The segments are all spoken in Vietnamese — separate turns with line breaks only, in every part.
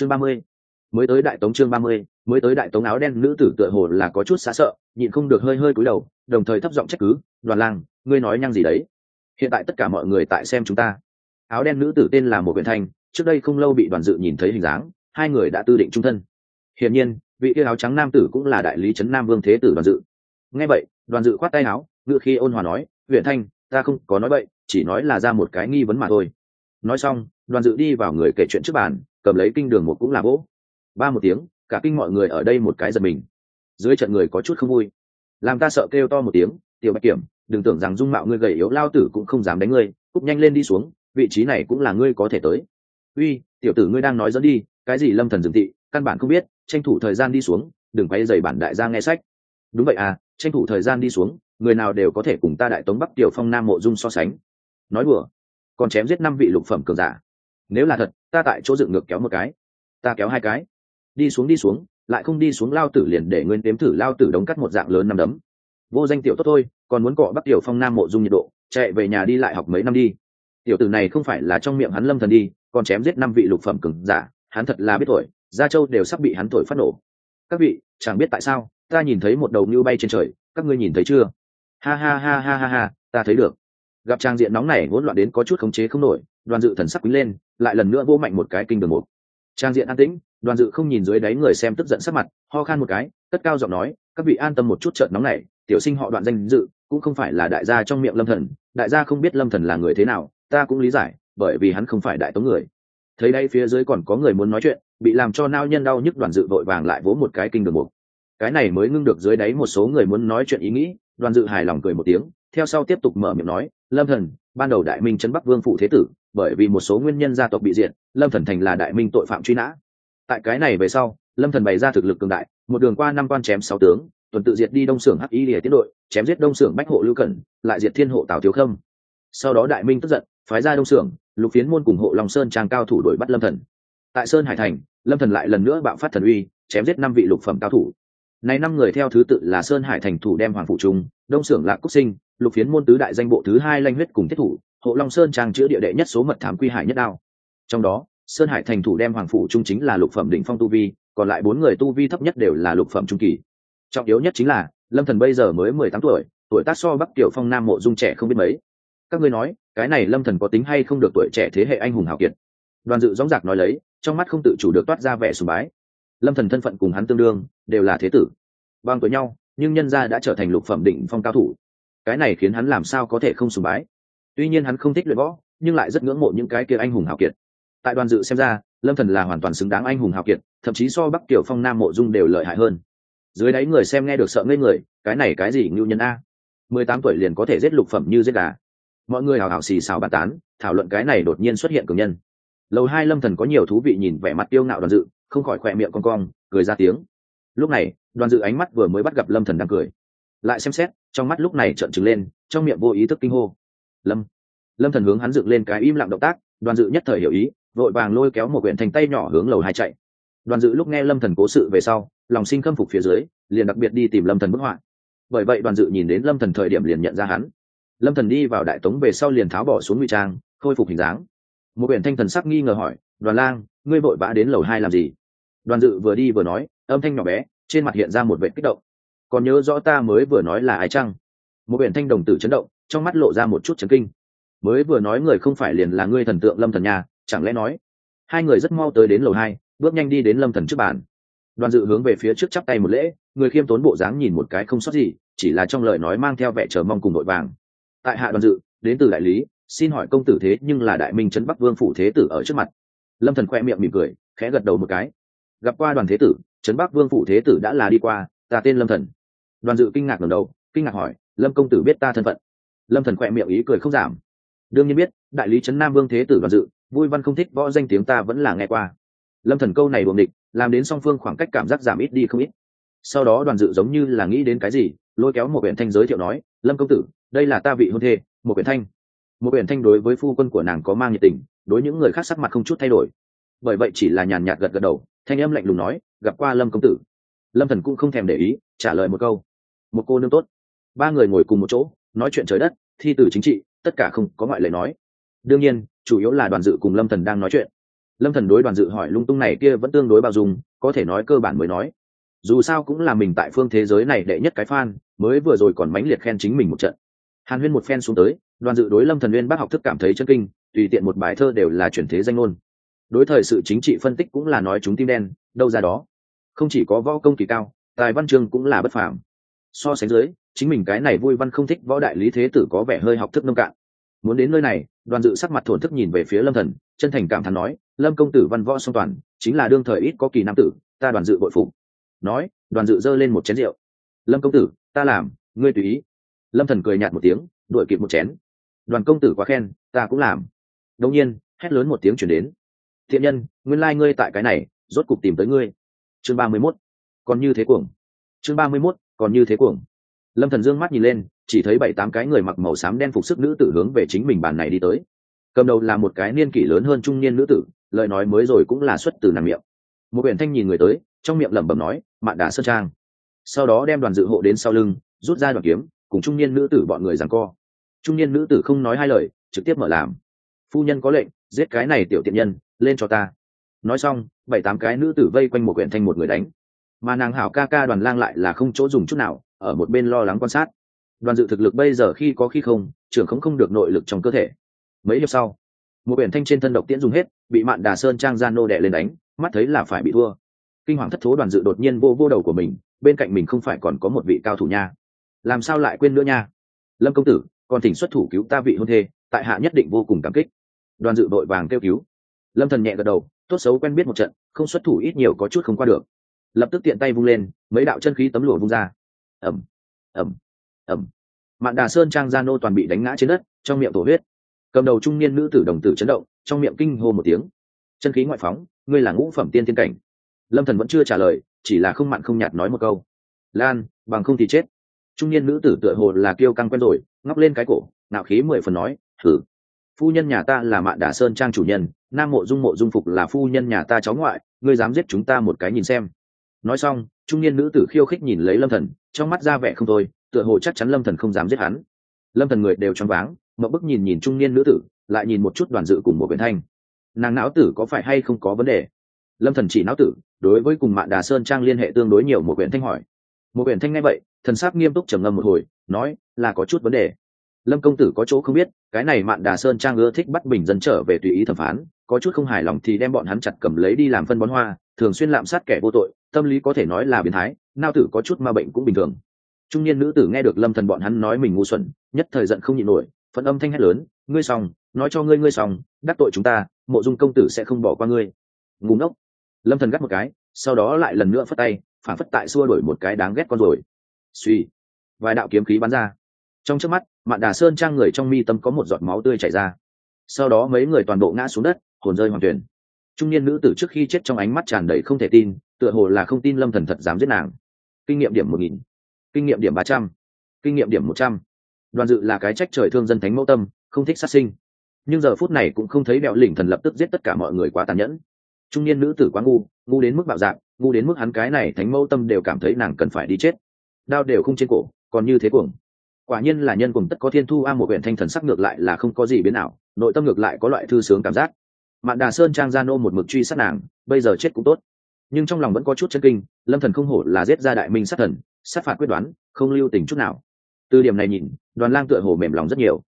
chương ba mươi. Mới tới đại tống chương ba mươi, mới tới đại tống áo đen nữ tử tựa hồ là có chút xa sợ, nhịn không được hơi hơi cúi đầu, đồng thời thấp giọng trách cứ, đoàn lang, ngươi nói nhăng gì đấy? Hiện tại tất cả mọi người tại xem chúng ta. Áo đen nữ tử tên là một huyện thanh, trước đây không lâu bị đoàn dự nhìn thấy hình dáng, hai người đã tư định trung thân. Hiển nhiên, vị kia áo trắng nam tử cũng là đại lý trấn nam vương thế tử đoàn dự. Nghe vậy, đoàn dự khoát tay áo, ngựa khi ôn hòa nói huyện thanh, ta không có nói vậy chỉ nói là ra một cái nghi vấn mà thôi. Nói xong, đoàn dự đi vào người kể chuyện trước bàn cầm lấy kinh đường một cũng là gỗ ba một tiếng, cả kinh mọi người ở đây một cái giật mình. Dưới trận người có chút không vui. Làm ta sợ kêu to một tiếng, tiểu bạch kiểm, đừng tưởng rằng dung mạo ngươi gầy yếu, lao tử cũng không dám đánh ngươi, cúp nhanh lên đi xuống, vị trí này cũng là ngươi có thể tới. Uy, tiểu tử ngươi đang nói dẫn đi, cái gì lâm thần dừng thị, căn bản không biết, tranh thủ thời gian đi xuống, đừng quay dày bản đại gia nghe sách. Đúng vậy à tranh thủ thời gian đi xuống, người nào đều có thể cùng ta đại tống bắc tiểu phong nam mộ dung so sánh. Nói đùa, còn chém giết năm vị lục phẩm cường giả nếu là thật, ta tại chỗ dựng ngược kéo một cái. Ta kéo hai cái. Đi xuống đi xuống, lại không đi xuống lao tử liền để nguyên đếm thử lao tử đống cắt một dạng lớn năm đấm. Vô danh tiểu tốt thôi, còn muốn cọ bắc tiểu phong nam mộ dung nhiệt độ, chạy về nhà đi lại học mấy năm đi. Tiểu tử này không phải là trong miệng hắn lâm thần đi, còn chém giết năm vị lục phẩm cường giả, hắn thật là biết thổi gia châu đều sắp bị hắn thổi phát nổ. Các vị, chẳng biết tại sao, ta nhìn thấy một đầu như bay trên trời, các ngươi nhìn thấy chưa? Ha ha ha ha ha ha, ta thấy được. Gặp trang diện nóng này, hỗn loạn đến có chút khống chế không nổi đoàn dự thần sắc quý lên, lại lần nữa vô mạnh một cái kinh đường một. Trang diện an tĩnh, đoàn dự không nhìn dưới đáy người xem tức giận sắc mặt, ho khan một cái tất cao giọng nói, các vị an tâm một chút trận nóng này, tiểu sinh họ đoạn danh dự, cũng không phải là đại gia trong miệng lâm thần, đại gia không biết lâm thần là người thế nào, ta cũng lý giải, bởi vì hắn không phải đại tống người. Thấy đây phía dưới còn có người muốn nói chuyện, bị làm cho nao nhân đau nhức đoàn dự vội vàng lại vỗ một cái kinh đường mục cái này mới ngưng được dưới đáy một số người muốn nói chuyện ý nghĩ, đoàn dự hài lòng cười một tiếng, theo sau tiếp tục mở miệng nói, lâm thần ban đầu đại minh trấn bắc vương phụ thế tử bởi vì một số nguyên nhân gia tộc bị diện, lâm thần thành là đại minh tội phạm truy nã. Tại cái này về sau lâm thần bày ra thực lực cường đại một đường qua năm quan chém sáu tướng tuần tự diệt đi đông xưởng hắc y lìa tiến đội chém giết đông xưởng bách hộ lưu cẩn lại diệt thiên hộ tào thiếu khâm. Sau đó đại minh tức giận phái ra đông xưởng lục phiến môn cùng hộ long sơn trang cao thủ đuổi bắt lâm thần. Tại sơn hải thành lâm thần lại lần nữa bạo phát thần uy chém giết năm vị lục phẩm cao thủ này năm người theo thứ tự là sơn hải thành thủ đem hoàng phụ trung, đông Sưởng lạc cúc sinh, lục phiến môn tứ đại danh bộ thứ hai lanh huyết cùng thiết thủ, hộ long sơn trang chữa địa đệ nhất số mật thám quy hải nhất đao. Trong đó, sơn hải thành thủ đem hoàng phủ trung chính là lục phẩm đỉnh phong tu vi, còn lại bốn người tu vi thấp nhất đều là lục phẩm trung kỳ. Trọng yếu nhất chính là, lâm thần bây giờ mới mười tám tuổi tuổi tác so bắc tiểu phong nam mộ dung trẻ không biết mấy. Các ngươi nói, cái này lâm thần có tính hay không được tuổi trẻ thế hệ anh hùng hào kiệt? Đoàn dự dõng dạc nói lấy, trong mắt không tự chủ được toát ra vẻ sùng bái lâm thần thân phận cùng hắn tương đương, đều là thế tử. Bằng tuổi nhau, nhưng nhân gia đã trở thành lục phẩm định phong cao thủ. Cái này khiến hắn làm sao có thể không sùng bái? Tuy nhiên hắn không thích luyện võ, nhưng lại rất ngưỡng mộ những cái kia anh hùng hào kiệt. Tại đoàn dự xem ra, lâm thần là hoàn toàn xứng đáng anh hùng hào kiệt, thậm chí so bắc tiểu phong nam mộ dung đều lợi hại hơn. Dưới đáy người xem nghe được sợ ngây người, cái này cái gì ngưu nhân a? Mười tám tuổi liền có thể giết lục phẩm như giết gà. Mọi người hào hào xì xào bàn tán, thảo luận cái này đột nhiên xuất hiện cường nhân. Lầu hai lâm thần có nhiều thú vị nhìn vẻ mặt tiêu ngạo đoàn dự không khỏi khỏe miệng con cong, cười ra tiếng. Lúc này, đoàn dự ánh mắt vừa mới bắt gặp lâm thần đang cười. Lại xem xét, trong mắt lúc này trợn trừng lên, trong miệng vô ý thức kinh hô. Lâm lâm thần hướng hắn dựng lên cái im lặng động tác, đoàn dự nhất thời hiểu ý, vội vàng lôi kéo một quyển thành tay nhỏ hướng lầu hai chạy. Đoàn dự lúc nghe lâm thần cố sự về sau, lòng sinh khâm phục phía dưới, liền đặc biệt đi tìm lâm thần bức họa. Bởi vậy đoàn dự nhìn đến lâm thần thời điểm liền nhận ra hắn. Lâm thần đi vào đại tống về sau liền tháo bỏ xuống ngụy trang, khôi phục hình dáng. Một quyển thanh thần sắc nghi ngờ hỏi đoàn lang, ngươi vội vã đến lầu hai làm gì? Đoàn dự vừa đi vừa nói, âm thanh nhỏ bé, trên mặt hiện ra một vệ kích động. Còn nhớ rõ ta mới vừa nói là ai chăng? Một biển thanh đồng tử chấn động, trong mắt lộ ra một chút chấn kinh. Mới vừa nói người không phải liền là ngươi thần tượng lâm thần nhà chẳng lẽ nói? Hai người rất mau tới đến lầu hai, bước nhanh đi đến lâm thần trước bàn. Đoàn dự hướng về phía trước chắp tay một lễ, người khiêm tốn bộ dáng nhìn một cái không sót gì, chỉ là trong lời nói mang theo vẻ chờ mong cùng nội vàng. Tại hạ đoàn dự, đến từ đại lý, xin hỏi công tử thế nhưng là đại minh trấn bắc vương phủ thế tử ở trước mặt lâm thần khoe miệng mỉm cười, khẽ gật đầu một cái. Gặp qua đoàn thế tử, trấn bắc vương phụ thế tử đã là đi qua, ta tên lâm thần. Đoàn dự kinh ngạc ngẩng đầu, kinh ngạc hỏi, lâm công tử biết ta thân phận? Lâm thần khoe miệng ý cười không giảm. Đương nhiên biết, đại lý trấn nam vương thế tử đoàn dự, vui văn không thích, võ danh tiếng ta vẫn là nghe qua. Lâm thần câu này buồng địch làm đến song phương khoảng cách cảm giác giảm ít đi không ít. Sau đó đoàn dự giống như là nghĩ đến cái gì, lôi kéo một huyện thanh giới thiệu nói, lâm công tử, đây là ta vị hôn thê, một huyện thanh. Một huyện thanh đối với phu quân của nàng có mang nhiệt tình đối những người khác sắc mặt không chút thay đổi. Bởi vậy chỉ là nhàn nhạt gật gật đầu, thanh âm lạnh lùng nói, gặp qua lâm công tử. Lâm thần cũng không thèm để ý, trả lời một câu. Một cô nương tốt. Ba người ngồi cùng một chỗ, nói chuyện trời đất, thi từ chính trị, tất cả không có ngoại lệ nói. Đương nhiên, chủ yếu là đoàn dự cùng lâm thần đang nói chuyện. Lâm thần đối đoàn dự hỏi lung tung này kia vẫn tương đối bao dung, có thể nói cơ bản mới nói. Dù sao cũng là mình tại phương thế giới này đệ nhất cái fan, mới vừa rồi còn mãnh liệt khen chính mình một trận hàn huyên một phen xuống tới, đoàn dự đối lâm thần uyên bác học thức cảm thấy chân kinh, tùy tiện một bài thơ đều là chuyển thế danh ngôn. Đối thời sự chính trị phân tích cũng là nói chúng tim đen, đâu ra đó. Không chỉ có võ công kỳ cao, tài văn chương cũng là bất phàm. So sánh dưới, chính mình cái này vui văn không thích võ đại lý thế tử có vẻ hơi học thức nông cạn. Muốn đến nơi này, đoàn dự sắc mặt thổn thức nhìn về phía lâm thần, chân thành cảm thán nói, lâm công tử văn võ song toàn, chính là đương thời ít có kỳ nam tử, ta đoàn dự bội phục. Nói, đoàn dự giơ lên một chén rượu. Lâm công tử, ta làm, ngươi tùy ý lâm thần cười nhạt một tiếng đuổi kịp một chén. Đoàn công tử quá khen ta cũng làm. Đông nhiên hét lớn một tiếng chuyển đến. Thiện nhân nguyên lai ngươi tại cái này rốt cục tìm tới ngươi. Chương ba mươi 31. còn như thế cuồng. Chương ba mươi 31, còn như thế cuồng. Lâm thần dương mắt nhìn lên chỉ thấy bảy tám cái người mặc màu xám đen phục sức nữ tử hướng về chính mình bàn này đi tới. Cầm đầu là một cái niên kỷ lớn hơn trung niên nữ tử lời nói mới rồi cũng là xuất từ nàng miệng. Một quyển thanh nhìn người tới trong miệng lẩm bẩm nói mạn đà sơn trang. Sau đó đem đoàn dự hộ đến sau lưng rút ra đoàn kiếm cùng trung niên nữ tử bọn người giằng co. Trung niên nữ tử không nói hai lời, trực tiếp mở làm. Phu nhân có lệnh, giết cái này tiểu tiện nhân, lên cho ta. Nói xong, bảy tám cái nữ tử vây quanh một quyển thanh một người đánh. Mà nàng hảo ca ca đoàn lang lại là không chỗ dùng chút nào, ở một bên lo lắng quan sát. Đoàn dự thực lực bây giờ khi có khi không, trưởng không không được nội lực trong cơ thể. Mấy hiệp sau, một biển thanh trên thân độc tiễn dùng hết, bị mạn đà sơn trang gian nô đẻ lên đánh, mắt thấy là phải bị thua. Kinh hoàng thất thố đoàn dự đột nhiên vô vô đầu của mình, bên cạnh mình không phải còn có một vị cao thủ nha làm sao lại quên nữa nha? Lâm công tử còn thỉnh xuất thủ cứu ta vị hôn thê, tại hạ nhất định vô cùng cảm kích. Đoàn dự vội vàng kêu cứu. Lâm thần nhẹ gật đầu, tốt xấu quen biết một trận, không xuất thủ ít nhiều có chút không qua được. Lập tức tiện tay vung lên, mấy đạo chân khí tấm lụa vung ra. Ẩm ẩm ẩm mạn đà sơn trang gia nô toàn bị đánh ngã trên đất, trong miệng thổ huyết. Cầm đầu trung niên nữ tử đồng tử chấn động, trong miệng kinh hô một tiếng. Chân khí ngoại phóng, ngươi là ngũ phẩm tiên thiên cảnh. Lâm thần vẫn chưa trả lời, chỉ là không mặn không nhạt nói một câu. Lan, bằng không thì chết trung niên nữ tử tựa hồ là kêu căng quen rồi, ngóc lên cái cổ nạo khí mười phần nói thử phu nhân nhà ta là mạn đà sơn trang chủ nhân, nam mộ dung mộ dung phục là phu nhân nhà ta cháu ngoại, ngươi dám giết chúng ta một cái nhìn xem. Nói xong, trung niên nữ tử khiêu khích nhìn lấy lâm thần, trong mắt ra vẻ không thôi, tựa hồ chắc chắn lâm thần không dám giết hắn. Lâm thần người đều choáng váng mậu bức nhìn nhìn trung niên nữ tử, lại nhìn một chút đoàn dự cùng một quyển thanh. Nàng não tử có phải hay không có vấn đề? Lâm thần chỉ não tử, đối với cùng Mạn đà sơn trang liên hệ tương đối nhiều một quyển thanh hỏi. Một quyển thanh nghe vậy thần sắc nghiêm túc trầm ngâm một hồi, nói, là có chút vấn đề. Lâm công tử có chỗ không biết, cái này mạn đà sơn trang ưa thích bắt bình dân trở về tùy ý thẩm phán, có chút không hài lòng thì đem bọn hắn chặt cầm lấy đi làm phân bón hoa, thường xuyên lạm sát kẻ vô tội, tâm lý có thể nói là biến thái, nao tử có chút ma bệnh cũng bình thường. Trung niên nữ tử nghe được lâm thần bọn hắn nói mình ngu xuẩn, nhất thời giận không nhịn nổi phận âm thanh hét lớn, ngươi xong, nói cho ngươi ngươi xong, đắc tội chúng ta, mộ dung công tử sẽ không bỏ qua ngươi. Ngu ngốc. Lâm thần gắt một cái, sau đó lại lần nữa phất tay, phản phất tại xua đổi một cái đáng ghét con rồi suy. Vài đạo kiếm khí bắn ra. Trong trước mắt, mạn đà sơn trang người trong mi tâm có một giọt máu tươi chảy ra. Sau đó mấy người toàn bộ ngã xuống đất, hồn rơi hoàng tuyển. Trung niên nữ tử trước khi chết trong ánh mắt tràn đầy không thể tin, tựa hồ là không tin lâm thần thật dám giết nàng. Kinh nghiệm điểm một nghìn, kinh nghiệm điểm ba trăm, kinh nghiệm điểm một trăm. Đoàn dự là cái trách trời thương dân thánh mẫu tâm, không thích sát sinh. Nhưng giờ phút này cũng không thấy bẹo lỉnh thần lập tức giết tất cả mọi người quá tàn nhẫn. Trung niên nữ tử quá ngu ngu đến mức bạo dạng ngu đến mức hắn cái này thánh mẫu tâm đều cảm thấy nàng cần phải đi chết đao đều không trên cổ, còn như thế cuồng. Quả nhiên là nhân cùng tất có thiên thu a một huyện thanh thần sắc ngược lại là không có gì biến nào nội tâm ngược lại có loại thư sướng cảm giác. Mạn đà sơn trang gia nô một mực truy sát nàng, bây giờ chết cũng tốt. Nhưng trong lòng vẫn có chút chân kinh, lâm thần không hổ là giết ra đại minh sát thần, sát phạt quyết đoán, không lưu tình chút nào. Từ điểm này nhìn, đoàn lang tựa hồ mềm lòng rất nhiều.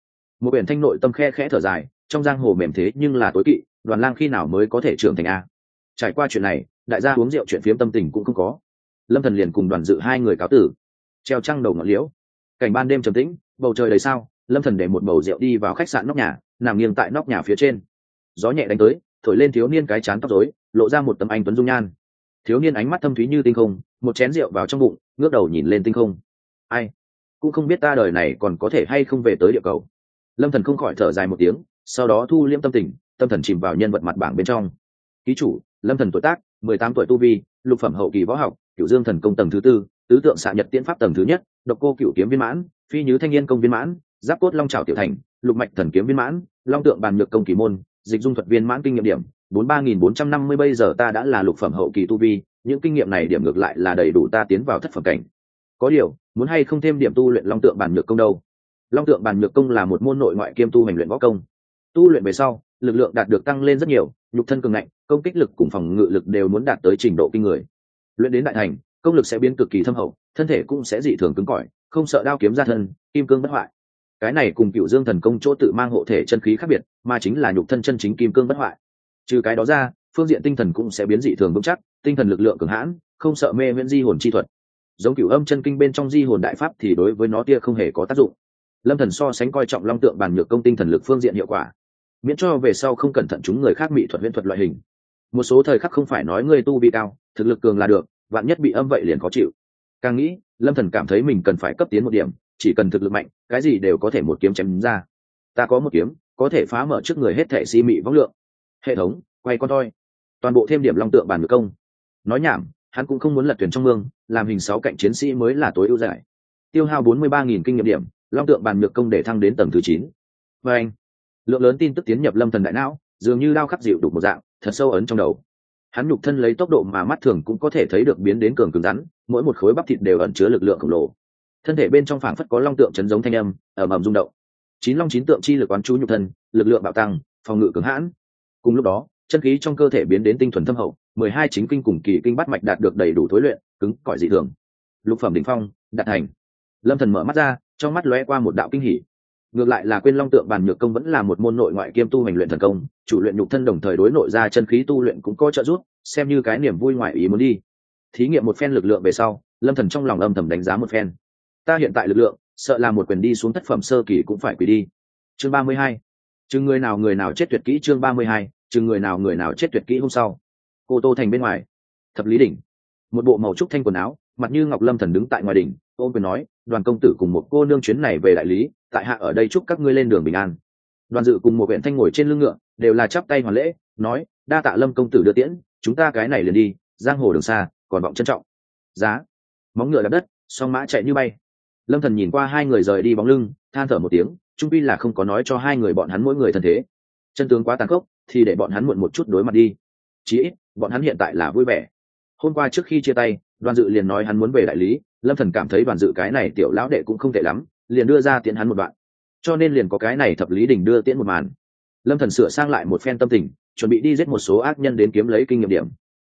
Một biển thanh nội tâm khe khẽ thở dài, trong giang hồ mềm thế nhưng là tối kỵ, đoàn lang khi nào mới có thể trưởng thành a? Trải qua chuyện này, đại gia uống rượu chuyện phiếm tâm tình cũng không có. Lâm thần liền cùng đoàn dự hai người cáo tử treo trăng đầu ngọn liễu. Cảnh ban đêm trầm tĩnh, bầu trời đầy sao, lâm thần để một bầu rượu đi vào khách sạn nóc nhà, nằm nghiêng tại nóc nhà phía trên. Gió nhẹ đánh tới, thổi lên thiếu niên cái chán tóc rối, lộ ra một tấm anh tuấn dung nhan. Thiếu niên ánh mắt thâm thúy như tinh không, một chén rượu vào trong bụng, ngước đầu nhìn lên tinh không. Ai? Cũng không biết ta đời này còn có thể hay không về tới địa cầu. Lâm thần không khỏi thở dài một tiếng, sau đó thu liễm tâm tình, tâm thần chìm vào nhân vật mặt bảng bên trong. Ký chủ, lâm thần tuổi tác, mười tám tuổi tu vi, lục phẩm hậu kỳ võ học kiểu dương thần công tầng thứ tư tứ tượng xạ nhật tiễn pháp tầng thứ nhất, độc cô cựu kiếm viên mãn, phi nhứ thanh niên công viên mãn, giáp cốt long trào tiểu thành, lục mạch thần kiếm viên mãn, long tượng bàn nhược công kỳ môn, dịch dung thuật viên mãn kinh nghiệm điểm. Bốn ba nghìn bốn trăm năm mươi bây giờ ta đã là lục phẩm hậu kỳ tu vi, những kinh nghiệm này điểm ngược lại là đầy đủ ta tiến vào thất phẩm cảnh. Có điều, muốn hay không thêm điểm tu luyện long tượng bàn nhược công đâu? Long tượng bàn nhược công là một môn nội ngoại kiêm tu hành luyện võ công. Tu luyện về sau, lực lượng đạt được tăng lên rất nhiều, nhục thân cường ngạnh, công kích lực cùng phòng ngự lực đều muốn đạt tới trình độ kinh người. Luyện đến đại thành công lực sẽ biến cực kỳ thâm hậu, thân thể cũng sẽ dị thường cứng cỏi, không sợ đao kiếm ra thân, kim cương bất hoại. Cái này cùng cựu dương thần công chỗ tự mang hộ thể chân khí khác biệt, mà chính là nhục thân chân chính kim cương bất hoại. Trừ cái đó ra, phương diện tinh thần cũng sẽ biến dị thường vững chắc, tinh thần lực lượng cường hãn, không sợ mê miễn di hồn chi thuật. Giống cửu âm chân kinh bên trong di hồn đại pháp thì đối với nó tia không hề có tác dụng. Lâm thần so sánh coi trọng long tượng bàn nhược công tinh thần lực phương diện hiệu quả, miễn cho về sau không cẩn thận chúng người khác bị thuật huyễn thuật loại hình. Một số thời khắc không phải nói người tu vi cao, thực lực cường là được vạn nhất bị âm vậy liền khó chịu. Càng nghĩ, lâm thần cảm thấy mình cần phải cấp tiến một điểm, chỉ cần thực lực mạnh, cái gì đều có thể một kiếm chém ra. Ta có một kiếm, có thể phá mở trước người hết thể si mị võng lượng. Hệ thống, quay con toi. Toàn bộ thêm điểm long tượng bàn ngược công. Nói nhảm, hắn cũng không muốn lật tuyển trong mương, làm hình sáu cạnh chiến sĩ mới là tối ưu giải. Tiêu hao bốn mươi ba nghìn kinh nghiệm điểm, long tượng bàn ngược công để thăng đến tầng thứ chín. Và anh, lượng lớn tin tức tiến nhập lâm thần đại não, dường như lao khắc dịu đục một dạng, thật sâu ấn trong đầu hắn nhục thân lấy tốc độ mà mắt thường cũng có thể thấy được biến đến cường cứng rắn, mỗi một khối bắp thịt đều ẩn chứa lực lượng khổng lồ. Thân thể bên trong phảng phất có long tượng chấn giống thanh âm ở ẩm rung động. Chín long chín tượng chi lực quán chú nhục thân, lực lượng bạo tăng, phòng ngự cứng hãn. Cùng lúc đó, chân khí trong cơ thể biến đến tinh thuần thâm hậu, mười hai chính kinh cùng kỳ kinh bắt mạch đạt được đầy đủ thối luyện, cứng cỏi dị thường. Lục phẩm đ ỉ n h phong, đạt thành. Lâm thần mở mắt ra, trong mắt lóe qua một đạo kinh hỉ ngược lại là quên long tượng bàn nhược công vẫn là một môn nội ngoại kiêm tu hành luyện thần công, chủ luyện nhục thân đồng thời đối nội ra chân khí tu luyện cũng có trợ giúp, xem như cái niềm vui ngoại ý muốn đi. Thí nghiệm một phen lực lượng về sau, lâm thần trong lòng âm thầm đánh giá một phen. Ta hiện tại lực lượng, sợ là một quyền đi xuống thất phẩm sơ kỳ cũng phải quỳ đi. Chương ba mươi hai. Chừng người nào người nào chết tuyệt kỹ chương ba mươi hai, chừng người nào người nào chết tuyệt kỹ hôm sau. Cô tô thành bên ngoài. Thập lý đỉnh. Một bộ màu trúc thanh quần áo, mặt như ngọc lâm thần đứng tại ngoài đỉnh, ôm quyền nói, đoàn công tử cùng một cô nương chuyến này về đại lý tại hạ ở đây chúc các ngươi lên đường bình an. Đoàn dự cùng một huyện thanh ngồi trên lưng ngựa, đều là chắp tay hoàn lễ, nói, đa tạ lâm công tử đưa tiễn, chúng ta cái này liền đi, giang hồ đường xa, còn vọng trân trọng. Giá. Móng ngựa đạp đất, song mã chạy như bay. Lâm thần nhìn qua hai người rời đi bóng lưng, than thở một tiếng, trung pi là không có nói cho hai người bọn hắn mỗi người thân thế. Chân tướng quá tàn khốc, thì để bọn hắn muộn một chút đối mặt đi. Chí ít, bọn hắn hiện tại là vui vẻ. Hôm qua trước khi chia tay, đoàn dự liền nói hắn muốn về đại lý, lâm thần cảm thấy đoàn dự cái này tiểu lão đệ cũng không tệ lắm liền đưa ra tiễn hắn một đoạn. Cho nên liền có cái này thập lý đình đưa tiễn một màn. Lâm thần sửa sang lại một phen tâm tình, chuẩn bị đi giết một số ác nhân đến kiếm lấy kinh nghiệm điểm.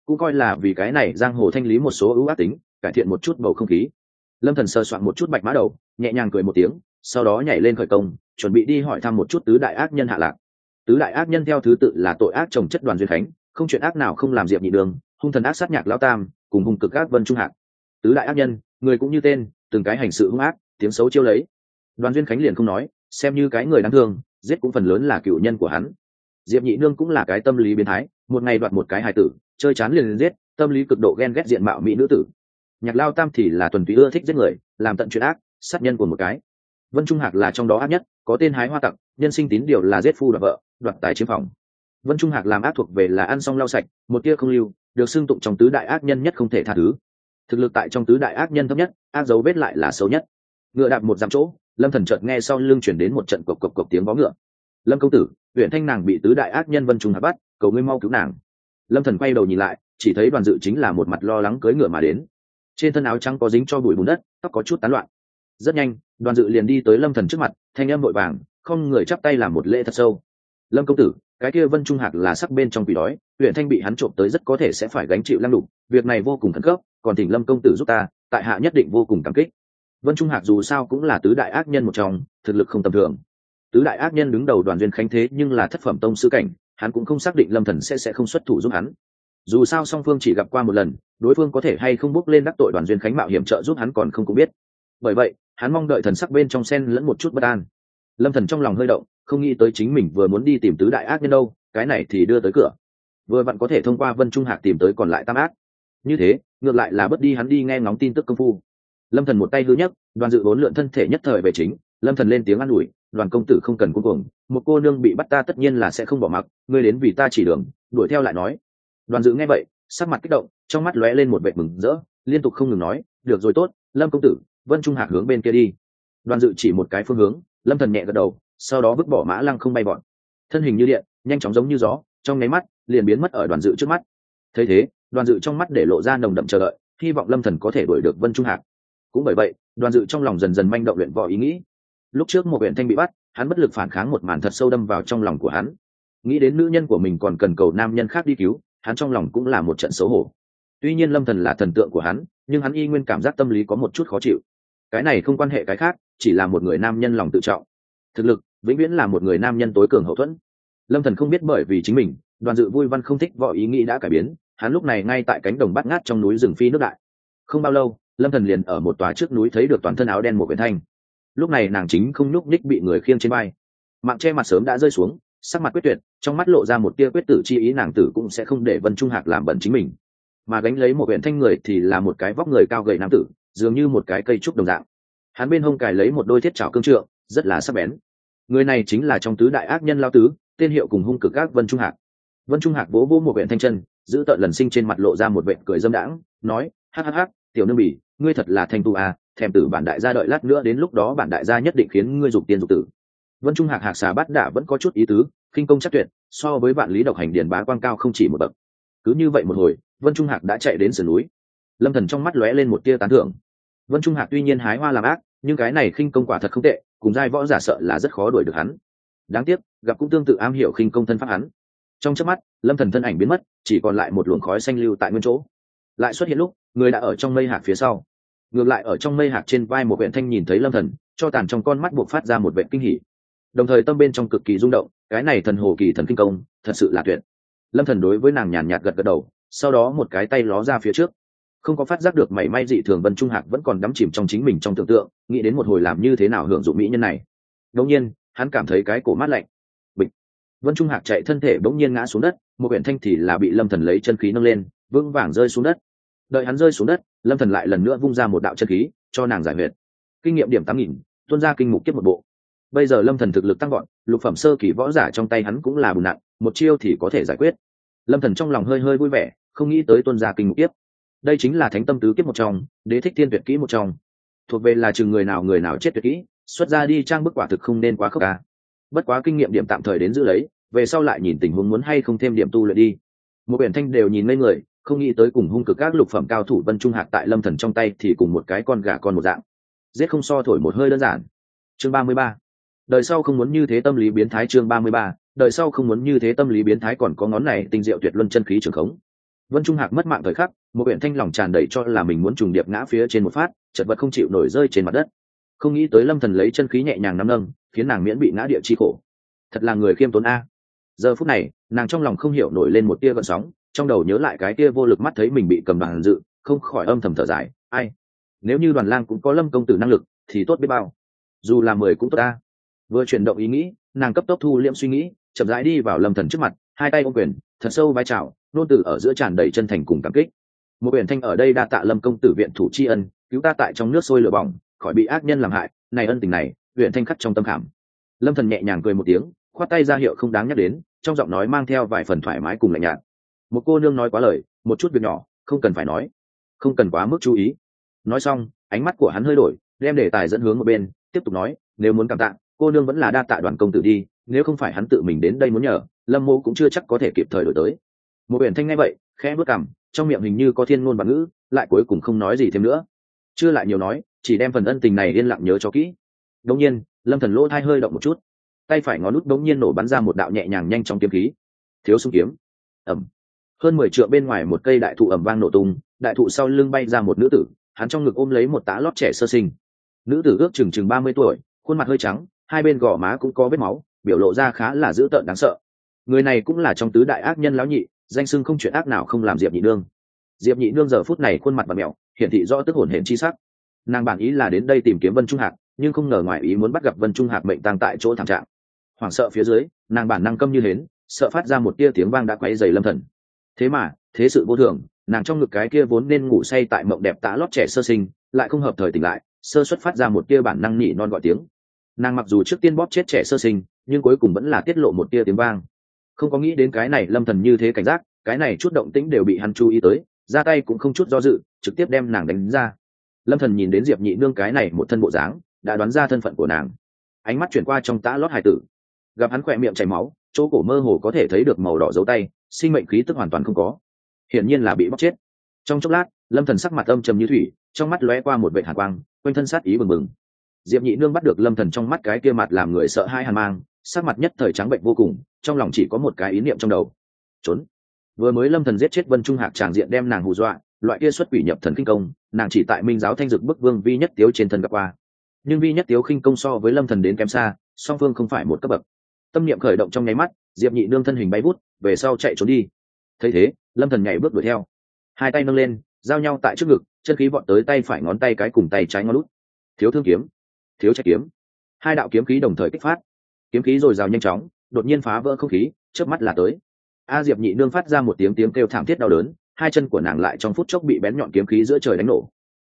Cũng coi là vì cái này giang hồ thanh lý một số ưu ác tính, cải thiện một chút bầu không khí. Lâm thần sơ soạn một chút bạch mã đầu, nhẹ nhàng cười một tiếng, sau đó nhảy lên khởi công, chuẩn bị đi hỏi thăm một chút tứ đại ác nhân hạ lạc. Tứ đại ác nhân theo thứ tự là tội ác trồng chất đoàn duyên khánh không chuyện ác nào không làm diệp nhị đường, hung thần ác sát nhạc lao tam, cùng hung cực ác vân trung hạc. Tứ đại ác nhân, người cũng như tên, từng cái hành sự hung ác tiếng xấu chiêu lấy. Đoàn duyên khánh liền không nói, xem như cái người đáng thương, giết cũng phần lớn là cựu nhân của hắn. Diệp nhị nương cũng là cái tâm lý biến thái, một ngày đoạt một cái hài tử, chơi chán liền giết, tâm lý cực độ ghen ghét diện mạo mỹ nữ tử. Nhạc lao tam thì là tuần túy ưa thích giết người, làm tận chuyện ác, sát nhân của một cái. Vân trung hạc là trong đó ác nhất, có tên hái hoa tặc, nhân sinh tín điều là giết phu đoạt vợ, đoạt tài chiếm phòng. Vân trung hạc làm ác thuộc về là ăn xong lau sạch, một tia không lưu, được xưng tụng trong tứ đại ác nhân nhất không thể tha thứ. Thực lực tại trong tứ đại ác nhân thấp nhất, ác dấu vết lại là xấu nhất ngựa đạp một dặm chỗ, lâm thần chợt nghe sau lưng chuyển đến một trận cộc cộc cộc tiếng vó ngựa. Lâm công tử huyện thanh nàng bị tứ đại ác nhân vân trung hạ bắt, cầu ngươi mau cứu nàng. Lâm thần quay đầu nhìn lại, chỉ thấy đoàn dự chính là một mặt lo lắng cưỡi ngựa mà đến. Trên thân áo trắng có dính cho bụi bùn đất, tóc có chút tán loạn. Rất nhanh, đoàn dự liền đi tới lâm thần trước mặt, thanh âm vội vàng, không người chắp tay làm một lễ thật sâu. Lâm công tử, cái kia vân trung hạc là sắc bên trong quỷ đói huyện thanh bị hắn trộm tới rất có thể sẽ phải gánh chịu lăng đục, việc này vô cùng khẩn cấp, còn thỉnh lâm công tử giúp ta, tại hạ nhất định vô cùng cảm kích vân trung hạc dù sao cũng là tứ đại ác nhân một trong, thực lực không tầm thường. Tứ đại ác nhân đứng đầu đoàn duyên khánh thế nhưng là thất phẩm tông sư cảnh, hắn cũng không xác định lâm thần sẽ sẽ không xuất thủ giúp hắn. Dù sao song phương chỉ gặp qua một lần, đối phương có thể hay không bước lên đắc tội đoàn duyên khánh mạo hiểm trợ giúp hắn còn không cũng biết. Bởi vậy, hắn mong đợi thần sắc bên trong sen lẫn một chút bất an. Lâm thần trong lòng hơi động, không nghĩ tới chính mình vừa muốn đi tìm tứ đại ác nhân đâu, cái này thì đưa tới cửa. Vừa vặn có thể thông qua vân trung hạc tìm tới còn lại tam ác. Như thế, ngược lại là bất đi hắn đi nghe ngóng tin tức công phu lâm thần một tay hư nhất, đoàn dự vốn lượn thân thể nhất thời về chính, lâm thần lên tiếng an ủi, đoàn công tử không cần cuối cùng một cô nương bị bắt ta tất nhiên là sẽ không bỏ mặc, ngươi đến vì ta chỉ đường, đuổi theo lại nói. Đoàn dự nghe vậy, sắc mặt kích động, trong mắt lóe lên một vệt mừng rỡ, liên tục không ngừng nói, được rồi tốt, lâm công tử, vân trung hạc hướng bên kia đi. Đoàn dự chỉ một cái phương hướng, lâm thần nhẹ gật đầu, sau đó vứt bỏ mã lăng không bay bọn thân hình như điện, nhanh chóng giống như gió, trong nháy mắt, liền biến mất ở đoàn dự trước mắt. Thấy thế, đoàn dự trong mắt để lộ ra nồng đậm chờ đợi, hy vọng lâm thần có thể đuổi được vân trung hạc cũng bởi vậy, đoàn dự trong lòng dần dần manh động luyện võ ý nghĩ. Lúc trước một huyện thanh bị bắt, hắn bất lực phản kháng một màn thật sâu đâm vào trong lòng của hắn. Nghĩ đến nữ nhân của mình còn cần cầu nam nhân khác đi cứu, hắn trong lòng cũng là một trận xấu hổ. Tuy nhiên lâm thần là thần tượng của hắn, nhưng hắn y nguyên cảm giác tâm lý có một chút khó chịu. Cái này không quan hệ cái khác, chỉ là một người nam nhân lòng tự trọng. Thực lực, vĩnh viễn là một người nam nhân tối cường hậu thuẫn. Lâm thần không biết bởi vì chính mình, đoàn dự vui văn không thích võ ý nghĩ đã cải biến, hắn lúc này ngay tại cánh đồng bát ngát trong núi rừng phi nước đại. Không bao lâu lâm thần liền ở một tòa trước núi thấy được toàn thân áo đen một quyển thanh. Lúc này nàng chính không nhúc ních bị người khiêng trên vai. Mạng che mặt sớm đã rơi xuống, sắc mặt quyết tuyệt, trong mắt lộ ra một tia quyết tử chi ý nàng tử cũng sẽ không để vân trung hạc làm bẩn chính mình. Mà gánh lấy một huyện thanh người thì là một cái vóc người cao gầy nam tử, dường như một cái cây trúc đồng dạng. Hắn bên hông cài lấy một đôi thiết trào cương trượng, rất là sắc bén. Người này chính là trong tứ đại ác nhân lao tứ, tên hiệu cùng hung cực các vân trung hạc. Vân trung hạc vỗ vỗ một huyện thanh chân, giữ tợn lần sinh trên mặt lộ ra một vệ cười dâm đãng, nói hắc hắc hắc tiểu nương bỉ ngươi thật là thanh tu à thèm tử bản đại gia đợi lát nữa đến lúc đó bản đại gia nhất định khiến ngươi dục tiên dục tử. Vân trung hạc hạc xà bát đả vẫn có chút ý tứ kinh công chắc tuyệt, so với vạn lý độc hành điền bá quang cao không chỉ một bậc. Cứ như vậy một hồi, vân trung hạc đã chạy đến sườn núi. Lâm thần trong mắt lóe lên một tia tán thưởng. Vân trung hạc tuy nhiên hái hoa làm ác, nhưng cái này khinh công quả thật không tệ, cùng giai võ giả sợ là rất khó đuổi được hắn. Đáng tiếc, gặp cũng tương tự am hiểu khinh công thân pháp hắn. Trong chớp mắt, lâm thần thân ảnh biến mất, chỉ còn lại một luồng khói xanh lưu tại nguyên chỗ lại xuất hiện lúc, người đã ở trong mây hạc phía sau. Ngược lại ở trong mây hạc trên vai một huyện thanh nhìn thấy lâm thần, cho tàn trong con mắt buộc phát ra một vệ kinh hỉ. Đồng thời tâm bên trong cực kỳ rung động, cái này thần hồ kỳ thần kinh công, thật sự là tuyệt. Lâm thần đối với nàng nhàn nhạt gật gật đầu, sau đó một cái tay ló ra phía trước. Không có phát giác được mảy may dị thường vân trung hạc vẫn còn đắm chìm trong chính mình trong tưởng tượng, nghĩ đến một hồi làm như thế nào hưởng dụng mỹ nhân này. Đống nhiên, hắn cảm thấy cái cổ mát lạnh. Bịch. Vân trung hạc chạy thân thể bỗng nhiên ngã xuống đất, một huyện thanh thì là bị lâm thần lấy chân khí nâng lên, vững vàng rơi xuống đất đợi hắn rơi xuống đất, lâm thần lại lần nữa vung ra một đạo chân khí, cho nàng giải huyệt kinh nghiệm điểm tám nghìn tuân ra kinh mục kiếp một bộ. Bây giờ lâm thần thực lực tăng gọn lục phẩm sơ kỳ võ giả trong tay hắn cũng là bùn nặng, một chiêu thì có thể giải quyết. Lâm thần trong lòng hơi hơi vui vẻ, không nghĩ tới tuân ra kinh mục kiếp. Đây chính là thánh tâm tứ kiếp một trong, đế thích thiên tuyệt kỹ một trong. Thuộc về là chừng người nào người nào chết tuyệt kỹ, xuất ra đi trang bức quả thực không nên quá khốc ca bất quá kinh nghiệm điểm tạm thời đến giữ lấy, về sau lại nhìn tình huống muốn hay không thêm điểm tu luyện đi. Một biển thanh đều nhìn ngây người không nghĩ tới cùng hung cực các lục phẩm cao thủ vân trung hạc tại lâm thần trong tay thì cùng một cái con gà con một dạng. Giết không so thổi một hơi đơn giản. Chương ba mươi ba. Đời sau không muốn như thế tâm lý biến thái chương ba mươi ba. Đời sau không muốn như thế tâm lý biến thái còn có ngón này tinh diệu tuyệt luân chân khí trường khống. Vân trung hạc mất mạng thời khắc, một huyện thanh lòng tràn đầy cho là mình muốn trùng điệp ngã phía trên một phát, chật vật không chịu nổi rơi trên mặt đất. Không nghĩ tới lâm thần lấy chân khí nhẹ nhàng nắm nâng, khiến nàng miễn bị ngã địa chi khổ. Thật là người khiêm tốn a. Giờ phút này, nàng trong lòng không hiểu nổi lên một tia gợn sóng trong đầu nhớ lại cái tia vô lực mắt thấy mình bị cầm đoàn dự, không khỏi âm thầm thở dài, ai, nếu như đoàn lang cũng có lâm công tử năng lực, thì tốt biết bao. Dù là mười cũng tốt ta. Vừa chuyển động ý nghĩ, nàng cấp tốc thu liễm suy nghĩ, chậm rãi đi vào lâm thần trước mặt, hai tay ôm quyền, thật sâu vai trào nôn tử ở giữa tràn đầy chân thành cùng cảm kích. Một biển thanh ở đây đa tạ lâm công tử viện thủ tri ân, cứu ta tại trong nước sôi lửa bỏng, khỏi bị ác nhân làm hại, này ân tình này, huyện thanh khắc trong tâm khảm. Lâm thần nhẹ nhàng cười một tiếng, khoát tay ra hiệu không đáng nhắc đến, trong giọng nói mang theo vài phần thoải mái cùng lạnh nhạt một cô nương nói quá lời, một chút việc nhỏ, không cần phải nói. Không cần quá mức chú ý. Nói xong, ánh mắt của hắn hơi đổi, đem đề tài dẫn hướng một bên, tiếp tục nói, nếu muốn cảm tạ, cô nương vẫn là đa tạ đoàn công tử đi, nếu không phải hắn tự mình đến đây muốn nhờ, lâm mô cũng chưa chắc có thể kịp thời đổi tới. Một biển thanh ngay vậy, khẽ bước cằm, trong miệng hình như có thiên ngôn bằng ngữ, lại cuối cùng không nói gì thêm nữa. Chưa lại nhiều nói, chỉ đem phần ân tình này yên lặng nhớ cho kỹ. Đông nhiên, lâm thần lỗ thai hơi động một chút. Tay phải ngón nút đống nhiên nổ bắn ra một đạo nhẹ nhàng nhanh trong kiếm khí. Thiếu sung kiếm. Ẩm hơn mười trượng bên ngoài một cây đại thụ ẩm vang nổ tung, đại thụ sau lưng bay ra một nữ tử, hắn trong ngực ôm lấy một tá lót trẻ sơ sinh. Nữ tử ước chừng chừng ba mươi tuổi, khuôn mặt hơi trắng, hai bên gò má cũng có vết máu, biểu lộ ra khá là dữ tợn đáng sợ. Người này cũng là trong tứ đại ác nhân lão nhị, danh sưng không chuyện ác nào không làm diệp nhị nương. Diệp nhị nương giờ phút này khuôn mặt và mẹo hiển thị rõ tức hồn hển chi sắc. Nàng bản ý là đến đây tìm kiếm vân trung hạc, nhưng không ngờ ngoài ý muốn bắt gặp vân trung hạc mệnh tăng tại chỗ thảm trạng. Hoảng sợ phía dưới, nàng bản năng câm như hến, sợ phát ra một tia tiếng vang đã quấy dày lâm thần thế mà, thế sự vô thường, nàng trong ngực cái kia vốn nên ngủ say tại mộng đẹp tã lót trẻ sơ sinh, lại không hợp thời tỉnh lại, sơ xuất phát ra một tia bản năng nhị non gọi tiếng. Nàng mặc dù trước tiên bóp chết trẻ sơ sinh, nhưng cuối cùng vẫn là tiết lộ một tia tiếng vang. Không có nghĩ đến cái này lâm thần như thế cảnh giác, cái này chút động tĩnh đều bị hắn chú ý tới, ra tay cũng không chút do dự, trực tiếp đem nàng đánh ra. Lâm thần nhìn đến diệp nhị nương cái này một thân bộ dáng, đã đoán ra thân phận của nàng. Ánh mắt chuyển qua trong tã lót hải tử. Gặp hắn khỏe miệng chảy máu, chỗ cổ mơ hồ có thể thấy được màu đỏ dấu tay sinh mệnh khí tức hoàn toàn không có. Hiển nhiên là bị bóc chết. Trong chốc lát, lâm thần sắc mặt âm trầm như thủy, trong mắt lóe qua một vệ hàn quang, quanh thân sát ý bừng bừng. Diệp nhị nương bắt được lâm thần trong mắt cái kia mặt làm người sợ hai hàn mang, sắc mặt nhất thời trắng bệnh vô cùng, trong lòng chỉ có một cái ý niệm trong đầu. Trốn. Vừa mới lâm thần giết chết vân trung hạc tràng diện đem nàng hù dọa, loại kia xuất quỷ nhập thần kinh công, nàng chỉ tại minh giáo thanh dực bức vương vi nhất tiếu trên thân gặp qua. Nhưng vi nhất tiếu khinh công so với lâm thần đến kém xa, song phương không phải một cấp bậc. Tâm niệm khởi động trong nháy mắt diệp nhị nương thân hình bay vút, về sau chạy trốn đi. thấy thế, lâm thần nhảy bước đuổi theo. hai tay nâng lên, giao nhau tại trước ngực, chân khí vọt tới tay phải ngón tay cái cùng tay trái ngón lút thiếu thương kiếm, thiếu trách kiếm. hai đạo kiếm khí đồng thời kích phát. kiếm khí dồi dào nhanh chóng, đột nhiên phá vỡ không khí trước mắt là tới. a diệp nhị nương phát ra một tiếng tiếng kêu thảm thiết đau đớn, hai chân của nàng lại trong phút chốc bị bén nhọn kiếm khí giữa trời đánh nổ.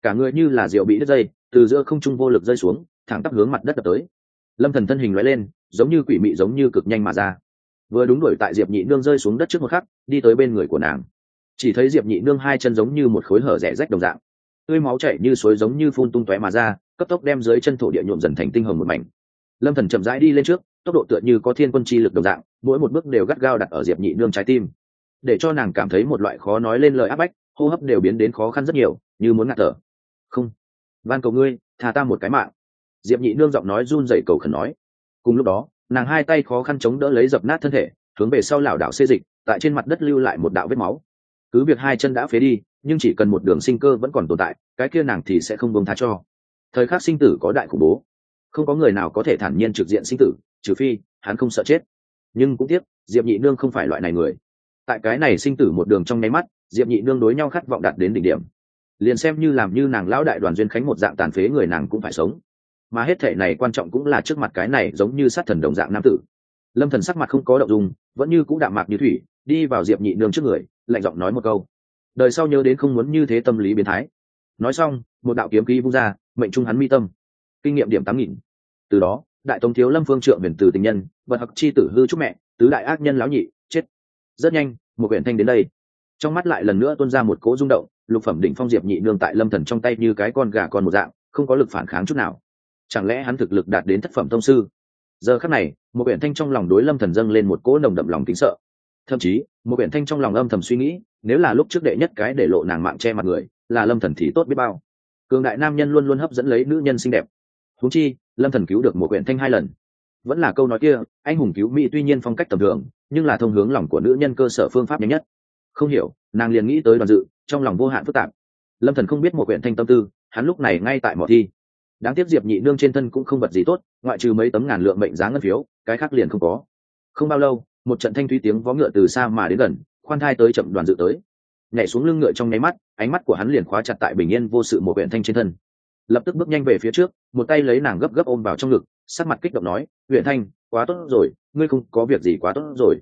cả người như là rượu bị đứt dây, từ giữa không trung vô lực rơi xuống, thẳng tắp hướng mặt đất đập tới. lâm thần thân hình lóe lên, giống như quỷ mị giống như cực nhanh mà ra vừa đúng đuổi tại diệp nhị nương rơi xuống đất trước một khắc, đi tới bên người của nàng. Chỉ thấy diệp nhị nương hai chân giống như một khối hở rẻ rách đồng dạng. Tươi máu chảy như suối giống như phun tung tóe mà ra, cấp tốc đem dưới chân thổ địa nhuộm dần thành tinh hồng một mảnh. Lâm thần chậm rãi đi lên trước, tốc độ tựa như có thiên quân chi lực đồng dạng, mỗi một bước đều gắt gao đặt ở diệp nhị nương trái tim. Để cho nàng cảm thấy một loại khó nói lên lời áp bách, hô hấp đều biến đến khó khăn rất nhiều, như muốn ngạt thở. Không, van cầu ngươi, tha ta một cái mạng. Diệp nhị nương giọng nói run rẩy cầu khẩn nói. Cùng lúc đó nàng hai tay khó khăn chống đỡ lấy dập nát thân thể, hướng về sau lảo đảo xê dịch, tại trên mặt đất lưu lại một đạo vết máu. Cứ việc hai chân đã phế đi, nhưng chỉ cần một đường sinh cơ vẫn còn tồn tại, cái kia nàng thì sẽ không bông tha cho. Thời khắc sinh tử có đại khủng bố. Không có người nào có thể thản nhiên trực diện sinh tử, trừ phi hắn không sợ chết. Nhưng cũng tiếc, diệp nhị nương không phải loại này người. Tại cái này sinh tử một đường trong nháy mắt, diệp nhị nương đối nhau khát vọng đạt đến đỉnh điểm. Liền xem như làm như nàng lão đại đoàn duyên khánh một dạng tàn phế người nàng cũng phải sống mà hết thể này quan trọng cũng là trước mặt cái này giống như sát thần đồng dạng nam tử. Lâm thần sắc mặt không có động dung, vẫn như cũng đạm mạc như thủy, đi vào diệp nhị nương trước người, lạnh giọng nói một câu. Đời sau nhớ đến không muốn như thế tâm lý biến thái. Nói xong, một đạo kiếm khí vung ra, mệnh trung hắn mi tâm. Kinh nghiệm điểm tám nghìn. Từ đó, đại tống thiếu lâm phương trượng huyền từ tình nhân, vật hặc chi tử hư trúc mẹ, tứ đại ác nhân lão nhị, chết. Rất nhanh, một huyện thanh đến đây. Trong mắt lại lần nữa tuôn ra một cỗ rung động, lục phẩm đỉnh phong diệp nhị nương tại lâm thần trong tay như cái con gà con một dạng, không có lực phản kháng chút nào chẳng lẽ hắn thực lực đạt đến thất phẩm thông sư? Giờ khắc này một huyện thanh trong lòng đối lâm thần dâng lên một cỗ nồng đậm lòng kính sợ. Thậm chí một huyện thanh trong lòng âm thầm suy nghĩ, nếu là lúc trước đệ nhất cái để lộ nàng mạng che mặt người, là lâm thần thì tốt biết bao. Cường đại nam nhân luôn luôn hấp dẫn lấy nữ nhân xinh đẹp. Huống chi, lâm thần cứu được một huyện thanh hai lần. Vẫn là câu nói kia, anh hùng cứu mỹ tuy nhiên phong cách tầm thường, nhưng là thông hướng lòng của nữ nhân cơ sở phương pháp nhanh nhất. Không hiểu, nàng liền nghĩ tới đoàn dự, trong lòng vô hạn phức tạp. Lâm thần không biết một huyện thanh tâm tư, hắn lúc này ngay tại mỏ thi đáng tiếc diệp nhị nương trên thân cũng không vật gì tốt, ngoại trừ mấy tấm ngàn lượng mệnh giá ngân phiếu, cái khác liền không có. Không bao lâu, một trận thanh thúy tiếng vó ngựa từ xa mà đến gần, khoan thai tới chậm đoàn dự tới. Nhảy xuống lưng ngựa trong nháy mắt, ánh mắt của hắn liền khóa chặt tại bình yên vô sự một huyện thanh trên thân. Lập tức bước nhanh về phía trước, một tay lấy nàng gấp gấp ôm vào trong ngực, sắc mặt kích động nói huyện thanh, quá tốt rồi, ngươi không có việc gì quá tốt rồi.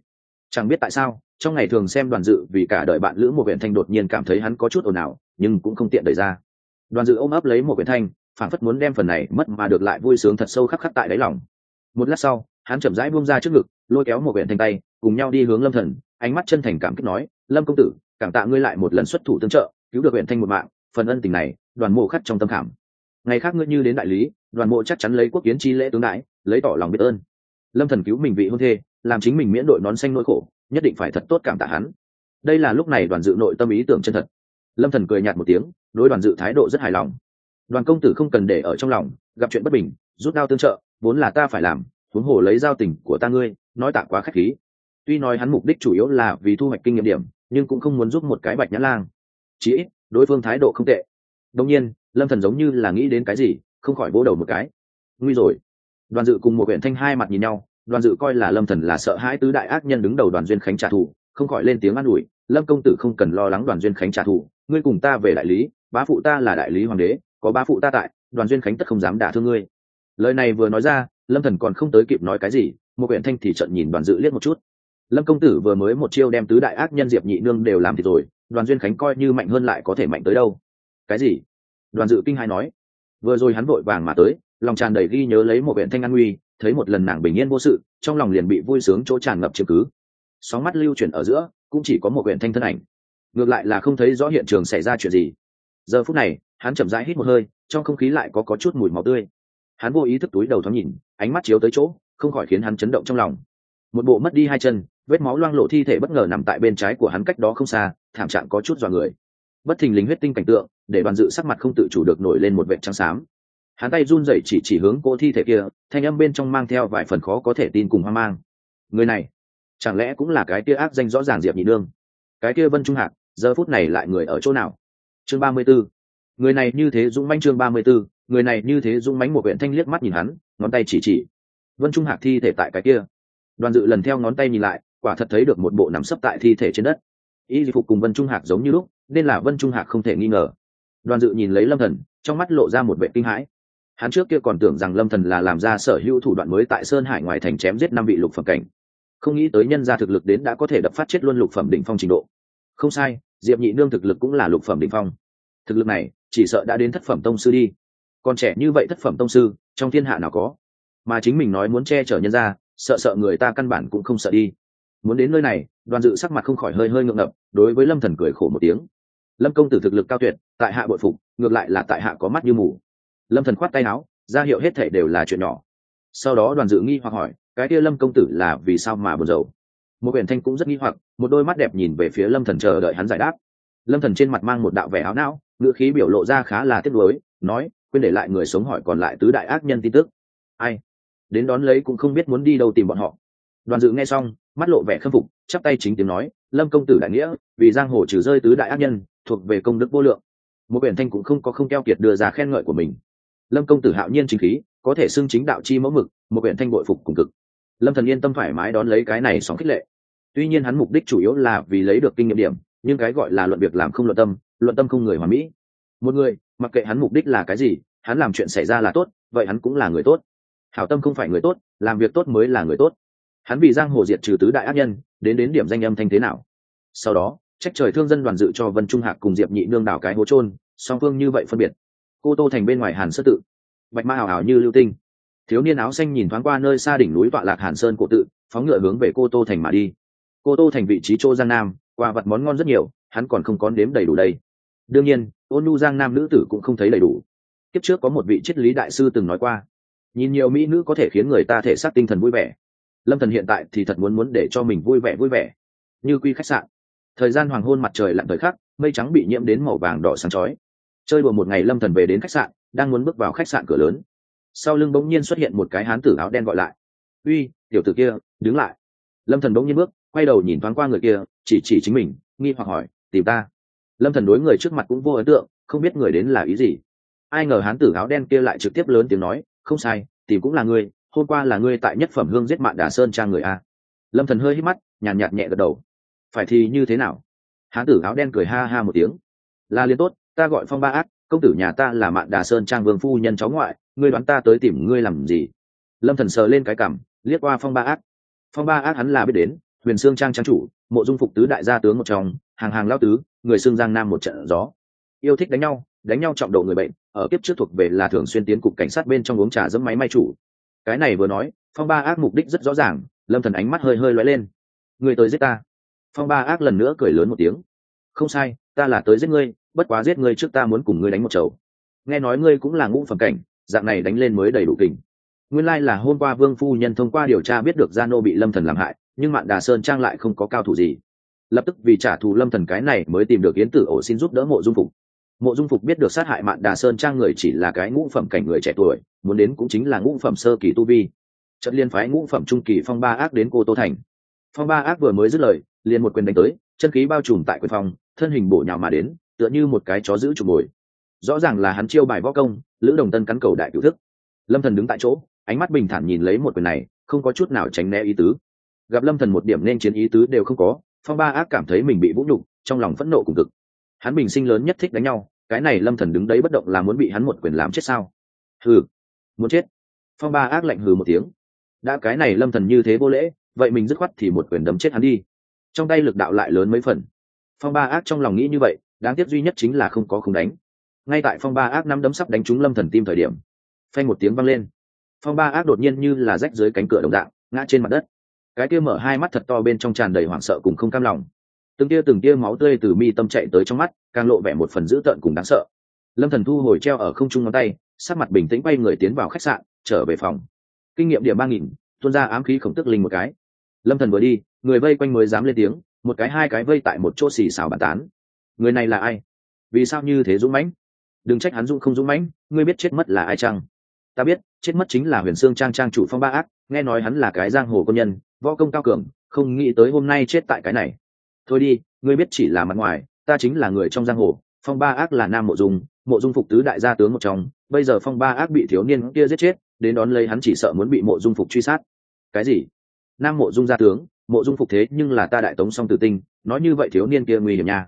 Chẳng biết tại sao, trong ngày thường xem đoàn dự vì cả đợi bạn lữ một huyện thanh đột nhiên cảm thấy hắn có chút ồn ào, nhưng cũng không tiện đẩy ra. Đoàn dự ôm ấp lấy một huyện thanh phản phất muốn đem phần này mất mà được lại vui sướng thật sâu khắc khắc tại đáy lòng. Một lát sau, hắn chậm rãi buông ra trước ngực, lôi kéo một huyện thanh tay, cùng nhau đi hướng lâm thần, ánh mắt chân thành cảm kích nói, lâm công tử, cảm tạ ngươi lại một lần xuất thủ tương trợ, cứu được huyện thanh một mạng, phần ân tình này, đoàn mộ khắc trong tâm khảm. Ngày khác ngươi như đến đại lý, đoàn mộ chắc chắn lấy quốc kiến chi lễ tướng đại lấy tỏ lòng biết ơn. Lâm thần cứu mình vị hôn thê, làm chính mình miễn đội nón xanh nỗi khổ, nhất định phải thật tốt cảm tạ hắn. Đây là lúc này đoàn dự nội tâm ý tưởng chân thật. Lâm thần cười nhạt một tiếng, đối đoàn dự thái độ rất hài lòng đoàn công tử không cần để ở trong lòng, gặp chuyện bất bình, rút đao tương trợ, vốn là ta phải làm, huống hồ lấy giao tình của ta ngươi, nói tạ quá khách khí. Tuy nói hắn mục đích chủ yếu là vì thu hoạch kinh nghiệm điểm, nhưng cũng không muốn giúp một cái bạch nhã lang. Chí ít, đối phương thái độ không tệ. Đông nhiên, lâm thần giống như là nghĩ đến cái gì, không khỏi vỗ đầu một cái. Nguy rồi. Đoàn dự cùng một huyện thanh hai mặt nhìn nhau, đoàn dự coi là lâm thần là sợ hãi tứ đại ác nhân đứng đầu đoàn duyên khánh trả thù, không khỏi lên tiếng an ủi. Lâm công tử không cần lo lắng đoàn duyên khánh trả thù, ngươi cùng ta về đại lý, bá phụ ta là đại lý hoàng đế có ba phụ ta tại, đoàn duyên khánh tất không dám đả thương ngươi. Lời này vừa nói ra, lâm thần còn không tới kịp nói cái gì, một huyện thanh thì trận nhìn đoàn dự liếc một chút. Lâm công tử vừa mới một chiêu đem tứ đại ác nhân diệp nhị nương đều làm thì rồi, đoàn duyên khánh coi như mạnh hơn lại có thể mạnh tới đâu. Cái gì? Đoàn dự kinh hai nói. Vừa rồi hắn vội vàng mà tới, lòng tràn đầy ghi nhớ lấy một huyện thanh an nguy thấy một lần nàng bình yên vô sự, trong lòng liền bị vui sướng chỗ tràn ngập chứng cứ. Sóng mắt lưu chuyển ở giữa, cũng chỉ có một huyện thanh thân ảnh. Ngược lại là không thấy rõ hiện trường xảy ra chuyện gì. Giờ phút này hắn chậm rãi hít một hơi, trong không khí lại có có chút mùi máu tươi. Hắn vô ý thức túi đầu thoáng nhìn, ánh mắt chiếu tới chỗ, không khỏi khiến hắn chấn động trong lòng. Một bộ mất đi hai chân, vết máu loang lộ thi thể bất ngờ nằm tại bên trái của hắn cách đó không xa, thảm trạng có chút dọa người. Bất thình lình huyết tinh cảnh tượng, để đoàn dự sắc mặt không tự chủ được nổi lên một vệ trắng xám. Hắn tay run rẩy chỉ chỉ hướng cô thi thể kia, thanh âm bên trong mang theo vài phần khó có thể tin cùng hoang mang. Người này, chẳng lẽ cũng là cái kia ác danh rõ ràng diệp nhị nương? Cái kia vân trung hạc, giờ phút này lại người ở chỗ nào? Chương ba mươi b ố người này như thế dũng mãnh chương ba mươi b ố người này như thế dũng mãnh một huyện thanh liếc mắt nhìn hắn, ngón tay chỉ chỉ. Vân trung hạc thi thể tại cái kia. Đoàn dự lần theo ngón tay nhìn lại, quả thật thấy được một bộ nằm sấp tại thi thể trên đất. Y phục cùng vân trung hạc giống như lúc, nên là vân trung hạc không thể nghi ngờ. Đoàn dự nhìn lấy lâm thần, trong mắt lộ ra một vệ kinh hãi. Hắn trước kia còn tưởng rằng lâm thần là làm ra sở hữu thủ đoạn mới tại sơn hải ngoài thành chém giết năm vị lục phẩm cảnh. Không nghĩ tới nhân gia thực lực đến đã có thể đập phát chết luôn lục phẩm đỉnh phong trình độ. Không sai, diệp nhị nương thực lực cũng là lục phẩm đỉnh phong. Thực lực này chỉ sợ đã đến thất phẩm tông sư đi. Còn trẻ như vậy thất phẩm tông sư, trong thiên hạ nào có? Mà chính mình nói muốn che chở nhân gia sợ sợ người ta căn bản cũng không sợ đi. Muốn đến nơi này, đoàn dự sắc mặt không khỏi hơi hơi ngượng ngập, đối với lâm thần cười khổ một tiếng. Lâm công tử thực lực cao tuyệt, tại hạ bội phục, ngược lại là tại hạ có mắt như mù. Lâm thần khoát tay áo, ra hiệu hết thể đều là chuyện nhỏ. Sau đó đoàn dự nghi hoặc hỏi, cái kia lâm công tử là vì sao mà buồn rầu? Một quyển thanh cũng rất nghi hoặc, một đôi mắt đẹp nhìn về phía lâm thần chờ đợi hắn giải đáp. Lâm thần trên mặt mang một đạo vẻ áo não ngựa khí biểu lộ ra khá là tiếc nuối, nói, quên để lại người sống hỏi còn lại tứ đại ác nhân tin tức. Ai? Đến đón lấy cũng không biết muốn đi đâu tìm bọn họ. Đoàn dự nghe xong, mắt lộ vẻ khâm phục, chắp tay chính tiếng nói, lâm công tử đại nghĩa, vì giang hồ trừ rơi tứ đại ác nhân, thuộc về công đức vô lượng. Một biển thanh cũng không có không keo kiệt đưa ra khen ngợi của mình. Lâm công tử hạo nhiên chính khí, có thể xưng chính đạo chi mẫu mực, một biển thanh bội phục cùng cực. Lâm thần yên tâm thoải mái đón lấy cái này sóng khích lệ. Tuy nhiên hắn mục đích chủ yếu là vì lấy được kinh nghiệm điểm, nhưng cái gọi là luận việc làm không luận tâm luận tâm không người hòa mỹ. Một người, mặc kệ hắn mục đích là cái gì, hắn làm chuyện xảy ra là tốt, vậy hắn cũng là người tốt. Hảo tâm không phải người tốt, làm việc tốt mới là người tốt. Hắn vì giang hồ diệt trừ tứ đại ác nhân, đến đến điểm danh âm thanh thế nào? Sau đó, trách trời thương dân đoàn dự cho vân trung hạc cùng diệp nhị nương đảo cái hố trôn song phương như vậy phân biệt. Cô tô thành bên ngoài hàn sơ tự, bạch ma ảo ảo như lưu tinh. Thiếu niên áo xanh nhìn thoáng qua nơi xa đỉnh núi tọa lạc hàn sơn cổ tự, phóng ngựa hướng về cô tô thành mà đi. Cô tô thành vị trí châu giang nam, quà vật món ngon rất nhiều, hắn còn không có đếm đầy đủ đây đương nhiên, ôn nu giang nam nữ tử cũng không thấy đầy đủ. Kiếp trước có một vị triết lý đại sư từng nói qua, nhìn nhiều mỹ nữ có thể khiến người ta thể xác tinh thần vui vẻ. Lâm thần hiện tại thì thật muốn muốn để cho mình vui vẻ vui vẻ. Như quy khách sạn. Thời gian hoàng hôn mặt trời lặn thời khắc, mây trắng bị nhiễm đến màu vàng đỏ sáng chói. Chơi đùa một ngày lâm thần về đến khách sạn, đang muốn bước vào khách sạn cửa lớn. Sau lưng bỗng nhiên xuất hiện một cái hán tử áo đen gọi lại. Uy, tiểu tử kia, đứng lại. Lâm thần bỗng nhiên bước, quay đầu nhìn thoáng qua người kia, chỉ chỉ chính mình, nghi hoặc hỏi, tìm ta? Lâm thần đối người trước mặt cũng vô ấn tượng, không biết người đến là ý gì. Ai ngờ hán tử áo đen kia lại trực tiếp lớn tiếng nói, không sai, tìm cũng là ngươi, hôm qua là ngươi tại nhất phẩm hương giết mạng đà sơn trang người a. Lâm thần hơi hít mắt, nhàn nhạt nhẹ gật đầu. Phải thì như thế nào? Hán tử áo đen cười ha ha một tiếng. La liên tốt, ta gọi phong ba ác, công tử nhà ta là mạn đà sơn trang vương phu nhân cháu ngoại, ngươi đoán ta tới tìm ngươi làm gì? Lâm thần sờ lên cái cằm, liếc qua phong ba ác. Phong ba ác hắn là biết đến, huyền sương trang trang chủ, mộ dung phục tứ đại gia tướng một trong hàng hàng lao tứ, người xương giang nam một trận gió. Yêu thích đánh nhau đánh nhau trọng độ người bệnh, ở kiếp trước thuộc về là thường xuyên tiến cục cảnh sát bên trong uống trà dẫm máy may chủ. Cái này vừa nói, phong ba ác mục đích rất rõ ràng, lâm thần ánh mắt hơi hơi lóe lên. Người tới giết ta. Phong ba ác lần nữa cười lớn một tiếng. Không sai, ta là tới giết ngươi, bất quá giết ngươi trước ta muốn cùng ngươi đánh một chầu. Nghe nói ngươi cũng là ngũ phẩm cảnh, dạng này đánh lên mới đầy đủ kình. Nguyên lai là hôm qua vương phu nhân thông qua điều tra biết được gia nô bị lâm thần làm hại, nhưng mạn đà sơn trang lại không có cao thủ gì lập tức vì trả thù lâm thần cái này mới tìm được yến tử ổ xin giúp đỡ mộ dung phục. Mộ dung phục biết được sát hại mạn đà sơn trang người chỉ là cái ngũ phẩm cảnh người trẻ tuổi, muốn đến cũng chính là ngũ phẩm sơ kỳ tu vi. Trận liên phái ngũ phẩm trung kỳ phong ba ác đến cô tô thành. Phong ba ác vừa mới dứt lời, liền một quyền đánh tới, chân khí bao trùm tại quyền phong thân hình bổ nhào mà đến, tựa như một cái chó giữ chụp mồi. Rõ ràng là hắn chiêu bài võ công, lữ đồng tân cắn cầu đại cựu thức. Lâm thần đứng tại chỗ, ánh mắt bình thản nhìn lấy một quyền này, không có chút nào tránh né ý tứ. Gặp lâm thần một điểm nên chiến ý tứ đều không có phong ba ác cảm thấy mình bị vũ nhục, trong lòng phẫn nộ cùng cực. Hắn bình sinh lớn nhất thích đánh nhau, cái này lâm thần đứng đấy bất động là muốn bị hắn một quyền làm chết sao? Hừ, muốn chết. Phong ba ác lạnh hừ một tiếng. Đã cái này lâm thần như thế vô lễ, vậy mình dứt khoát thì một quyền đấm chết hắn đi. Trong tay lực đạo lại lớn mấy phần. Phong ba ác trong lòng nghĩ như vậy, đáng tiếc duy nhất chính là không có không đánh. Ngay tại phong ba ác năm đấm sắp đánh trúng lâm thần tim thời điểm, phanh một tiếng vang lên. Phong ba ác đột nhiên như là rách dưới cánh cửa đồng dạng, ngã trên mặt đất cái kia mở hai mắt thật to bên trong tràn đầy hoảng sợ cùng không cam lòng. Từng tia từng tia máu tươi từ mi tâm chạy tới trong mắt, càng lộ vẻ một phần dữ tợn cùng đáng sợ. Lâm thần thu hồi treo ở không trung ngón tay, sắc mặt bình tĩnh bay người tiến vào khách sạn, trở về phòng. Kinh nghiệm điểm ba nghìn, tuôn ra ám khí khổng tức linh một cái. Lâm thần vừa đi, người vây quanh mới dám lên tiếng, một cái hai cái vây tại một chỗ xì xào bàn tán. Người này là ai? Vì sao như thế dũng mãnh? Đừng trách hắn dũng không dũng mãnh, ngươi biết chết mất là ai chăng? Ta biết chết mất chính là huyền sương trang trang chủ phong ba ác, nghe nói hắn là cái giang hồ công nhân, võ công cao cường, không nghĩ tới hôm nay chết tại cái này. Thôi đi, ngươi biết chỉ là mặt ngoài, ta chính là người trong giang hồ, phong ba ác là nam mộ dung mộ dung phục tứ đại gia tướng một trong, bây giờ phong ba ác bị thiếu niên kia giết chết, đến đón lấy hắn chỉ sợ muốn bị mộ dung phục truy sát. Cái gì? Nam mộ dung gia tướng, mộ dung phục thế nhưng là ta đại tống song tử tinh, nói như vậy thiếu niên kia nguy hiểm nha.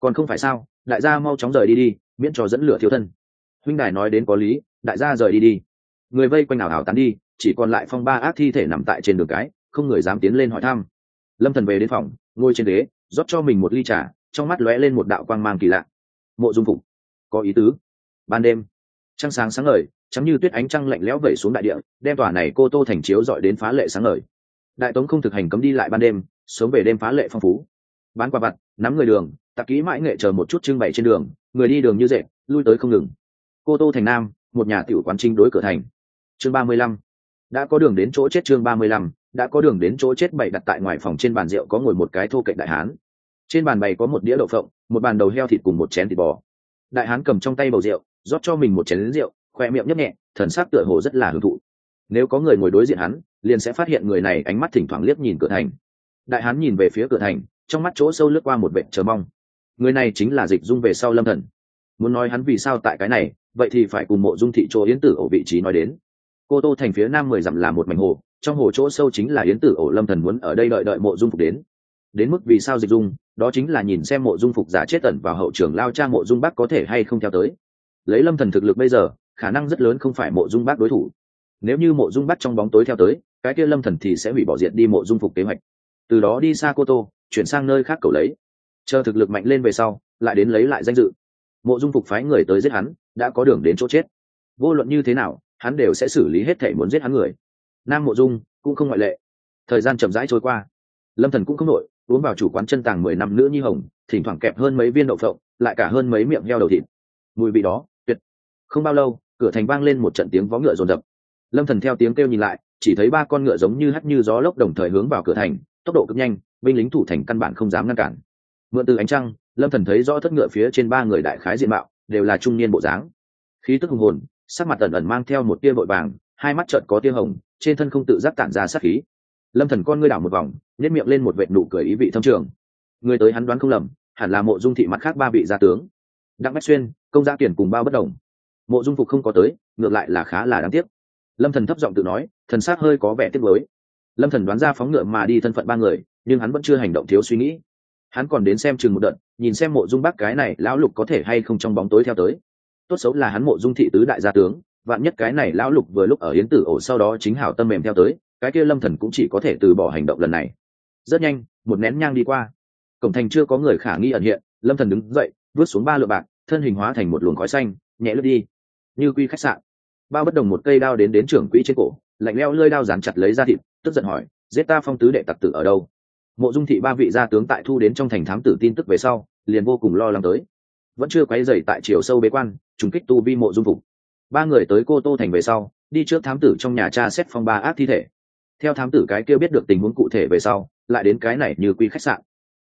Còn không phải sao, đại gia mau chóng rời đi đi, miễn cho dẫn lửa thiếu thân. Huynh đài nói đến có lý, đại gia rời đi đi người vây quanh ảo ảo tán đi, chỉ còn lại phong ba ác thi thể nằm tại trên đường cái, không người dám tiến lên hỏi thăm. Lâm thần về đến phòng, ngồi trên ghế, rót cho mình một ly trà, trong mắt lóe lên một đạo quang mang kỳ lạ. Mộ dung phục, có ý tứ. Ban đêm, trăng sáng sáng ngời chắm như tuyết ánh trăng lạnh lẽo vẩy xuống đại địa, đem tòa này cô tô thành chiếu dọi đến phá lệ sáng ngời. Đại tống không thực hành cấm đi lại ban đêm, sớm về đêm phá lệ phong phú. Bán qua vặt, nắm người đường, tạp kỹ mãi nghệ chờ một chút trưng bày trên đường, người đi đường như dệt, lui tới không ngừng. Cô tô thành nam, một nhà tiểu quán trinh đối cửa thành chương ba mươi lăm. Đã có đường đến chỗ chết chương ba mươi lăm, đã có đường đến chỗ chết bày đặt tại ngoài phòng trên bàn rượu có ngồi một cái thô cạnh đại hán. Trên bàn bày có một đĩa đậu phộng, một bàn đầu heo thịt cùng một chén thịt bò. Đại hán cầm trong tay bầu rượu, rót cho mình một chén lính rượu, khoe miệng nhấp nhẹ, thần sắc tựa hồ rất là hưởng thụ. Nếu có người ngồi đối diện hắn, liền sẽ phát hiện người này ánh mắt thỉnh thoảng liếc nhìn cửa thành. Đại hán nhìn về phía cửa thành, trong mắt chỗ sâu lướt qua một vệ chờ mong. Người này chính là dịch dung về sau lâm thần. Muốn nói hắn vì sao tại cái này, vậy thì phải cùng mộ dung thị chỗ yến tử ở vị trí nói đến cô tô thành phía nam mười dặm là một mảnh hồ, trong hồ chỗ sâu chính là yến tử ổ lâm thần muốn ở đây đợi đợi mộ dung phục đến. Đến mức vì sao dịch dung, đó chính là nhìn xem mộ dung phục giả chết tẩn vào hậu trường lao cha mộ dung bắc có thể hay không theo tới. Lấy lâm thần thực lực bây giờ, khả năng rất lớn không phải mộ dung bắc đối thủ. Nếu như mộ dung bắc trong bóng tối theo tới, cái kia lâm thần thì sẽ hủy bỏ diện đi mộ dung phục kế hoạch. Từ đó đi xa cô tô, chuyển sang nơi khác cầu lấy. Chờ thực lực mạnh lên về sau, lại đến lấy lại danh dự. Mộ dung phục phái người tới giết hắn, đã có đường đến chỗ chết. Vô luận như thế nào hắn đều sẽ xử lý hết thể muốn giết hắn người. Nam mộ dung cũng không ngoại lệ. Thời gian chậm rãi trôi qua. Lâm thần cũng không nội uống vào chủ quán chân tàng mười năm nữ nhi hồng, thỉnh thoảng kẹp hơn mấy viên đậu phộng, lại cả hơn mấy miệng heo đầu thịt. Mùi vị đó, tuyệt. Không bao lâu, cửa thành vang lên một trận tiếng vó ngựa rồn rập lâm thần theo tiếng kêu nhìn lại, chỉ thấy ba con ngựa giống như hắt như gió lốc đồng thời hướng vào cửa thành, tốc độ cực nhanh, binh lính thủ thành căn bản không dám ngăn cản. Mượn từ ánh trăng, lâm thần thấy rõ thất ngựa phía trên ba người đại khái diện mạo, đều là trung niên bộ dáng. Khí tức hùng hồn sắc mặt ẩn ẩn mang theo một tia vội vàng, hai mắt trợn có tia hồng, trên thân không tự giác tản ra sát khí. Lâm thần con ngươi đảo một vòng nhét miệng lên một vệt nụ cười ý vị thâm trường. Người tới hắn đoán không lầm, hẳn là mộ dung thị mặt khác ba vị gia tướng. Đặng bách xuyên, công gia kiển cùng bao bất đồng. Mộ dung phục không có tới, ngược lại là khá là đáng tiếc. Lâm thần thấp giọng tự nói, thần sát hơi có vẻ tiếc lối lâm thần đoán ra phóng ngựa mà đi thân phận ba người, nhưng hắn vẫn chưa hành động thiếu suy nghĩ. Hắn còn đến xem chừng một đợt, nhìn xem mộ dung bác cái này, lão lục có thể hay không trong bóng tối theo tới tốt xấu là hắn mộ dung thị tứ đại gia tướng, vạn nhất cái này lão lục vừa lúc ở yến tử ổ sau đó chính hảo tâm mềm theo tới, cái kia lâm thần cũng chỉ có thể từ bỏ hành động lần này. Rất nhanh, một nén nhang đi qua. Cổng thành chưa có người khả nghi ẩn hiện, lâm thần đứng dậy, vứt xuống ba lượng bạc, thân hình hóa thành một luồng khói xanh, nhẹ lướt đi. Như quy khách sạn. Bao bất đồng một cây đao đến đến trưởng quỹ trên cổ, lạnh leo lơi đao dán chặt lấy ra thịt, tức giận hỏi, giết ta phong tứ đệ tặc tử ở đâu? Mộ dung thị ba vị gia tướng tại thu đến trong thành thám tử tin tức về sau, liền vô cùng lo lắng tới vẫn chưa quấy dày tại chiều sâu bế quan, trùng kích tu vi mộ dung phục. Ba người tới cô tô thành về sau, đi trước thám tử trong nhà cha xét phong ba ác thi thể. Theo thám tử cái kia biết được tình huống cụ thể về sau, lại đến cái này như quy khách sạn.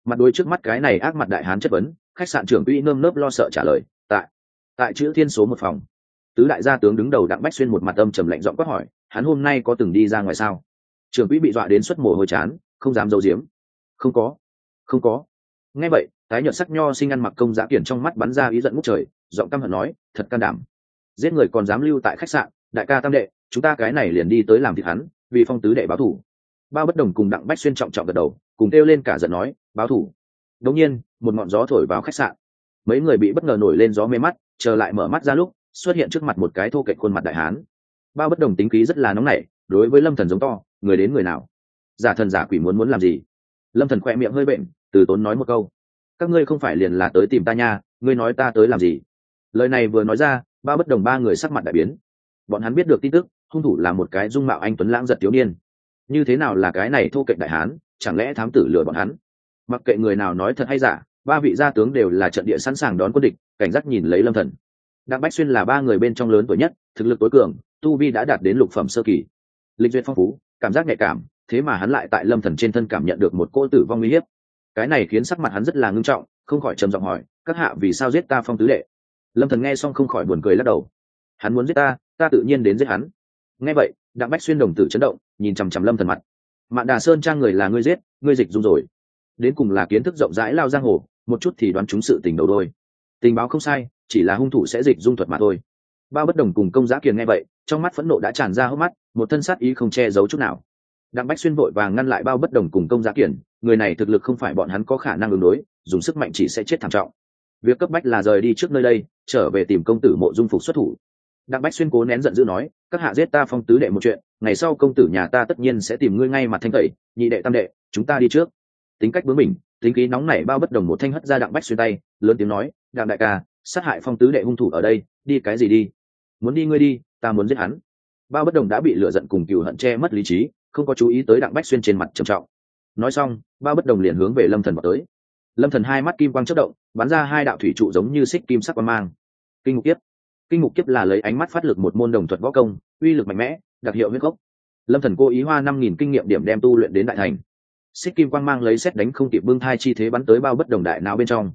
Mặt đôi trước mắt cái này ác mặt đại hán chất vấn, khách sạn trưởng quỹ nơm nớp lo sợ trả lời, tại tại chữ thiên số một phòng. Tứ đại gia tướng đứng đầu đặng bách xuyên một mặt âm trầm lạnh giọng quát hỏi, hắn hôm nay có từng đi ra ngoài sao? Trưởng quỹ bị dọa đến suất mồ hôi chán, không dám giấu giếm. Không có không có. Nghe vậy tái nhợt sắc nho sinh ăn mặc công giá kiển trong mắt bắn ra ý giận ngút trời, giọng căm hận nói, thật can đảm. Giết người còn dám lưu tại khách sạn, đại ca tam đệ, chúng ta cái này liền đi tới làm thịt hắn, vì phong tứ đệ báo thủ. Bao bất đồng cùng đặng bách xuyên trọng trọng gật đầu, cùng kêu lên cả giận nói, báo thủ. Đống nhiên, một ngọn gió thổi vào khách sạn. Mấy người bị bất ngờ nổi lên gió mê mắt, chờ lại mở mắt ra lúc, xuất hiện trước mặt một cái thô kệch khuôn mặt đại hán. Bao bất đồng tính khí rất là nóng nảy, đối với lâm thần giống to, người đến người nào? Giả thần giả quỷ muốn muốn làm gì? Lâm thần khoe miệng hơi bệnh, từ tốn nói một câu các ngươi không phải liền là tới tìm ta nha, ngươi nói ta tới làm gì? Lời này vừa nói ra, ba bất đồng ba người sắc mặt đại biến. Bọn hắn biết được tin tức, hung thủ là một cái dung mạo anh tuấn lãng giật thiếu niên. Như thế nào là cái này thô kệch đại hán, chẳng lẽ thám tử lừa bọn hắn? Mặc kệ người nào nói thật hay giả, ba vị gia tướng đều là trận địa sẵn sàng đón quân địch, cảnh giác nhìn lấy lâm thần. Đặng bách xuyên là ba người bên trong lớn tuổi nhất, thực lực tối cường, tu vi đã đạt đến lục phẩm sơ kỳ. Lịch duyệt phong phú, cảm giác nhạy cảm, thế mà hắn lại tại lâm thần trên thân cảm nhận được một cô tử vong uy hiếp cái này khiến sắc mặt hắn rất là ngưng trọng, không khỏi trầm giọng hỏi, các hạ vì sao giết ta phong tứ đệ? Lâm thần nghe xong không khỏi buồn cười lắc đầu. Hắn muốn giết ta ta tự nhiên đến giết hắn. Nghe vậy, đặng bách xuyên đồng tử chấn động, nhìn chằm chằm lâm thần mặt. Mạn đà sơn trang người là ngươi giết, ngươi dịch dung rồi. Đến cùng là kiến thức rộng rãi lao giang hồ, một chút thì đoán chúng sự tình đầu đôi. Tình báo không sai, chỉ là hung thủ sẽ dịch dung thuật mà thôi. Bao bất đồng cùng công giá kiền nghe vậy, trong mắt phẫn nộ đã tràn ra hốc mắt, một thân sát ý không che giấu chút nào đặng bách xuyên vội vàng ngăn lại bao bất đồng cùng công giá kiển, người này thực lực không phải bọn hắn có khả năng ứng đối, dùng sức mạnh chỉ sẽ chết thảm trọng. Việc cấp bách là rời đi trước nơi đây, trở về tìm công tử mộ dung phục xuất thủ. Đặng bách xuyên cố nén giận dữ nói, các hạ giết ta phong tứ đệ một chuyện, ngày sau công tử nhà ta tất nhiên sẽ tìm ngươi ngay mặt thanh tẩy, nhị đệ tam đệ, chúng ta đi trước. Tính cách bướng mình tính khí nóng nảy bao bất đồng một thanh hất ra đặng bách xuyên tay, lớn tiếng nói, đặng đại ca, sát hại phong tứ đệ hung thủ ở đây, đi cái gì đi? Muốn đi ngươi đi, ta muốn giết hắn. Bao bất đồng đã bị lựa giận cùng cựu hận che mất lý trí không có chú ý tới đặng bách xuyên trên mặt trầm trọng. Nói xong bao bất đồng liền hướng về lâm thần vào tới. Lâm thần hai mắt kim quang chất động, bắn ra hai đạo thủy trụ giống như xích kim sắc quang mang. Kinh ngục kiếp. Kinh ngục kiếp là lấy ánh mắt phát lực một môn đồng thuật võ công, uy lực mạnh mẽ, đặc hiệu huyết gốc. Lâm thần cố ý hoa năm nghìn kinh nghiệm điểm đem tu luyện đến đại thành. Xích kim quang mang lấy xét đánh không kịp bưng thai chi thế bắn tới bao bất đồng đại não bên trong.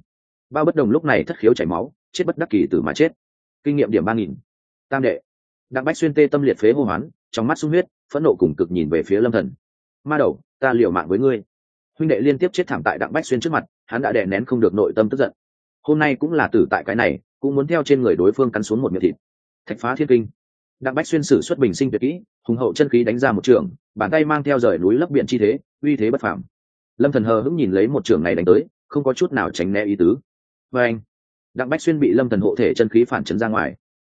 Bao bất đồng lúc này thất khiếu chảy máu, chết bất đắc kỳ tử mà chết. Kinh nghiệm điểm ba nghìn. Tam đệ. Đặng bách xuyên tê tâm liệt phế hô hoán, trong mắt sung huyết phẫn nộ cùng cực nhìn về phía lâm thần. Ma đầu, ta liều mạng với ngươi. Huynh đệ liên tiếp chết thảm tại đặng bách xuyên trước mặt, hắn đã đè nén không được nội tâm tức giận. Hôm nay cũng là tử tại cái này, cũng muốn theo trên người đối phương cắn xuống một miệng thịt. Thạch phá thiên kinh. Đặng bách xuyên sử xuất bình sinh tuyệt kỹ, hùng hậu chân khí đánh ra một trường, bàn tay mang theo rời núi lấp biển chi thế, uy thế bất phàm. Lâm thần hờ hững nhìn lấy một trường này đánh tới, không có chút nào tránh né ý tứ. Và anh. Đặng bách xuyên bị lâm thần hộ thể chân khí phản chấn ra ngoài.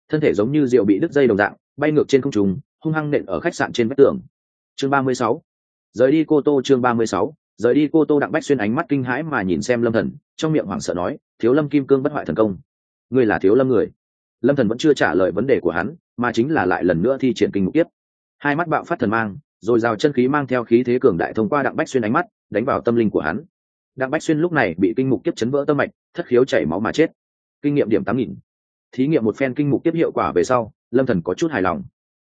Thân thể giống như rượu bị đứt dây đồng dạng, bay ngược trên không trung hung hăng nện ở khách sạn trên vách tường. Chương ba mươi sáu. Rời đi cô tô chương ba mươi sáu. Rời đi cô tô đặng bách xuyên ánh mắt kinh hãi mà nhìn xem lâm thần, trong miệng hoảng sợ nói, thiếu lâm kim cương bất hoại thần công. Ngươi là thiếu lâm người. Lâm thần vẫn chưa trả lời vấn đề của hắn, mà chính là lại lần nữa thi triển kinh mục tiếp. Hai mắt bạo phát thần mang, rồi rào chân khí mang theo khí thế cường đại thông qua đặng bách xuyên ánh mắt, đánh vào tâm linh của hắn. Đặng bách xuyên lúc này bị kinh mục tiếp chấn vỡ tâm mạch, thất khiếu chảy máu mà chết. Kinh nghiệm điểm tám nghìn. Thí nghiệm một phen kinh mục tiếp hiệu quả về sau, lâm thần có chút hài lòng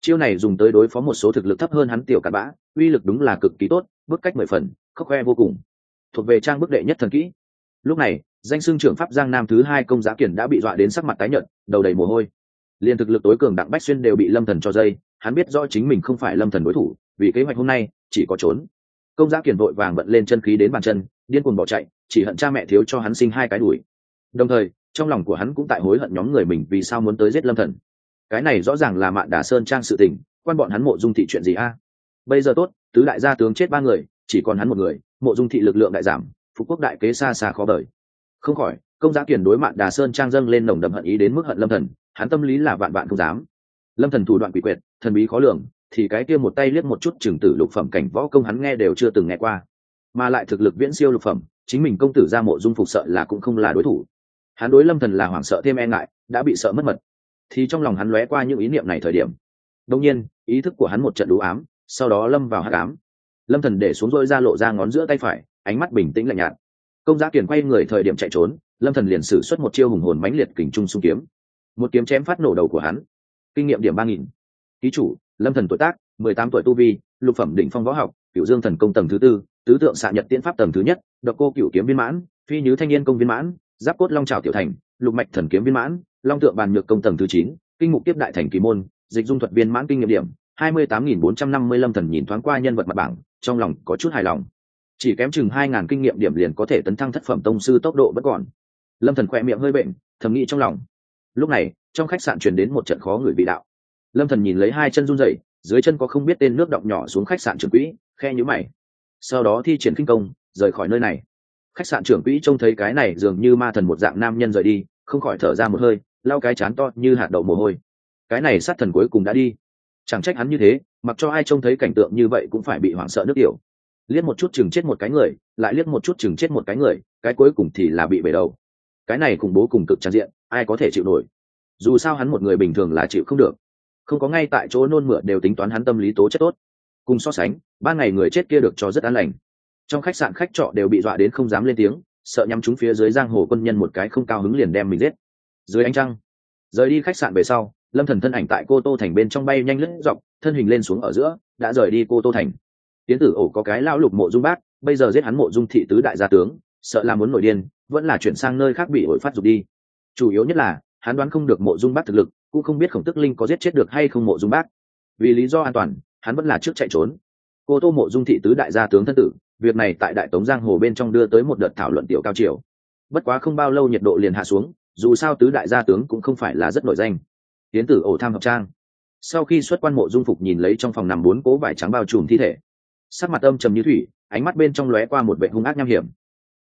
chiêu này dùng tới đối phó một số thực lực thấp hơn hắn tiểu cặn bã, uy lực đúng là cực kỳ tốt, bức cách mười phần khóc khoe vô cùng. Thuộc về trang bức đệ nhất thần kỹ. Lúc này, danh xưng trưởng pháp giang nam thứ hai công giá kiển đã bị dọa đến sắc mặt tái nhợt, đầu đầy mồ hôi. Liên thực lực tối cường đặng bách xuyên đều bị lâm thần cho dây, hắn biết rõ chính mình không phải lâm thần đối thủ, vì kế hoạch hôm nay, chỉ có trốn. Công giá kiển vội vàng bận lên chân khí đến bàn chân, điên cuồng bỏ chạy, chỉ hận cha mẹ thiếu cho hắn sinh hai cái đuổi. Đồng thời, trong lòng của hắn cũng tại hối hận nhóm người mình vì sao muốn tới giết lâm thần cái này rõ ràng là mạn đà sơn trang sự tình, quan bọn hắn mộ dung thị chuyện gì a? Bây giờ tốt, tứ đại gia tướng chết ba người, chỉ còn hắn một người, mộ dung thị lực lượng đại giảm phục quốc đại kế xa xa khó đời không khỏi, công giá kiển đối mạn đà sơn trang dâng lên nồng đậm hận ý đến mức hận lâm thần, hắn tâm lý là vạn vạn không dám. Lâm thần thủ đoạn quỷ quyệt, thần bí khó lường, thì cái kia một tay liếc một chút trường tử lục phẩm cảnh võ công hắn nghe đều chưa từng nghe qua. Mà lại thực lực viễn siêu lục phẩm, chính mình công tử ra mộ dung phục sợ là cũng không là đối thủ. Hắn đối lâm thần là hoảng sợ thêm e ngại, đã bị sợ mất mật thì trong lòng hắn lóe qua những ý niệm này thời điểm. Đông nhiên, ý thức của hắn một trận đũ ám, sau đó lâm vào hát ám. Lâm thần để xuống rôi ra lộ ra ngón giữa tay phải, ánh mắt bình tĩnh lạnh nhạt. Công giá kiền quay người thời điểm chạy trốn, lâm thần liền sử xuất một chiêu hùng hồn mãnh liệt kình trung xung kiếm. Một kiếm chém phát nổ đầu của hắn. Kinh nghiệm điểm ba nghìn. Ký chủ, lâm thần tuổi tác, mười tám tuổi tu vi, lục phẩm đỉnh phong võ học cựu dương thần công tầng thứ tư, tứ tượng xạ nhật tiễn pháp tầng thứ nhất, độc cô cựu kiếm viên mãn, phi nhứ thanh niên công viên mãn, giáp cốt long trào tiểu thành lục mạch thần kiếm viên mãn, long tượng bàn nhược công tầng thứ chín, kinh mục tiếp đại thành kỳ môn, dịch dung thuật viên mãn kinh nghiệm điểm, hai mươi tám nghìn bốn trăm năm mươi lăm thần nhìn thoáng qua nhân vật mặt bảng, trong lòng có chút hài lòng. Chỉ kém chừng hai ngàn kinh nghiệm điểm liền có thể tấn thăng thất phẩm tông sư tốc độ bất còn. Lâm thần khỏe miệng hơi bệnh, thầm nghĩ trong lòng. Lúc này, trong khách sạn truyền đến một trận khó người bị đạo. Lâm thần nhìn lấy hai chân run rẩy, dưới chân có không biết tên nước động nhỏ xuống khách sạn trưởng quỹ, khe nhíu mày. Sau đó thi triển kinh công, rời khỏi nơi này khách sạn trưởng quỹ trông thấy cái này dường như ma thần một dạng nam nhân rời đi, không khỏi thở ra một hơi, lau cái chán to như hạt đậu mồ hôi. Cái này sát thần cuối cùng đã đi. Chẳng trách hắn như thế, mặc cho ai trông thấy cảnh tượng như vậy cũng phải bị hoảng sợ nước tiểu. Liếc một chút chừng chết một cái người, lại liếc một chút chừng chết một cái người, cái cuối cùng thì là bị bể đầu. Cái này khủng bố cùng cực tràn diện, ai có thể chịu nổi? Dù sao hắn một người bình thường là chịu không được. Không có ngay tại chỗ nôn mửa đều tính toán hắn tâm lý tố chất tốt. Cùng so sánh, ba ngày người chết kia được cho rất an lành trong khách sạn khách trọ đều bị dọa đến không dám lên tiếng, sợ nhắm chúng phía dưới giang hồ quân nhân một cái không cao hứng liền đem mình giết. Dưới ánh trăng, rời đi khách sạn về sau, lâm thần thân ảnh tại cô tô thành bên trong bay nhanh lướt dọc, thân hình lên xuống ở giữa, đã rời đi cô tô thành. Tiến tử ổ có cái lao lục mộ dung bác, bây giờ giết hắn mộ dung thị tứ đại gia tướng, sợ là muốn nổi điên, vẫn là chuyển sang nơi khác bị hội phát dục đi. Chủ yếu nhất là, hắn đoán không được mộ dung bác thực lực, cũng không biết khổng tức linh có giết chết được hay không mộ dung bác. Vì lý do an toàn, hắn vẫn là trước chạy trốn. Cô tô mộ dung thị tứ đại gia tướng thân tử việc này tại đại tống giang hồ bên trong đưa tới một đợt thảo luận tiểu cao triều. Bất quá không bao lâu nhiệt độ liền hạ xuống, dù sao tứ đại gia tướng cũng không phải là rất nổi danh. Tiến tử ổ tham hợp trang. Sau khi xuất quan mộ dung phục nhìn lấy trong phòng nằm bốn cố vải trắng bao trùm thi thể. Sắc mặt âm trầm như thủy, ánh mắt bên trong lóe qua một vệ hung ác nham hiểm.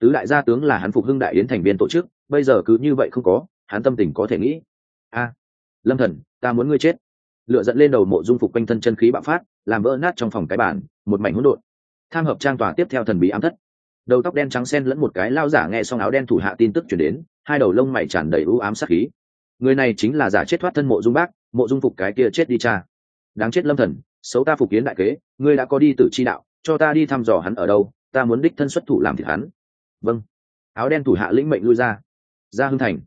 Tứ đại gia tướng là hắn phục hưng đại yến thành viên tổ chức, bây giờ cứ như vậy không có, hắn tâm tình có thể nghĩ. A, lâm thần, ta muốn ngươi chết. Lựa dẫn lên đầu mộ dung phục quanh thân chân khí bạo phát, làm vỡ nát trong phòng cái bản một mảnh hỗn độn tham hợp trang tòa tiếp theo thần bí ám thất. Đầu tóc đen trắng xen lẫn một cái lao giả nghe xong áo đen thủ hạ tin tức chuyển đến, hai đầu lông mày tràn đầy u ám sát khí. Người này chính là giả chết thoát thân mộ dung bác, mộ dung phục cái kia chết đi cha. Đáng chết lâm thần, xấu ta phục kiến đại kế, ngươi đã có đi tử chi đạo, cho ta đi thăm dò hắn ở đâu, ta muốn đích thân xuất thủ làm thịt hắn. Vâng. Áo đen thủ hạ lĩnh mệnh lui ra. Ra hưng thành.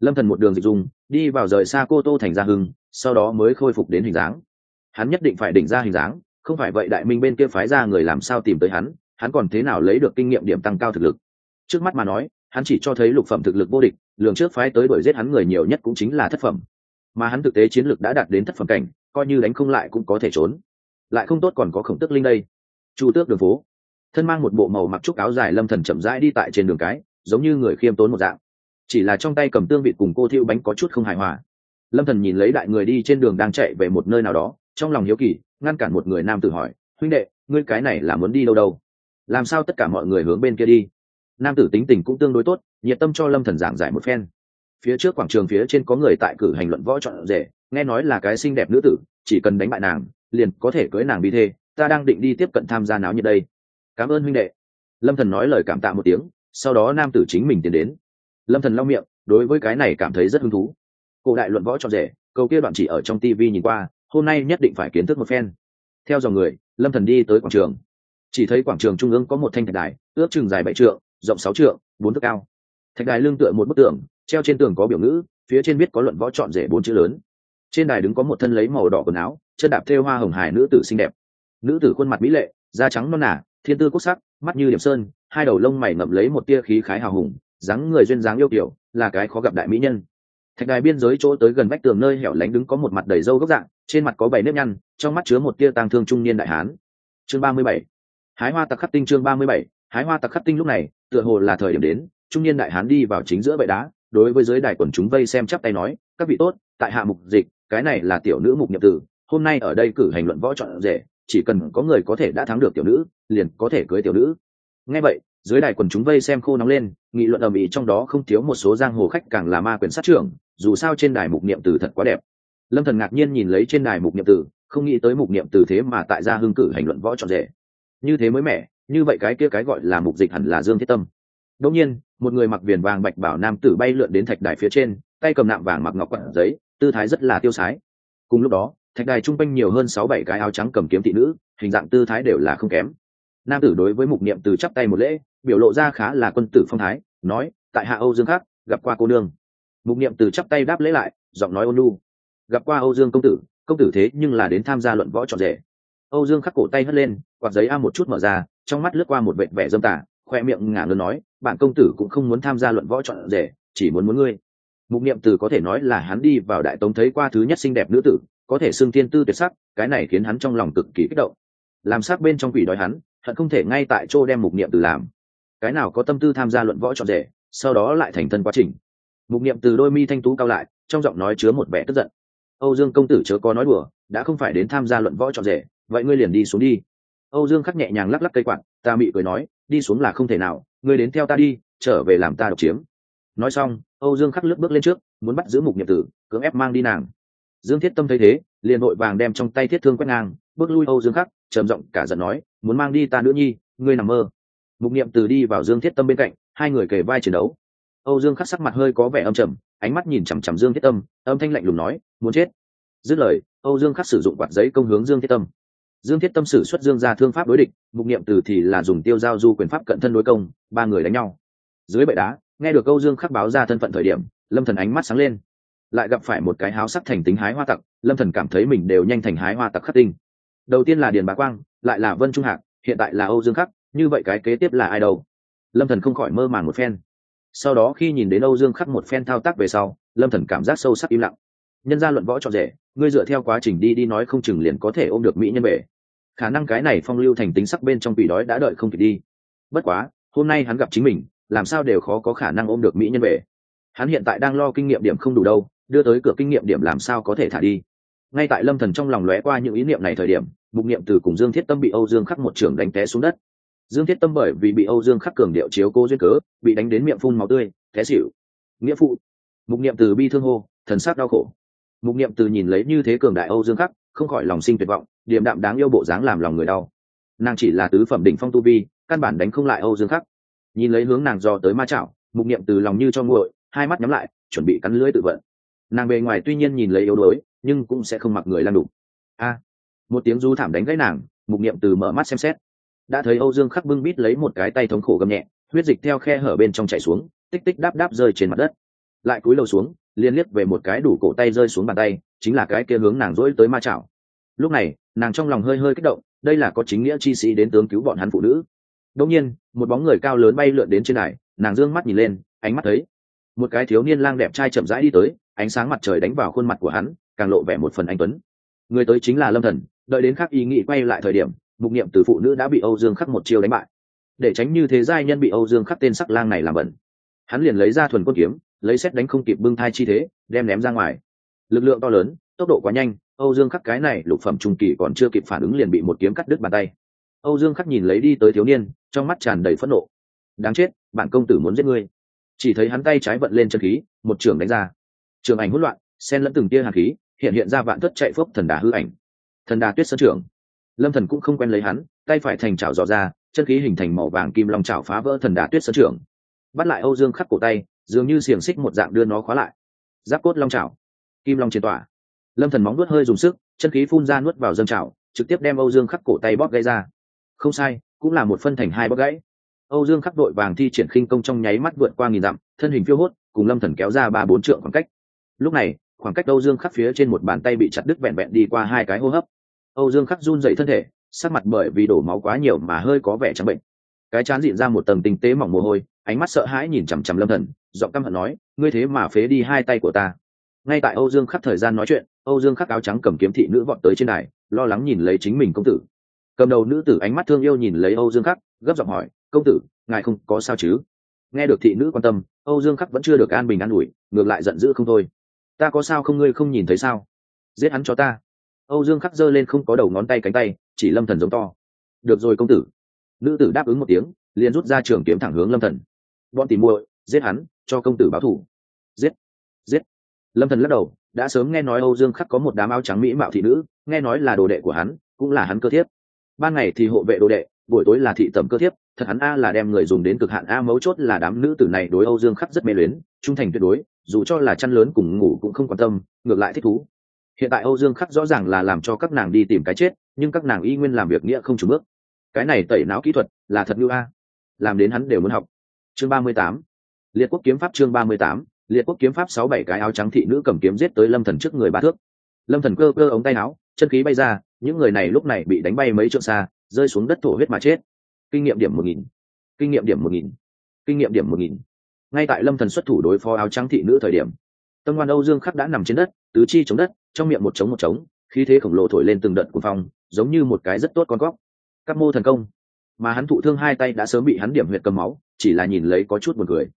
Lâm thần một đường dịch dùng, đi vào rời xa cô tô thành gia hưng, sau đó mới khôi phục đến hình dáng. Hắn nhất định phải đỉnh ra hình dáng không phải vậy đại minh bên kia phái ra người làm sao tìm tới hắn hắn còn thế nào lấy được kinh nghiệm điểm tăng cao thực lực? Trước mắt mà nói, hắn chỉ cho thấy lục phẩm thực lực vô địch, lường trước phái tới đuổi giết hắn người nhiều nhất cũng chính là thất phẩm. Mà hắn thực tế chiến lược đã đạt đến thất phẩm cảnh, coi như đánh không lại cũng có thể trốn. Lại không tốt còn có khổng tức linh đây. Chu tước đường phố. Thân mang một bộ màu mặc trúc áo dài lâm thần chậm rãi đi tại trên đường cái, giống như người khiêm tốn một dạng. Chỉ là trong tay cầm tương vị cùng cô thiêu bánh có chút không hài hòa. Lâm thần nhìn lấy đại người đi trên đường đang chạy về một nơi nào đó, trong lòng hiếu kỳ ngăn cản một người nam tử hỏi, huynh đệ, ngươi cái này là muốn đi đâu đâu? Làm sao tất cả mọi người hướng bên kia đi? Nam tử tính tình cũng tương đối tốt, nhiệt tâm cho lâm thần giảng giải một phen. Phía trước quảng trường phía trên có người tại cử hành luận võ chọn rể, nghe nói là cái xinh đẹp nữ tử, chỉ cần đánh bại nàng, liền có thể cưới nàng bị thê, ta đang định đi tiếp cận tham gia náo nhiệt đây. Cảm ơn huynh đệ. Lâm thần nói lời cảm tạ một tiếng, sau đó nam tử chính mình tiến đến. Lâm thần lau miệng, đối với cái này cảm thấy rất hứng thú. Cổ đại luận võ chọn rể, câu kia đoạn chỉ ở trong tivi nhìn qua hôm nay nhất định phải kiến thức một phen. Theo dòng người, lâm thần đi tới quảng trường. Chỉ thấy quảng trường trung ương có một thanh thạch đài, ước chừng dài bảy trượng, rộng sáu trượng, bốn thước cao. Thạch đài lương tựa một bức tường, treo trên tường có biểu ngữ, phía trên viết có luận võ chọn rể bốn chữ lớn. Trên đài đứng có một thân lấy màu đỏ quần áo, chân đạp thêu hoa hồng hải nữ tử xinh đẹp. Nữ tử khuôn mặt mỹ lệ, da trắng non nả thiên tư quốc sắc, mắt như điểm sơn, hai đầu lông mày ngậm lấy một tia khí khái hào hùng, dáng người duyên dáng yêu kiểu là cái khó gặp đại mỹ nhân. Thạch đài biên giới chỗ tới gần vách tường nơi hẻo lánh đứng có một mặt đầy râu gốc dạng trên mặt có bảy nếp nhăn, trong mắt chứa một tia tang thương trung niên đại hán. Chương ba mươi bảy. Hái hoa tặc khắc tinh chương ba mươi bảy. Hái hoa tặc khắc tinh lúc này, tựa hồ là thời điểm đến, trung niên đại hán đi vào chính giữa bệ đá, đối với giới đài quần chúng vây xem chắp tay nói, các vị tốt, tại hạ mục dịch, cái này là tiểu nữ mục nhập tử, hôm nay ở đây cử hành luận võ chọn rể, chỉ cần có người có thể đã thắng được tiểu nữ, liền có thể cưới tiểu nữ. Nghe vậy dưới đài quần chúng vây xem khô nóng lên, nghị luận ầm ĩ trong đó không thiếu một số giang hồ khách càng là ma quyền sát trưởng, dù sao trên đài mục niệm tử thật quá đẹp lâm thần ngạc nhiên nhìn lấy trên đài mục niệm tử, không nghĩ tới mục niệm tử thế mà tại gia hưng cử hành luận võ trọn rể. Như thế mới mẻ, như vậy cái kia cái gọi là mục dịch hẳn là dương thiết tâm. Đột nhiên, một người mặc viền vàng bạch bảo nam tử bay lượn đến thạch đài phía trên, tay cầm nạm vàng mặc ngọc quặng giấy, tư thái rất là tiêu sái. Cùng lúc đó, thạch đài trung quanh nhiều hơn sáu bảy cái áo trắng cầm kiếm thị nữ, hình dạng tư thái đều là không kém. Nam tử đối với mục niệm từ chắp tay một lễ, biểu lộ ra khá là quân tử phong thái, nói, tại hạ âu dương khác gặp qua cô nương. Mục niệm từ chắp tay đáp lễ lại, giọng nói ôn lu gặp qua âu dương công tử công tử thế nhưng là đến tham gia luận võ trọn rể. Âu dương khắc cổ tay hất lên, quạt giấy a một chút mở ra, trong mắt lướt qua một vẻ vẻ dâm tả khoe miệng ngả ngớn nói, bạn công tử cũng không muốn tham gia luận võ trọn rể, chỉ muốn muốn ngươi. Mục niệm từ có thể nói là hắn đi vào đại tống thấy qua thứ nhất xinh đẹp nữ tử, có thể xưng thiên tư tuyệt sắc, cái này khiến hắn trong lòng cực kỳ kích động. Làm sắc bên trong quỷ đói hắn, hận không thể ngay tại chỗ đem mục niệm từ làm. Cái nào có tâm tư tham gia luận võ trọn rể, sau đó lại thành thân quá trình. Mục niệm từ đôi mi thanh tú cao lại, trong giọng nói chứa một vẻ tức giận âu dương công tử chớ có nói đùa, đã không phải đến tham gia luận võ trọn rể, vậy ngươi liền đi xuống đi. Âu dương khắc nhẹ nhàng lắc lắc cây quạt, ta mị cười nói, đi xuống là không thể nào, ngươi đến theo ta đi, trở về làm ta độc chiếm. Nói xong, âu dương khắc lướt bước lên trước, muốn bắt giữ mục nhiệm tử, cưỡng ép mang đi nàng. Dương thiết tâm thấy thế, liền vội vàng đem trong tay thiết thương quét ngang, bước lui âu dương khắc, trầm giọng cả giận nói, muốn mang đi ta nữ nhi, ngươi nằm mơ. Mục niệm từ đi vào dương thiết tâm bên cạnh, hai người kề vai chiến đấu. Âu dương khắc sắc mặt hơi có vẻ âm trầm, ánh mắt nhìn chằm chằm dương thiết tâm, âm thanh lạnh lùng nói muốn chết. Dứt lời, âu dương khắc sử dụng quạt giấy công hướng dương thiết tâm. Dương thiết tâm sử xuất dương ra thương pháp đối địch, mục niệm từ thì là dùng tiêu giao du quyền pháp cận thân đối công, ba người đánh nhau. Dưới bệ đá, nghe được Âu dương khắc báo ra thân phận thời điểm, lâm thần ánh mắt sáng lên. Lại gặp phải một cái háo sắc thành tính hái hoa tặc, lâm thần cảm thấy mình đều nhanh thành hái hoa tặc khắc tinh. Đầu tiên là điền bá quang, lại là vân trung hạc, hiện tại là âu dương khắc, như vậy cái kế tiếp là ai đâu? Lâm thần không khỏi mơ màng một phen. Sau đó khi nhìn đến âu dương khắc một phen thao tác về sau, lâm thần cảm giác sâu sắc im lặng nhân gia luận võ cho rể, ngươi dựa theo quá trình đi đi nói không chừng liền có thể ôm được mỹ nhân về khả năng cái này phong lưu thành tính sắc bên trong quỷ đói đã đợi không kịp đi. Bất quá, hôm nay hắn gặp chính mình, làm sao đều khó có khả năng ôm được mỹ nhân về hắn hiện tại đang lo kinh nghiệm điểm không đủ đâu, đưa tới cửa kinh nghiệm điểm làm sao có thể thả đi. Ngay tại lâm thần trong lòng lóe qua những ý niệm này thời điểm mục niệm từ cùng dương thiết tâm bị âu dương khắc một trường đánh té xuống đất. Dương thiết tâm bởi vì bị âu dương khắc cường điệu chiếu cô duyên cớ, bị đánh đến miệng phun máu tươi, té xỉu. Nghĩa phụ. Mục niệm từ bi thương hô, thần sắc đau khổ mục niệm từ nhìn lấy như thế cường đại âu dương khắc, không khỏi lòng sinh tuyệt vọng, điềm đạm đáng yêu bộ dáng làm lòng người đau. Nàng chỉ là tứ phẩm đỉnh phong tu vi, căn bản đánh không lại âu dương khắc. Nhìn lấy hướng nàng do tới ma chảo, mục niệm từ lòng như cho nguội, hai mắt nhắm lại, chuẩn bị cắn lưới tự vận. Nàng bề ngoài tuy nhiên nhìn lấy yếu đuối, nhưng cũng sẽ không mặc người lan đục. A! Một tiếng du thảm đánh gãy nàng, mục niệm từ mở mắt xem xét. Đã thấy âu dương khắc bưng bít lấy một cái tay thống khổ gầm nhẹ, huyết dịch theo khe hở bên trong chảy xuống, tích tích đáp đáp rơi trên mặt đất. Lại cúi đầu xuống liên liếc về một cái đủ cổ tay rơi xuống bàn tay, chính là cái kia hướng nàng dỗi tới ma chảo. Lúc này, nàng trong lòng hơi hơi kích động, đây là có chính nghĩa chi sĩ đến tướng cứu bọn hắn phụ nữ. Đông nhiên, một bóng người cao lớn bay lượn đến trên này nàng d ư ơ n g mắt nhìn lên, ánh mắt thấy một cái thiếu niên lang đẹp trai chậm rãi đi tới, ánh sáng mặt trời đánh vào khuôn mặt của hắn, càng lộ vẻ một phần anh tuấn. Người tới chính là lâm thần, đợi đến khắc ý nghĩ quay lại thời điểm mục niệm từ phụ nữ đã bị âu dương khắc một chiêu đánh bại. Để tránh như thế giai nhân bị âu dương khắc tên sắc lang này làm bẩn. Hắn liền lấy ra thuần quân kiếm lấy xét đánh không kịp bưng thai chi thế, đem ném ra ngoài. Lực lượng to lớn, tốc độ quá nhanh, âu dương khắc cái này lục phẩm trung kỳ còn chưa kịp phản ứng liền bị một kiếm cắt đứt bàn tay. Âu dương khắc nhìn lấy đi tới thiếu niên, trong mắt tràn đầy phẫn nộ. Đáng chết, bản công tử muốn giết ngươi. Chỉ thấy hắn tay trái vận lên chân khí, một trường đánh ra. Trường ảnh hỗn loạn, xen lẫn từng tia hạt khí, hiện hiện ra vạn thất chạy phốc thần đà hư ảnh. Thần đà tuyết sơn trưởng. Lâm thần cũng không quen lấy hắn, tay phải thành chảo dò ra, chân khí hình thành màu vàng kim long chảo phá vỡ thần đà tuyết sơn trưởng. Bắt lại âu dương khắc cổ tay dường như xiềng xích một dạng đưa nó khóa lại. Giáp cốt long chảo, kim long chiến tỏa. Lâm thần móng nuốt hơi dùng sức, chân khí phun ra nuốt vào dâng chảo, trực tiếp đem âu dương khắc cổ tay bóp gãy ra. Không sai, cũng là một phân thành hai bóp gãy. Âu dương khắc đội vàng thi triển khinh công trong nháy mắt vượt qua nghìn dặm, thân hình phiêu hốt, cùng lâm thần kéo ra ba bốn trượng khoảng cách. Lúc này, khoảng cách âu dương khắc phía trên một bàn tay bị chặt đứt vẹn vẹn đi qua hai cái hô hấp. Âu dương khắc run dậy thân thể, sắc mặt bởi vì đổ máu quá nhiều mà hơi có vẻ trắng bệnh. Cái chán dịn ra một tầng tinh tế mỏng mồ hôi ánh mắt sợ hãi nhìn chằm chằm lâm thần, giọng căm hận nói, ngươi thế mà phế đi hai tay của ta. Ngay tại âu dương khắc thời gian nói chuyện, âu dương khắc áo trắng cầm kiếm thị nữ vọt tới trên đài, lo lắng nhìn lấy chính mình công tử. Cầm đầu nữ tử ánh mắt thương yêu nhìn lấy âu dương khắc, gấp giọng hỏi, công tử, ngài không có sao chứ? Nghe được thị nữ quan tâm, âu dương khắc vẫn chưa được an bình an ủi, ngược lại giận dữ không thôi. Ta có sao không ngươi không nhìn thấy sao? Giết hắn cho ta. Âu dương khắc giơ lên không có đầu ngón tay cánh tay, chỉ lâm thần giống to. Được rồi công tử. Nữ tử đáp ứng một tiếng, liền rút ra trường kiếm thẳng hướng lâm thần bọn tìm muội, giết hắn, cho công tử báo thủ. Giết giết. Lâm thần lắc đầu, đã sớm nghe nói âu dương khắc có một đám áo trắng mỹ mạo thị nữ, nghe nói là đồ đệ của hắn, cũng là hắn cơ thiếp. Ban ngày thì hộ vệ đồ đệ, buổi tối là thị tẩm cơ thiếp, thật hắn a là đem người dùng đến cực hạn a mấu chốt là đám nữ tử này đối âu dương khắc rất mê luyến, trung thành tuyệt đối, dù cho là chăn lớn cùng ngủ cũng không quan tâm, ngược lại thích thú. Hiện tại âu dương khắc rõ ràng là làm cho các nàng đi tìm cái chết, nhưng các nàng y nguyên làm việc nghĩa không trùng bước. Cái này tẩy não kỹ thuật là thật như a. Làm đến hắn đều muốn học chương ba mươi tám. Liệt quốc kiếm pháp chương ba mươi tám. Liệt quốc kiếm pháp sáu bảy cái áo trắng thị nữ cầm kiếm giết tới lâm thần trước người ba thước. Lâm thần cơ cơ ống tay áo chân khí bay ra những người này lúc này bị đánh bay mấy trượng xa rơi xuống đất thổ huyết mà chết. Kinh nghiệm điểm một nghìn. Kinh nghiệm điểm một nghìn. Kinh nghiệm điểm một nghìn. Ngay tại lâm thần xuất thủ đối phó áo trắng thị nữ thời điểm tâm ngoan âu dương khắc đã nằm trên đất tứ chi chống đất trong miệng một trống một trống khí thế khổng lồ thổi lên từng đợt của phong giống như một cái rất tốt con góc, các mô thần công mà hắn thụ thương hai tay đã sớm bị hắn điểm huyệt cầm máu, chỉ là nhìn lấy có chút buồn cười.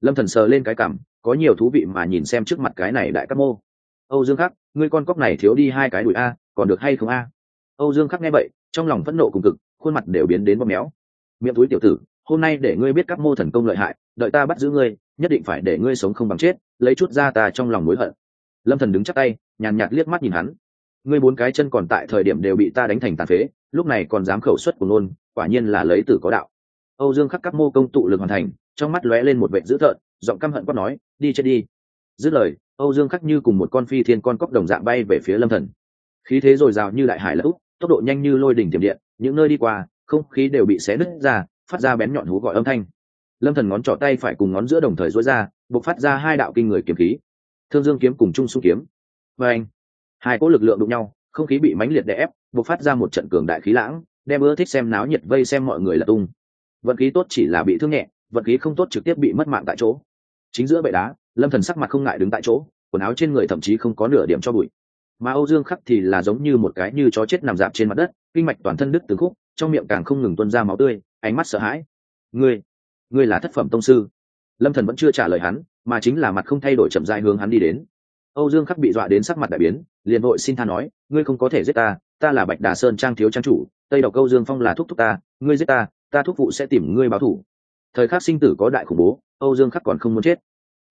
Lâm thần sờ lên cái cảm, có nhiều thú vị mà nhìn xem trước mặt cái này đại các mô. Âu dương khắc, ngươi con cóc này thiếu đi hai cái đùi a, còn được hay không a? Âu dương khắc nghe vậy, trong lòng phẫn nộ cùng cực, khuôn mặt đều biến đến bóp méo. Miệng túi tiểu tử, hôm nay để ngươi biết các mô thần công lợi hại, đợi ta bắt giữ ngươi, nhất định phải để ngươi sống không bằng chết, lấy chút ra ta trong lòng mối hận. Lâm thần đứng chắc tay, nhàn nhạt liếc mắt nhìn hắn ngươi bốn cái chân còn tại thời điểm đều bị ta đánh thành tàn phế, lúc này còn dám khẩu xuất của nôn quả nhiên là lấy tử có đạo. Âu dương khắc các mô công tụ lực hoàn thành, trong mắt lóe lên một vệ dữ thợn giọng căm hận quát nói, đi chết đi. Dứt lời, âu dương khắc như cùng một con phi thiên con cóc đồng dạng bay về phía lâm thần. Khí thế dồi dào như đại hải lẫu tốc độ nhanh như lôi đỉnh tiềm điện, những nơi đi qua, không khí đều bị xé nứt ra, phát ra bén nhọn hú gọi âm thanh. Lâm thần ngón trỏ tay phải cùng ngón giữa đồng thời dối ra, bộc phát ra hai đạo kinh người kiếm khí. Thương dương kiếm cùng trung xung kiếm. Và anh hai cỗ lực lượng đụng nhau, không khí bị mãnh liệt đè ép buộc phát ra một trận cường đại khí lãng, đem ưa thích xem náo nhiệt vây xem mọi người là tung. Vận khí tốt chỉ là bị thương nhẹ, vận khí không tốt trực tiếp bị mất mạng tại chỗ. Chính giữa bệ đá, lâm thần sắc mặt không ngại đứng tại chỗ, quần áo trên người thậm chí không có nửa điểm cho bụi. Mà âu dương khắc thì là giống như một cái như chó chết nằm dạp trên mặt đất, kinh mạch toàn thân đứt từng khúc, trong miệng càng không ngừng tuôn ra máu tươi, ánh mắt sợ hãi. Ngươi ngươi là thất phẩm tông sư? Lâm thần vẫn chưa trả lời hắn, mà chính là mặt không thay đổi chậm rãi hướng hắn đi đến âu dương khắc bị dọa đến sắc mặt đại biến, liền vội xin tha nói, ngươi không có thể giết ta ta là bạch đà sơn trang thiếu trang chủ, tây độc câu dương phong là thúc thúc ta, ngươi giết ta ta thúc phụ sẽ tìm ngươi báo thủ. Thời khắc sinh tử có đại khủng bố, âu dương khắc còn không muốn chết.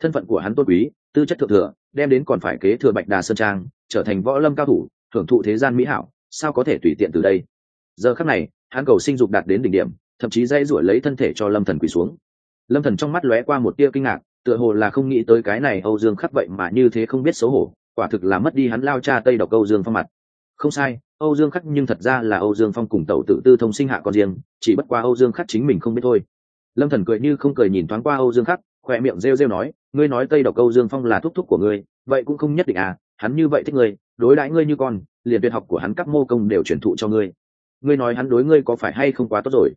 Thân phận của hắn tôn quý, tư chất thượng thừa, đem đến còn phải kế thừa bạch đà sơn trang, trở thành võ lâm cao thủ, thưởng thụ thế gian mỹ hảo, sao có thể tùy tiện từ đây? Giờ khắc này, hắn cầu sinh dục đạt đến đỉnh điểm, thậm chí dây rủi lấy thân thể cho lâm thần quỳ xuống. Lâm thần trong mắt lóe qua một tia kinh ngạc tựa hồ là không nghĩ tới cái này âu dương khắc vậy mà như thế không biết xấu hổ, quả thực là mất đi hắn lao cha tây độc âu dương phong mặt. Không sai, âu dương khắc nhưng thật ra là âu dương phong cùng tẩu tự tư thông sinh hạ con riêng, chỉ bất qua âu dương khắc chính mình không biết thôi. Lâm thần cười như không cười nhìn thoáng qua âu dương khắc khoe miệng rêu rêu nói, ngươi nói tây độc âu dương phong là thúc thúc của ngươi, vậy cũng không nhất định à hắn như vậy thích ngươi, đối đãi ngươi như con, liền tuyệt học của hắn các mô công đều truyền thụ cho ngươi. Ngươi nói hắn đối ngươi có phải hay không quá tốt rồi?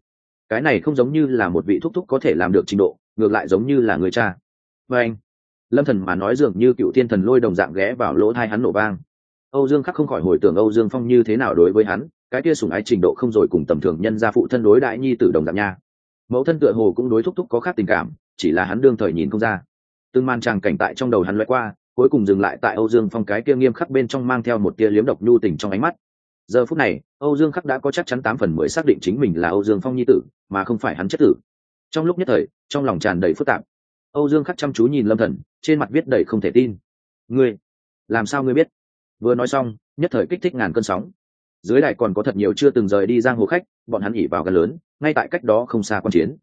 Cái này không giống như là một vị thúc thúc có thể làm được trình độ, ngược lại giống như là người cha và anh, lâm thần mà nói dường như cựu thiên thần lôi đồng dạng ghé vào lỗ thai hắn nổ vang. Âu dương khắc không khỏi hồi tưởng âu dương phong như thế nào đối với hắn, cái kia sủng ái trình độ không rồi cùng tầm thường nhân gia phụ thân đối đại nhi tử đồng dạng nha. Mẫu thân tựa hồ cũng đối thúc thúc có khác tình cảm, chỉ là hắn đương thời nhìn không ra. Từng man tràng cảnh tại trong đầu hắn loại qua, cuối cùng dừng lại tại âu dương phong cái kia nghiêm khắc bên trong mang theo một tia liếm độc nhu tình trong ánh mắt. Giờ phút này, âu dương khắc đã có chắc chắn tám phần mới xác định chính mình là âu dương phong nhi tử, mà không phải hắn chất tử. Trong lúc nhất thời, trong lòng tràn đầy phức tạp âu dương khắc chăm chú nhìn lâm thần, trên mặt viết đầy không thể tin. Ngươi, làm sao ngươi biết? Vừa nói xong, nhất thời kích thích ngàn cơn sóng. Dưới đại còn có thật nhiều chưa từng rời đi giang hồ khách, bọn hắn ỉ vào gần lớn, ngay tại cách đó không xa quan chiến.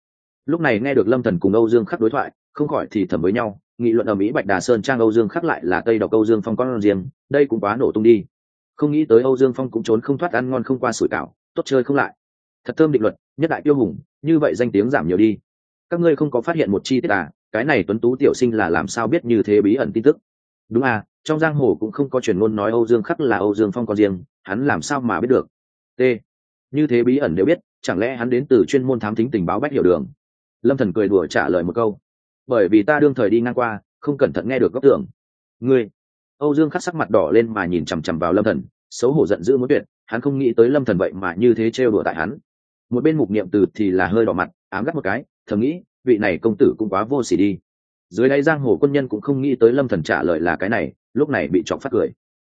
Lúc này nghe được lâm thần cùng âu dương khắc đối thoại, không khỏi thì thầm với nhau, nghị luận ở mỹ bạch đà sơn trang âu dương khắc lại là tây độc âu dương phong con riêng, đây cũng quá nổ tung đi. Không nghĩ tới âu dương phong cũng trốn không thoát ăn ngon không qua sủi cảo, tốt chơi không lại. Thật thơm định luật, nhất đại tiêu hùng, như vậy danh tiếng giảm nhiều đi. Các ngươi không có phát hiện một chi tiết à? Cái này tuấn tú tiểu sinh là làm sao biết như thế bí ẩn tin tức? Đúng à trong giang hồ cũng không có truyền ngôn nói âu dương khắc là âu dương phong con riêng, hắn làm sao mà biết được? T. Như thế bí ẩn nếu biết, chẳng lẽ hắn đến từ chuyên môn thám thính tình báo bách hiểu đường? Lâm thần cười đùa trả lời một câu. Bởi vì ta đương thời đi ngang qua, không cẩn thận nghe được góc tưởng. Ngươi. Âu dương khắc sắc mặt đỏ lên mà nhìn chằm chằm vào lâm thần, xấu hổ giận dữ muốn tuyệt, hắn không nghĩ tới lâm thần vậy mà như thế trêu đùa tại hắn. Một bên mục niệm từ thì là hơi đỏ mặt, ám gắt một cái, thầm nghĩ vị này công tử cũng quá vô sỉ đi. Dưới đây giang hồ quân nhân cũng không nghĩ tới lâm thần trả lời là cái này lúc này bị chọc phát cười.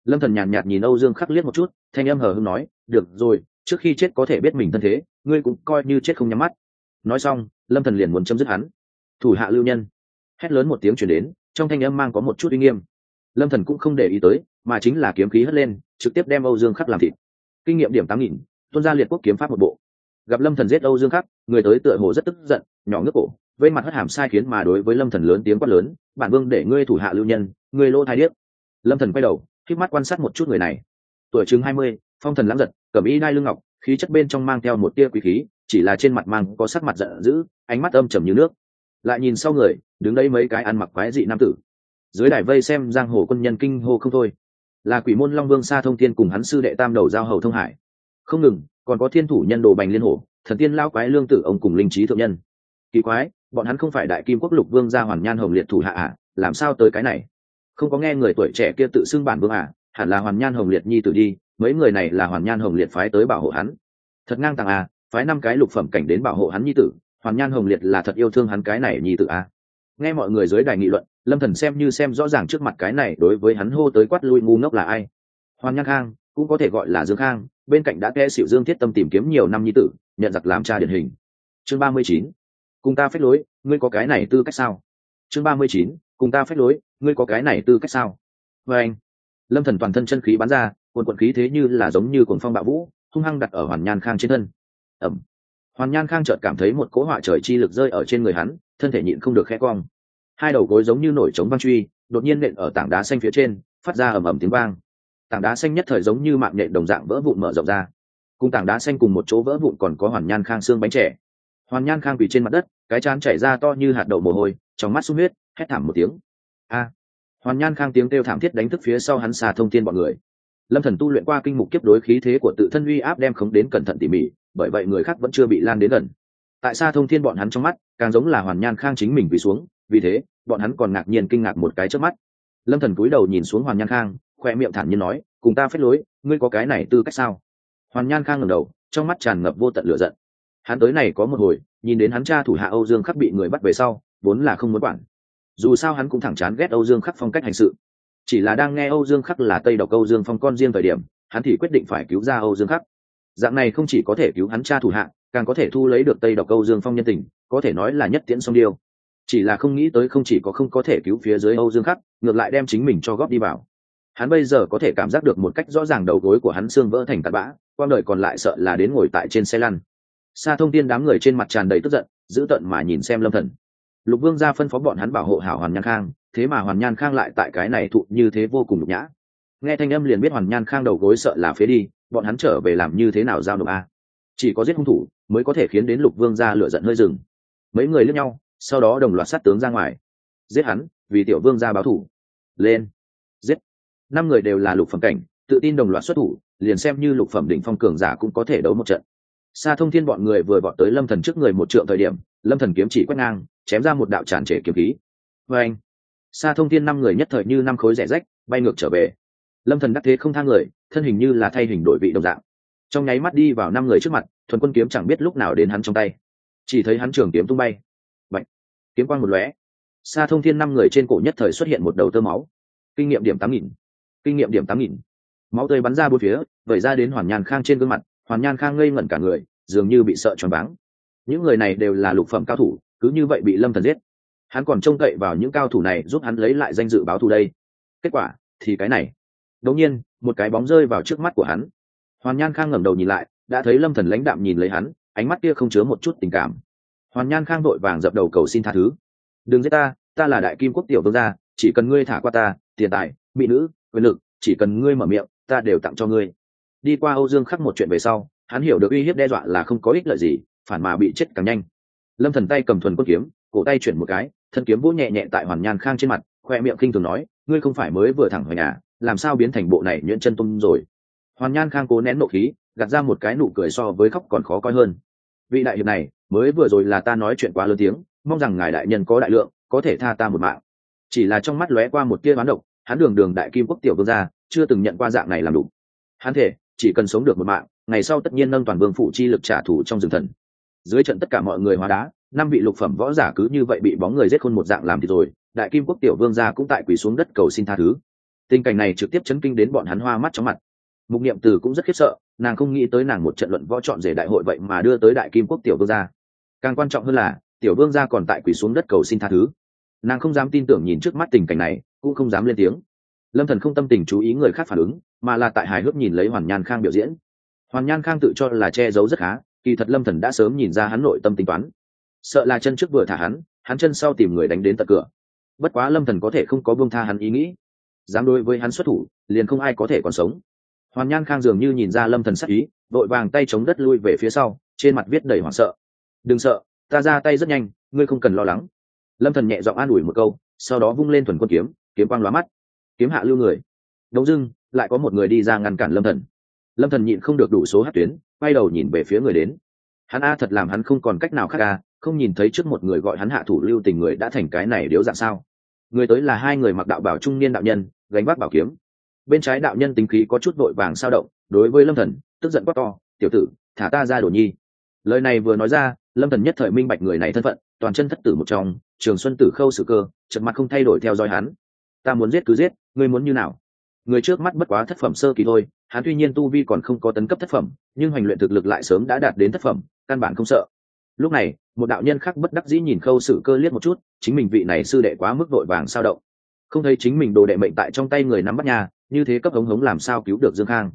Lâm thần nhàn nhạt, nhạt nhìn âu dương khắc liếc một chút thanh âm hờ hưng nói được rồi trước khi chết có thể biết mình thân thế ngươi cũng coi như chết không nhắm mắt. Nói xong lâm thần liền muốn chấm dứt hắn. Thủ hạ lưu nhân. Hét lớn một tiếng chuyển đến trong thanh âm mang có một chút uy nghiêm. Lâm thần cũng không để ý tới mà chính là kiếm khí hất lên trực tiếp đem âu dương khắc làm thịt. Kinh nghiệm điểm tám nghìn tuân ra liệt quốc kiếm pháp một bộ gặp lâm thần giết âu dương khắc, người tới tựa hồ rất tức giận, nhỏ ngước cổ, vây mặt hất hàm sai khiến mà đối với lâm thần lớn tiếng quát lớn, bản vương để ngươi thủ hạ lưu nhân, ngươi lô thai điếc. Lâm thần quay đầu khi mắt quan sát một chút người này. Tuổi chừng hai mươi, phong thần lãng giật cẩm y đai lưng ngọc, khí chất bên trong mang theo một tia quý khí, chỉ là trên mặt mang có sắc mặt giận dữ, ánh mắt âm trầm như nước. Lại nhìn sau người, đứng đây mấy cái ăn mặc quái dị nam tử. Dưới đài vây xem giang hồ quân nhân kinh hô không thôi. Là quỷ môn long vương sa thông tiên cùng hắn sư đệ tam đầu giao hầu thông hải. Không ngừng còn có thiên thủ nhân đồ bành liên hổ, thần tiên lao quái lương tử ông cùng linh trí thượng nhân. Kỳ quái, bọn hắn không phải đại kim quốc lục vương gia hoàn nhan hồng liệt thủ hạ à? Làm sao tới cái này? Không có nghe người tuổi trẻ kia tự xưng bản vương à? Hẳn là hoàn nhan hồng liệt nhi tử đi, mấy người này là hoàn nhan hồng liệt phái tới bảo hộ hắn. Thật ngang tàng à? Phái năm cái lục phẩm cảnh đến bảo hộ hắn nhi tử, hoàn nhan hồng liệt là thật yêu thương hắn cái này nhi tử à? Nghe mọi người dưới đài nghị luận, lâm thần xem như xem rõ ràng trước mặt cái này đối với hắn hô tới quát lui ngu ngốc là ai. Hoàn nhan khang cũng có thể gọi là dương khang, bên cạnh đã nghe xịu dương thiết tâm tìm kiếm nhiều năm nhi tử, nhận giặc làm cha điển hình. Chương ba mươi chín, cùng ta phép lối, ngươi có cái này tư cách sao? Chương ba mươi chín, cùng ta phép lối, ngươi có cái này tư cách sao? Vê anh, lâm thần toàn thân chân khí bắn ra, quần quận khí thế như là giống như cuồng phong bạo vũ, hung hăng đặt ở hoàn nhan khang trên thân. Ẩm. Hoàn nhan khang chợt cảm thấy một cỗ họa trời chi lực rơi ở trên người hắn, thân thể nhịn không được khẽ cong. Hai đầu gối giống như nổi trống băng truy, đột nhiên nện ở tảng đá xanh phía trên, phát ra ầm ầm tiếng vang tảng đá xanh nhất thời giống như mạng nhện đồng dạng vỡ vụn mở rộng ra. Cùng tảng đá xanh cùng một chỗ vỡ vụn còn có hoàn nhan khang xương bánh trẻ hoàn nhan khang quỳ trên mặt đất, cái chán chảy ra to như hạt đậu mồ hôi, trong mắt sung huyết, hét thảm một tiếng. A! Hoàn nhan khang tiếng kêu thảm thiết đánh thức phía sau hắn xà thông thiên bọn người. Lâm thần tu luyện qua kinh mục kiếp đối khí thế của tự thân uy áp đem khống đến cẩn thận tỉ mỉ, bởi vậy người khác vẫn chưa bị lan đến gần. Tại xa thông thiên bọn hắn trong mắt, càng giống là hoàn nhan khang chính mình quỳ xuống, vì thế, bọn hắn còn ngạc nhiên kinh ngạc một cái trước mắt. Lâm thần cúi đầu nhìn xuống hoàn nhan khang khoe miệng thản nhiên nói, cùng ta phép lối, ngươi có cái này tư cách sao? Hoàn nhan khang ngẩng đầu, trong mắt tràn ngập vô tận lửa giận. Hắn tới này có một hồi, nhìn đến hắn cha thủ hạ âu dương khắc bị người bắt về sau, vốn là không muốn quản. Dù sao hắn cũng thẳng chán ghét âu dương khắc phong cách hành sự. Chỉ là đang nghe âu dương khắc là tây độc âu dương phong con riêng thời điểm, hắn thì quyết định phải cứu ra âu dương khắc. Dạng này không chỉ có thể cứu hắn cha thủ hạ, càng có thể thu lấy được tây độc âu dương phong nhân tình, có thể nói là nhất tiễn song điêu. Chỉ là không nghĩ tới không chỉ có không có thể cứu phía dưới âu dương khắc, ngược lại đem chính mình cho góp đi vào hắn bây giờ có thể cảm giác được một cách rõ ràng đầu gối của hắn xương vỡ thành tạt bã, quang đời còn lại sợ là đến ngồi tại trên xe lăn. Xa thông tin đám người trên mặt tràn đầy tức giận giữ tợn mà nhìn xem lâm thần. Lục vương ra phân phó bọn hắn bảo hộ hảo hoàn nhan khang, thế mà hoàn nhan khang lại tại cái này thụ như thế vô cùng nhục nhã. Nghe thanh âm liền biết hoàn nhan khang đầu gối sợ là phế đi, bọn hắn trở về làm như thế nào giao nộp a? Chỉ có giết hung thủ mới có thể khiến đến lục vương ra lựa giận hơi rừng mấy người lướt nhau, sau đó đồng loạt sát tướng ra ngoài. Giết hắn, vì tiểu vương ra báo thủ. Lên năm người đều là lục phẩm cảnh, tự tin đồng loạt xuất thủ, liền xem như lục phẩm đỉnh phong cường giả cũng có thể đấu một trận. Xa thông thiên bọn người vừa vọt tới lâm thần trước người một trượng thời điểm, lâm thần kiếm chỉ quét ngang, chém ra một đạo tràn trề kiếm khí. Vê anh xa thông thiên năm người nhất thời như năm khối rẻ rách, bay ngược trở về. Lâm thần đắc thế không thang người, thân hình như là thay hình đổi vị đồng dạng. Trong nháy mắt đi vào năm người trước mặt, thuần quân kiếm chẳng biết lúc nào đến hắn trong tay. Chỉ thấy hắn trường kiếm tung bay. Bạch. kiếm quang một lóe. Xa thông thiên năm người trên cổ nhất thời xuất hiện một đầu tơ máu. Kinh nghiệm điểm tám nghìn kinh nghiệm điểm tám nghìn. Máu tươi bắn ra bốn phía, vẩy ra đến hoàn nhàn khang trên gương mặt, hoàn nhan khang ngây ngẩn cả người, dường như bị sợ choáng váng. Những người này đều là lục phẩm cao thủ, cứ như vậy bị lâm thần giết. Hắn còn trông cậy vào những cao thủ này giúp hắn lấy lại danh dự báo thù đây. Kết quả, thì cái này. Đột nhiên, một cái bóng rơi vào trước mắt của hắn. Hoàn nhan khang ngẩng đầu nhìn lại, đã thấy lâm thần lãnh đạm nhìn lấy hắn, ánh mắt kia không chứa một chút tình cảm. Hoàn nhan khang đội vàng dập đầu cầu xin tha thứ. Đừng giết ta ta là đại kim quốc tiểu vương gia, chỉ cần ngươi thả qua ta, tiền tài, mỹ nữ quyền lực, chỉ cần ngươi mở miệng, ta đều tặng cho ngươi. Đi qua âu dương khắc một chuyện về sau, hắn hiểu được uy hiếp đe dọa là không có ích lợi gì, phản mà bị chết càng nhanh. Lâm thần tay cầm thuần quân kiếm, cổ tay chuyển một cái, thân kiếm vỗ nhẹ nhẹ tại hoàn nhan khang trên mặt, khoe miệng khinh thường nói, ngươi không phải mới vừa thẳng hồi nhà, làm sao biến thành bộ này nhuyễn chân tung rồi? Hoàn nhan khang cố nén nộ khí, gạt ra một cái nụ cười so với khóc còn khó coi hơn. Vị đại hiệp này, mới vừa rồi là ta nói chuyện quá lớn tiếng, mong rằng ngài đại nhân có đại lượng, có thể tha ta một mạng. Chỉ là trong mắt lóe qua một tia bán độc hắn đường đường đại kim quốc tiểu vương gia, chưa từng nhận qua dạng này làm đủ. Hắn thể, chỉ cần sống được một mạng, ngày sau tất nhiên nâng toàn vương phụ chi lực trả thù trong rừng thần. Dưới trận tất cả mọi người hóa đá, năm vị lục phẩm võ giả cứ như vậy bị bóng người giết khôn một dạng làm thì rồi, đại kim quốc tiểu vương gia cũng tại quỳ xuống đất cầu xin tha thứ. Tình cảnh này trực tiếp chấn kinh đến bọn hắn hoa mắt chóng mặt. Mục niệm từ cũng rất khiếp sợ, nàng không nghĩ tới nàng một trận luận võ chọn rể đại hội vậy mà đưa tới đại kim quốc tiểu vương gia. Càng quan trọng hơn là, tiểu vương gia còn tại quỳ xuống đất cầu xin tha thứ. Nàng không dám tin tưởng nhìn trước mắt tình cảnh này cũng không dám lên tiếng. Lâm thần không tâm tình chú ý người khác phản ứng, mà là tại hài hước nhìn lấy hoàn nhan khang biểu diễn. Hoàn nhan khang tự cho là che giấu rất khá, kỳ thật lâm thần đã sớm nhìn ra hắn nội tâm tính toán. Sợ là chân trước vừa thả hắn hắn chân sau tìm người đánh đến tận cửa. Bất quá lâm thần có thể không có buông tha hắn ý nghĩ. Dám đối với hắn xuất thủ, liền không ai có thể còn sống. Hoàn nhan khang dường như nhìn ra lâm thần sắc ý đội vàng tay chống đất lui về phía sau, trên mặt viết đầy hoảng sợ. Đừng sợ, ta ra tay rất nhanh, ngươi không cần lo lắng. Lâm thần nhẹ giọng an ủi một câu, sau đó vung lên thuần quân kiếm kiếm quang lóa mắt. Kiếm hạ lưu người. Đông dưng lại có một người đi ra ngăn cản lâm thần. Lâm thần nhịn không được đủ số hát tuyến, quay đầu nhìn về phía người đến. Hắn a thật làm hắn không còn cách nào khác a, không nhìn thấy trước một người gọi hắn hạ thủ lưu tình người đã thành cái này điếu dạng sao. Người tới là hai người mặc đạo bảo trung niên đạo nhân, gánh vác bảo kiếm. Bên trái đạo nhân tính khí có chút vội vàng sao động, đối với lâm thần, tức giận quát to, tiểu tử, thả ta ra đồ nhi. Lời này vừa nói ra, lâm thần nhất thời minh bạch người này thân phận, toàn chân thất tử một trong, trường xuân tử khâu sự cơ chật mặt không thay đổi theo dõi hắn ta muốn giết cứ giết, ngươi muốn như nào? Người trước mắt bất quá thất phẩm sơ kỳ thôi, hắn tuy nhiên tu vi còn không có tấn cấp thất phẩm, nhưng hoành luyện thực lực lại sớm đã đạt đến thất phẩm, căn bản không sợ. Lúc này, một đạo nhân khác bất đắc dĩ nhìn khâu sử cơ liếc một chút, chính mình vị này sư đệ quá mức vội vàng sao động. Không thấy chính mình đồ đệ mệnh tại trong tay người nắm bắt nhà, như thế cấp hống hống làm sao cứu được dương khang?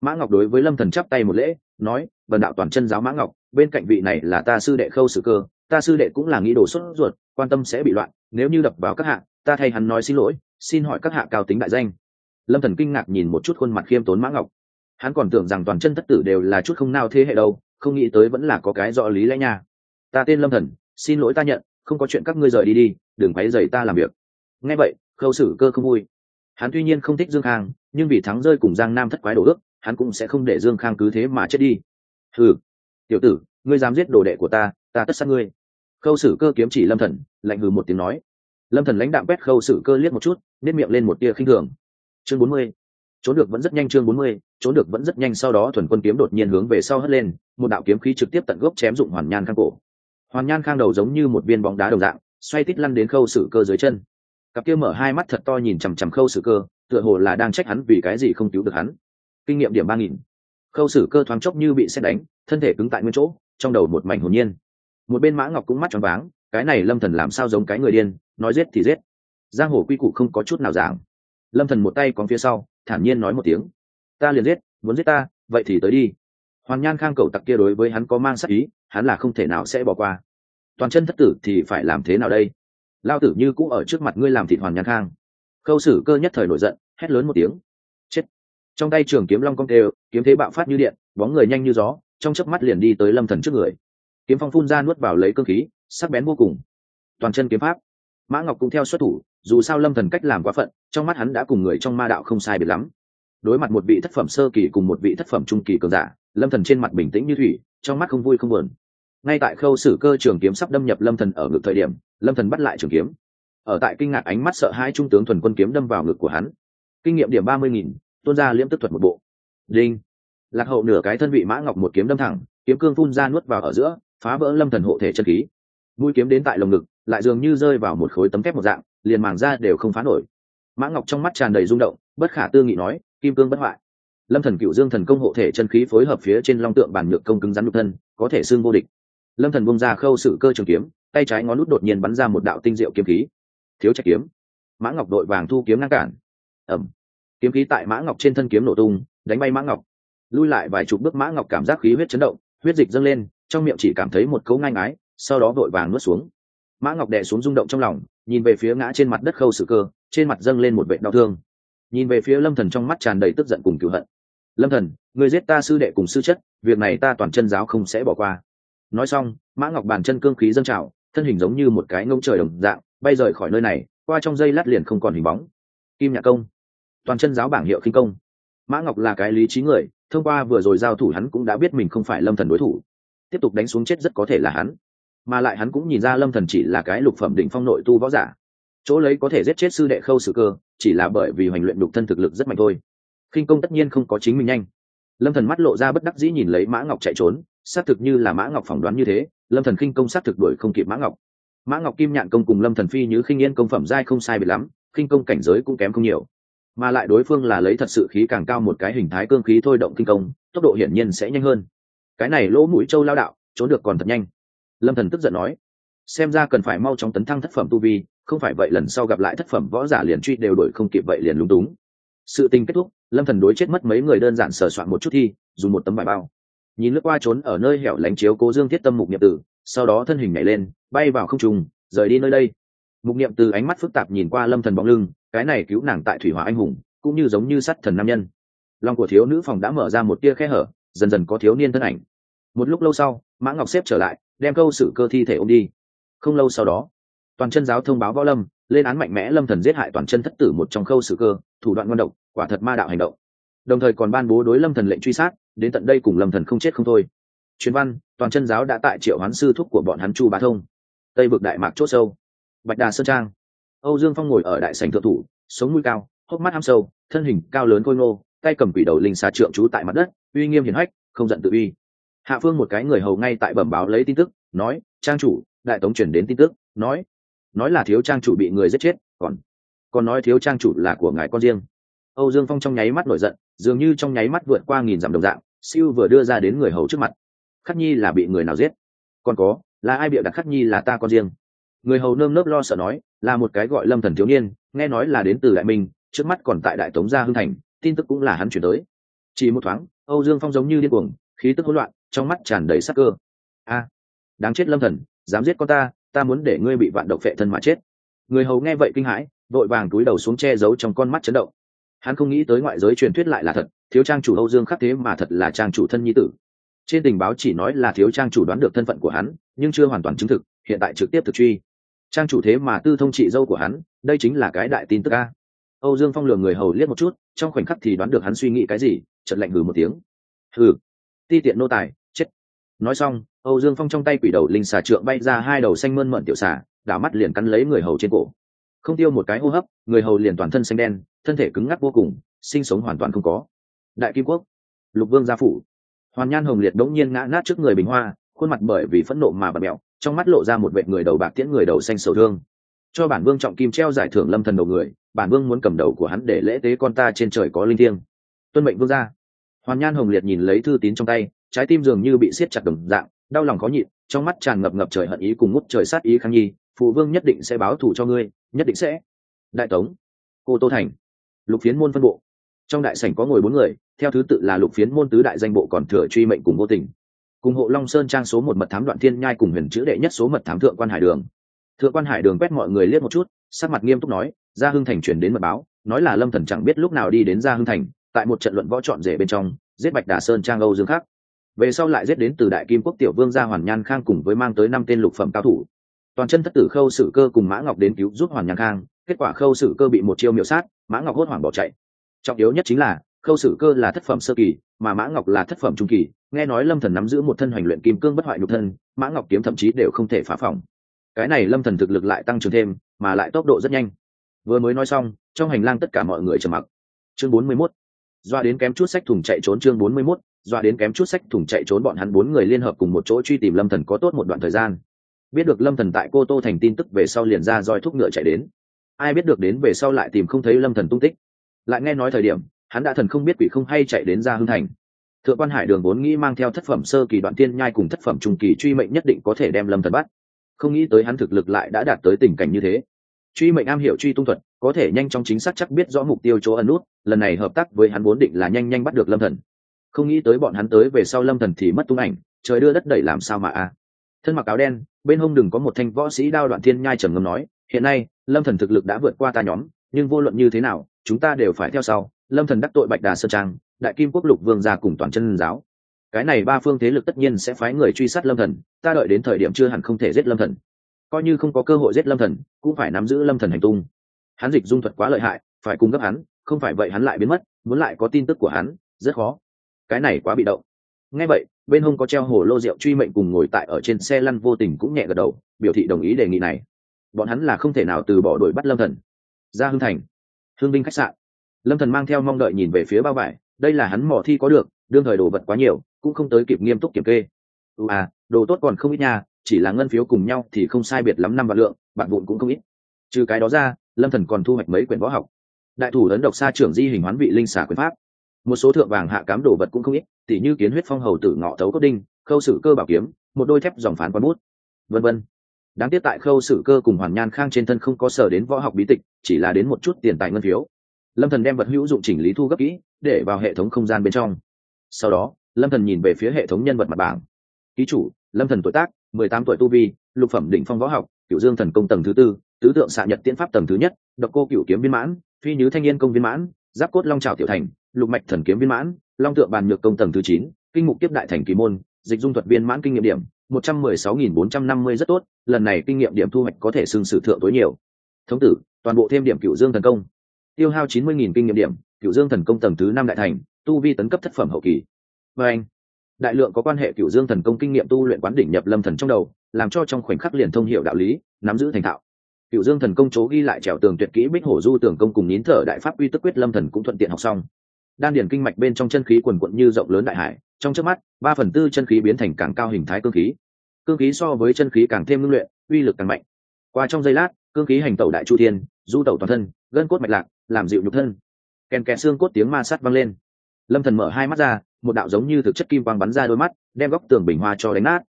Mã ngọc đối với lâm thần chắp tay một lễ, nói vần đạo toàn chân giáo mã ngọc, bên cạnh vị này là ta sư đệ khâu sử cơ, ta sư đệ cũng là nghĩ đồ xuất ruột, quan tâm sẽ bị loạn, nếu như đập vào các hạ, ta thay hắn nói xin lỗi xin hỏi các hạ cao tính đại danh. Lâm thần kinh ngạc nhìn một chút khuôn mặt khiêm tốn mã ngọc. Hắn còn tưởng rằng toàn chân thất tử đều là chút không nào thế hệ đâu, không nghĩ tới vẫn là có cái rõ lý lẽ nha. Ta tên lâm thần, xin lỗi ta nhận, không có chuyện các ngươi rời đi đi, đừng quấy rầy ta làm việc. Nghe vậy, khâu sử cơ không vui. Hắn tuy nhiên không thích dương khang, nhưng vì thắng rơi cùng giang nam thất quái đổ ước, hắn cũng sẽ không để dương khang cứ thế mà chết đi. Ừ tiểu tử, ngươi dám giết đồ đệ của ta ta tất sát ngươi. Khâu sử cơ kiếm chỉ lâm thần, lạnh hừ một tiếng nói. Lâm thần lãnh đạm quét khâu sử cơ liếc một chút nếp miệng lên một tia khinh thường. Chương bốn mươi. Trốn được vẫn rất nhanh chương bốn mươi, trốn được vẫn rất nhanh sau đó thuần quân kiếm đột nhiên hướng về sau hất lên, một đạo kiếm khí trực tiếp tận gốc chém dụng hoàn nhan khang cổ. Hoàn nhan khang đầu giống như một viên bóng đá đồng dạng, xoay tít lăn đến khâu sử cơ dưới chân. Cặp kia mở hai mắt thật to nhìn chằm chằm khâu sử cơ, tựa hồ là đang trách hắn vì cái gì không cứu được hắn. Kinh nghiệm điểm ba nghìn. Khâu sử cơ thoáng chốc như bị xét đánh, thân thể cứng tại nguyên chỗ, trong đầu một mảnh hồn nhiên. Một bên mã ngọc cũng mắt tròn váng, cái này lâm thần làm sao giống cái người điên, nói giết thì giết giang hồ quy củ không có chút nào giảng. Lâm thần một tay còn phía sau, thản nhiên nói một tiếng. Ta liền giết, muốn giết ta, vậy thì tới đi. Hoàn nhan khang cầu tặc kia đối với hắn có mang sắc ý, hắn là không thể nào sẽ bỏ qua. Toàn chân thất tử thì phải làm thế nào đây? Lao tử như cũ ở trước mặt ngươi làm thịt hoàn nhan khang. Khâu sử cơ nhất thời nổi giận, hét lớn một tiếng. Chết. Trong tay trường kiếm long cong đều, kiếm thế bạo phát như điện, bóng người nhanh như gió, trong chớp mắt liền đi tới lâm thần trước người. Kiếm phong phun ra nuốt vào lấy cơ khí, sắc bén vô cùng. Toàn chân kiếm pháp. Mã ngọc cũng theo xuất thủ dù sao lâm thần cách làm quá phận, trong mắt hắn đã cùng người trong ma đạo không sai biệt lắm. Đối mặt một vị thất phẩm sơ kỳ cùng một vị thất phẩm trung kỳ cường giả, lâm thần trên mặt bình tĩnh như thủy, trong mắt không vui không buồn. Ngay tại khâu sử cơ trường kiếm sắp đâm nhập lâm thần ở ngực thời điểm, lâm thần bắt lại trường kiếm. Ở tại kinh ngạc ánh mắt sợ hai trung tướng thuần quân kiếm đâm vào ngực của hắn. Kinh nghiệm điểm ba mươi nghìn, tuôn ra liễm tức thuật một bộ. Đinh. Lạc hậu nửa cái thân vị mã ngọc một kiếm đâm thẳng, kiếm cương phun ra nuốt vào ở giữa, phá vỡ lâm thần hộ thể chân khí. Mũi kiếm đến tại lồng ngực, lại dường như rơi vào một khối tấm thép một dạng liền màng ra đều không phá nổi. Mã ngọc trong mắt tràn đầy rung động, bất khả tư nghị nói, kim cương bất hoại. Lâm thần cựu dương thần công hộ thể chân khí phối hợp phía trên long tượng bản nhược công cứng rắn nhục thân, có thể xương vô địch. Lâm thần bông ra khâu sự cơ trường kiếm, tay trái ngón nút đột nhiên bắn ra một đạo tinh diệu kiếm khí. Thiếu trách kiếm. Mã ngọc đội vàng thu kiếm ngăn cản. Ẩm kiếm khí tại mã ngọc trên thân kiếm nổ tung, đánh bay mã ngọc. Lui lại vài chục bước, mã ngọc cảm giác khí huyết chấn động, huyết dịch dâng lên, trong miệng chỉ cảm thấy một cấu ngang ái, sau đó vội vàng nuốt xuống mã ngọc đè xuống rung động trong lòng, nhìn về phía ngã trên mặt đất khâu sự cơ, trên mặt dâng lên một vệ đau thương. Nhìn về phía lâm thần trong mắt tràn đầy tức giận cùng cựu hận. Lâm thần người giết ta sư đệ cùng sư chất, việc này ta toàn chân giáo không sẽ bỏ qua. Nói xong, mã ngọc bàn chân cương khí dâng trào, thân hình giống như một cái ngông trời đồng dạng, bay rời khỏi nơi này, qua trong dây lát liền không còn hình bóng. Kim nhạc công, toàn chân giáo bảng hiệu khinh công. Mã ngọc là cái lý trí người, thông qua vừa rồi giao thủ hắn cũng đã biết mình không phải lâm thần đối thủ. Tiếp tục đánh xuống chết rất có thể là hắn mà lại hắn cũng nhìn ra lâm thần chỉ là cái lục phẩm đỉnh phong nội tu võ giả. Chỗ lấy có thể giết chết sư đệ khâu sử cơ, chỉ là bởi vì hoành luyện đục thân thực lực rất mạnh thôi. Khinh công tất nhiên không có chính mình nhanh. Lâm thần mắt lộ ra bất đắc dĩ nhìn lấy mã ngọc chạy trốn, xác thực như là mã ngọc phỏng đoán như thế, lâm thần khinh công xác thực đuổi không kịp mã ngọc. Mã ngọc kim nhạn công cùng lâm thần phi như khinh yên công phẩm giai không sai biệt lắm, khinh công cảnh giới cũng kém không nhiều. Mà lại đối phương là lấy thật sự khí càng cao một cái hình thái cương khí thôi động kinh công, tốc độ hiển nhiên sẽ nhanh hơn. Cái này lỗ mũi châu lao đạo, trốn được còn thật nhanh lâm thần tức giận nói, xem ra cần phải mau chóng tấn thăng thất phẩm tu vi, không phải vậy lần sau gặp lại thất phẩm võ giả liền truy đều đổi không kịp vậy liền lúng túng. Sự tình kết thúc, lâm thần đối chết mất mấy người đơn giản sờ soạn một chút thi, dùng một tấm bài bao. Nhìn lướt qua trốn ở nơi hẻo lánh chiếu cố dương thiết tâm mục Niệm tử, sau đó thân hình nhảy lên, bay vào không trùng rời đi nơi đây. Mục niệm từ ánh mắt phức tạp nhìn qua lâm thần bóng lưng, cái này cứu nàng tại thủy hỏa anh hùng, cũng như giống như sắt thần nam nhân. Lòng của thiếu nữ phòng đã mở ra một tia khe hở, dần dần có thiếu niên thân ảnh. Một lúc lâu sau, mã ngọc xếp trở lại đem câu sự cơ thi thể ôm đi. Không lâu sau đó, toàn chân giáo thông báo võ lâm, lên án mạnh mẽ lâm thần giết hại toàn chân thất tử một trong khâu sự cơ, thủ đoạn ngon độc, quả thật ma đạo hành động. Đồng thời còn ban bố đối lâm thần lệnh truy sát, đến tận đây cùng lâm thần không chết không thôi. Truyền văn, toàn chân giáo đã tại triệu hoán sư thúc của bọn hắn chu bá thông. Tây vực đại mạc chốt sâu. Bạch đà sơn trang. Âu dương phong ngồi ở đại sảnh thượng thủ, sống mũi cao, hốc mắt ham sâu, thân hình cao lớn khôi ngô, tay cầm quỷ đầu linh xà trượng trú tại mặt đất, uy nghiêm hiển hách, không giận tự uy hạ phương một cái người hầu ngay tại bẩm báo lấy tin tức, nói, trang chủ, đại tống chuyển đến tin tức, nói nói là thiếu trang chủ bị người giết chết, còn còn nói thiếu trang chủ là của ngài con riêng. Âu dương phong trong nháy mắt nổi giận, dường như trong nháy mắt vượt qua nghìn dặm đồng dạng, siêu vừa đưa ra đến người hầu trước mặt. Khắc nhi là bị người nào giết? Còn có, là ai bịa đặt khắc nhi là ta con riêng? Người hầu nơm nớp lo sợ nói, là một cái gọi lâm thần thiếu niên, nghe nói là đến từ đại minh, trước mắt còn tại đại tống gia hưng thành, tin tức cũng là hắn chuyển tới. Chỉ một thoáng, âu dương phong giống như điên cuồng, khí tức hỗn loạn trong mắt tràn đầy sắc cơ. A, đáng chết lâm thần, dám giết con ta ta muốn để ngươi bị vạn độc phệ thân mà chết. Người hầu nghe vậy kinh hãi, vội vàng túi đầu xuống che giấu trong con mắt chấn động. Hắn không nghĩ tới ngoại giới truyền thuyết lại là thật, thiếu trang chủ âu dương khắc thế mà thật là trang chủ thân nhi tử. Trên tình báo chỉ nói là thiếu trang chủ đoán được thân phận của hắn, nhưng chưa hoàn toàn chứng thực, hiện tại trực tiếp thực truy. Trang chủ thế mà tư thông trị dâu của hắn, đây chính là cái đại tin tức a. Âu dương phong lường người hầu liếc một chút, trong khoảnh khắc thì đoán được hắn suy nghĩ cái gì chật lạnh hừ một tiếng. Hừ, ti tiện nô tài nói xong, âu dương phong trong tay quỷ đầu linh xà trượng bay ra hai đầu xanh mơn mận tiểu xà, đảo mắt liền cắn lấy người hầu trên cổ. Không tiêu một cái hô hấp, người hầu liền toàn thân xanh đen, thân thể cứng ngắc vô cùng, sinh sống hoàn toàn không có. Đại kim quốc, lục vương gia phủ. Hoàn nhan hồng liệt đống nhiên ngã nát trước người bình hoa, khuôn mặt bởi vì phẫn nộ mà bật mẹo, trong mắt lộ ra một vệ người đầu bạc tiễn người đầu xanh sầu thương. Cho bản vương trọng kim treo giải thưởng lâm thần đầu người, bản vương muốn cầm đầu của hắn để lễ tế con ta trên trời có linh thiêng. Tuân mệnh vương gia. Hoàn nhan hồng liệt nhìn lấy thư tín trong tay trái tim dường như bị siết chặt đồng dạng, đau lòng khó nhịn, trong mắt tràn ngập ngập trời hận ý cùng ngút trời sát ý khang nhi, phụ vương nhất định sẽ báo thù cho ngươi, nhất định sẽ. Đại tống, cô tô thành, lục phiến môn phân bộ. Trong đại sảnh có ngồi bốn người, theo thứ tự là lục phiến môn tứ đại danh bộ còn thừa truy mệnh cùng vô tình. Cùng hộ long sơn trang số một mật thám đoạn thiên nhai cùng huyền chữ đệ nhất số mật thám thượng quan hải đường. Thượng quan hải đường quét mọi người liếc một chút, sắc mặt nghiêm túc nói, gia hưng thành chuyển đến mật báo, nói là lâm thần chẳng biết lúc nào đi đến gia hưng thành, tại một trận luận võ trọn rể bên trong, giết bạch đà sơn trang âu dương khác về sau lại giết đến từ đại kim quốc tiểu vương gia hoàn nhan khang cùng với mang tới năm tên lục phẩm cao thủ. Toàn chân thất tử khâu sử cơ cùng mã ngọc đến cứu giúp hoàn nhan khang kết quả khâu sử cơ bị một chiêu miểu sát mã ngọc hốt hoảng bỏ chạy. Trọng yếu nhất chính là khâu sử cơ là thất phẩm sơ kỳ mà mã ngọc là thất phẩm trung kỳ. Nghe nói lâm thần nắm giữ một thân hoành luyện kim cương bất hoại nhục thân mã ngọc kiếm thậm chí đều không thể phá phòng. Cái này lâm thần thực lực lại tăng trưởng thêm mà lại tốc độ rất nhanh. Vừa mới nói xong trong hành lang tất cả mọi người trầm mặc. Chương 41. doa đến kém chút sách thùng chạy trốn chương 41, doa đến kém chút sách thủng chạy trốn bọn hắn bốn người liên hợp cùng một chỗ truy tìm lâm thần có tốt một đoạn thời gian. Biết được lâm thần tại cô tô thành tin tức về sau liền ra roi thúc ngựa chạy đến. Ai biết được đến về sau lại tìm không thấy lâm thần tung tích. Lại nghe nói thời điểm, hắn đã thần không biết quỷ không hay chạy đến ra hưng thành. Thượng quan hải đường vốn nghĩ mang theo thất phẩm sơ kỳ đoạn tiên nhai cùng thất phẩm trung kỳ truy mệnh nhất định có thể đem lâm thần bắt. Không nghĩ tới hắn thực lực lại đã đạt tới tình cảnh như thế. Truy mệnh am hiểu truy tung thuật, có thể nhanh chóng chính xác chắc biết rõ mục tiêu chỗ ẩn nút, lần này hợp tác với hắn vốn định là nhanh nhanh bắt được lâm thần không nghĩ tới bọn hắn tới về sau lâm thần thì mất tung ảnh, trời đưa đất đẩy làm sao mà a? Thân mặc áo đen, bên hông đừng có một thanh võ sĩ đao đoạn thiên nhai trầm ngâm nói, hiện nay, lâm thần thực lực đã vượt qua ta nhóm, nhưng vô luận như thế nào, chúng ta đều phải theo sau. Lâm thần đắc tội bạch đà sơn trang, đại kim quốc lục vương ra cùng toàn chân giáo. Cái này ba phương thế lực tất nhiên sẽ phái người truy sát lâm thần, ta đợi đến thời điểm chưa hẳn không thể giết lâm thần. Coi như không có cơ hội giết lâm thần, cũng phải nắm giữ lâm thần hành tung. Hắn dịch dung thuật quá lợi hại, phải cung cấp hắn, không phải vậy hắn lại biến mất, muốn lại có tin tức của hắn, rất khó cái này quá bị động. Ngay vậy, bên hông có treo hồ lô rượu truy mệnh cùng ngồi tại ở trên xe lăn vô tình cũng nhẹ gật đầu, biểu thị đồng ý đề nghị này. Bọn hắn là không thể nào từ bỏ đuổi bắt lâm thần. Ra hưng thành hương binh khách sạn. Lâm thần mang theo mong đợi nhìn về phía bao vải, đây là hắn mỏ thi có được, đương thời đồ vật quá nhiều, cũng không tới kịp nghiêm túc kiểm kê. Ừ à đồ tốt còn không ít nha, chỉ là ngân phiếu cùng nhau thì không sai biệt lắm năm vạn lượng bạn vụn cũng không ít. Trừ cái đó ra, lâm thần còn thu hoạch mấy quyển võ học. Đại thủ ấn độc xa trưởng di hình hoán vị linh xả quyền pháp một số thượng vàng hạ cám đồ vật cũng không ít, tỉ như kiến huyết phong hầu tử ngọ tấu cốt đinh, khâu sử cơ bảo kiếm, một đôi thép dòng phán quán bút, vân vân. Đáng tiếc tại khâu sử cơ cùng hoàn nhan khang trên thân không có sở đến võ học bí tịch, chỉ là đến một chút tiền tài ngân phiếu. Lâm thần đem vật hữu dụng chỉnh lý thu gấp kỹ, để vào hệ thống không gian bên trong. Sau đó, lâm thần nhìn về phía hệ thống nhân vật mặt bảng. Ký chủ, lâm thần tuổi tác, mười tám tuổi tu vi, lục phẩm đỉnh phong võ học, cửu dương thần công tầng thứ tư, tứ tượng xạ nhật tiễn pháp tầng thứ nhất, độc cô cửu kiếm viên mãn, phi nhứ thanh niên công viên mãn, giáp cốt long trào tiểu thành lục mạch thần kiếm viên mãn, long tượng bàn nhược công tầng thứ chín, kinh mục tiếp đại thành kỳ môn, dịch dung thuật viên mãn kinh nghiệm điểm, một trăm mười sáu nghìn bốn trăm năm mươi rất tốt, lần này kinh nghiệm điểm thu hoạch có thể xưng sử thượng tối nhiều. Thống tử, toàn bộ thêm điểm Cựu dương thần công. Tiêu hao chín mươi nghìn kinh nghiệm điểm Cựu dương thần công tầng thứ năm đại thành, tu vi tấn cấp thất phẩm hậu kỳ. Và anh, đại lượng có quan hệ Cựu dương thần công kinh nghiệm tu luyện quán đỉnh nhập lâm thần trong đầu, làm cho trong khoảnh khắc liền thông hiệu đạo lý, nắm giữ thành thạo. Cựu dương thần công chố ghi lại trèo tường tuyệt kỹ bích hổ du tường công cùng nín thở đại pháp uy tức quyết lâm thần cũng thuận tiện học xong đan điền kinh mạch bên trong chân khí quần quận như rộng lớn đại hải, trong trước mắt, ba phần tư chân khí biến thành càng cao hình thái cương khí. Cương khí so với chân khí càng thêm ngưng luyện, uy lực càng mạnh. Qua trong giây lát, cương khí hành tẩu đại chu thiên, du tẩu toàn thân, gân cốt mạch lạc, làm dịu nhục thân. Kèn kè xương cốt tiếng ma sát vang lên. Lâm thần mở hai mắt ra, một đạo giống như thực chất kim quang bắn ra đôi mắt, đem góc tường bình hoa cho đánh nát.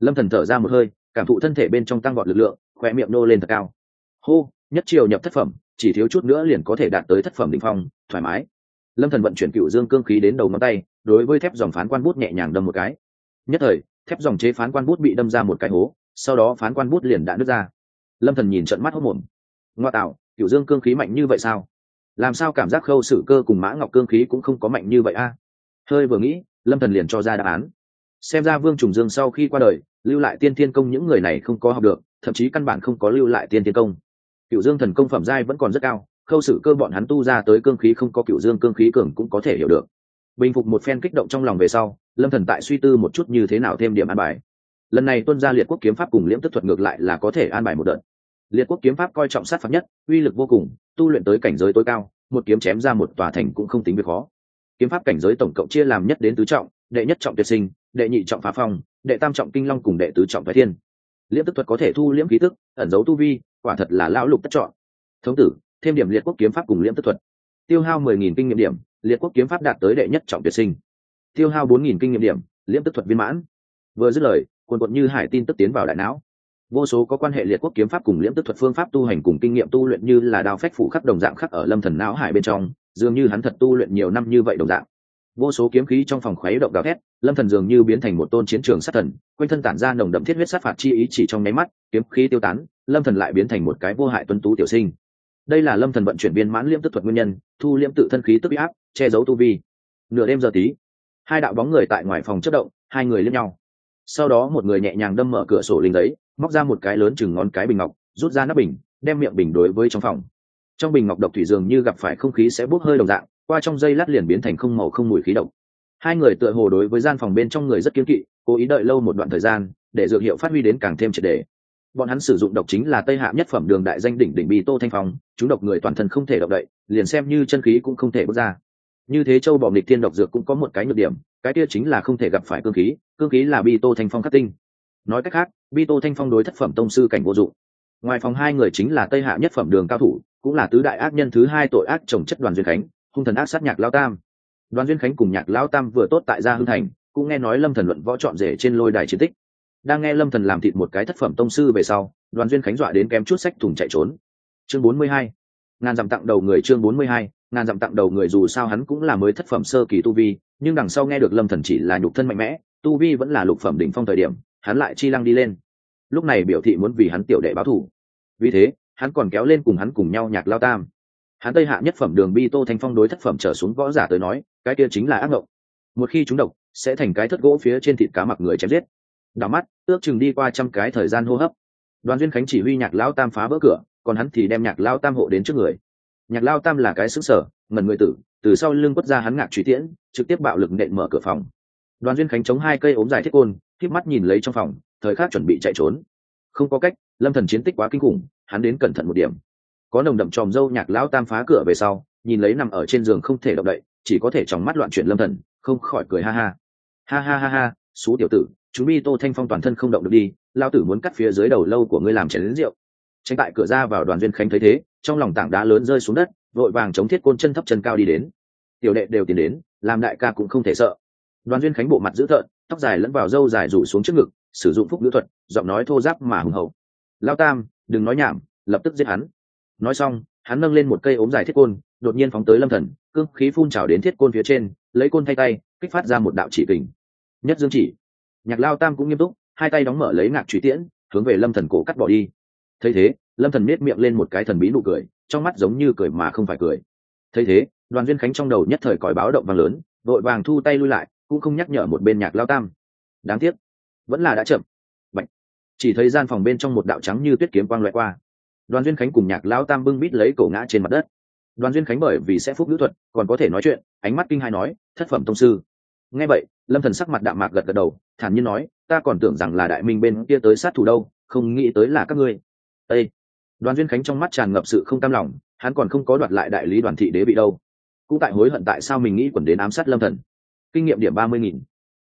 Lâm thần thở ra một hơi, cảm thụ thân thể bên trong tăng vọt lực lượng khỏe miệng nô lên thật cao. Hô, nhất triều nhập thất phẩm, chỉ thiếu chút nữa liền có thể đạt tới thất phẩm đỉnh phong, thoải mái lâm thần vận chuyển cựu dương cương khí đến đầu ngón tay, đối với thép dòng phán quan bút nhẹ nhàng đâm một cái. Nhất thời, thép dòng chế phán quan bút bị đâm ra một cái hố, sau đó phán quan bút liền đã nứt ra. Lâm thần nhìn trận mắt hốt mồm ngoa tạo, cựu dương cương khí mạnh như vậy sao? Làm sao cảm giác khâu sử cơ cùng mã ngọc cương khí cũng không có mạnh như vậy a? Hơi vừa nghĩ, lâm thần liền cho ra đáp án. Xem ra vương trùng dương sau khi qua đời, lưu lại tiên thiên công những người này không có học được, thậm chí căn bản không có lưu lại tiên thiên công. Cựu dương thần công phẩm giai vẫn còn rất cao khâu sự cơ bọn hắn tu ra tới cương khí không có cựu dương cương khí cường cũng có thể hiểu được. Bình phục một phen kích động trong lòng về sau, lâm thần tại suy tư một chút như thế nào thêm điểm an bài. Lần này tuân ra liệt quốc kiếm pháp cùng liễm tức thuật ngược lại là có thể an bài một đợt. Liệt quốc kiếm pháp coi trọng sát phạt nhất, uy lực vô cùng, tu luyện tới cảnh giới tối cao, một kiếm chém ra một tòa thành cũng không tính việc khó. Kiếm pháp cảnh giới tổng cộng chia làm nhất đến tứ trọng, đệ nhất trọng tuyệt sinh, đệ nhị trọng phá phong, đệ tam trọng kinh long cùng đệ tứ trọng thái thiên. Liễm tức thuật có thể thu liễm khí tức, ẩn giấu tu vi, quả thật là lão lục tất chọn. Thống tử thêm điểm liệt quốc kiếm pháp cùng liễm tức thuật. Tiêu hao mười nghìn kinh nghiệm điểm, liệt quốc kiếm pháp đạt tới đệ nhất trọng tuyệt sinh. Tiêu hao bốn nghìn kinh nghiệm điểm, liễm tức thuật viên mãn. Vừa dứt lời, quần quận như hải tin tức tiến vào đại não. Vô số có quan hệ liệt quốc kiếm pháp cùng liễm tức thuật phương pháp tu hành cùng kinh nghiệm tu luyện như là đao phách phủ khắc đồng dạng khắc ở lâm thần não hải bên trong, dường như hắn thật tu luyện nhiều năm như vậy đồng dạng. Vô số kiếm khí trong phòng khuấy động gào thét, lâm thần dường như biến thành một tôn chiến trường sát thần, quanh thân tản ra nồng đậm thiết huyết sát phạt chi ý chỉ trong nháy mắt, kiếm khí tiêu tán, lâm thần lại biến thành một cái vô hại tuân tú tiểu sinh đây là lâm thần vận chuyển viên mãn liễm tức thuật nguyên nhân, thu liễm tự thân khí tức áp, che giấu tu vi. Nửa đêm giờ tí, hai đạo bóng người tại ngoài phòng chất động, hai người liếc nhau. Sau đó một người nhẹ nhàng đâm mở cửa sổ linh giấy móc ra một cái lớn chừng ngón cái bình ngọc, rút ra nắp bình, đem miệng bình đối với trong phòng. Trong bình ngọc độc thủy dường như gặp phải không khí sẽ bốc hơi đồng dạng, qua trong dây lát liền biến thành không màu không mùi khí độc. Hai người tựa hồ đối với gian phòng bên trong người rất kiên kỵ, cố ý đợi lâu một đoạn thời gian, để dược hiệu phát huy đến càng thêm triệt đề bọn hắn sử dụng độc chính là tây hạ nhất phẩm đường đại danh đỉnh đỉnh bi tô thanh phong, chúng độc người toàn thân không thể động đậy, liền xem như chân khí cũng không thể bước ra. Như thế châu bọ nghịch thiên độc dược cũng có một cái nhược điểm, cái kia chính là không thể gặp phải cương khí cương khí là bi tô thanh phong khắc tinh. Nói cách khác, bi tô thanh phong đối thất phẩm tông sư cảnh vô dụng. Ngoài phòng hai người chính là tây hạ nhất phẩm đường cao thủ, cũng là tứ đại ác nhân thứ hai tội ác trồng chất đoàn duyên khánh, hung thần ác sát nhạc lao tam. Đoàn duyên khánh cùng nhạc lao tam vừa tốt tại gia hưng thành, cũng nghe nói lâm thần luận võ trọn rể trên lôi đài chiến tích đang nghe lâm thần làm thịt một cái thất phẩm tông sư về sau, đoàn duyên khánh dọa đến kém chút sách thùng chạy trốn. Chương bốn mươi hai, ngàn dặm tặng đầu người chương bốn mươi hai, ngàn dặm tặng đầu người dù sao hắn cũng là mới thất phẩm sơ kỳ tu vi, nhưng đằng sau nghe được lâm thần chỉ là nhục thân mạnh mẽ, tu vi vẫn là lục phẩm đỉnh phong thời điểm, hắn lại chi lăng đi lên. Lúc này biểu thị muốn vì hắn tiểu đệ báo thù. Vì thế, hắn còn kéo lên cùng hắn cùng nhau nhạc lao tam. Hắn tây hạ nhất phẩm đường bi tô thanh phong đối thất phẩm trở xuống võ giả tới nói, cái kia chính là ác mộng một khi chúng độc, sẽ thành cái thất gỗ phía trên thịt cá mặc người chém giết đảo mắt, ước chừng đi qua trăm cái thời gian hô hấp. Đoàn duyên khánh chỉ huy nhạc lao tam phá vỡ cửa, còn hắn thì đem nhạc lao tam hộ đến trước người. Nhạc lao tam là cái xứ sở, ngẩn người tử, từ sau lưng quất ra hắn ngạc truy tiễn, trực tiếp bạo lực nện mở cửa phòng. Đoàn duyên khánh chống hai cây ốm dài thiết côn thiếp mắt nhìn lấy trong phòng, thời khắc chuẩn bị chạy trốn. Không có cách, lâm thần chiến tích quá kinh khủng, hắn đến cẩn thận một điểm. Có nồng đậm tròm dâu nhạc lão tam phá cửa về sau, nhìn lấy nằm ở trên giường không thể động đậy, chỉ có thể trong mắt loạn chuyển lâm thần, không khỏi cười ha ha. Ha ha ha ha, xú tiểu tử chúng bi tô thanh phong toàn thân không động được đi lao tử muốn cắt phía dưới đầu lâu của ngươi làm chén đến rượu. Tránh tại cửa ra vào đoàn duyên khánh thấy thế, trong lòng tảng đá lớn rơi xuống đất, vội vàng chống thiết côn chân thấp chân cao đi đến. Tiểu đệ đều tiến đến, làm đại ca cũng không thể sợ. Đoàn duyên khánh bộ mặt dữ thợn tóc dài lẫn vào râu dài rủ xuống trước ngực, sử dụng phúc nữ thuật, giọng nói thô giáp mà hùng hậu. Lao tam, đừng nói nhảm, lập tức giết hắn. Nói xong, hắn nâng lên một cây ốm dài thiết côn, đột nhiên phóng tới lâm thần, cương khí phun trào đến thiết côn phía trên, lấy côn thay tay, kích phát ra một đạo chỉ kình. Nhất dương chỉ nhạc lao tam cũng nghiêm túc, hai tay đóng mở lấy ngạc truy tiễn, hướng về lâm thần cổ cắt bỏ đi. Thấy thế, lâm thần miết miệng lên một cái thần bí nụ cười, trong mắt giống như cười mà không phải cười. Thấy thế, đoàn duyên khánh trong đầu nhất thời còi báo động vang lớn, vội vàng thu tay lui lại, cũng không nhắc nhở một bên nhạc lao tam. Đáng tiếc, vẫn là đã chậm. Bạch. chỉ thấy gian phòng bên trong một đạo trắng như tuyết kiếm quang loại qua. Đoàn duyên khánh cùng nhạc lao tam bưng bít lấy cổ ngã trên mặt đất. Đoàn duyên khánh bởi vì sẽ phúc nữ thuật, còn có thể nói chuyện, ánh mắt kinh hai nói, thất phẩm tông sư nghe vậy, lâm thần sắc mặt đạm mạc gật gật đầu, thản nhiên nói, ta còn tưởng rằng là đại minh bên kia tới sát thủ đâu, không nghĩ tới là các ngươi. Ê! đoàn duyên khánh trong mắt tràn ngập sự không cam lòng, hắn còn không có đoạt lại đại lý đoàn thị đế bị đâu. Cũng tại hối hận tại sao mình nghĩ quẩn đến ám sát lâm thần. Kinh nghiệm điểm ba mươi nghìn,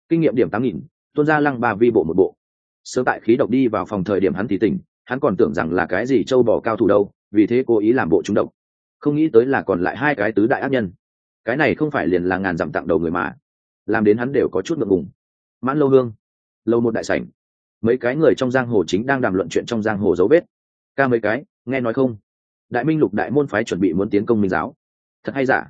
kinh nghiệm điểm tám nghìn, tuôn ra lăng ba vi bộ một bộ. Sớm tại khí độc đi vào phòng thời điểm hắn thì tỉnh, hắn còn tưởng rằng là cái gì châu bò cao thủ đâu, vì thế cố ý làm bộ chúng độc. Không nghĩ tới là còn lại hai cái tứ đại ác nhân. Cái này không phải liền là ngàn dặm tặng đầu người mà làm đến hắn đều có chút ngượng ngùng. Mãn lâu hương, lâu một đại sảnh. Mấy cái người trong giang hồ chính đang đàm luận chuyện trong giang hồ dấu vết. Ca mấy cái, nghe nói không? Đại minh lục đại môn phái chuẩn bị muốn tiến công minh giáo. Thật hay giả?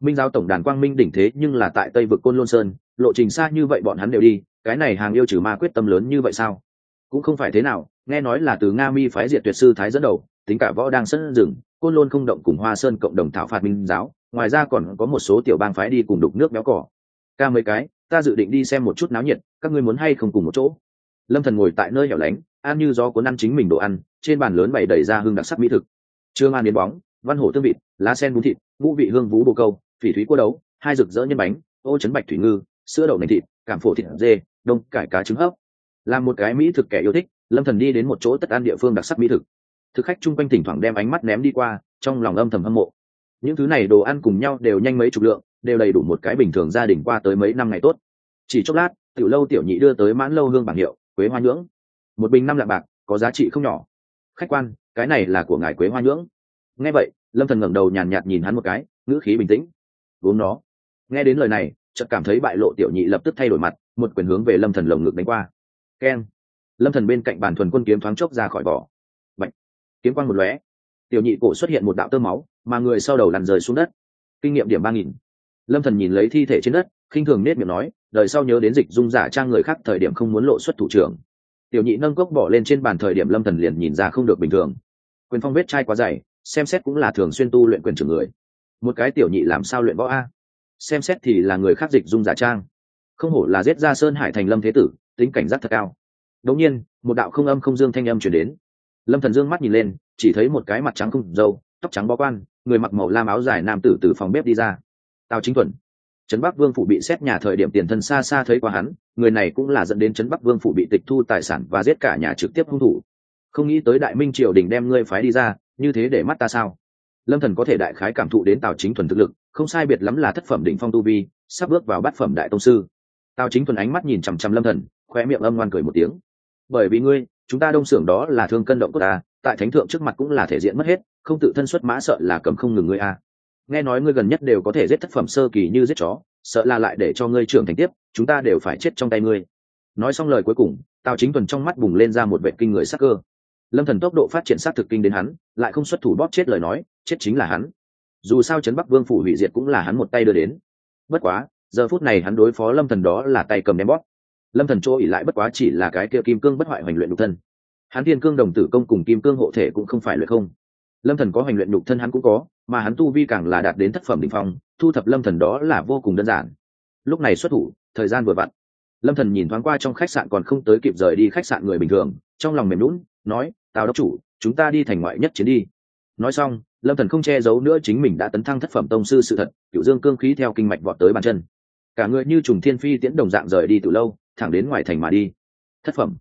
Minh giáo tổng đàn quang minh đỉnh thế nhưng là tại tây vực côn lôn sơn, lộ trình xa như vậy bọn hắn đều đi, cái này hàng yêu trừ ma quyết tâm lớn như vậy sao? Cũng không phải thế nào, nghe nói là từ nga mi phái diệt tuyệt sư thái dẫn đầu, tính cả võ đang sân rừng, côn lôn không động cùng hoa sơn cộng đồng thảo phạt minh giáo, ngoài ra còn có một số tiểu bang phái đi cùng đục nước béo cỏ ca mấy cái, ta dự định đi xem một chút náo nhiệt, các ngươi muốn hay không cùng một chỗ? Lâm thần ngồi tại nơi hẻo lánh, ăn như gió cuốn ăn chính mình đồ ăn, trên bàn lớn bày đầy ra hương đặc sắc mỹ thực. Trương an đến bóng, văn hổ tương vịt, lá sen bún thịt, ngũ vị hương vú bồ câu, phỉ thúy cua đấu hai rực rỡ nhân bánh, ô chấn bạch thủy ngư, sữa đậu nành thịt cảm phổ thịt dê, đông cải cá trứng hấp. Là một cái mỹ thực kẻ yêu thích, lâm thần đi đến một chỗ tất ăn địa phương đặc sắc mỹ thực. Thực khách chung quanh thỉnh thoảng đem ánh mắt ném đi qua, trong lòng âm thầm hâm mộ. Những thứ này đồ ăn cùng nhau đều nhanh mấy chục lượng đều đầy đủ một cái bình thường gia đình qua tới mấy năm ngày tốt. Chỉ chốc lát, tiểu lâu tiểu nhị đưa tới mãn lâu hương bảng hiệu, quế hoa nhưỡng. Một bình năm lạng bạc, có giá trị không nhỏ. Khách quan, cái này là của ngài quế hoa nhưỡng. Nghe vậy, lâm thần ngẩng đầu nhàn nhạt nhìn hắn một cái, ngữ khí bình tĩnh. Uống nó. Nghe đến lời này, chợt cảm thấy bại lộ tiểu nhị lập tức thay đổi mặt, một quyền hướng về lâm thần lồng ngực đánh qua. Keng. Lâm thần bên cạnh bàn thuần quân kiếm thoáng chốc ra khỏi vỏ. Bạch. kiếm quang một lóe. Tiểu nhị cổ xuất hiện một đạo tơ máu, mà người sau đầu lăn rời xuống đất. Kinh nghiệm điểm ba nghìn lâm thần nhìn lấy thi thể trên đất, khinh thường nết miệng nói, đời sau nhớ đến dịch dung giả trang người khác thời điểm không muốn lộ xuất thủ trưởng. Tiểu nhị nâng cốc bỏ lên trên bàn thời điểm lâm thần liền nhìn ra không được bình thường. Quyền phong vết chai quá dày, xem xét cũng là thường xuyên tu luyện quyền trưởng người. Một cái tiểu nhị làm sao luyện võ a? Xem xét thì là người khác dịch dung giả trang. Không hổ là giết ra sơn hải thành lâm thế tử, tính cảnh giác thật cao. Đống nhiên, một đạo không âm không dương thanh âm chuyển đến. Lâm thần dương mắt nhìn lên, chỉ thấy một cái mặt trắng không dâu, tóc trắng bó quan, người mặc màu lam áo dài nam tử từ phòng bếp đi ra tào chính thuần trấn bắc vương phủ bị xét nhà thời điểm tiền thân xa xa thấy qua hắn, người này cũng là dẫn đến trấn bắc vương phủ bị tịch thu tài sản và giết cả nhà trực tiếp hung thủ. Không nghĩ tới đại minh triều đình đem ngươi phái đi ra, như thế để mắt ta sao? Lâm thần có thể đại khái cảm thụ đến tào chính thuần thực lực, không sai biệt lắm là thất phẩm đỉnh phong tu vi, sắp bước vào bát phẩm đại tông sư. Tào chính thuần ánh mắt nhìn chằm chằm lâm thần khoe miệng âm ngoan cười một tiếng. Bởi vì ngươi, chúng ta đông xưởng đó là thương cân động của ta, tại thánh thượng trước mặt cũng là thể diện mất hết, không tự thân xuất mã sợ là cầm không ngừng ngươi a nghe nói ngươi gần nhất đều có thể giết thất phẩm sơ kỳ như giết chó, sợ là lại để cho ngươi trưởng thành tiếp, chúng ta đều phải chết trong tay ngươi. Nói xong lời cuối cùng, tào chính tuần trong mắt bùng lên ra một vệ kinh người sắc cơ. Lâm thần tốc độ phát triển sát thực kinh đến hắn, lại không xuất thủ bóp chết lời nói, chết chính là hắn. Dù sao trấn bắc vương phủ hủy diệt cũng là hắn một tay đưa đến. Bất quá, giờ phút này hắn đối phó lâm thần đó là tay cầm đem bóp. Lâm thần chỗ ỉ lại bất quá chỉ là cái kia kim cương bất hoại hoành luyện nhục thân. Hắn thiên cương đồng tử công cùng kim cương hộ thể cũng không phải luyện không lâm thần có hành luyện nhục thân hắn cũng có, mà hắn tu vi càng là đạt đến thất phẩm đỉnh phong, thu thập lâm thần đó là vô cùng đơn giản. Lúc này xuất thủ, thời gian vừa vặn. Lâm thần nhìn thoáng qua trong khách sạn còn không tới kịp rời đi khách sạn người bình thường, trong lòng mềm lún nói, tào đốc chủ, chúng ta đi thành ngoại nhất chiến đi. Nói xong, lâm thần không che giấu nữa chính mình đã tấn thăng thất phẩm tông sư sự thật cựu dương cương khí theo kinh mạch vọt tới bàn chân. Cả người như trùng thiên phi tiễn đồng dạng rời đi từ lâu, thẳng đến ngoài thành mà đi. Thất phẩm.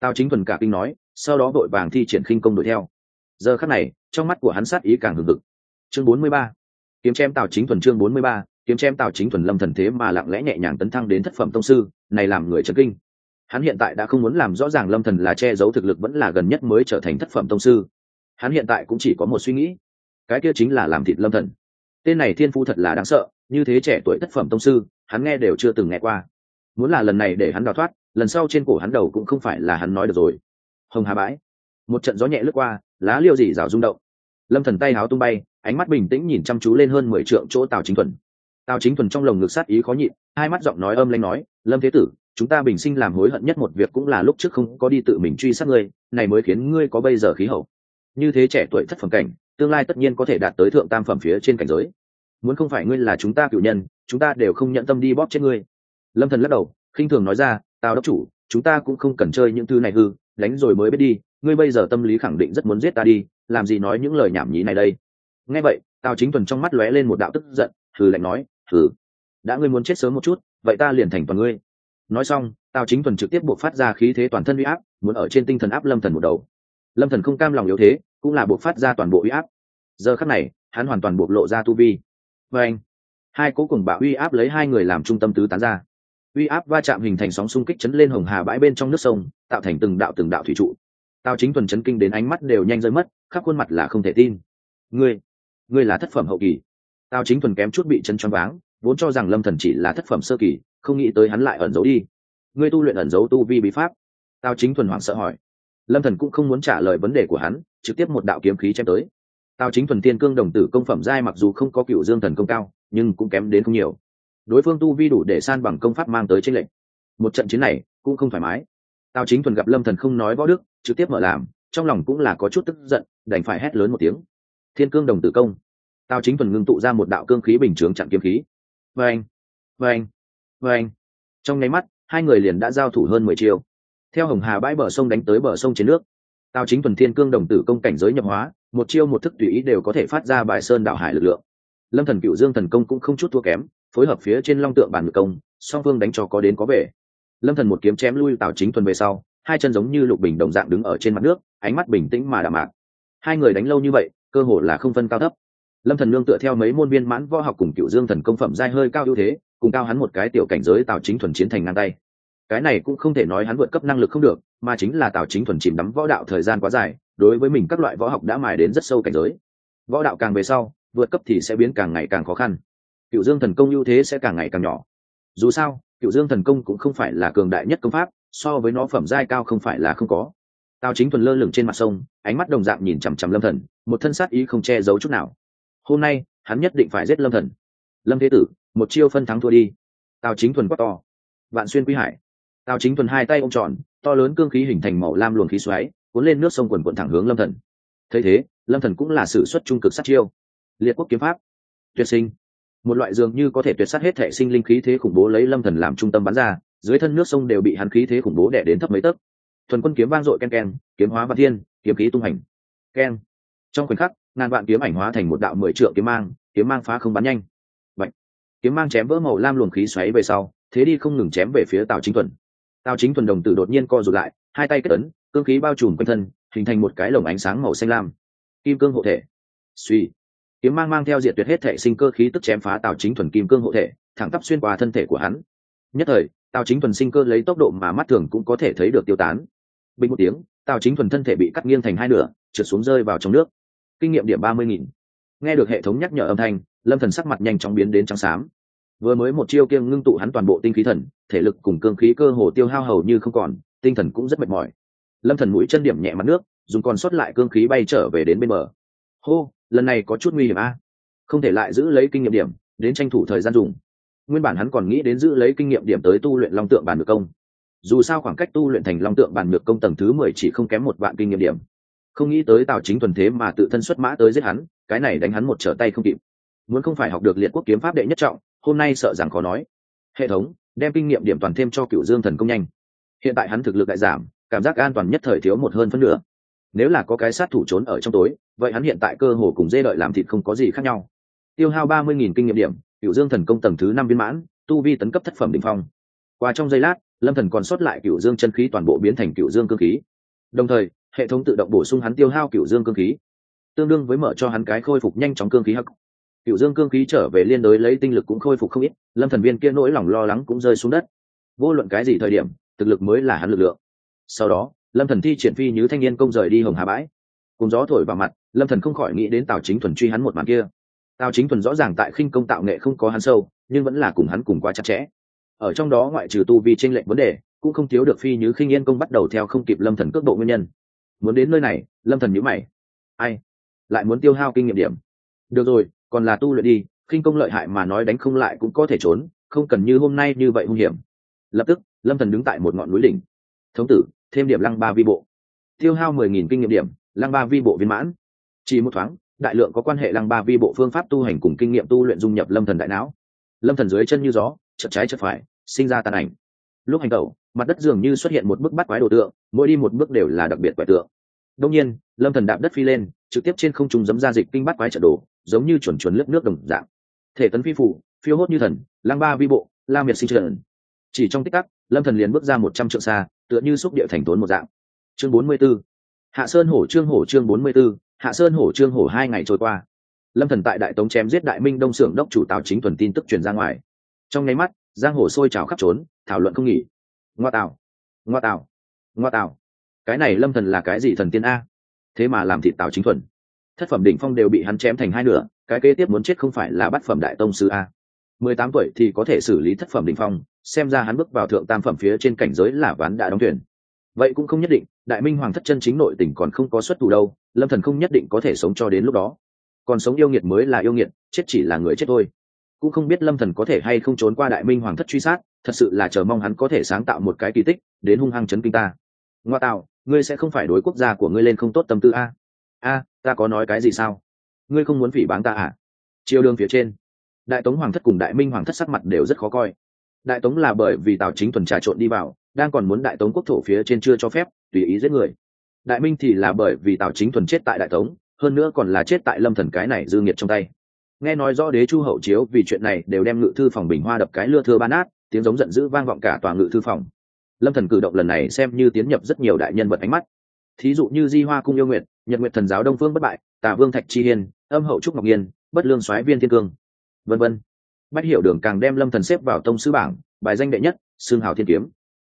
Tào chính thuần cả kinh nói, sau đó vội vàng thi triển khinh công đuổi theo giờ khắc này, trong mắt của hắn sát ý càng hừng hực. Chương bốn mươi ba. Kiếm chém tào chính thuần chương bốn mươi ba. Kiếm chém tào chính thuần lâm thần thế mà lặng lẽ nhẹ nhàng tấn thăng đến thất phẩm tông sư, này làm người chấn kinh. Hắn hiện tại đã không muốn làm rõ ràng lâm thần là che giấu thực lực vẫn là gần nhất mới trở thành thất phẩm tông sư. Hắn hiện tại cũng chỉ có một suy nghĩ. Cái kia chính là làm thịt lâm thần. Tên này thiên phu thật là đáng sợ, như thế trẻ tuổi thất phẩm tông sư, hắn nghe đều chưa từng nghe qua. Muốn là lần này để hắn đào thoát, lần sau trên cổ hắn đầu cũng không phải là hắn nói được rồi. Hồng hà bãi. Một trận gió nhẹ lướt qua lá liêu dị rào rung động. Lâm thần tay háo tung bay, ánh mắt bình tĩnh nhìn chăm chú lên hơn mười trượng chỗ tào chính thuần. Tào chính thuần trong lồng ngực sát ý khó nhịn, hai mắt giọng nói âm lanh nói, lâm thế tử, chúng ta bình sinh làm hối hận nhất một việc cũng là lúc trước không có đi tự mình truy sát ngươi, này mới khiến ngươi có bây giờ khí hậu. Như thế trẻ tuổi thất phẩm cảnh, tương lai tất nhiên có thể đạt tới thượng tam phẩm phía trên cảnh giới. Muốn không phải ngươi là chúng ta cựu nhân, chúng ta đều không nhận tâm đi bóp chết ngươi. Lâm thần lắc đầu, khinh thường nói ra, tào đốc chủ, chúng ta cũng không cần chơi những thứ này hư, đánh rồi mới biết đi ngươi bây giờ tâm lý khẳng định rất muốn giết ta đi, làm gì nói những lời nhảm nhí này đây? Nghe vậy tào chính thuần trong mắt lóe lên một đạo tức giận, thử lạnh nói, thử, đã ngươi muốn chết sớm một chút, vậy ta liền thành toàn ngươi. Nói xong tào chính thuần trực tiếp buộc phát ra khí thế toàn thân uy áp, muốn ở trên tinh thần áp lâm thần một đầu. Lâm thần không cam lòng yếu thế, cũng là buộc phát ra toàn bộ uy áp. Giờ khắc này, hắn hoàn toàn bộc lộ ra tu vi. Và anh, hai cố cùng bạo uy áp lấy hai người làm trung tâm tứ tán ra. Uy áp va chạm hình thành sóng xung kích chấn lên hồng hà bãi bên trong nước sông, tạo thành từng đạo từng đạo thủy trụ tào chính thuần chấn kinh đến ánh mắt đều nhanh rơi mất, khắp khuôn mặt là không thể tin. Ngươi ngươi là thất phẩm hậu kỳ. Tào chính thuần kém chút bị chân choáng váng, vốn cho rằng lâm thần chỉ là thất phẩm sơ kỳ, không nghĩ tới hắn lại ẩn giấu đi. Ngươi tu luyện ẩn giấu tu vi bí pháp. Tào chính thuần hoảng sợ hỏi. Lâm thần cũng không muốn trả lời vấn đề của hắn, trực tiếp một đạo kiếm khí chém tới. Tào chính thuần tiên cương đồng tử công phẩm giai mặc dù không có cựu dương thần công cao, nhưng cũng kém đến không nhiều. Đối phương tu vi đủ để san bằng công pháp mang tới tranh lệnh một trận chiến này, cũng không thoải mái tào chính thuần gặp lâm thần không nói võ đức, trực tiếp mở làm, trong lòng cũng là có chút tức giận, đành phải hét lớn một tiếng. Thiên cương đồng tử công. Tào chính thuần ngưng tụ ra một đạo cương khí bình chướng chặn kiếm khí. Vê anh vê anh vê anh trong nháy mắt, hai người liền đã giao thủ hơn mười chiêu. Theo hồng hà bãi bờ sông đánh tới bờ sông trên nước, tào chính thuần thiên cương đồng tử công cảnh giới nhập hóa, một chiêu một thức tùy ý đều có thể phát ra bài sơn đạo hải lực lượng. Lâm thần cựu dương thần công cũng không chút thua kém, phối hợp phía trên long tượng bản ngự công, song phương đánh cho có đến có về lâm thần một kiếm chém lui tào chính thuần về sau, hai chân giống như lục bình đồng dạng đứng ở trên mặt nước, ánh mắt bình tĩnh mà đạm mạc. Hai người đánh lâu như vậy, cơ hồ là không phân cao thấp. Lâm thần nương tựa theo mấy môn viên mãn võ học cùng cựu dương thần công phẩm giai hơi cao ưu thế, cùng cao hắn một cái tiểu cảnh giới tào chính thuần chiến thành ngang tay. Cái này cũng không thể nói hắn vượt cấp năng lực không được, mà chính là tào chính thuần chìm đắm võ đạo thời gian quá dài, đối với mình các loại võ học đã mài đến rất sâu cảnh giới. Võ đạo càng về sau, vượt cấp thì sẽ biến càng ngày càng khó khăn. Cựu dương thần công ưu thế sẽ càng ngày càng nhỏ. Dù sao cựu dương thần công cũng không phải là cường đại nhất công pháp, so với nó phẩm giai cao không phải là không có. Tào chính thuần lơ lửng trên mặt sông, ánh mắt đồng dạng nhìn chằm chằm lâm thần, một thân sát ý không che giấu chút nào. Hôm nay, hắn nhất định phải giết lâm thần. Lâm thế tử, một chiêu phân thắng thua đi. Tào chính thuần quát to. Vạn xuyên quy hải. Tào chính thuần hai tay ôm tròn, to lớn cương khí hình thành màu lam luồng khí xoáy, cuốn lên nước sông quần quận thẳng hướng lâm thần. Thấy thế, lâm thần cũng là sự xuất trung cực sát chiêu. Liệt quốc kiếm pháp. Tuyệt sinh một loại dường như có thể tuyệt sát hết thể sinh linh khí thế khủng bố lấy lâm thần làm trung tâm bắn ra, dưới thân nước sông đều bị hắn khí thế khủng bố đè đến thấp mấy tấc. Thuần quân kiếm vang dội ken ken, kiếm hóa và thiên, kiếm khí tung hành. Ken. Trong khoảnh khắc, ngàn vạn kiếm ảnh hóa thành một đạo mười trượng kiếm mang kiếm mang phá không bắn nhanh. Bạch. kiếm mang chém vỡ màu lam luồng khí xoáy về sau, thế đi không ngừng chém về phía tào chính thuần. Tào chính thuần đồng tử đột nhiên co rụt lại, hai tay kết ấn, cương khí bao trùm quanh thân, hình thành một cái lồng ánh sáng màu xanh lam. Kim cương hộ thể. Suy kiếm mang mang theo diệt tuyệt hết thể sinh cơ khí tức chém phá tào chính thuần kim cương hộ thể, thẳng tắp xuyên qua thân thể của hắn. Nhất thời, tào chính thuần sinh cơ lấy tốc độ mà mắt thường cũng có thể thấy được tiêu tán. Bình một tiếng, tào chính thuần thân thể bị cắt nghiêng thành hai nửa, trượt xuống rơi vào trong nước. Kinh nghiệm điểm ba mươi nghìn. Nghe được hệ thống nhắc nhở âm thanh, lâm thần sắc mặt nhanh chóng biến đến trắng xám. Vừa mới một chiêu kiêng ngưng tụ hắn toàn bộ tinh khí thần, thể lực cùng cương khí cơ hồ tiêu hao hầu như không còn, tinh thần cũng rất mệt mỏi. Lâm thần mũi chân điểm nhẹ mặt nước, dùng còn sót lại cương khí bay trở về đến bên bờ. Hô! Lần này có chút nguy hiểm a. Không thể lại giữ lấy kinh nghiệm điểm, đến tranh thủ thời gian dùng. Nguyên bản hắn còn nghĩ đến giữ lấy kinh nghiệm điểm tới tu luyện long tượng bàn được công. Dù sao khoảng cách tu luyện thành long tượng bàn được công tầng thứ mười chỉ không kém một vạn kinh nghiệm điểm. Không nghĩ tới tào chính thuần thế mà tự thân xuất mã tới giết hắn, cái này đánh hắn một trở tay không kịp. Muốn không phải học được liệt quốc kiếm pháp đệ nhất trọng, hôm nay sợ rằng khó nói. Hệ thống, đem kinh nghiệm điểm toàn thêm cho cựu dương thần công nhanh. Hiện tại hắn thực lực đại giảm, cảm giác an toàn nhất thời thiếu một hơn phân nửa nếu là có cái sát thủ trốn ở trong tối, vậy hắn hiện tại cơ hồ cùng dê đợi làm thịt không có gì khác nhau. Tiêu hao ba mươi nghìn kinh nghiệm điểm, cựu dương thần công tầng thứ năm viên mãn, tu vi tấn cấp thất phẩm đ phong. Qua trong giây lát, lâm thần còn sót lại cựu dương chân khí toàn bộ biến thành cựu dương cơ khí. Đồng thời, hệ thống tự động bổ sung hắn tiêu hao cựu dương cương khí, tương đương với mở cho hắn cái khôi phục nhanh chóng cương khí hắc. Cựu dương cương khí trở về liên đối lấy tinh lực cũng khôi phục không ít, lâm thần viên kia nỗi lòng lo lắng cũng rơi xuống đất. Vô luận cái gì thời điểm, thực lực mới là hắn lực lượng. Sau đó lâm thần thi triển phi như thanh niên công rời đi hồng hà bãi. Cùng gió thổi vào mặt, lâm thần không khỏi nghĩ đến tào chính thuần truy hắn một màn kia. Tào chính thuần rõ ràng tại khinh công tạo nghệ không có hắn sâu, nhưng vẫn là cùng hắn cùng quá chặt chẽ. Ở trong đó ngoại trừ tu vi tranh lệnh vấn đề, cũng không thiếu được phi như khinh yên công bắt đầu theo không kịp lâm thần cước độ nguyên nhân. Muốn đến nơi này, lâm thần nhíu mày. Ai? Lại muốn tiêu hao kinh nghiệm điểm. Được rồi, còn là tu luyện đi, khinh công lợi hại mà nói đánh không lại cũng có thể trốn, không cần như hôm nay như vậy hung hiểm. Lập tức, lâm thần đứng tại một ngọn núi đỉnh. Thống tử thêm điểm lăng ba vi bộ. Tiêu hao mười nghìn kinh nghiệm điểm, lăng ba vi bộ viên mãn. Chỉ một thoáng, đại lượng có quan hệ lăng ba vi bộ phương pháp tu hành cùng kinh nghiệm tu luyện dung nhập lâm thần đại não. Lâm thần dưới chân như gió chật trái chật phải, sinh ra tàn ảnh. Lúc hành tẩu, mặt đất dường như xuất hiện một bức bắt quái đồ tượng, mỗi đi một bước đều là đặc biệt quẻ tượng. Đông nhiên, lâm thần đạp đất phi lên, trực tiếp trên không trung dấm ra dịch kinh bắt quái trận đồ, giống như chuẩn chuẩn lướt nước đồng dạng. Thể tấn phi phủ, phiêu hốt như thần, lăng ba vi bộ, la miệt sinh trần chỉ trong tích tắc, lâm thần liền bước ra một trăm trượng xa tựa như xúc địa thành tốn một dạng. Chương bốn mươi 44. hạ sơn hổ trương hổ chương bốn mươi 44. hạ sơn hổ trương hổ hai ngày trôi qua. Lâm thần tại đại tống chém giết đại minh đông xưởng đốc chủ tào chính thuần tin tức truyền ra ngoài. Trong nháy mắt, giang hồ sôi trào khắp trốn, thảo luận không nghỉ. Ngoa tào. Ngoa tào. Ngoa tào. Cái này lâm thần là cái gì thần tiên a? Thế mà làm thịt tào chính thuần. Thất phẩm đỉnh phong đều bị hắn chém thành hai nửa, cái kế tiếp muốn chết không phải là bắt phẩm đại tông sư a. Mười tám tuổi thì có thể xử lý thất phẩm đỉnh phong xem ra hắn bước vào thượng tam phẩm phía trên cảnh giới là ván đã đóng thuyền. Vậy cũng không nhất định, đại minh hoàng thất chân chính nội tỉnh còn không có xuất thủ đâu, lâm thần không nhất định có thể sống cho đến lúc đó. Còn sống yêu nghiệt mới là yêu nghiệt, chết chỉ là người chết thôi. Cũng không biết lâm thần có thể hay không trốn qua đại minh hoàng thất truy sát, thật sự là chờ mong hắn có thể sáng tạo một cái kỳ tích, đến hung hăng chấn kinh ta. Ngoa tạo, ngươi sẽ không phải đối quốc gia của ngươi lên không tốt tâm tư a? A, ta có nói cái gì sao? Ngươi không muốn phỉ báng ta à? Chiều đường phía trên, đại tống hoàng thất cùng đại minh hoàng thất sắc mặt đều rất khó coi đại tống là bởi vì tào chính tuần trà trộn đi vào, đang còn muốn đại tống quốc thổ phía trên chưa cho phép, tùy ý giết người. Đại minh thì là bởi vì tào chính thuần chết tại đại tống, hơn nữa còn là chết tại lâm thần cái này dư nghiệt trong tay. Nghe nói rõ đế chu hậu chiếu vì chuyện này đều đem ngự thư phòng bình hoa đập cái lưa thưa ban át, tiếng giống giận dữ vang vọng cả tòa ngự thư phòng. Lâm thần cử động lần này xem như tiến nhập rất nhiều đại nhân vật ánh mắt. Thí dụ như di hoa cung yêu nguyệt, nhật nguyệt thần giáo đông phương bất bại, tà vương thạch chi hiên, âm hậu trúc ngọc yên bất lương soái viên thiên cương, vân vân bách hiểu đường càng đem lâm thần xếp vào tông sư bảng, bài danh đệ nhất xương hào thiên kiếm.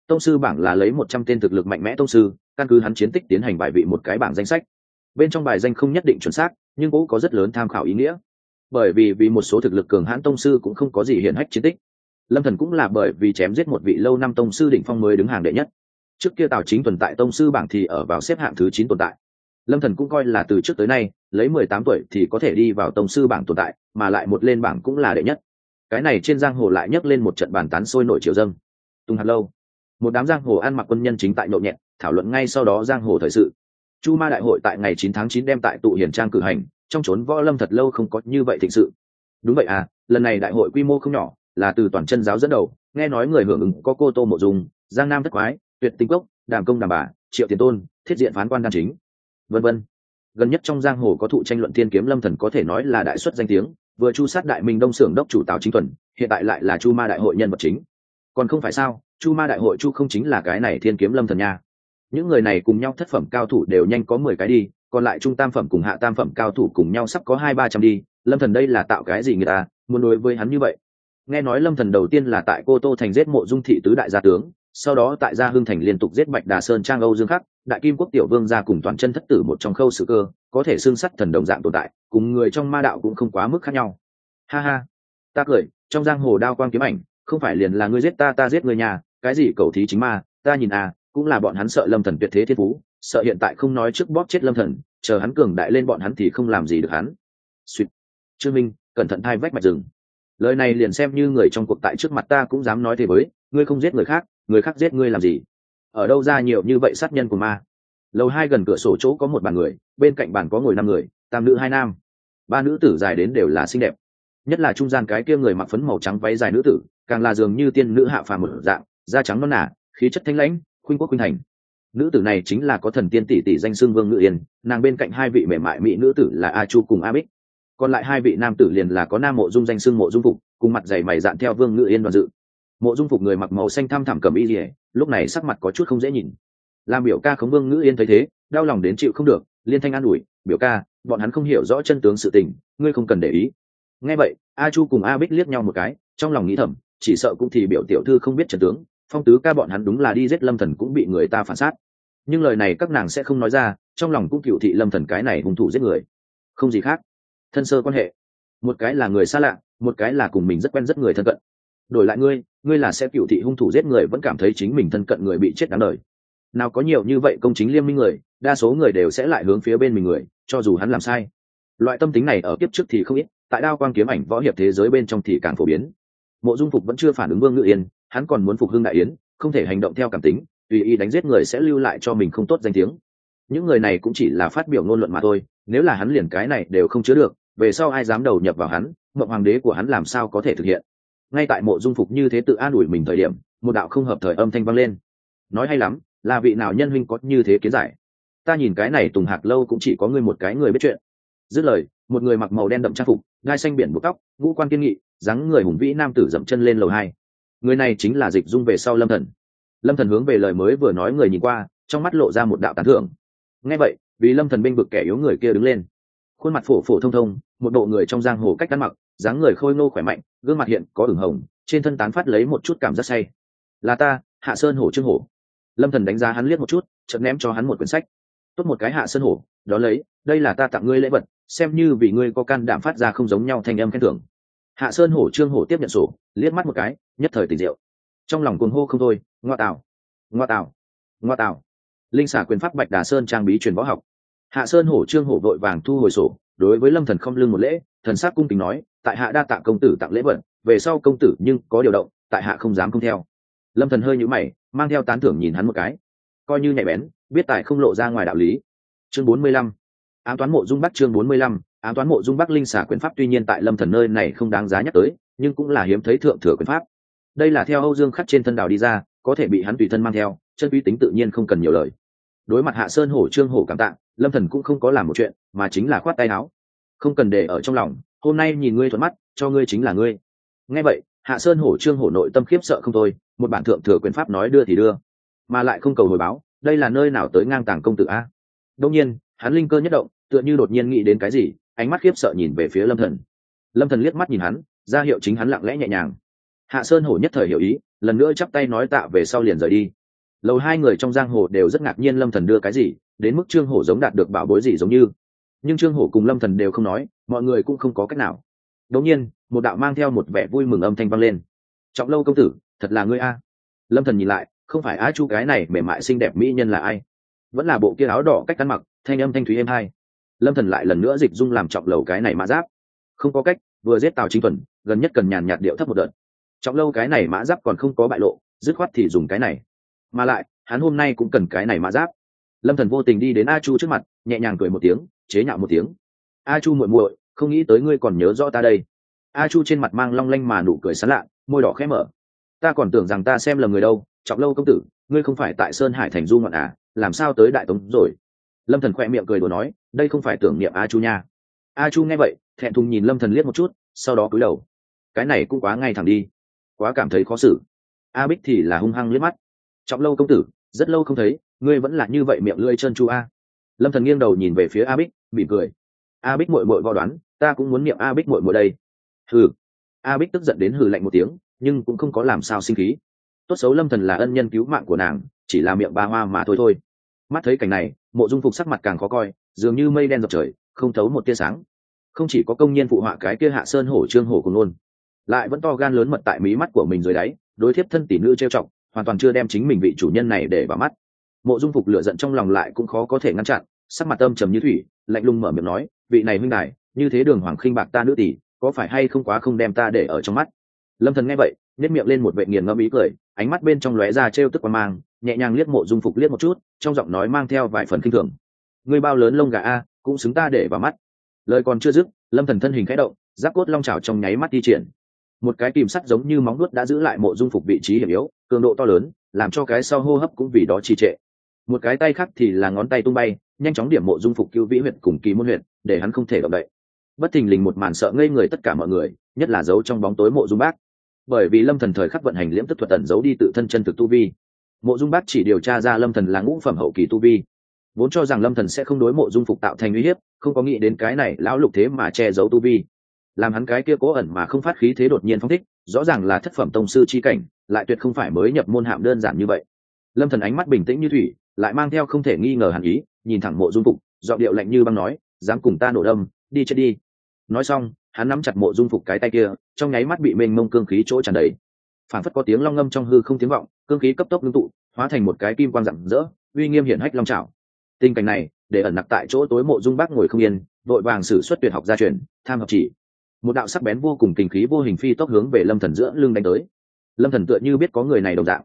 Tông sư bảng là lấy một trăm tên thực lực mạnh mẽ tông sư, căn cứ hắn chiến tích tiến hành bài vị một cái bảng danh sách. Bên trong bài danh không nhất định chuẩn xác, nhưng cũng có rất lớn tham khảo ý nghĩa. Bởi vì vì một số thực lực cường hãn tông sư cũng không có gì hiển hách chiến tích. Lâm thần cũng là bởi vì chém giết một vị lâu năm tông sư đỉnh phong mới đứng hàng đệ nhất. Trước kia tào chính tồn tại tông sư bảng thì ở vào xếp hạng thứ chín tồn tại. Lâm thần cũng coi là từ trước tới nay, lấy mười tám tuổi thì có thể đi vào tông sư bảng tồn tại, mà lại một lên bảng cũng là đệ nhất cái này trên giang hồ lại nhấc lên một trận bàn tán sôi nổi triều dâng. Tung hạt lâu, một đám giang hồ ăn mặc quân nhân chính tại nhộn nhẹ thảo luận ngay sau đó giang hồ thời sự. Chu ma đại hội tại ngày chín tháng chín đem tại tụ hiển trang cử hành, trong trốn võ lâm thật lâu không có như vậy thịnh sự. Đúng vậy à lần này đại hội quy mô không nhỏ, là từ toàn chân giáo dẫn đầu, nghe nói người hưởng ứng có cô tô mộ dung, giang nam thất quái, tuyệt tinh cốc, đàm công đàm bà, triệu tiền tôn, thiết diện phán quan đan chính, vân vân. Gần nhất trong giang hồ có thụ tranh luận thiên kiếm lâm thần có thể nói là đại xuất danh tiếng vừa chu sát đại minh đông xưởng đốc chủ tào chính thuần hiện tại lại là chu ma đại hội nhân vật chính. Còn không phải sao, chu ma đại hội chu không chính là cái này thiên kiếm lâm thần nha. Những người này cùng nhau thất phẩm cao thủ đều nhanh có mười cái đi, còn lại trung tam phẩm cùng hạ tam phẩm cao thủ cùng nhau sắp có hai ba trăm đi, lâm thần đây là tạo cái gì người ta, muốn đối với hắn như vậy? Nghe nói lâm thần đầu tiên là tại cô tô thành giết mộ dung thị tứ đại gia tướng, sau đó tại gia hương thành liên tục giết bạch đà sơn trang âu dương khắc, đại kim quốc tiểu vương ra cùng toàn chân thất tử một trong khâu sự cơ, có thể xương sắt thần đồng dạng tồn tại cùng người trong ma đạo cũng không quá mức khác nhau. Ha ha. Ta cười, trong giang hồ đao quang kiếm ảnh, không phải liền là ngươi giết ta ta giết người nhà, cái gì cầu thí chính ma, ta nhìn à cũng là bọn hắn sợ lâm thần tuyệt thế thiên phú, sợ hiện tại không nói trước bóp chết lâm thần, chờ hắn cường đại lên bọn hắn thì không làm gì được hắn. Suýt trương minh, cẩn thận thai vách mạch rừng. Lời này liền xem như người trong cuộc tại trước mặt ta cũng dám nói thế với, ngươi không giết người khác người khác giết ngươi làm gì? Ở đâu ra nhiều như vậy sát nhân của ma? Lầu hai gần cửa sổ chỗ có một bàn người, bên cạnh bàn có ngồi năm người tam nữ hai nam. Ba nữ tử dài đến đều là xinh đẹp. Nhất là trung gian cái kia người mặc phấn màu trắng váy dài nữ tử, càng là dường như tiên nữ hạ phàm một dạng, da trắng non nả khí chất thanh lãnh, khuynh quốc khuynh thành. Nữ tử này chính là có thần tiên tỷ tỷ danh xương vương ngự yên, nàng bên cạnh hai vị mềm mại mỹ nữ tử là a chu cùng a bích. Còn lại hai vị nam tử liền là có nam mộ dung danh xương mộ dung phục, cùng mặt dày mày dạn theo vương ngự yên đoàn dự. Mộ dung phục người mặc màu xanh thăm thẳm cầm y dỉa lúc này sắc mặt có chút không dễ nhìn. Làm biểu ca khống vương ngự yên thấy thế, đau lòng đến chịu không được, liên thanh an ủi, biểu ca bọn hắn không hiểu rõ chân tướng sự tình, ngươi không cần để ý. Nghe vậy, a chu cùng a bích liếc nhau một cái, trong lòng nghĩ thầm, chỉ sợ cũng thì biểu tiểu thư không biết chân tướng, phong tứ ca bọn hắn đúng là đi giết lâm thần cũng bị người ta phản sát nhưng lời này các nàng sẽ không nói ra, trong lòng cũng cựu thị lâm thần cái này hung thủ giết người. Không gì khác. Thân sơ quan hệ. Một cái là người xa lạ, một cái là cùng mình rất quen rất người thân cận. Đổi lại ngươi ngươi là sẽ cựu thị hung thủ giết người vẫn cảm thấy chính mình thân cận người bị chết đáng đời. Nào có nhiều như vậy công chính liêm minh người, đa số người đều sẽ lại hướng phía bên mình người cho dù hắn làm sai. Loại tâm tính này ở kiếp trước thì không ít, tại đao quang kiếm ảnh võ hiệp thế giới bên trong thì càng phổ biến. Mộ dung phục vẫn chưa phản ứng vương ngự yên, hắn còn muốn phục hưng đại yến, không thể hành động theo cảm tính, tùy ý đánh giết người sẽ lưu lại cho mình không tốt danh tiếng. Những người này cũng chỉ là phát biểu ngôn luận mà thôi, nếu là hắn liền cái này đều không chứa được, về sau ai dám đầu nhập vào hắn, mộng hoàng đế của hắn làm sao có thể thực hiện? Ngay tại mộ dung phục như thế tự an ủi mình thời điểm, một đạo không hợp thời âm thanh vang lên. Nói hay lắm, là vị nào nhân huynh có như thế kiến giải? Ta nhìn cái này tùng hạc lâu cũng chỉ có ngươi một cái người biết chuyện. Dứt lời, một người mặc màu đen đậm trang phục, gai xanh biển buộc tóc, ngũ quan kiên nghị, dáng người hùng vĩ nam tử dậm chân lên lầu hai. Người này chính là dịch dung về sau lâm thần. Lâm thần hướng về lời mới vừa nói người nhìn qua, trong mắt lộ ra một đạo tán thưởng. Nghe vậy, vì lâm thần binh vực kẻ yếu người kia đứng lên. Khuôn mặt phổ phổ thông thông, một bộ người trong giang hồ cách ăn mặc, dáng người khôi ngô khỏe mạnh, gương mặt hiện có ửng hồng, trên thân tán phát lấy một chút cảm giác say. Là ta, hạ sơn hổ trương hổ. Lâm thần đánh giá hắn liếc một chút, chợt ném cho hắn một quyển sách tốt một cái hạ sơn hổ, đó lấy, đây là ta tặng ngươi lễ vật, xem như vì ngươi có can đảm phát ra không giống nhau thành âm khen thưởng. Hạ sơn hổ trương hổ tiếp nhận sổ, liếc mắt một cái, nhất thời tình diệu trong lòng cuồng hô không thôi, ngoa tạo ngoa tạo ngoa tạo linh xả quyền pháp bạch đà sơn trang bí truyền võ học. Hạ sơn hổ trương hổ vội vàng thu hồi sổ, đối với lâm thần không lưng một lễ, thần sắc cung kính nói, tại hạ đa tạ công tử tặng lễ vật, về sau công tử nhưng có điều động, tại hạ không dám không theo. Lâm thần hơi nhũ mày, mang theo tán thưởng nhìn hắn một cái coi như nhạy bén, biết tài không lộ ra ngoài đạo lý. Chương bốn mươi lăm. Ám toán mộ dung bắc chương bốn mươi lăm. Ám toán mộ dung bắc linh xả quyền pháp tuy nhiên tại lâm thần nơi này không đáng giá nhắc tới, nhưng cũng là hiếm thấy thượng thừa quyền pháp. Đây là theo âu dương khắc trên thân đào đi ra, có thể bị hắn tùy thân mang theo, chân uy tính tự nhiên không cần nhiều lời. Đối mặt hạ sơn hổ trương hổ cảm tạ, lâm thần cũng không có làm một chuyện, mà chính là khoát tay áo. Không cần để ở trong lòng, hôm nay nhìn ngươi thuận mắt, cho ngươi chính là ngươi. Nghe vậy, hạ sơn hổ trương hổ nội tâm khiếp sợ không thôi, một bản thượng thừa quyền pháp nói đưa thì đưa mà lại không cầu hồi báo, đây là nơi nào tới ngang tàng công tử a? Đông nhiên, hắn linh cơ nhất động, tựa như đột nhiên nghĩ đến cái gì, ánh mắt khiếp sợ nhìn về phía lâm thần. Lâm thần liếc mắt nhìn hắn, ra hiệu chính hắn lặng lẽ nhẹ nhàng. Hạ sơn hổ nhất thời hiểu ý, lần nữa chắp tay nói tạ về sau liền rời đi. Lầu hai người trong giang hồ đều rất ngạc nhiên lâm thần đưa cái gì, đến mức trương hổ giống đạt được bảo bối gì giống như. Nhưng trương hổ cùng lâm thần đều không nói, mọi người cũng không có cách nào. Đột nhiên, một đạo mang theo một vẻ vui mừng âm thanh vang lên. Trọng lâu công tử, thật là ngươi a. Lâm thần nhìn lại không phải á chu cái này mềm mại xinh đẹp mỹ nhân là ai? Vẫn là bộ kia áo đỏ cách ăn mặc, thanh âm thanh thúy êm hai. Lâm thần lại lần nữa dịch dung làm trọng lầu cái này mã giáp. Không có cách, vừa giết tào chính thuần gần nhất cần nhàn nhạt điệu thấp một đợt. Trọng lâu cái này mã giáp còn không có bại lộ, dứt khoát thì dùng cái này. Mà lại, hắn hôm nay cũng cần cái này mã giáp. Lâm thần vô tình đi đến a chu trước mặt, nhẹ nhàng cười một tiếng, chế nhạo một tiếng. A chu muội muội, không nghĩ tới ngươi còn nhớ rõ ta đây. A chu trên mặt mang long lanh mà nụ cười sán lạ, môi đỏ khẽ mở. Ta còn tưởng rằng ta xem lầm người đâu trọng lâu công tử, ngươi không phải tại sơn hải thành du ngọn à? Làm sao tới đại tống rồi? Lâm thần khoe miệng cười đùa nói, đây không phải tưởng niệm a chu nha. A chu nghe vậy, thẹn thùng nhìn lâm thần liếc một chút, sau đó cúi đầu. Cái này cũng quá ngay thẳng đi. Quá cảm thấy khó xử. A bích thì là hung hăng liếc mắt. Trọng lâu công tử, rất lâu không thấy, ngươi vẫn là như vậy miệng lưỡi chân chu a. Lâm thần nghiêng đầu nhìn về phía a bích, mỉm cười. A bích mội mội vò đoán, ta cũng muốn niệm a bích mội mội đây. Hừ. A bích tức giận đến hừ lạnh một tiếng, nhưng cũng không có làm sao sinh khí tốt xấu lâm thần là ân nhân cứu mạng của nàng, chỉ là miệng ba hoa mà thôi thôi. Mắt thấy cảnh này, mộ dung phục sắc mặt càng khó coi, dường như mây đen dọc trời, không thấu một tia sáng. Không chỉ có công nhân phụ họa cái kia hạ sơn hổ trương hổ cùng luôn, lại vẫn to gan lớn mật tại mí mắt của mình dưới đáy, đối thiếp thân tỷ nữ trêu chọc, hoàn toàn chưa đem chính mình vị chủ nhân này để vào mắt. Mộ dung phục lựa giận trong lòng lại cũng khó có thể ngăn chặn, sắc mặt âm trầm như thủy, lạnh lùng mở miệng nói, vị này huynh đài, như thế đường hoàng khinh bạc ta nữ tỷ, có phải hay không quá không đem ta để ở trong mắt? Lâm thần nghe vậy nét miệng lên một vệ nghiền ngẫm ý cười ánh mắt bên trong lóe ra trêu tức qua mang nhẹ nhàng liếc mộ dung phục liếc một chút trong giọng nói mang theo vài phần kinh thường. Người bao lớn lông gà a cũng xứng ta để vào mắt. Lời còn chưa dứt lâm thần thân hình khẽ động giáp cốt long trào trong nháy mắt đi triển. Một cái kìm sắt giống như móng nuốt đã giữ lại mộ dung phục vị trí hiểm yếu cường độ to lớn làm cho cái sau hô hấp cũng vì đó trì trệ. Một cái tay khác thì là ngón tay tung bay nhanh chóng điểm mộ dung phục cứu vĩ huyệt cùng kỳ môn huyệt, để hắn không thể động đậy. Bất thình lình một màn sợ ngây người tất cả mọi người nhất là giấu trong bóng tối mộ dung bác bởi vì lâm thần thời khắc vận hành liễm tức thuật tẩn giấu đi tự thân chân thực tu vi. Mộ dung bác chỉ điều tra ra lâm thần là ngũ phẩm hậu kỳ tu vi. Vốn cho rằng lâm thần sẽ không đối mộ dung phục tạo thành uy hiếp, không có nghĩ đến cái này lão lục thế mà che giấu tu vi. Làm hắn cái kia cố ẩn mà không phát khí thế đột nhiên phong thích, rõ ràng là thất phẩm tông sư chi cảnh, lại tuyệt không phải mới nhập môn hạm đơn giản như vậy. Lâm thần ánh mắt bình tĩnh như thủy, lại mang theo không thể nghi ngờ hẳn ý, nhìn thẳng mộ dung phục, giọng điệu lạnh như băng nói, dám cùng ta nổ đâm, đi chết đi. Nói xong hắn nắm chặt mộ dung phục cái tay kia, trong nháy mắt bị mênh mông cương khí chỗ tràn đầy. Phản phất có tiếng long ngâm trong hư không tiếng vọng, cương khí cấp tốc ngưng tụ, hóa thành một cái kim quang rạng rỡ, uy nghiêm hiển hách long trào tình cảnh này, để ẩn nặc tại chỗ tối mộ dung bác ngồi không yên, vội vàng xử xuất tuyệt học gia truyền, tham học chỉ. Một đạo sắc bén vô cùng kinh khí vô hình phi tốc hướng về lâm thần giữa lưng đánh tới. Lâm thần tựa như biết có người này đồng dạng.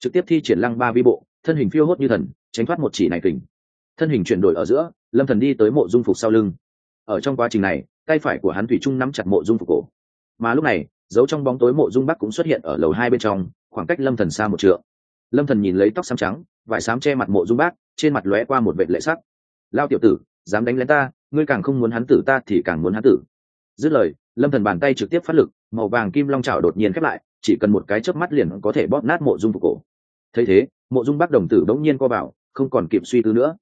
Trực tiếp thi triển lăng ba vi bộ, thân hình phiêu hốt như thần, tránh thoát một chỉ này kình. Thân hình chuyển đổi ở giữa, lâm thần đi tới mộ dung phục sau lưng. Ở trong quá trình này tay phải của hắn thủy trung nắm chặt mộ dung phục cổ. Mà lúc này giấu trong bóng tối mộ dung bắc cũng xuất hiện ở lầu hai bên trong, khoảng cách lâm thần xa một trượng. Lâm thần nhìn lấy tóc xám trắng, vải xám che mặt mộ dung bác trên mặt lóe qua một vệ lệ sắc. Lao tiểu tử, dám đánh lén ta, ngươi càng không muốn hắn tử ta thì càng muốn hắn tử. Dứt lời, lâm thần bàn tay trực tiếp phát lực, màu vàng kim long chảo đột nhiên khép lại, chỉ cần một cái chớp mắt liền có thể bóp nát mộ dung phục cổ. Thấy thế, mộ dung bắc đồng tử đống nhiên co bảo không còn kịp suy tư nữa.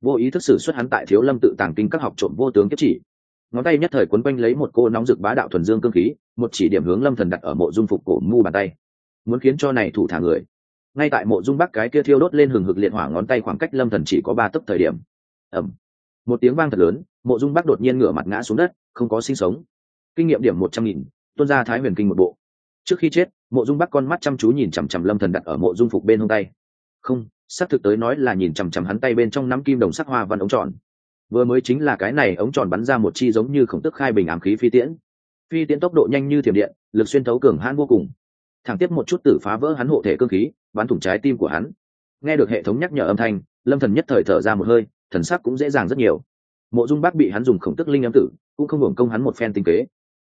Vô ý thức sử xuất hắn tại thiếu lâm tự tàng kinh các học trộm vô tướng kiếp chỉ ngón tay nhất thời quấn quanh lấy một cô nóng rực bá đạo thuần dương cương khí, một chỉ điểm hướng lâm thần đặt ở mộ dung phục cổ mu bàn tay. Muốn khiến cho này thủ thả người. Ngay tại mộ dung bắc cái kia thiêu đốt lên hừng hực liệt hỏa ngón tay khoảng cách lâm thần chỉ có ba tấc thời điểm. Ẩm một tiếng vang thật lớn, mộ dung bắc đột nhiên ngửa mặt ngã xuống đất, không có sinh sống. Kinh nghiệm điểm một trăm nghìn, tuân ra thái huyền kinh một bộ. Trước khi chết, mộ dung bắc con mắt chăm chú nhìn chằm chằm lâm thần đặt ở mộ dung phục bên hông tay. Không, xác thực tới nói là nhìn chằm chằm hắn tay bên trong nắm kim đồng sắc hoa văn ống tròn vừa mới chính là cái này ống tròn bắn ra một chi giống như khổng tức khai bình ám khí phi tiễn. Phi tiễn tốc độ nhanh như thiểm điện, lực xuyên thấu cường hãn vô cùng. Thẳng tiếp một chút tử phá vỡ hắn hộ thể cương khí, bắn thủng trái tim của hắn. Nghe được hệ thống nhắc nhở âm thanh, lâm thần nhất thời thở ra một hơi, thần sắc cũng dễ dàng rất nhiều. Mộ dung bác bị hắn dùng khổng tức linh âm tử, cũng không hưởng công hắn một phen tinh kế.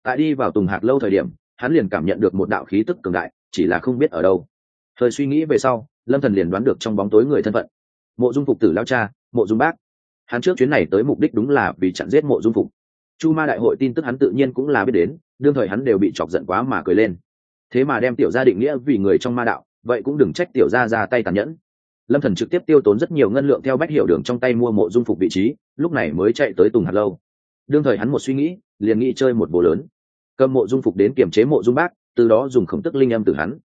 Tại đi vào tùng hạc lâu thời điểm, hắn liền cảm nhận được một đạo khí tức cường đại, chỉ là không biết ở đâu. Thời suy nghĩ về sau, lâm thần liền đoán được trong bóng tối người thân phận. Mộ dung phục tử lao cha, mộ dung bác hắn trước chuyến này tới mục đích đúng là vì chặn giết mộ dung phục. Chu ma đại hội tin tức hắn tự nhiên cũng là biết đến, đương thời hắn đều bị chọc giận quá mà cười lên. Thế mà đem tiểu gia định nghĩa vì người trong ma đạo, vậy cũng đừng trách tiểu gia ra tay tàn nhẫn. Lâm thần trực tiếp tiêu tốn rất nhiều ngân lượng theo bách hiệu đường trong tay mua mộ dung phục vị trí, lúc này mới chạy tới tùng hạt lâu. Đương thời hắn một suy nghĩ, liền nghĩ chơi một bộ lớn. Cầm mộ dung phục đến kiểm chế mộ dung bác, từ đó dùng khổng tức linh âm từ hắn.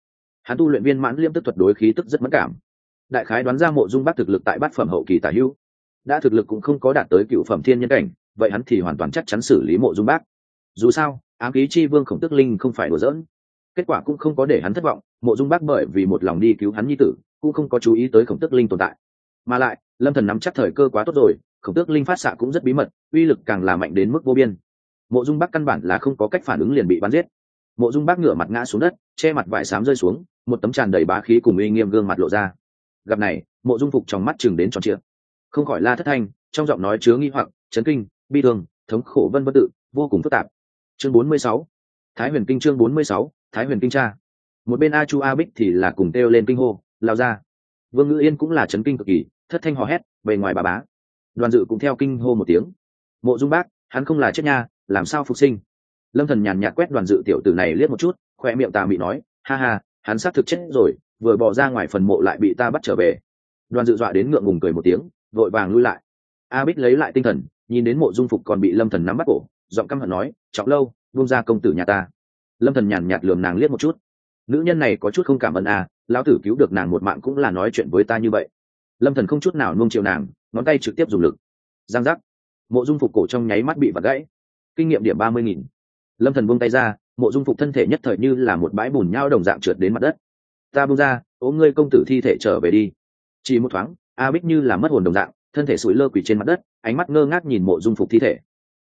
Hắn tu luyện viên mãn liêm tức thuật đối khí tức rất mất cảm. Đại khái đoán ra mộ dung bác thực lực tại bát phẩm hậu kỳ tả hưu đã thực lực cũng không có đạt tới cựu phẩm thiên nhân cảnh vậy hắn thì hoàn toàn chắc chắn xử lý mộ dung bác. Dù sao ám ký chi vương khổng tức linh không phải đùa dỡn, kết quả cũng không có để hắn thất vọng mộ dung bác bởi vì một lòng đi cứu hắn nhi tử cũng không có chú ý tới khổng tức linh tồn tại. Mà lại lâm thần nắm chắc thời cơ quá tốt rồi khổng tước linh phát xạ cũng rất bí mật uy lực càng là mạnh đến mức vô biên. Mộ dung bác căn bản là không có cách phản ứng liền bị bắn giết. Mộ dung bác ngửa mặt ngã xuống đất che mặt vải xám rơi xuống một tấm tràn đầy bá khí cùng uy nghiêm gương mặt lộ ra. Gặp này mộ dung phục trong mắt chừng đến tròn trịa không khỏi la thất thanh trong giọng nói chứa nghi hoặc chấn kinh bi thương thống khổ vân vân tự vô cùng phức tạp. Chương 46. thái huyền kinh chương 46, thái huyền kinh cha. Một bên a chu a bích thì là cùng kêu lên kinh hô lao ra. Vương ngữ yên cũng là chấn kinh cực kỳ thất thanh hò hét bề ngoài bà bá. Đoàn dự cũng theo kinh hô một tiếng. Mộ dung bác hắn không là chết nha làm sao phục sinh? Lâm thần nhàn nhạt quét đoàn dự tiểu tử này liếc một chút khoe miệng tà mị nói ha ha hắn xác thực chết rồi vừa bỏ ra ngoài phần mộ lại bị ta bắt trở về. Đoàn dự dọa đến ngượng ngùng cười một tiếng vội vàng lui lại. A bích lấy lại tinh thần, nhìn đến mộ dung phục còn bị lâm thần nắm bắt cổ, giọng căm hận nói, trọng lâu, buông ra công tử nhà ta. Lâm thần nhàn nhạt lườm nàng liếc một chút. Nữ nhân này có chút không cảm ơn a lão tử cứu được nàng một mạng cũng là nói chuyện với ta như vậy. Lâm thần không chút nào nuông chiều nàng, ngón tay trực tiếp dùng lực. Giang giác. Mộ dung phục cổ trong nháy mắt bị vặt gãy. Kinh nghiệm điểm ba mươi nghìn. Lâm thần buông tay ra, mộ dung phục thân thể nhất thời như là một bãi bùn nhau đồng dạng trượt đến mặt đất. Ta buông ra, ôm ngươi công tử thi thể trở về đi. Chỉ một thoáng a bích như là mất hồn đồng dạng, thân thể sủi lơ quỷ trên mặt đất, ánh mắt ngơ ngác nhìn mộ dung phục thi thể.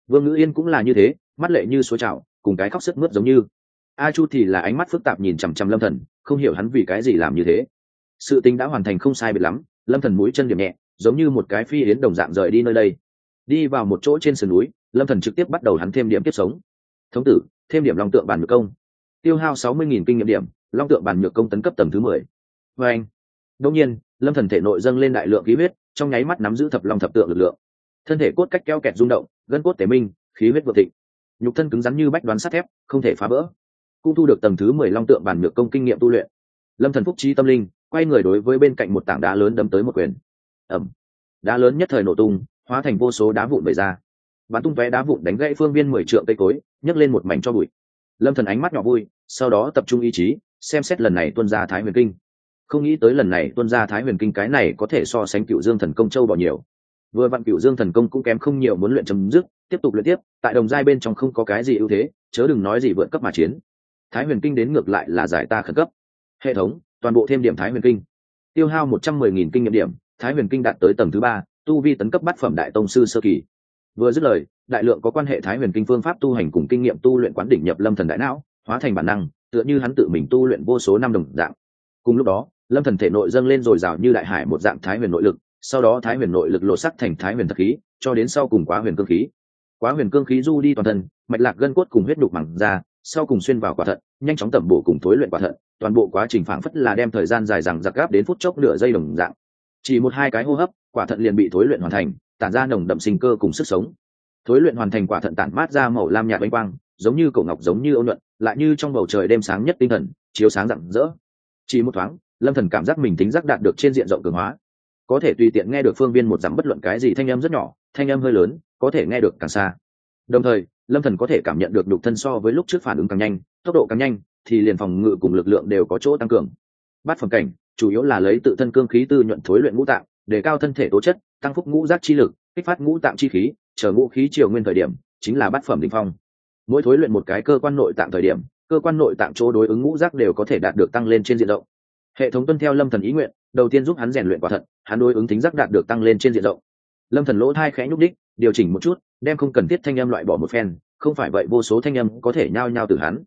Vương ngữ yên cũng là như thế, mắt lệ như suối trào, cùng cái khóc sức mướt giống như. A chu thì là ánh mắt phức tạp nhìn chằm chằm lâm thần, không hiểu hắn vì cái gì làm như thế. Sự tính đã hoàn thành không sai biệt lắm, lâm thần mũi chân điểm nhẹ, giống như một cái phi yến đồng dạng rời đi nơi đây. Đi vào một chỗ trên sườn núi, lâm thần trực tiếp bắt đầu hắn thêm điểm tiếp sống. Thống tử, thêm điểm long tượng bản nhược công. Tiêu hao sáu mươi nghìn kinh nghiệm điểm, long tượng bản nhược công tấn cấp tầng thứ mười. Vê anh đông nhiên lâm thần thể nội dâng lên đại lượng khí huyết, trong nháy mắt nắm giữ thập long thập tượng lực lượng. Thân thể cốt cách keo kẹt rung động, gân cốt tế minh, khí huyết vượt thịnh. Nhục thân cứng rắn như bách đoán sắt thép, không thể phá vỡ. Cũng thu được tầng thứ mười long tượng bản nhược công kinh nghiệm tu luyện. Lâm thần phúc trí tâm linh, quay người đối với bên cạnh một tảng đá lớn đấm tới một quyền. Ẩm. Đá lớn nhất thời nổ tung, hóa thành vô số đá vụn bể ra. Bắn tung vé đá vụn đánh gãy phương viên mười trượng cây cối, nhấc lên một mảnh cho bụi. Lâm thần ánh mắt nhỏ vui, sau đó tập trung ý chí, xem xét lần này tuân ra thái huyền kinh không nghĩ tới lần này tuân ra thái huyền kinh cái này có thể so sánh cựu dương thần công châu bỏ nhiều. Vừa vặn cựu dương thần công cũng kém không nhiều muốn luyện chấm dứt, tiếp tục luyện tiếp, tại đồng giai bên trong không có cái gì ưu thế, chớ đừng nói gì vượt cấp mà chiến. Thái huyền kinh đến ngược lại là giải ta khẩn cấp. Hệ thống, toàn bộ thêm điểm thái huyền kinh. Tiêu hao một trăm mười nghìn kinh nghiệm điểm, thái huyền kinh đạt tới tầng thứ ba, tu vi tấn cấp bát phẩm đại tông sư sơ kỳ. Vừa dứt lời, đại lượng có quan hệ thái huyền kinh phương pháp tu hành cùng kinh nghiệm tu luyện quán đỉnh nhập lâm thần đại não, hóa thành bản năng, tựa như hắn tự mình tu luyện vô số năm đồng dạng. Cùng lúc đó lâm thần thể nội dâng lên dồi dào như đại hải một dạng thái huyền nội lực, sau đó thái huyền nội lực lộ sắc thành thái huyền thật khí, cho đến sau cùng quá huyền cương khí. Quá huyền cương khí du đi toàn thân, mạch lạc gân cốt cùng huyết đục mẳng ra, sau cùng xuyên vào quả thận, nhanh chóng tẩm bổ cùng thối luyện quả thận, toàn bộ quá trình phảng phất là đem thời gian dài rằng giặc gáp đến phút chốc nửa giây đồng dạng. Chỉ một hai cái hô hấp, quả thận liền bị thối luyện hoàn thành, tản ra nồng đậm sinh cơ cùng sức sống. Thối luyện hoàn thành quả thận tản mát ra màu lam nhạt bánh quang, giống như cổ ngọc giống như ôn luận lại như trong bầu trời đêm sáng nhất tinh thần, chiếu sáng rạng rỡ. Chỉ một thoáng lâm thần cảm giác mình tính giác đạt được trên diện rộng cường hóa. Có thể tùy tiện nghe được phương viên một dặm bất luận cái gì thanh âm rất nhỏ, thanh âm hơi lớn, có thể nghe được càng xa. Đồng thời, lâm thần có thể cảm nhận được đục thân so với lúc trước phản ứng càng nhanh, tốc độ càng nhanh, thì liền phòng ngự cùng lực lượng đều có chỗ tăng cường. Bát phẩm cảnh, chủ yếu là lấy tự thân cương khí tư nhuận thối luyện ngũ tạng, để cao thân thể tố chất, tăng phúc ngũ giác chi lực, kích phát ngũ tạng chi khí, chờ ngũ khí triều nguyên thời điểm, chính là bát phẩm đỉnh phong. Mỗi thối luyện một cái cơ quan nội tạng thời điểm, cơ quan nội tạng chỗ đối ứng ngũ giác đều có thể đạt được tăng lên trên diện rộng hệ thống tuân theo lâm thần ý nguyện, đầu tiên giúp hắn rèn luyện quả thận hắn đối ứng tính giác đạt được tăng lên trên diện rộng. Lâm thần lỗ thai khẽ nhúc đích điều chỉnh một chút, đem không cần thiết thanh âm loại bỏ một phen, không phải vậy vô số thanh âm có thể nhao nhao từ hắn.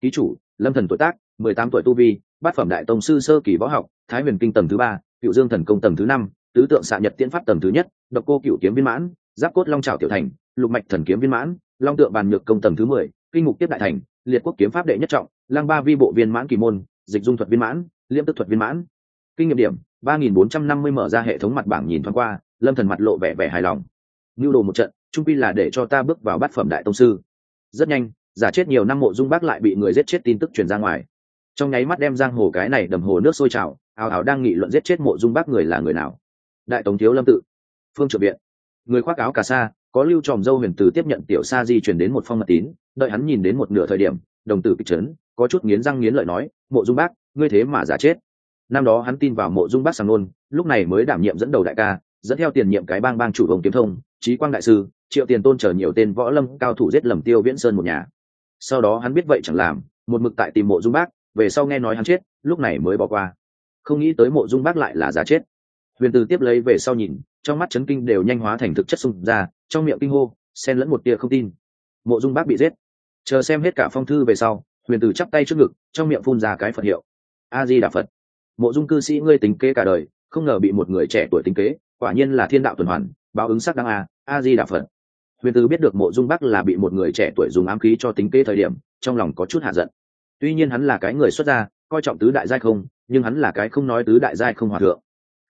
Ký chủ, lâm thần tuổi tác, mười tám tuổi tu vi, bát phẩm đại tông sư sơ kỳ võ học, thái huyền kinh tầng thứ ba, cựu dương thần công tầng thứ năm, tứ tượng xạ nhật tiễn pháp tầng thứ nhất, độc cô cựu kiếm viên mãn, giáp cốt long trào tiểu thành, lục mạch thần kiếm viên mãn, long tượng bàn nhược công tầng thứ mười, kinh mục tiếp đại thành, liệt quốc kiếm pháp đệ nhất trọng lang ba vi bộ viên mãn kỳ môn, dịch dung thuật viên mãn liêm tức thuật viên mãn. Kinh nghiệm điểm, ba nghìn bốn trăm năm mươi mở ra hệ thống mặt bảng nhìn thoáng qua, lâm thần mặt lộ vẻ vẻ hài lòng. Nhu đồ một trận, trung pi là để cho ta bước vào bát phẩm đại tông sư. Rất nhanh, giả chết nhiều năm mộ dung bác lại bị người giết chết tin tức truyền ra ngoài. Trong nháy mắt đem giang hồ cái này đầm hồ nước sôi trào, ào ào đang nghị luận giết chết mộ dung bác người là người nào. Đại tống thiếu lâm tự, phương trợ viện. Người khoác áo cà sa, có lưu tròm dâu huyền từ tiếp nhận tiểu sa di chuyển đến một phong mật tín, đợi hắn nhìn đến một nửa thời điểm, đồng tử kịch trấn có chút nghiến răng nghiến lợi nói, mộ dung bác ngươi thế mà giả chết. Năm đó hắn tin vào mộ dung bác sàng nôn, lúc này mới đảm nhiệm dẫn đầu đại ca, dẫn theo tiền nhiệm cái bang bang chủ hồng kiếm thông trí quang đại sư, triệu tiền tôn chờ nhiều tên võ lâm cao thủ giết lầm tiêu viễn sơn một nhà. Sau đó hắn biết vậy chẳng làm, một mực tại tìm mộ dung bác, về sau nghe nói hắn chết, lúc này mới bỏ qua. Không nghĩ tới mộ dung bác lại là giả chết. Huyền từ tiếp lấy về sau nhìn, trong mắt chấn kinh đều nhanh hóa thành thực chất sùng ra, trong miệng kinh hô, xen lẫn một tia không tin. Mộ dung bác bị giết. Chờ xem hết cả phong thư về sau, huyền từ chắp tay trước ngực, trong miệng phun ra cái phật hiệu a di đà phật. Mộ dung cư sĩ ngươi tính kế cả đời, không ngờ bị một người trẻ tuổi tính kế, quả nhiên là thiên đạo tuần hoàn, báo ứng sắc đăng a a di đà phật. Huyền tư biết được mộ dung bắc là bị một người trẻ tuổi dùng ám khí cho tính kế thời điểm, trong lòng có chút hạ giận. Tuy nhiên hắn là cái người xuất gia, coi trọng tứ đại giai không, nhưng hắn là cái không nói tứ đại giai không hòa thượng.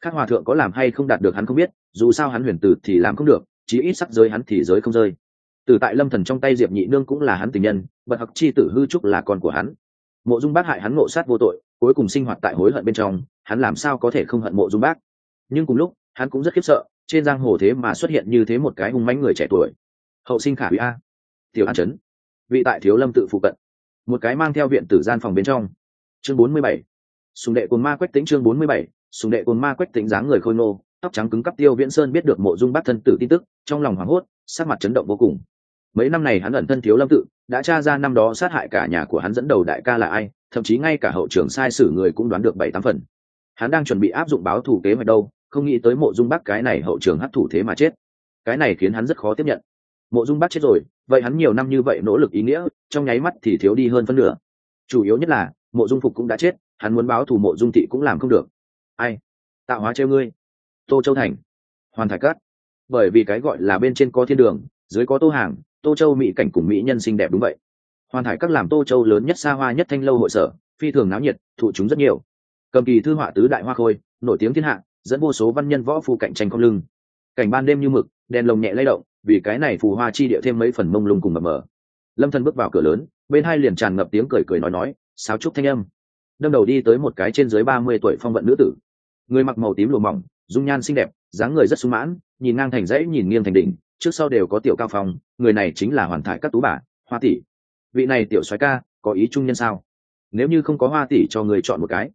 Khác hòa thượng có làm hay không đạt được hắn không biết, dù sao hắn huyền tử thì làm không được, chí ít sắc giới hắn thì giới không rơi. Từ tại lâm thần trong tay diệp nhị nương cũng là hắn tình nhân bật học chi tử hư trúc là con của hắn. Mộ dung bác hại hắn ngộ sát vô tội cuối cùng sinh hoạt tại hối hận bên trong, hắn làm sao có thể không hận mộ dung bác? Nhưng cùng lúc, hắn cũng rất khiếp sợ, trên giang hồ thế mà xuất hiện như thế một cái hung mãnh người trẻ tuổi. Hậu sinh khả hủy a. Tiểu an trấn. Vị tại thiếu lâm tự phụ cận. Một cái mang theo viện tử gian phòng bên trong. Chương bốn mươi bảy. Sùng đệ cồn ma quách tính chương bốn mươi bảy. Sùng đệ cồn ma quách tính dáng người khôi nô tóc trắng cứng cắp tiêu viễn sơn biết được mộ dung bác thân tử tin tức, trong lòng hoảng hốt, sắc mặt chấn động vô cùng. Mấy năm này hắn ẩn thân thiếu lâm tự, đã tra ra năm đó sát hại cả nhà của hắn dẫn đầu đại ca là ai thậm chí ngay cả hậu trưởng sai sử người cũng đoán được bảy tám phần. Hắn đang chuẩn bị áp dụng báo thủ kế hoạch đâu, không nghĩ tới mộ dung bắc cái này hậu trường hấp thủ thế mà chết. Cái này khiến hắn rất khó tiếp nhận. Mộ dung bắc chết rồi, vậy hắn nhiều năm như vậy nỗ lực ý nghĩa, trong nháy mắt thì thiếu đi hơn phân nửa. Chủ yếu nhất là, mộ dung phục cũng đã chết, hắn muốn báo thù mộ dung thị cũng làm không được. Ai? Tạo hóa treo ngươi. Tô châu thành. Hoàn thải cát. Bởi vì cái gọi là bên trên có thiên đường, dưới có tô hàng, tô châu mỹ cảnh cùng mỹ nhân xinh đẹp đúng vậy hoàn thải các làm tô châu lớn nhất xa hoa nhất thanh lâu hội sở, phi thường náo nhiệt, thụ chúng rất nhiều. Cầm kỳ thư họa tứ đại hoa khôi, nổi tiếng thiên hạ, dẫn vô số văn nhân võ phu cạnh tranh không lưng. Cảnh ban đêm như mực, đèn lồng nhẹ lay động, vì cái này phù hoa chi địa thêm mấy phần mông lung cùng mập mờ. Lâm thân bước vào cửa lớn, bên hai liền tràn ngập tiếng cười cười nói nói, sáo trúc thanh âm. Đâm đầu đi tới một cái trên dưới ba mươi tuổi phong vận nữ tử. Người mặc màu tím lùa mỏng, dung nhan xinh đẹp, dáng người rất sung mãn, nhìn ngang thành dãy, nhìn nghiêng thành đỉnh, trước sau đều có tiểu cao phong, người này chính là hoàn thải các tú bà, hoa tỷ vị này tiểu soái ca, có ý trung nhân sao? Nếu như không có hoa tỷ cho người chọn một cái.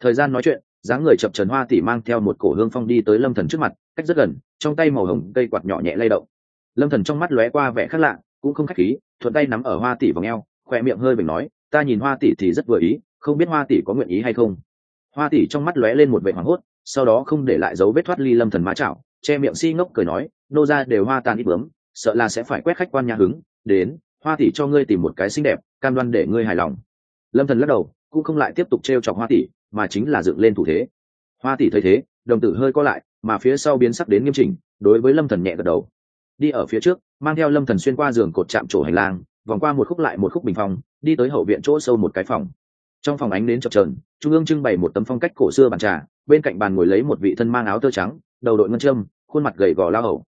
Thời gian nói chuyện, dáng người chập trần hoa tỷ mang theo một cổ hương phong đi tới lâm thần trước mặt, cách rất gần, trong tay màu hồng cây quạt nhỏ nhẹ lay động. Lâm thần trong mắt lóe qua vẻ khác lạ, cũng không khách khí, thuận tay nắm ở hoa tỷ vòng eo, khoe miệng hơi bình nói, ta nhìn hoa tỷ thì rất vừa ý, không biết hoa tỷ có nguyện ý hay không? Hoa tỷ trong mắt lóe lên một vẻ hoảng hốt, sau đó không để lại dấu vết thoát ly lâm thần má chảo, che miệng si ngốc cười nói, nô ra đều hoa tàn ít bướm, sợ là sẽ phải quét khách quan nhà hứng, đến hoa tỷ cho ngươi tìm một cái xinh đẹp, cam đoan để ngươi hài lòng. Lâm thần lắc đầu, cũng không lại tiếp tục trêu chọc hoa tỷ, mà chính là dựng lên thủ thế. Hoa tỷ thấy thế, đồng tử hơi co lại, mà phía sau biến sắc đến nghiêm chỉnh, đối với lâm thần nhẹ gật đầu. Đi ở phía trước, mang theo lâm thần xuyên qua giường cột chạm trổ hành lang, vòng qua một khúc lại một khúc bình phòng, đi tới hậu viện chỗ sâu một cái phòng. Trong phòng ánh đến chập trờn trung ương trưng bày một tấm phong cách cổ xưa bàn trà, bên cạnh bàn ngồi lấy một vị thân mang áo tơ trắng, đầu đội ngân châm, khuôn mặt gầy gò lao hầu.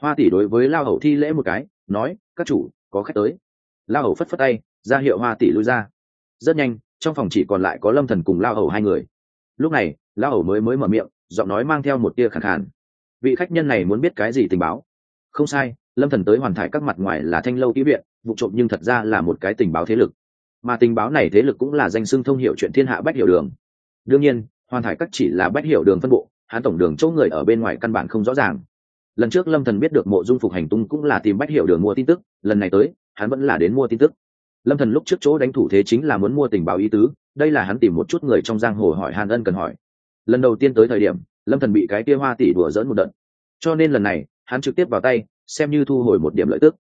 Hoa tỷ đối với lao hầu thi lễ một cái, nói, các chủ có khách tới. Lao hầu phất phất tay, ra hiệu hoa tỷ lui ra. Rất nhanh, trong phòng chỉ còn lại có lâm thần cùng lao hầu hai người. Lúc này, lao hầu mới mới mở miệng, giọng nói mang theo một tia khẳng khàn. Vị khách nhân này muốn biết cái gì tình báo? Không sai, lâm thần tới hoàn thải các mặt ngoài là thanh lâu kỹ viện, vụ trộm nhưng thật ra là một cái tình báo thế lực. Mà tình báo này thế lực cũng là danh xưng thông hiệu chuyện thiên hạ bách hiểu đường. Đương nhiên, hoàn thải các chỉ là bách hiểu đường phân bộ, hắn tổng đường chỗ người ở bên ngoài căn bản không rõ ràng lần trước lâm thần biết được mộ dung phục hành tung cũng là tìm bách hiểu đường mua tin tức, lần này tới, hắn vẫn là đến mua tin tức. Lâm thần lúc trước chỗ đánh thủ thế chính là muốn mua tình báo ý tứ, đây là hắn tìm một chút người trong giang hồ hỏi hàn ân cần hỏi. Lần đầu tiên tới thời điểm, lâm thần bị cái kia hoa tỷ đùa dỡn một đợt. Cho nên lần này, hắn trực tiếp vào tay, xem như thu hồi một điểm lợi tức.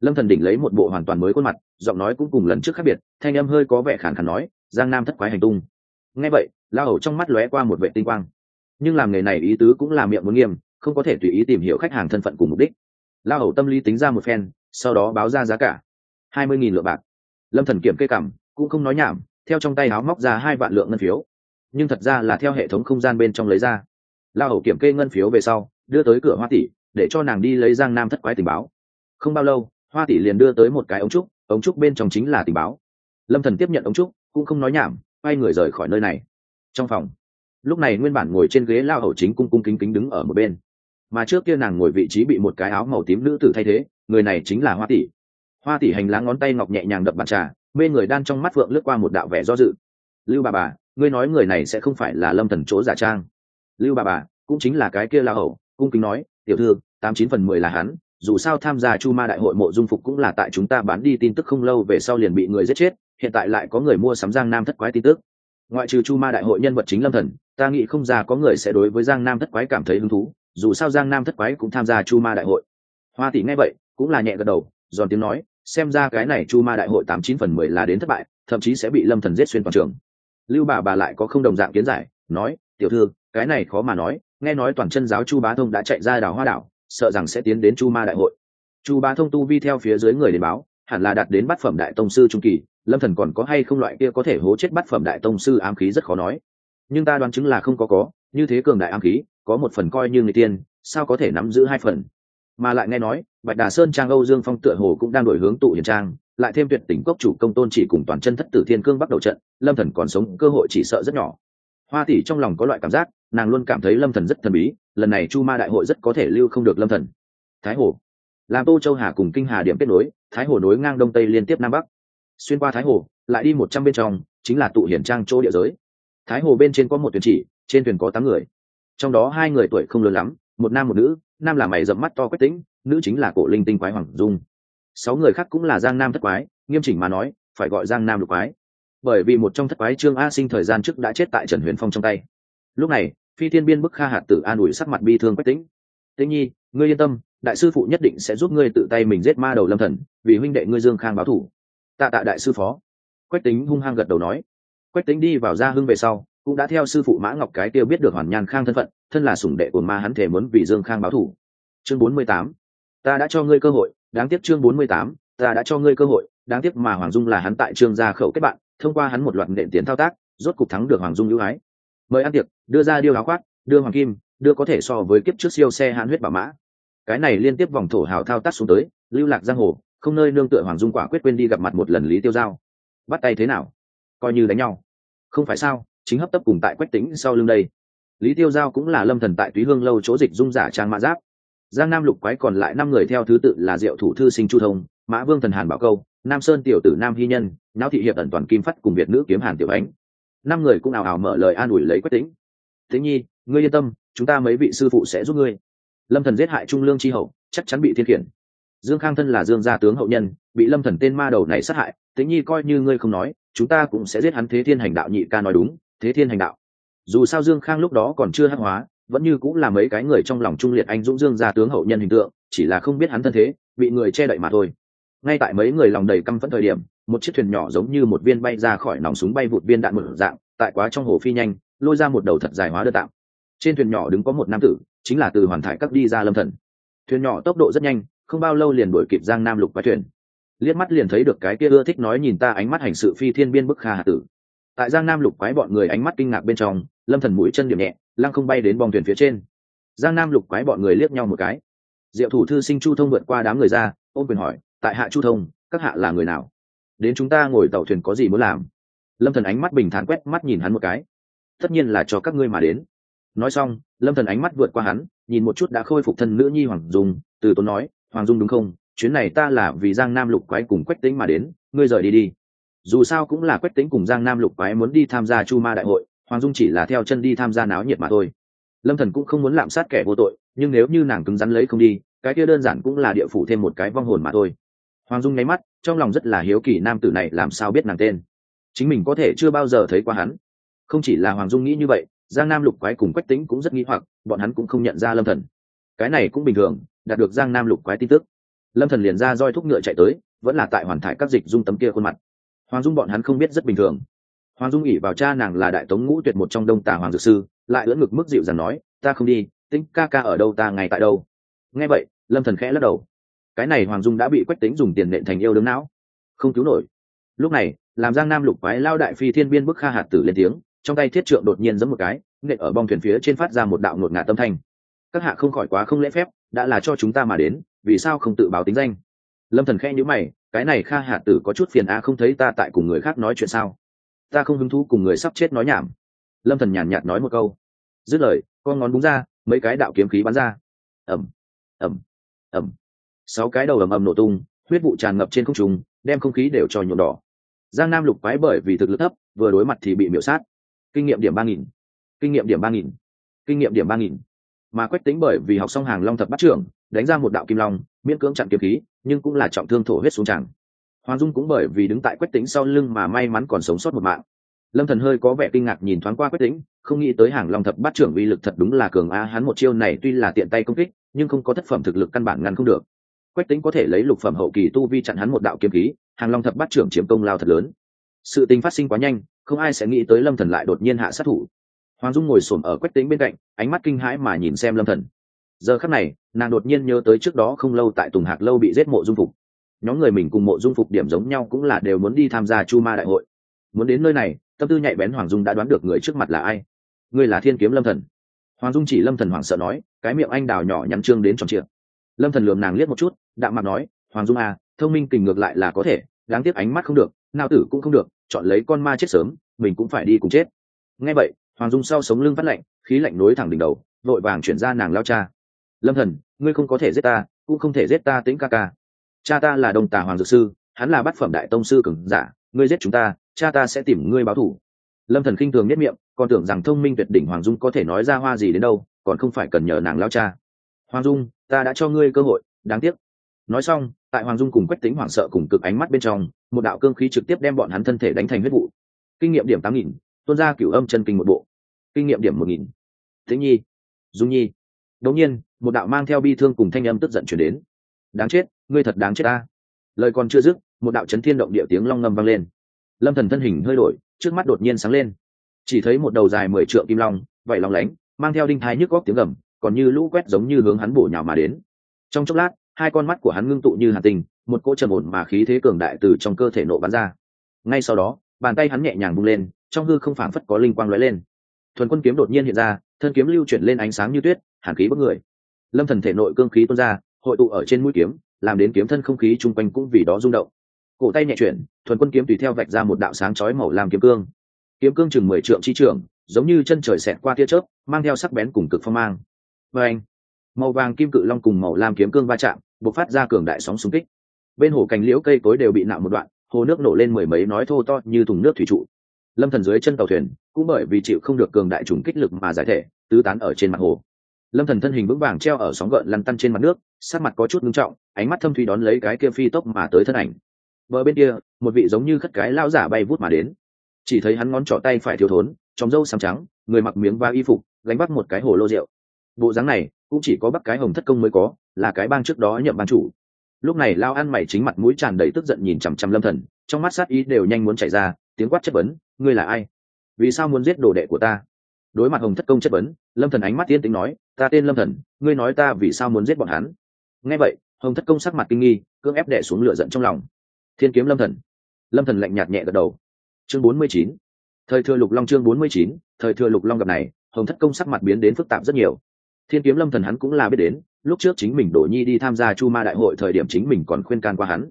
Lâm thần đỉnh lấy một bộ hoàn toàn mới khuôn mặt, giọng nói cũng cùng lần trước khác biệt, thanh âm hơi có vẻ khàn khàn nói, giang nam thất quái hành tung. Nghe vậy la hầu trong mắt lóe qua một vệ tinh quang. Nhưng làm nghề này ý tứ cũng là miệng muốn nghiêm không có thể tùy ý tìm hiểu khách hàng thân phận cùng mục đích. La hầu tâm lý tính ra một phen, sau đó báo ra giá cả. Hai mươi nghìn lượng bạc. Lâm thần kiểm kê cảm, cũng không nói nhảm, theo trong tay áo móc ra hai vạn lượng ngân phiếu. Nhưng thật ra là theo hệ thống không gian bên trong lấy ra. La hầu kiểm kê ngân phiếu về sau, đưa tới cửa hoa tỷ, để cho nàng đi lấy giang nam thất quái tình báo. Không bao lâu, hoa tỷ liền đưa tới một cái ống trúc ống trúc bên trong chính là tình báo. Lâm thần tiếp nhận ống trúc, cũng không nói nhảm, quay người rời khỏi nơi này. Trong phòng, lúc này nguyên bản ngồi trên ghế lao hầu chính cung cung kính kính đứng ở một bên mà trước kia nàng ngồi vị trí bị một cái áo màu tím nữ tử thay thế, người này chính là hoa tỷ. Hoa tỷ hành lá ngón tay ngọc nhẹ nhàng đập bàn trà, mê người đan trong mắt phượng lướt qua một đạo vẻ do dự. Lưu bà bà, ngươi nói người này sẽ không phải là lâm thần chỗ giả trang. Lưu bà bà, cũng chính là cái kia la hầu, cung kính nói, tiểu thư, tám chín phần mười là hắn, dù sao tham gia chu ma đại hội mộ dung phục cũng là tại chúng ta bán đi tin tức không lâu về sau liền bị người giết chết, hiện tại lại có người mua sắm giang nam thất quái tin tức. Ngoại trừ chu ma đại hội nhân vật chính lâm thần, ta nghĩ không ra có người sẽ đối với giang nam thất quái cảm thấy hứng thú dù sao giang nam thất quái cũng tham gia chu ma đại hội. Hoa tỷ nghe vậy, cũng là nhẹ gật đầu, giòn tiếng nói, xem ra cái này chu ma đại hội tám chín phần mười là đến thất bại, thậm chí sẽ bị lâm thần giết xuyên toàn trường. Lưu bà bà lại có không đồng dạng kiến giải, nói, tiểu thư, cái này khó mà nói, nghe nói toàn chân giáo chu bá thông đã chạy ra đảo hoa đảo, sợ rằng sẽ tiến đến chu ma đại hội. Chu bá thông tu vi theo phía dưới người đến báo, hẳn là đạt đến bát phẩm đại tông sư trung kỳ, lâm thần còn có hay không loại kia có thể hố chết bát phẩm đại tông sư ám khí rất khó nói. Nhưng ta đoán chứng là không có có, như thế cường đại ám khí có một phần coi như người tiên, sao có thể nắm giữ hai phần? Mà lại nghe nói, bạch đà sơn trang âu dương phong tựa hồ cũng đang đổi hướng tụ hiền trang, lại thêm tuyệt tỉnh cốc chủ công tôn chỉ cùng toàn chân thất tử thiên cương bắt đầu trận, lâm thần còn sống, cơ hội chỉ sợ rất nhỏ. Hoa tỷ trong lòng có loại cảm giác, nàng luôn cảm thấy lâm thần rất thần bí, lần này chu ma đại hội rất có thể lưu không được lâm thần. Thái hồ. Làm tô châu hà cùng kinh hà điểm kết nối, thái hồ nối ngang đông tây liên tiếp nam bắc. Xuyên qua thái hồ, lại đi một trăm bên trong, chính là tụ hiển trang chỗ địa giới. Thái hồ bên trên có một thuyền chỉ, trên thuyền có tám người trong đó hai người tuổi không lớn lắm, một nam một nữ, nam là mày dậm mắt to quách tĩnh, nữ chính là cổ linh tinh quái hoàng dung. Sáu người khác cũng là giang nam thất quái, nghiêm chỉnh mà nói, phải gọi giang nam lục quái. Bởi vì một trong thất quái trương a sinh thời gian trước đã chết tại trần huyền phong trong tay. Lúc này, phi thiên biên bức kha hạt tử an ủi sắc mặt bi thương quách tĩnh. Tĩnh nhi, ngươi yên tâm, đại sư phụ nhất định sẽ giúp ngươi tự tay mình giết ma đầu lâm thần, vì huynh đệ ngươi dương khang báo thủ. Tạ tạ đại sư phó. Quách tính hung hăng gật đầu nói. Quách tính đi vào gia hưng về sau cũng đã theo sư phụ mã ngọc cái tiêu biết được hoàn nhan khang thân phận, thân là sủng đệ của ma hắn thể muốn vì dương khang báo thủ. Chương bốn mươi tám. Ta đã cho ngươi cơ hội, đáng tiếc chương bốn mươi tám, ta đã cho ngươi cơ hội, đáng tiếc mà hoàng dung là hắn tại trương gia khẩu kết bạn, thông qua hắn một loạt nện tiến thao tác, rốt cục thắng được hoàng dung ưu ái. Mời ăn tiệc, đưa ra điêu áo khoác, đưa hoàng kim, đưa có thể so với kiếp trước siêu xe hãn huyết bảo mã. Cái này liên tiếp vòng thổ hào thao tác xuống tới, lưu lạc giang hồ, không nơi nương tựa hoàng dung quả quyết quên đi gặp mặt một lần lý tiêu giao. Bắt tay thế nào? Coi như đánh nhau. Không phải sao? Chính hấp tấp cùng tại quách tính sau lưng đây. Lý tiêu giao cũng là lâm thần tại túy hương lâu chỗ dịch dung giả trang mã giáp. Giang nam lục quái còn lại năm người theo thứ tự là diệu thủ thư sinh chu thông, mã vương thần hàn bảo câu, nam sơn tiểu tử nam hy nhân não thị hiệp ẩn toàn kim phát cùng việt nữ kiếm hàn tiểu ánh. Năm người cũng ào ào mở lời an ủi lấy quách tính thế nhi, ngươi yên tâm, chúng ta mấy vị sư phụ sẽ giúp ngươi. Lâm thần giết hại trung lương chi hậu, chắc chắn bị thiên khiển. Dương khang thân là dương gia tướng hậu nhân, bị lâm thần tên ma đầu này sát hại. Thế nhi, coi như ngươi không nói, chúng ta cũng sẽ giết hắn thế thiên hành đạo nhị ca nói đúng thế thiên hành đạo. Dù sao dương khang lúc đó còn chưa hắc hóa, vẫn như cũng là mấy cái người trong lòng trung liệt anh dũng dương gia tướng hậu nhân hình tượng, chỉ là không biết hắn thân thế, bị người che đậy mà thôi. Ngay tại mấy người lòng đầy căm phẫn thời điểm, một chiếc thuyền nhỏ giống như một viên bay ra khỏi nòng súng bay vụt viên đạn một dạng, tại quá trong hồ phi nhanh, lôi ra một đầu thật dài hóa đơn tạm trên thuyền nhỏ đứng có một nam tử, chính là từ hoàn thải các đi ra lâm thần. Thuyền nhỏ tốc độ rất nhanh, không bao lâu liền đuổi kịp giang nam lục quái thuyền. Liếc mắt liền thấy được cái kia ưa thích nói nhìn ta ánh mắt hành sự phi thiên biên bức kha hạ tử tại giang nam lục quái bọn người ánh mắt kinh ngạc bên trong, lâm thần mũi chân điểm nhẹ, lăng không bay đến bong thuyền phía trên. Giang nam lục quái bọn người liếc nhau một cái. Diệu thủ thư sinh chu thông vượt qua đám người ra, ôm quyền hỏi, tại hạ chu thông, các hạ là người nào? Đến chúng ta ngồi tàu thuyền có gì muốn làm? Lâm thần ánh mắt bình thản quét mắt nhìn hắn một cái. Tất nhiên là cho các ngươi mà đến. Nói xong, lâm thần ánh mắt vượt qua hắn, nhìn một chút đã khôi phục thân nữ nhi hoàng dung, từ tốn nói, hoàng dung đúng không? Chuyến này ta là vì giang nam lục quái cùng quách tính mà đến, ngươi rời đi đi dù sao cũng là quách tính cùng giang nam lục quái muốn đi tham gia chu ma đại hội, hoàng dung chỉ là theo chân đi tham gia náo nhiệt mà thôi. Lâm thần cũng không muốn lạm sát kẻ vô tội, nhưng nếu như nàng cứng rắn lấy không đi, cái kia đơn giản cũng là địa phủ thêm một cái vong hồn mà thôi. Hoàng dung nháy mắt, trong lòng rất là hiếu kỳ nam tử này làm sao biết nàng tên. Chính mình có thể chưa bao giờ thấy qua hắn. Không chỉ là hoàng dung nghĩ như vậy, giang nam lục quái cùng quách tính cũng rất nghĩ hoặc, bọn hắn cũng không nhận ra lâm thần. Cái này cũng bình thường, đạt được giang nam lục quái tin tức. Lâm thần liền ra roi thúc ngựa chạy tới, vẫn là tại hoàn thải các dịch dung tấm kia khuôn mặt hoàng dung bọn hắn không biết rất bình thường. Hoàng dung ỉ vào cha nàng là đại tống ngũ tuyệt một trong đông tà hoàng dược sư, lại ưỡn ngực mức dịu dằn nói, ta không đi, tính ca ca ở đâu ta ngay tại đâu. Nghe vậy, lâm thần khẽ lắc đầu. Cái này hoàng dung đã bị quách tính dùng tiền nện thành yêu đứng não. Không cứu nổi. Lúc này, làm giang nam lục quái lao đại phi thiên biên bức kha hạt tử lên tiếng, trong tay thiết trượng đột nhiên giẫm một cái, nện ở bong thuyền phía trên phát ra một đạo ngột ngạt tâm thanh. Các hạ không khỏi quá không lễ phép, đã là cho chúng ta mà đến, vì sao không tự báo tính danh? Lâm thần khẽ nhíu mày, cái này kha hạ tử có chút phiền a, không thấy ta tại cùng người khác nói chuyện sao? Ta không hứng thú cùng người sắp chết nói nhảm. Lâm thần nhàn nhạt nói một câu. Dứt lời, con ngón búng ra, mấy cái đạo kiếm khí bắn ra. Ẩm ẩm ẩm sáu cái đầu ầm ầm nổ tung, huyết vụ tràn ngập trên không trung, đem không khí đều cho nhuộm đỏ. Giang nam lục quái bởi vì thực lực thấp, vừa đối mặt thì bị miểu sát. Kinh nghiệm điểm ba nghìn, kinh nghiệm điểm ba nghìn, kinh nghiệm điểm ba nghìn. Mà quách tính bởi vì học xong hàng long thập bắt trưởng đánh ra một đạo kim long, miễn cưỡng chặn kiếm khí, nhưng cũng là trọng thương thổ huyết xuống tràng. Hoàng dung cũng bởi vì đứng tại quách tính sau lưng mà may mắn còn sống sót một mạng. Lâm thần hơi có vẻ kinh ngạc nhìn thoáng qua quách tính không nghĩ tới hàng long thập Bát trưởng uy lực thật đúng là cường a, hắn một chiêu này tuy là tiện tay công kích, nhưng không có thất phẩm thực lực căn bản ngăn không được. Quách tính có thể lấy lục phẩm hậu kỳ tu vi chặn hắn một đạo kiếm khí, hàng long thập Bát trưởng chiếm công lao thật lớn. Sự tình phát sinh quá nhanh, không ai sẽ nghĩ tới lâm thần lại đột nhiên hạ sát thủ. Hoàng dung ngồi xổm ở quách tính bên cạnh, ánh mắt kinh hãi mà nhìn xem lâm thần giờ khắc này, nàng đột nhiên nhớ tới trước đó không lâu tại tùng hạc lâu bị giết mộ dung phục. Nhóm người mình cùng mộ dung phục điểm giống nhau cũng là đều muốn đi tham gia chu ma đại hội. Muốn đến nơi này, tâm tư nhạy bén hoàng dung đã đoán được người trước mặt là ai. Ngươi là thiên kiếm lâm thần. Hoàng dung chỉ lâm thần hoảng sợ nói, cái miệng anh đào nhỏ nhắm trương đến tròn trịa. Lâm thần lườm nàng liếc một chút, đạm mặt nói, hoàng dung à thông minh kình ngược lại là có thể, đáng tiếc ánh mắt không được, nào tử cũng không được, chọn lấy con ma chết sớm, mình cũng phải đi cùng chết. Nghe vậy, hoàng dung sau sống lưng phát lạnh, khí lạnh nối thẳng đỉnh đầu, vội vàng chuyển ra nàng lao cha lâm thần, ngươi không có thể giết ta, cũng không thể giết ta tĩnh ca ca. Cha ta là đồng tà hoàng dược sư, hắn là bát phẩm đại tông sư cường giả, ngươi giết chúng ta, cha ta sẽ tìm ngươi báo thủ lâm thần khinh thường nhất miệng, còn tưởng rằng thông minh tuyệt đỉnh hoàng dung có thể nói ra hoa gì đến đâu, còn không phải cần nhờ nàng lao cha. Hoàng dung, ta đã cho ngươi cơ hội, đáng tiếc. Nói xong, tại hoàng dung cùng quách tính hoảng sợ cùng cực ánh mắt bên trong, một đạo cương khí trực tiếp đem bọn hắn thân thể đánh thành huyết vụ. Kinh nghiệm điểm tám nghìn, tuôn ra cửu âm chân kinh một bộ. Kinh nghiệm điểm một nghìn. Thế nhi, dung nhi. Đống nhiên một đạo mang theo bi thương cùng thanh âm tức giận chuyển đến. Đáng chết, ngươi thật đáng chết ta. Lời còn chưa dứt, một đạo chấn thiên động địa tiếng long ngâm vang lên. Lâm thần thân hình hơi đổi, trước mắt đột nhiên sáng lên. Chỉ thấy một đầu dài mười trượng kim long vậy long lánh, mang theo đinh thái nhức góc tiếng gầm, còn như lũ quét giống như hướng hắn bổ nhào mà đến. Trong chốc lát, hai con mắt của hắn ngưng tụ như hàn tình một cỗ trầm ổn mà khí thế cường đại từ trong cơ thể nộ bắn ra. Ngay sau đó, bàn tay hắn nhẹ nhàng bung lên, trong hư không phảng phất có linh quang lóe lên. Thuần quân kiếm đột nhiên hiện ra, thân kiếm lưu chuyển lên ánh sáng như tuyết, hàn khí bất người lâm thần thể nội cương khí tuôn ra, hội tụ ở trên mũi kiếm, làm đến kiếm thân không khí chung quanh cũng vì đó rung động. Cổ tay nhẹ chuyển, thuần quân kiếm tùy theo vạch ra một đạo sáng chói màu làm kiếm cương. Kiếm cương chừng mười trượng chi trưởng, giống như chân trời xẹt qua tia chớp, mang theo sắc bén cùng cực phong mang. Và anh, màu vàng kim cự long cùng màu lam kiếm cương va chạm, bộc phát ra cường đại sóng xung kích. Bên hồ cành liễu cây cối đều bị nạo một đoạn, hồ nước nổ lên mười mấy nói thô to như thùng nước thủy trụ. Lâm thần dưới chân tàu thuyền, cũng bởi vì chịu không được cường đại trùng kích lực mà giải thể, tứ tán ở trên mặt hồ lâm thần thân hình vững vàng treo ở sóng gợn lăn tăn trên mặt nước sát mặt có chút ngưng trọng, ánh mắt thâm thủy đón lấy cái kia phi tốc mà tới thân ảnh. Bờ bên kia, một vị giống như khất cái lao giả bay vút mà đến. Chỉ thấy hắn ngón trỏ tay phải thiếu thốn trong râu xám trắng, người mặc miếng va y phục, gánh bắt một cái hồ lô rượu. Bộ dáng này, cũng chỉ có bắt cái hồng thất công mới có, là cái bang trước đó nhậm ban chủ. Lúc này lao ăn mày chính mặt mũi tràn đầy tức giận nhìn chằm chằm lâm thần, trong mắt sát ý đều nhanh muốn chảy ra, tiếng quát chất vấn, ngươi là ai? Vì sao muốn giết đồ đệ của ta? Đối mặt hồng thất công chất vấn, lâm thần ánh mắt tiên tính nói, ta tên lâm thần, ngươi nói ta vì sao muốn giết bọn hắn? Nghe vậy, hồng thất công sắc mặt kinh nghi, cưỡng ép đẻ xuống lửa giận trong lòng. Thiên kiếm lâm thần. Lâm thần lạnh nhạt nhẹ gật đầu. Chương bốn mươi chín. Thời thừa lục long chương bốn mươi chín, thời thừa lục long gặp này, hồng thất công sắc mặt biến đến phức tạp rất nhiều. Thiên kiếm lâm thần hắn cũng là biết đến, lúc trước chính mình đổ nhi đi tham gia chu ma đại hội thời điểm chính mình còn khuyên can qua hắn.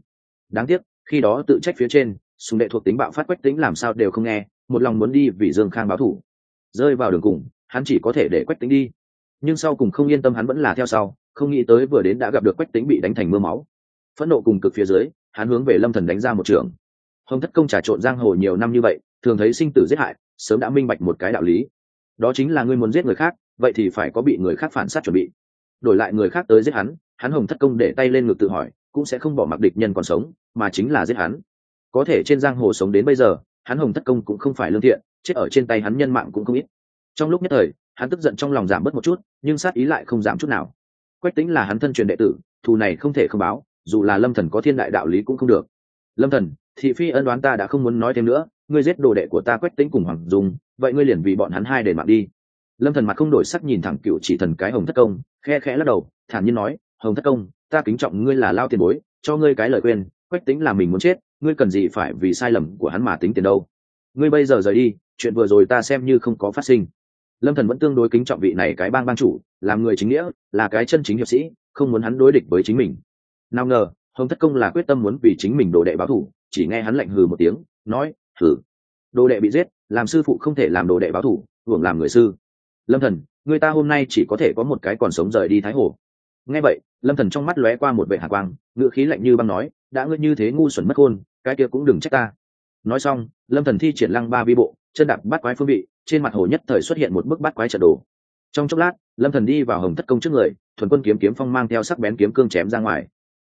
Đáng tiếc, khi đó tự trách phía trên sùng đệ thuộc tính bạo phát quách tính làm sao đều không nghe, một lòng muốn đi vì dương khang báo thủ rơi vào đường cùng, hắn chỉ có thể để quách tính đi. Nhưng sau cùng không yên tâm hắn vẫn là theo sau, không nghĩ tới vừa đến đã gặp được quách tính bị đánh thành mưa máu. Phẫn nộ cùng cực phía dưới, hắn hướng về lâm thần đánh ra một trường. Hồng thất công trà trộn giang hồ nhiều năm như vậy, thường thấy sinh tử giết hại, sớm đã minh bạch một cái đạo lý. Đó chính là ngươi muốn giết người khác, vậy thì phải có bị người khác phản sát chuẩn bị. Đổi lại người khác tới giết hắn hắn hồng thất công để tay lên ngực tự hỏi, cũng sẽ không bỏ mặc địch nhân còn sống, mà chính là giết hắn. Có thể trên giang hồ sống đến bây giờ hắn hồng thất công cũng không phải lương thiện, chết ở trên tay hắn nhân mạng cũng không ít. Trong lúc nhất thời, hắn tức giận trong lòng giảm bớt một chút, nhưng sát ý lại không giảm chút nào. Quách tính là hắn thân truyền đệ tử, thù này không thể không báo, dù là lâm thần có thiên đại đạo lý cũng không được. Lâm thần, thị phi ân đoán ta đã không muốn nói thêm nữa, ngươi giết đồ đệ của ta quách tính cùng hoàng dung, vậy ngươi liền vì bọn hắn hai để mạng đi. Lâm thần mặt không đổi sắc nhìn thẳng cựu chỉ thần cái hồng thất công, khe khẽ lắc đầu, thản nhiên nói, hồng thất công, ta kính trọng ngươi là lao tiền bối, cho ngươi cái lời khuyên, quách tính là mình muốn chết ngươi cần gì phải vì sai lầm của hắn mà tính tiền đâu? Ngươi bây giờ rời đi, chuyện vừa rồi ta xem như không có phát sinh. Lâm thần vẫn tương đối kính trọng vị này cái bang bang chủ, làm người chính nghĩa, là cái chân chính hiệp sĩ, không muốn hắn đối địch với chính mình. Nào ngờ, hồng thất công là quyết tâm muốn vì chính mình đồ đệ báo thủ, chỉ nghe hắn lạnh hừ một tiếng, nói hừ đồ đệ bị giết, làm sư phụ không thể làm đồ đệ báo thủ, hưởng làm người sư. Lâm thần, người ta hôm nay chỉ có thể có một cái còn sống rời đi thái hồ nghe vậy, lâm thần trong mắt lóe qua một vệ hạ quang ngựa khí lạnh như băng nói, đã ngươi như thế ngu xuẩn mất khôn cái kia cũng đừng trách ta. Nói xong, lâm thần thi triển lăng ba vi bộ, chân đạp bắt quái phương vị, trên mặt hồ nhất thời xuất hiện một bức bắt quái trận đồ. Trong chốc lát, lâm thần đi vào hồng thất công trước người, thuần quân kiếm kiếm phong mang theo sắc bén kiếm cương chém ra ngoài.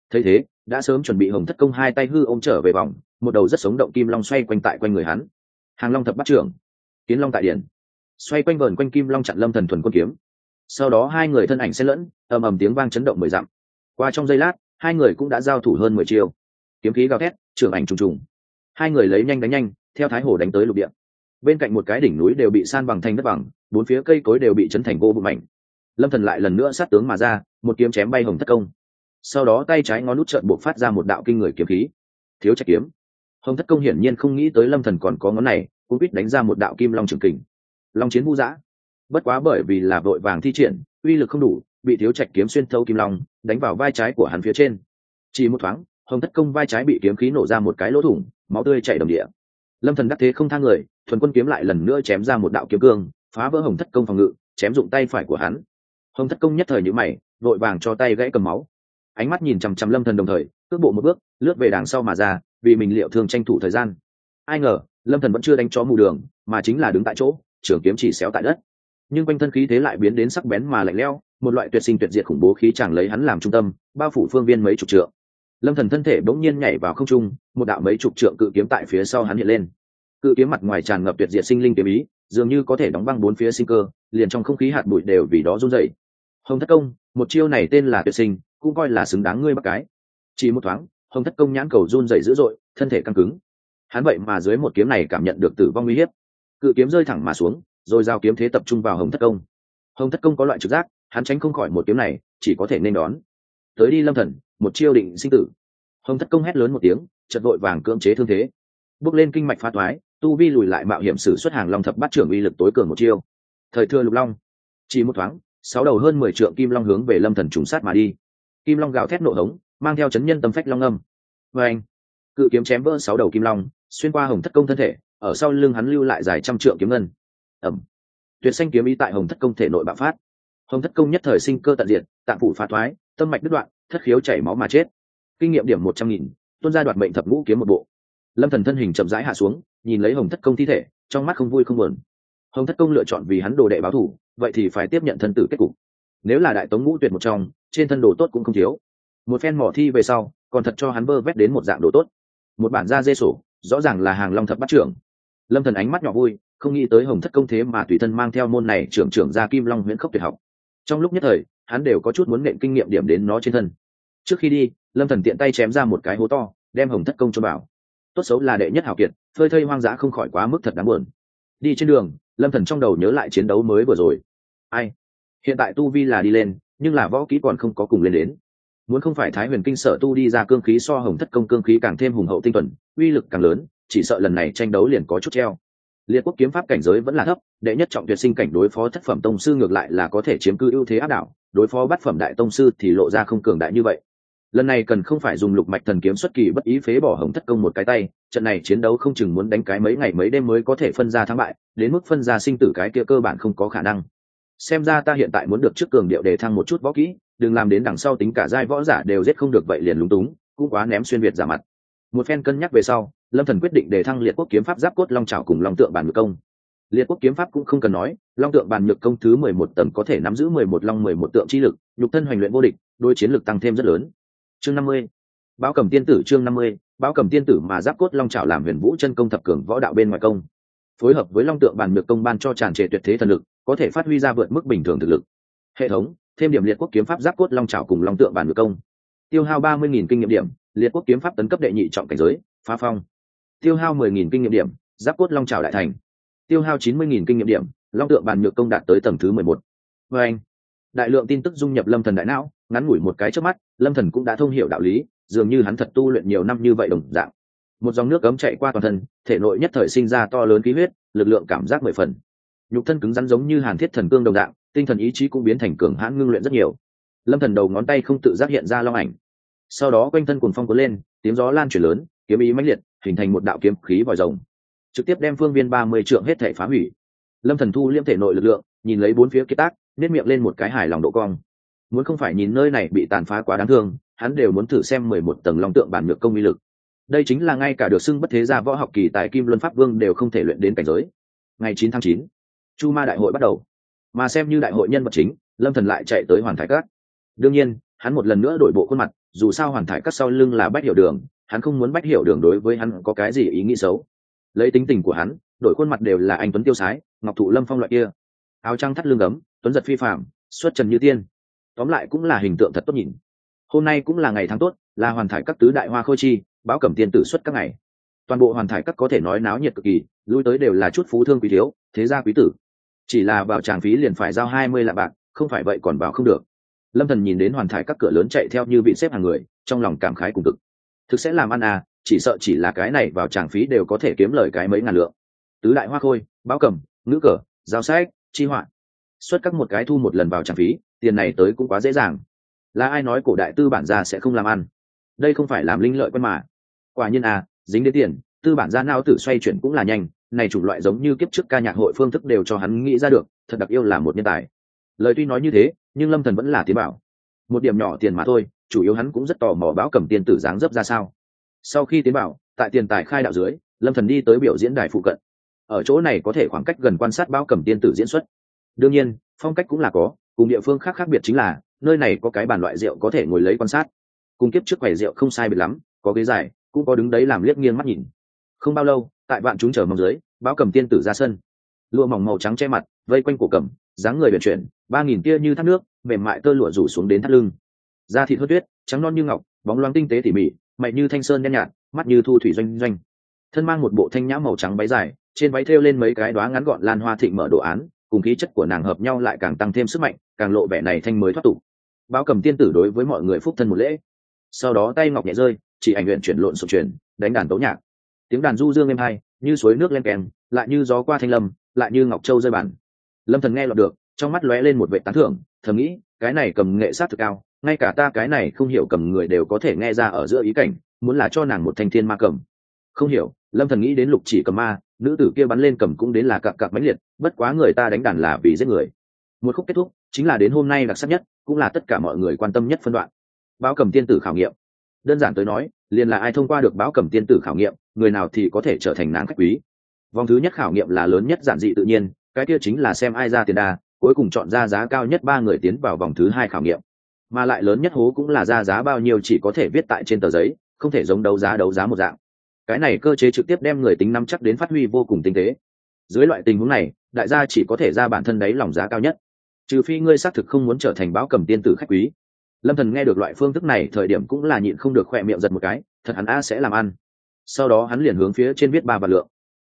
Thấy thế, đã sớm chuẩn bị hồng thất công hai tay hư ôm trở về vòng, một đầu rất sống động kim long xoay quanh tại quanh người hắn. Hàng long thập bắt trưởng, kiến long tại điển. Xoay quanh vờn quanh kim long chặn lâm thần thuần quân kiếm sau đó hai người thân ảnh xen lẫn, ầm ầm tiếng vang chấn động mười dặm. Qua trong giây lát, hai người cũng đã giao thủ hơn mười chiêu. Kiếm khí gào thét trưởng ảnh trùng trùng. Hai người lấy nhanh đánh nhanh, theo thái hồ đánh tới lục địa. Bên cạnh một cái đỉnh núi đều bị san bằng thành đất bằng, bốn phía cây cối đều bị chấn thành gỗ bụng mảnh. Lâm thần lại lần nữa sát tướng mà ra, một kiếm chém bay hồng thất công. Sau đó tay trái ngón nút trợn buộc phát ra một đạo kinh người kiếm khí. Thiếu trách kiếm. Hồng thất công hiển nhiên không nghĩ tới lâm thần còn có ngón này, cũng biết đánh ra một đạo kim long trường kình. Long chiến vũ dã bất quá bởi vì là vội vàng thi triển, uy lực không đủ, bị thiếu trạch kiếm xuyên thấu kim long, đánh vào vai trái của hắn phía trên. Chỉ một thoáng, hồng thất công vai trái bị kiếm khí nổ ra một cái lỗ thủng, máu tươi chảy đồng địa. Lâm thần đắc thế không thang người, thuần quân kiếm lại lần nữa chém ra một đạo kiếm cương, phá vỡ hồng thất công phòng ngự, chém dụng tay phải của hắn. Hồng thất công nhất thời nhữ mày, vội vàng cho tay gãy cầm máu. Ánh mắt nhìn chằm chằm lâm thần đồng thời, cước bộ một bước, lướt về đằng sau mà ra, vì mình liệu thường tranh thủ thời gian. Ai ngờ, lâm thần vẫn chưa đánh chó mù đường, mà chính là đứng tại chỗ, trường kiếm chỉ xéo tại đất nhưng quanh thân khí thế lại biến đến sắc bén mà lạnh lẽo, một loại tuyệt sinh tuyệt diệt khủng bố khí chẳng lấy hắn làm trung tâm, bao phủ phương viên mấy chục trượng. Lâm thần thân thể bỗng nhiên nhảy vào không trung, một đạo mấy chục trượng cự kiếm tại phía sau hắn hiện lên. Cự kiếm mặt ngoài tràn ngập tuyệt diệt sinh linh kiếm ý, dường như có thể đóng băng bốn phía sinh cơ, liền trong không khí hạt bụi đều vì đó run rẩy. Hồng thất công, một chiêu này tên là tuyệt sinh, cũng coi là xứng đáng ngươi bắt cái. Chỉ một thoáng, hồng thất công nhãn cầu run rẩy dữ dội, thân thể căng cứng. Hắn vậy mà dưới một kiếm này cảm nhận được tử vong uy hiếp. Cự kiếm rơi thẳng mà xuống rồi giao kiếm thế tập trung vào hồng thất công. Hồng thất công có loại trực giác, hắn tránh không khỏi một kiếm này, chỉ có thể nên đón. Tới đi lâm thần, một chiêu định sinh tử. Hồng thất công hét lớn một tiếng chật vội vàng cưỡng chế thương thế. Bước lên kinh mạch pha thoái, tu vi lùi lại mạo hiểm sử xuất hàng long thập Bát trưởng uy lực tối cường một chiêu. Thời thưa lục long, chỉ một thoáng, sáu đầu hơn mười trượng kim long hướng về lâm thần trùng sát mà đi. Kim long gào thét nổ hống, mang theo chấn nhân tâm phách long âm. Vê anh, cự kiếm chém vỡ sáu đầu kim long, xuyên qua hồng thất công thân thể, ở sau lưng hắn lưu lại dài trăm trượng kiếm ngân ẩm. Tuyệt xanh kiếm ý tại hồng thất công thể nội bạo phát. Hồng thất công nhất thời sinh cơ tận diện tạng phủ phá thoái, tâm mạch đứt đoạn, thất khiếu chảy máu mà chết. Kinh nghiệm điểm một trăm nghìn, tuân gia đoạt mệnh thập ngũ kiếm một bộ. Lâm thần thân hình chậm rãi hạ xuống, nhìn lấy hồng thất công thi thể, trong mắt không vui không buồn. Hồng thất công lựa chọn vì hắn đồ đệ báo thủ, vậy thì phải tiếp nhận thân tử kết cục. Nếu là đại tống ngũ tuyệt một trong, trên thân đồ tốt cũng không thiếu. Một phen mỏ thi về sau, còn thật cho hắn bơ vét đến một dạng đồ tốt. Một bản da dê sổ, rõ ràng là hàng long thập bắt trưởng. Lâm thần ánh mắt nhỏ vui không nghĩ tới hồng thất công thế mà tùy thân mang theo môn này trưởng trưởng ra kim long huyễn khốc tuyệt học. Trong lúc nhất thời, hắn đều có chút muốn nện kinh nghiệm điểm đến nó trên thân. Trước khi đi, lâm thần tiện tay chém ra một cái hố to, đem hồng thất công cho bảo. Tốt xấu là đệ nhất hào kiệt, phơi thây hoang dã không khỏi quá mức thật đáng buồn. Đi trên đường, lâm thần trong đầu nhớ lại chiến đấu mới vừa rồi. Ai? Hiện tại tu vi là đi lên, nhưng là võ kỹ còn không có cùng lên đến. Muốn không phải thái huyền kinh sở tu đi ra cương khí so hồng thất công cương khí càng thêm hùng hậu tinh tuần uy lực càng lớn, chỉ sợ lần này tranh đấu liền có chút treo liệt quốc kiếm pháp cảnh giới vẫn là thấp, đệ nhất trọng tuyệt sinh cảnh đối phó thất phẩm tông sư ngược lại là có thể chiếm cư ưu thế áp đảo, đối phó bát phẩm đại tông sư thì lộ ra không cường đại như vậy. Lần này cần không phải dùng lục mạch thần kiếm xuất kỳ bất ý phế bỏ hồng thất công một cái tay, trận này chiến đấu không chừng muốn đánh cái mấy ngày mấy đêm mới có thể phân ra thắng bại, đến mức phân ra sinh tử cái kia cơ bản không có khả năng. Xem ra ta hiện tại muốn được trước cường điệu đề thăng một chút võ kỹ, đừng làm đến đằng sau tính cả giai võ giả đều giết không được vậy liền lúng túng, cũng quá ném xuyên việt giả mặt. Một phen cân nhắc về sau lâm thần quyết định để thăng liệt quốc kiếm pháp giáp cốt long trào cùng long tượng bản ngược công. Liệt quốc kiếm pháp cũng không cần nói, long tượng bản nhược công thứ mười một tầng có thể nắm giữ mười một long, mười một tượng chi lực, nhục thân hoành luyện vô địch đôi chiến lực tăng thêm rất lớn. Chương năm mươi, báo cầm tiên tử chương năm mươi, báo cầm tiên tử mà giáp cốt long trào làm huyền vũ chân công thập cường võ đạo bên ngoài công. Phối hợp với long tượng bản nhược công ban cho tràn trề tuyệt thế thần lực, có thể phát huy ra vượt mức bình thường thực lực. Hệ thống, thêm điểm liệt quốc kiếm pháp giáp cốt long trào cùng long tượng bản nhược công. Tiêu hao ba mươi nghìn kinh nghiệm điểm, liệt quốc kiếm pháp tấn cấp đệ nhị trọng cảnh giới, phá phong tiêu hao mười nghìn kinh nghiệm điểm, giáp cốt long trào đại thành. Tiêu hao chín mươi nghìn kinh nghiệm điểm, long tượng bàn nhược công đạt tới tầng thứ mười một. Anh, đại lượng tin tức dung nhập lâm thần đại não, ngắn ngủi một cái trước mắt, lâm thần cũng đã thông hiểu đạo lý, dường như hắn thật tu luyện nhiều năm như vậy đồng dạng. Một dòng nước cấm chạy qua toàn thân, thể nội nhất thời sinh ra to lớn khí huyết, lực lượng cảm giác mười phần. Nhục thân cứng rắn giống như hàn thiết thần cương đồng dạng, tinh thần ý chí cũng biến thành cường hãn ngưng luyện rất nhiều. Lâm thần đầu ngón tay không tự giác hiện ra long ảnh. Sau đó quanh thân cuồng phong cuốn lên, tiếng gió lan chuyển lớn, kiếm ý mãnh liệt hình thành một đạo kiếm khí vòi rồng, trực tiếp đem phương viên ba mươi trượng hết thể phá hủy. Lâm thần thu liêm thể nội lực lượng, nhìn lấy bốn phía kiệt tác, nếp miệng lên một cái hài lòng độ cong. Muốn không phải nhìn nơi này bị tàn phá quá đáng thương, hắn đều muốn thử xem mười một tầng long tượng bản nhược công uy lực. Đây chính là ngay cả được xưng bất thế gia võ học kỳ tại kim luân pháp vương đều không thể luyện đến cảnh giới. Ngày chín tháng chín, chu ma đại hội bắt đầu. Mà xem như đại hội nhân vật chính, lâm thần lại chạy tới hoàn thái cát đương nhiên, hắn một lần nữa đổi bộ khuôn mặt dù sao hoàn thải cắt sau lưng là bách hiểu đường, hắn không muốn bách hiểu đường đối với hắn có cái gì ý nghĩ xấu. Lấy tính tình của hắn, đổi khuôn mặt đều là anh tuấn tiêu sái, ngọc thụ lâm phong loại kia. Áo trăng thắt lưng gấm, tuấn giật phi phạm xuất trần như tiên. Tóm lại cũng là hình tượng thật tốt nhìn. Hôm nay cũng là ngày tháng tốt, là hoàn thải các tứ đại hoa khôi chi, báo cẩm tiên tử xuất các ngày. Toàn bộ hoàn thải các có thể nói náo nhiệt cực kỳ, lui tới đều là chút phú thương quý thiếu, thế gia quý tử. Chỉ là vào tràng phí liền phải giao hai mươi lạ bạc, không phải vậy còn vào không được lâm thần nhìn đến hoàn thải các cửa lớn chạy theo như bị xếp hàng người, trong lòng cảm khái cùng cực. Thực sẽ làm ăn à chỉ sợ chỉ là cái này vào tràng phí đều có thể kiếm lời cái mấy ngàn lượng. Tứ đại hoa khôi báo cầm, ngữ cờ, giao sách, chi họa. Xuất các một cái thu một lần vào tràng phí, tiền này tới cũng quá dễ dàng. Là ai nói cổ đại tư bản gia sẽ không làm ăn? Đây không phải làm linh lợi quân mà. Quả nhiên à dính đến tiền, tư bản gia nao tử xoay chuyển cũng là nhanh, này chủng loại giống như kiếp trước ca nhạc hội phương thức đều cho hắn nghĩ ra được, thật đặc yêu là một nhân tài lời tuy nói như thế, nhưng lâm thần vẫn là tiến bảo. Một điểm nhỏ tiền mà thôi, chủ yếu hắn cũng rất tò mò báo cầm tiền tử dáng dấp ra sao. Sau khi tiến bảo, tại tiền tài khai đạo dưới, lâm thần đi tới biểu diễn đài phụ cận. Ở chỗ này có thể khoảng cách gần quan sát báo cầm tiên tử diễn xuất. Đương nhiên, phong cách cũng là có, cùng địa phương khác khác biệt chính là, nơi này có cái bàn loại rượu có thể ngồi lấy quan sát. Cùng kiếp trước quầy rượu không sai biệt lắm, có ghế dài, cũng có đứng đấy làm liếc nghiêng mắt nhìn. Không bao lâu, tại vạn chúng chờ mong dưới, báo cầm tiên tử ra sân. Lụa mỏng màu trắng che mặt, vây quanh cổ cầm, dáng người vận chuyển ba nghìn tia như thác nước, mềm mại tơ lụa rủ xuống đến thắt lưng. Da thịt hớt tuyết, trắng non như ngọc, bóng loáng tinh tế tỉ mỉ, mày như thanh sơn đen nhạt, mắt như thu thủy doanh doanh. Thân mang một bộ thanh nhã màu trắng váy dài, trên váy thêu lên mấy cái đoá ngắn gọn lan hoa thịnh mở đồ án, cùng khí chất của nàng hợp nhau lại càng tăng thêm sức mạnh, càng lộ vẻ này thanh mới thoát tục. Báo cầm tiên tử đối với mọi người phúc thân một lễ. Sau đó tay ngọc nhẹ rơi, chỉ ảnh nguyện chuyển lộn sụp chuyển, đánh đàn tấu nhạc. Tiếng đàn du dương êm hai, như suối nước len kèn lại như gió qua thanh lâm, lại như ngọc châu rơi bản. Lâm thần nghe lọt được trong mắt lóe lên một vệ tán thưởng, thầm nghĩ, cái này cầm nghệ sát thực cao, ngay cả ta cái này không hiểu cầm người đều có thể nghe ra ở giữa ý cảnh, muốn là cho nàng một thanh thiên ma cầm. Không hiểu, lâm thần nghĩ đến lục chỉ cầm ma, nữ tử kia bắn lên cầm cũng đến là cặp cặp mãnh liệt, bất quá người ta đánh đàn là vì giết người. Một khúc kết thúc, chính là đến hôm nay đặc sắc nhất, cũng là tất cả mọi người quan tâm nhất phân đoạn. Báo cầm tiên tử khảo nghiệm. Đơn giản tới nói, liền là ai thông qua được báo cầm tiên tử khảo nghiệm, người nào thì có thể trở thành nàng khách quý. Vòng thứ nhất khảo nghiệm là lớn nhất giản dị tự nhiên, cái kia chính là xem ai ra tiền đa cuối cùng chọn ra giá cao nhất ba người tiến vào vòng thứ hai khảo nghiệm. Mà lại lớn nhất hố cũng là ra giá bao nhiêu chỉ có thể viết tại trên tờ giấy, không thể giống đấu giá đấu giá một dạng. Cái này cơ chế trực tiếp đem người tính năm chắc đến phát huy vô cùng tinh tế. Dưới loại tình huống này, đại gia chỉ có thể ra bản thân đấy lòng giá cao nhất. Trừ phi ngươi xác thực không muốn trở thành báo cầm tiên tử khách quý. Lâm thần nghe được loại phương thức này, thời điểm cũng là nhịn không được khỏe miệng giật một cái, thật hắn a sẽ làm ăn. Sau đó hắn liền hướng phía trên viết ba vạn lượng.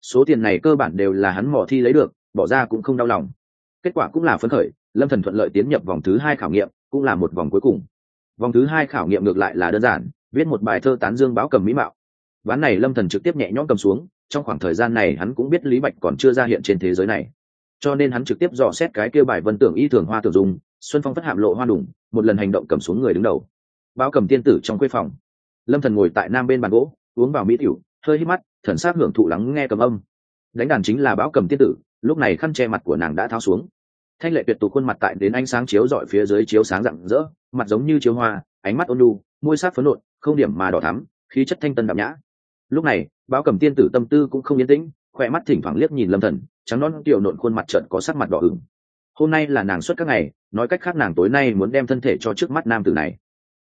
Số tiền này cơ bản đều là hắn mỏ thi lấy được, bỏ ra cũng không đau lòng kết quả cũng là phấn khởi, lâm thần thuận lợi tiến nhập vòng thứ hai khảo nghiệm, cũng là một vòng cuối cùng. Vòng thứ hai khảo nghiệm ngược lại là đơn giản, viết một bài thơ tán dương báo cầm mỹ mạo. Ván này lâm thần trực tiếp nhẹ nhõm cầm xuống, trong khoảng thời gian này hắn cũng biết lý bạch còn chưa ra hiện trên thế giới này. Cho nên hắn trực tiếp dò xét cái kêu bài vân tưởng y thường hoa tử dùng xuân phong phất hạm lộ hoa đủng một lần hành động cầm xuống người đứng đầu. Báo cầm tiên tử trong quê phòng. Lâm thần ngồi tại nam bên bàn gỗ, uống vào mỹ tiểu, hơi hít mắt, thần sát hưởng thụ lắng nghe cầm âm. Đánh đàn chính là báo cầm tiên tử lúc này khăn che mặt của nàng đã tháo xuống. Thanh lệ tuyệt tục khuôn mặt tại đến ánh sáng chiếu dọi phía dưới chiếu sáng rạng rỡ, mặt giống như chiếu hoa, ánh mắt ôn lu môi sắc phấn nộn, không điểm mà đỏ thắm, khí chất thanh tân đậm nhã. Lúc này, báo cầm tiên tử tâm tư cũng không yên tĩnh, khỏe mắt thỉnh thoảng liếc nhìn lâm thần, trắng non tiểu nộn khuôn mặt trận có sắc mặt đỏ ửng. Hôm nay là nàng xuất các ngày, nói cách khác nàng tối nay muốn đem thân thể cho trước mắt nam tử này.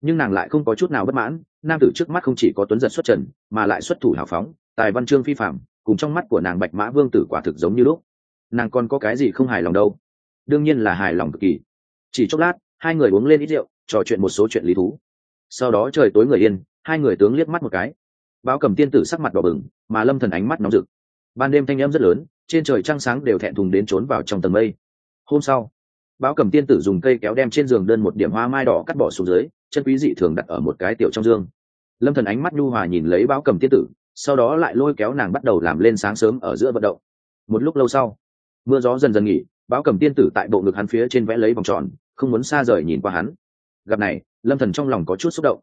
Nhưng nàng lại không có chút nào bất mãn, nam tử trước mắt không chỉ có tuấn giật xuất trần, mà lại xuất thủ hào phóng, tài văn chương phi phạm cùng trong mắt của nàng bạch mã vương tử quả thực giống như lúc nàng còn có cái gì không hài lòng đâu. Đương nhiên là hài lòng cực kỳ. Chỉ chốc lát, hai người uống lên ít rượu, trò chuyện một số chuyện lý thú. Sau đó trời tối người yên, hai người tướng liếc mắt một cái. Báo cầm tiên tử sắc mặt đỏ bừng, mà lâm thần ánh mắt nóng rực. Ban đêm thanh âm rất lớn, trên trời trăng sáng đều thẹn thùng đến trốn vào trong tầng mây. Hôm sau, báo cầm tiên tử dùng cây kéo đem trên giường đơn một điểm hoa mai đỏ cắt bỏ xuống dưới, chân quý dị thường đặt ở một cái tiểu trong dương lâm thần ánh mắt nhu hòa nhìn lấy báo cầm tiên tử, sau đó lại lôi kéo nàng bắt đầu làm lên sáng sớm ở giữa vận động. Một lúc lâu sau mưa gió dần dần nghỉ báo cầm tiên tử tại bộ ngực hắn phía trên vẽ lấy vòng tròn không muốn xa rời nhìn qua hắn. Gặp này lâm thần trong lòng có chút xúc động.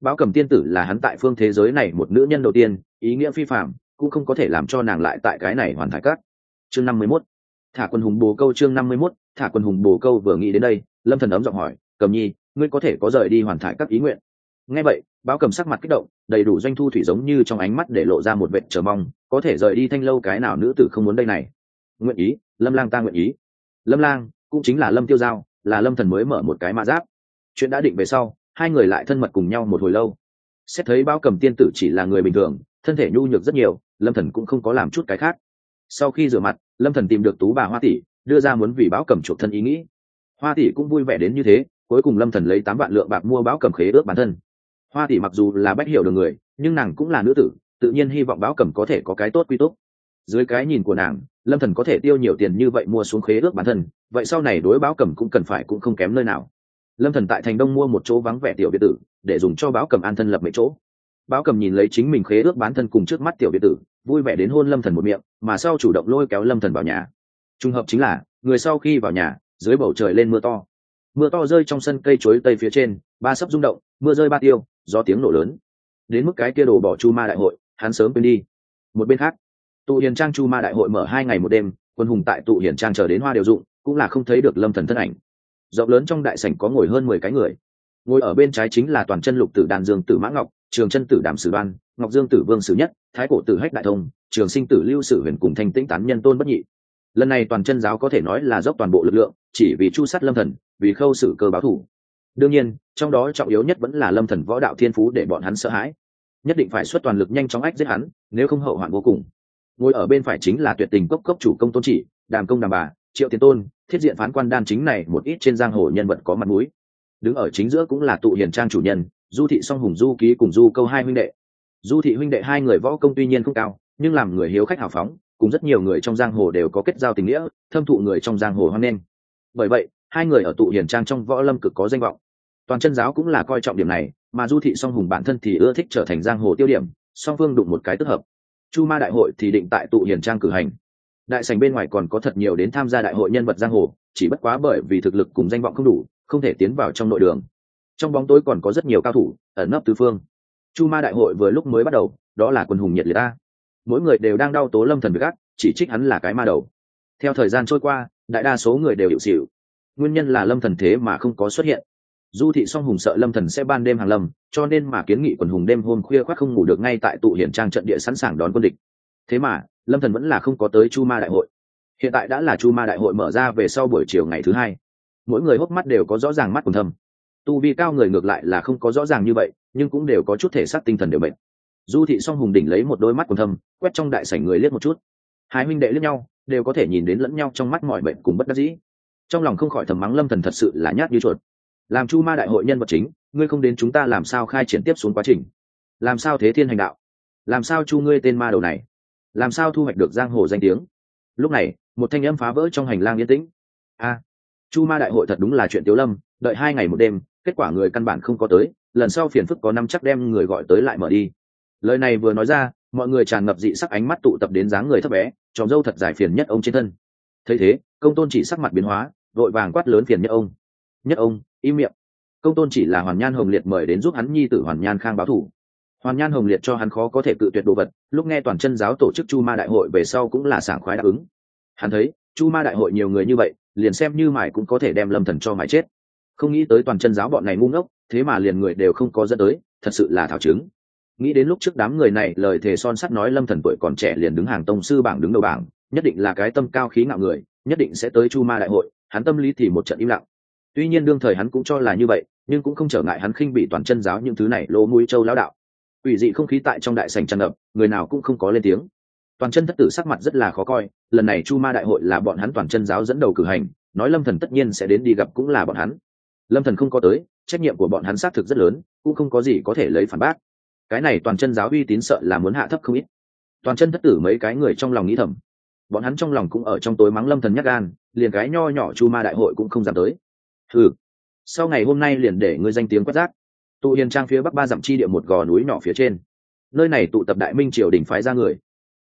Báo cầm tiên tử là hắn tại phương thế giới này một nữ nhân đầu tiên ý nghĩa phi phạm cũng không có thể làm cho nàng lại tại cái này hoàn thải cát. chương năm mươi 51. thả quân hùng bồ câu chương năm mươi 51, thả quân hùng bồ câu vừa nghĩ đến đây lâm thần ấm giọng hỏi cầm nhi ngươi có thể có rời đi hoàn thải các ý nguyện? Nghe vậy báo cầm sắc mặt kích động đầy đủ doanh thu thủy giống như trong ánh mắt để lộ ra một vệ chờ mong có thể rời đi thanh lâu cái nào nữ tử không muốn đây này? Nguyện ý lâm lang ta nguyện ý. Lâm lang cũng chính là lâm tiêu giao, là lâm thần mới mở một cái mã giáp. Chuyện đã định về sau, hai người lại thân mật cùng nhau một hồi lâu. Xét thấy bao cầm tiên tử chỉ là người bình thường, thân thể nhu nhược rất nhiều, lâm thần cũng không có làm chút cái khác. Sau khi rửa mặt, lâm thần tìm được tú bà hoa tỷ, đưa ra muốn vì báo cầm chuộc thân ý nghĩ. Hoa tỷ cũng vui vẻ đến như thế, cuối cùng lâm thần lấy tám vạn lượng bạc mua báo cầm khế ước bản thân. Hoa tỷ mặc dù là bách hiểu được người, nhưng nàng cũng là nữ tử, tự nhiên hy vọng báo cầm có thể có cái tốt quy tốt dưới cái nhìn của nàng lâm thần có thể tiêu nhiều tiền như vậy mua xuống khế ước bản thân, vậy sau này đối báo cầm cũng cần phải cũng không kém nơi nào. Lâm thần tại thành đông mua một chỗ vắng vẻ tiểu biệt tử, để dùng cho báo cầm an thân lập mấy chỗ. Báo cầm nhìn lấy chính mình khế ước bán thân cùng trước mắt tiểu biệt tử, vui vẻ đến hôn lâm thần một miệng, mà sau chủ động lôi kéo lâm thần vào nhà. Trùng hợp chính là, người sau khi vào nhà, dưới bầu trời lên mưa to. Mưa to rơi trong sân cây chuối tây phía trên, ba sấp rung động, mưa rơi ba tiêu do tiếng nổ lớn. Đến mức cái kia đổ bỏ chu ma đại hội, hắn sớm quên đi. Một bên khác tụ hiền trang chu ma đại hội mở hai ngày một đêm, quân hùng tại tụ hiền trang chờ đến hoa điều dụng, cũng là không thấy được lâm thần thân ảnh. Rộng lớn trong đại sảnh có ngồi hơn mười cái người. Ngồi ở bên trái chính là toàn chân lục tử đàn dương tử mã ngọc, trường chân tử đàm sử đoan, ngọc dương tử vương sử nhất, thái cổ tử hách đại thông, trường sinh tử lưu sử huyền cùng thanh tĩnh tán nhân tôn bất nhị. Lần này toàn chân giáo có thể nói là dốc toàn bộ lực lượng, chỉ vì chu sát lâm thần, vì khâu xử cơ báo thủ. Đương nhiên, trong đó trọng yếu nhất vẫn là lâm thần võ đạo thiên phú để bọn hắn sợ hãi. Nhất định phải xuất toàn lực nhanh chóng ách giết hắn, nếu không hậu hoạn vô cùng ngồi ở bên phải chính là tuyệt tình cốc cốc chủ công tôn chỉ, đàm công đàm bà, triệu tiến tôn, thiết diện phán quan đan chính này một ít trên giang hồ nhân vật có mặt mũi. Đứng ở chính giữa cũng là tụ hiền trang chủ nhân, du thị song hùng du ký cùng du câu hai huynh đệ. Du thị huynh đệ hai người võ công tuy nhiên không cao, nhưng làm người hiếu khách hào phóng, cùng rất nhiều người trong giang hồ đều có kết giao tình nghĩa, thâm thụ người trong giang hồ hoan nghênh. Bởi vậy, hai người ở tụ hiền trang trong võ lâm cực có danh vọng. Toàn chân giáo cũng là coi trọng điểm này, mà du thị song hùng bản thân thì ưa thích trở thành giang hồ tiêu điểm, song phương đụng một cái tức hợp chu ma đại hội thì định tại tụ hiền trang cử hành. Đại sành bên ngoài còn có thật nhiều đến tham gia đại hội nhân vật giang hồ, chỉ bất quá bởi vì thực lực cùng danh vọng không đủ, không thể tiến vào trong nội đường. Trong bóng tối còn có rất nhiều cao thủ, ẩn nấp tứ phương. Chu ma đại hội vừa lúc mới bắt đầu, đó là quân hùng nhiệt liệt ta. Mỗi người đều đang đau tố lâm thần với gác, chỉ trích hắn là cái ma đầu. Theo thời gian trôi qua, đại đa số người đều hiệu xịu nguyên nhân là lâm thần thế mà không có xuất hiện du thị song hùng sợ lâm thần sẽ ban đêm hàng lâm, cho nên mà kiến nghị quần hùng đêm hôm khuya khoác không ngủ được ngay tại tụ hiển trang trận địa sẵn sàng đón quân địch. Thế mà, lâm thần vẫn là không có tới chu ma đại hội. Hiện tại đã là chu ma đại hội mở ra về sau buổi chiều ngày thứ hai. Mỗi người hốc mắt đều có rõ ràng mắt quần thâm. Tu vi cao người ngược lại là không có rõ ràng như vậy, nhưng cũng đều có chút thể xác tinh thần đều bệnh du thị song hùng đỉnh lấy một đôi mắt quần thâm, quét trong đại sảnh người liếc một chút. Hai huynh đệ liếc nhau, đều có thể nhìn đến lẫn nhau trong mắt mọi bệnh cùng bất đắc dĩ. Trong lòng không khỏi thầm mắng lâm thần thật sự là nhát như chuột làm chu ma đại hội nhân vật chính, ngươi không đến chúng ta làm sao khai triển tiếp xuống quá trình? Làm sao thế thiên hành đạo? Làm sao chu ngươi tên ma đầu này? Làm sao thu hoạch được giang hồ danh tiếng? Lúc này, một thanh âm phá vỡ trong hành lang yên tĩnh. A, chu ma đại hội thật đúng là chuyện tiếu lâm, đợi hai ngày một đêm, kết quả người căn bản không có tới, lần sau phiền phức có năm chắc đem người gọi tới lại mở đi. Lời này vừa nói ra, mọi người tràn ngập dị sắc ánh mắt tụ tập đến dáng người thấp bé tròm dâu thật dài phiền nhất ông trên thân. Thấy thế, công tôn chỉ sắc mặt biến hóa, vội vàng quát lớn phiền nhất ông. Nhất ông im miệng. Công tôn chỉ là hoàn nhan hồng liệt mời đến giúp hắn nhi tử hoàn nhan khang báo thủ. Hoàn nhan hồng liệt cho hắn khó có thể cự tuyệt đồ vật, lúc nghe toàn chân giáo tổ chức chu ma đại hội về sau cũng là sảng khoái đáp ứng. Hắn thấy, chu ma đại hội nhiều người như vậy, liền xem như mải cũng có thể đem lâm thần cho mải chết. Không nghĩ tới toàn chân giáo bọn này ngu ngốc, thế mà liền người đều không có dẫn tới, thật sự là thảo chứng. Nghĩ đến lúc trước đám người này lời thề son sắt nói lâm thần tuổi còn trẻ liền đứng hàng tông sư bảng đứng đầu bảng, nhất định là cái tâm cao khí ngạo người, nhất định sẽ tới chu ma đại hội, hắn tâm lý thì một trận im lặng tuy nhiên đương thời hắn cũng cho là như vậy, nhưng cũng không trở ngại hắn khinh bị toàn chân giáo những thứ này lỗ mũi châu lão đạo. Ủy dị không khí tại trong đại sành tràn ngập, người nào cũng không có lên tiếng. Toàn chân thất tử sắc mặt rất là khó coi, lần này chu ma đại hội là bọn hắn toàn chân giáo dẫn đầu cử hành, nói lâm thần tất nhiên sẽ đến đi gặp cũng là bọn hắn. Lâm thần không có tới, trách nhiệm của bọn hắn xác thực rất lớn, cũng không có gì có thể lấy phản bác. Cái này toàn chân giáo uy tín sợ là muốn hạ thấp không ít. Toàn chân thất tử mấy cái người trong lòng nghĩ thầm. Bọn hắn trong lòng cũng ở trong tối mắng lâm thần nhắc gan, liền cái nho nhỏ chu ma đại hội cũng không dám tới thử sau ngày hôm nay liền để ngươi danh tiếng quét rác. Tụ hiền trang phía bắc ba dặm chi địa một gò núi nhỏ phía trên. Nơi này tụ tập đại minh triều đình phái ra người.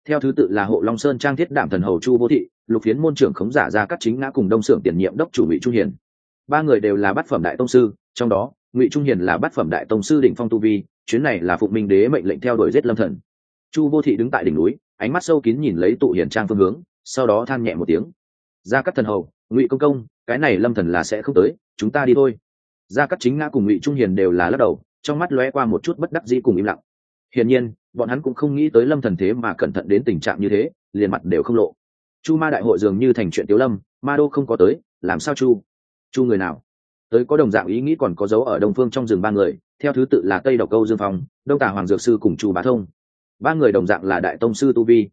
Theo thứ tự là hộ long sơn trang thiết đảm thần hầu chu vô thị, lục phiến môn trưởng khống giả ra các chính ngã cùng đông xưởng tiền nhiệm đốc chủ ngụy trung hiền. Ba người đều là bát phẩm đại tông sư, trong đó, ngụy trung hiền là bát phẩm đại tông sư đỉnh phong tu vi, chuyến này là phụng minh đế mệnh lệnh theo đuổi giết lâm thần. Chu vô thị đứng tại đỉnh núi, ánh mắt sâu kín nhìn lấy tụ hiền trang phương hướng, sau đó than nhẹ một tiếng. Ra các thần hầu, ngụy công công cái này lâm thần là sẽ không tới, chúng ta đi thôi. Ra cát chính ngã cùng ngụy trung hiền đều là lắc đầu, trong mắt lóe qua một chút bất đắc dĩ cùng im lặng. Hiển nhiên, bọn hắn cũng không nghĩ tới lâm thần thế mà cẩn thận đến tình trạng như thế, liền mặt đều không lộ. Chu ma đại hội dường như thành chuyện tiếu lâm, ma đô không có tới, làm sao chu? Chu người nào? Tới có đồng dạng ý nghĩ còn có dấu ở đông phương trong rừng ba người, theo thứ tự là tây độc câu dương phong, đông tà hoàng dược sư cùng chu bá thông. Ba người đồng dạng là đại tông sư tu vi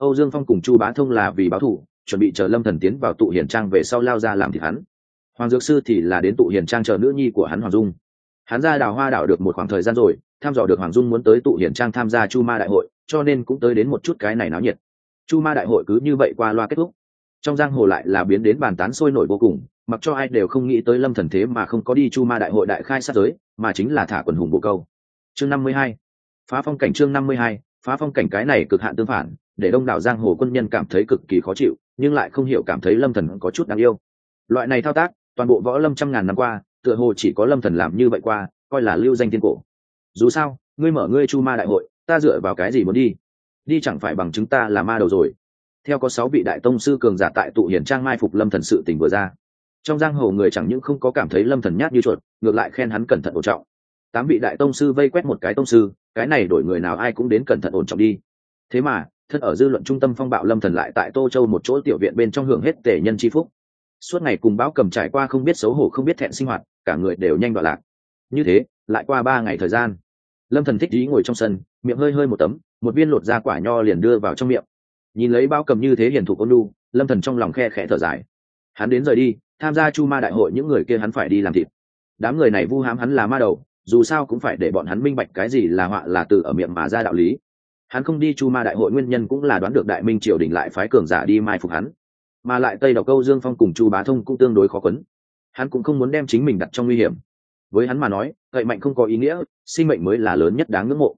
âu dương phong cùng chu bá thông là vì báo thủ, chuẩn bị chờ lâm thần tiến vào tụ hiền trang về sau lao ra làm thịt hắn. Hoàng dược sư thì là đến tụ hiền trang chờ nữ nhi của hắn hoàng dung. Hắn ra đào hoa đảo được một khoảng thời gian rồi, tham dò được hoàng dung muốn tới tụ hiền trang tham gia chu ma đại hội, cho nên cũng tới đến một chút cái này náo nhiệt. Chu ma đại hội cứ như vậy qua loa kết thúc. Trong giang hồ lại là biến đến bàn tán sôi nổi vô cùng, mặc cho ai đều không nghĩ tới lâm thần thế mà không có đi chu ma đại hội đại khai sát giới, mà chính là thả quần hùng bộ câu. Chương năm mươi hai, phá phong cảnh chương năm mươi hai phá phong cảnh cái này cực hạn tương phản, để đông đảo giang hồ quân nhân cảm thấy cực kỳ khó chịu, nhưng lại không hiểu cảm thấy lâm thần có chút đáng yêu. Loại này thao tác, toàn bộ võ lâm trăm ngàn năm qua, tựa hồ chỉ có lâm thần làm như vậy qua, coi là lưu danh tiên cổ. Dù sao, ngươi mở ngươi chu ma đại hội, ta dựa vào cái gì muốn đi? Đi chẳng phải bằng chứng ta là ma đầu rồi. Theo có sáu vị đại tông sư cường giả tại tụ hiển trang mai phục lâm thần sự tình vừa ra. Trong giang hồ người chẳng những không có cảm thấy lâm thần nhát như chuột, ngược lại khen hắn cẩn thận ổn trọng. Tám vị đại tông sư vây quét một cái tông sư cái này đổi người nào ai cũng đến cẩn thận ổn trọng đi. Thế mà, thân ở dư luận trung tâm phong bạo lâm thần lại tại tô châu một chỗ tiểu viện bên trong hưởng hết tể nhân chi phúc. Suốt ngày cùng báo cầm trải qua không biết xấu hổ không biết thẹn sinh hoạt, cả người đều nhanh đoạn lạc. Như thế, lại qua ba ngày thời gian, lâm thần thích ý ngồi trong sân, miệng hơi hơi một tấm, một viên lột ra quả nho liền đưa vào trong miệng. Nhìn lấy bao cầm như thế hiền thủ ôn lu lâm thần trong lòng khe khẽ thở dài. Hắn đến rời đi, tham gia chu ma đại hội những người kia hắn phải đi làm thịt. Đám người này vu hám hắn là ma đầu dù sao cũng phải để bọn hắn minh bạch cái gì là họa là từ ở miệng mà ra đạo lý. Hắn không đi chu ma đại hội nguyên nhân cũng là đoán được đại minh triều đình lại phái cường giả đi mai phục hắn. Mà lại tây đọc câu dương phong cùng chu bá thông cũng tương đối khó quấn. Hắn cũng không muốn đem chính mình đặt trong nguy hiểm. Với hắn mà nói, cậy mạnh không có ý nghĩa, sinh mệnh mới là lớn nhất đáng ngưỡng mộ.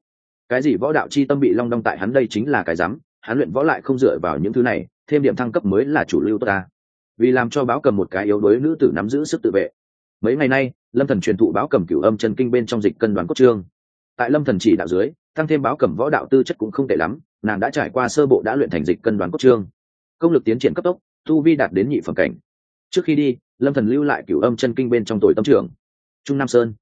Cái gì võ đạo chi tâm bị long đong tại hắn đây chính là cái rắm hắn luyện võ lại không dựa vào những thứ này, thêm điểm thăng cấp mới là chủ lưu tốt ta. Vì làm cho báo cầm một cái yếu đuối nữ tử nắm giữ sức tự vệ. Mấy ngày nay lâm thần truyền thụ báo cầm cửu âm chân kinh bên trong dịch cân đoán cốt trương tại lâm thần chỉ đạo dưới tăng thêm báo cầm võ đạo tư chất cũng không tệ lắm, nàng đã trải qua sơ bộ đã luyện thành dịch cân đoán cốt trương công lực tiến triển cấp tốc, tu vi đạt đến nhị phẩm cảnh. Trước khi đi, lâm thần lưu lại cửu âm chân kinh bên trong tuổi tâm trường. trung nam sơn.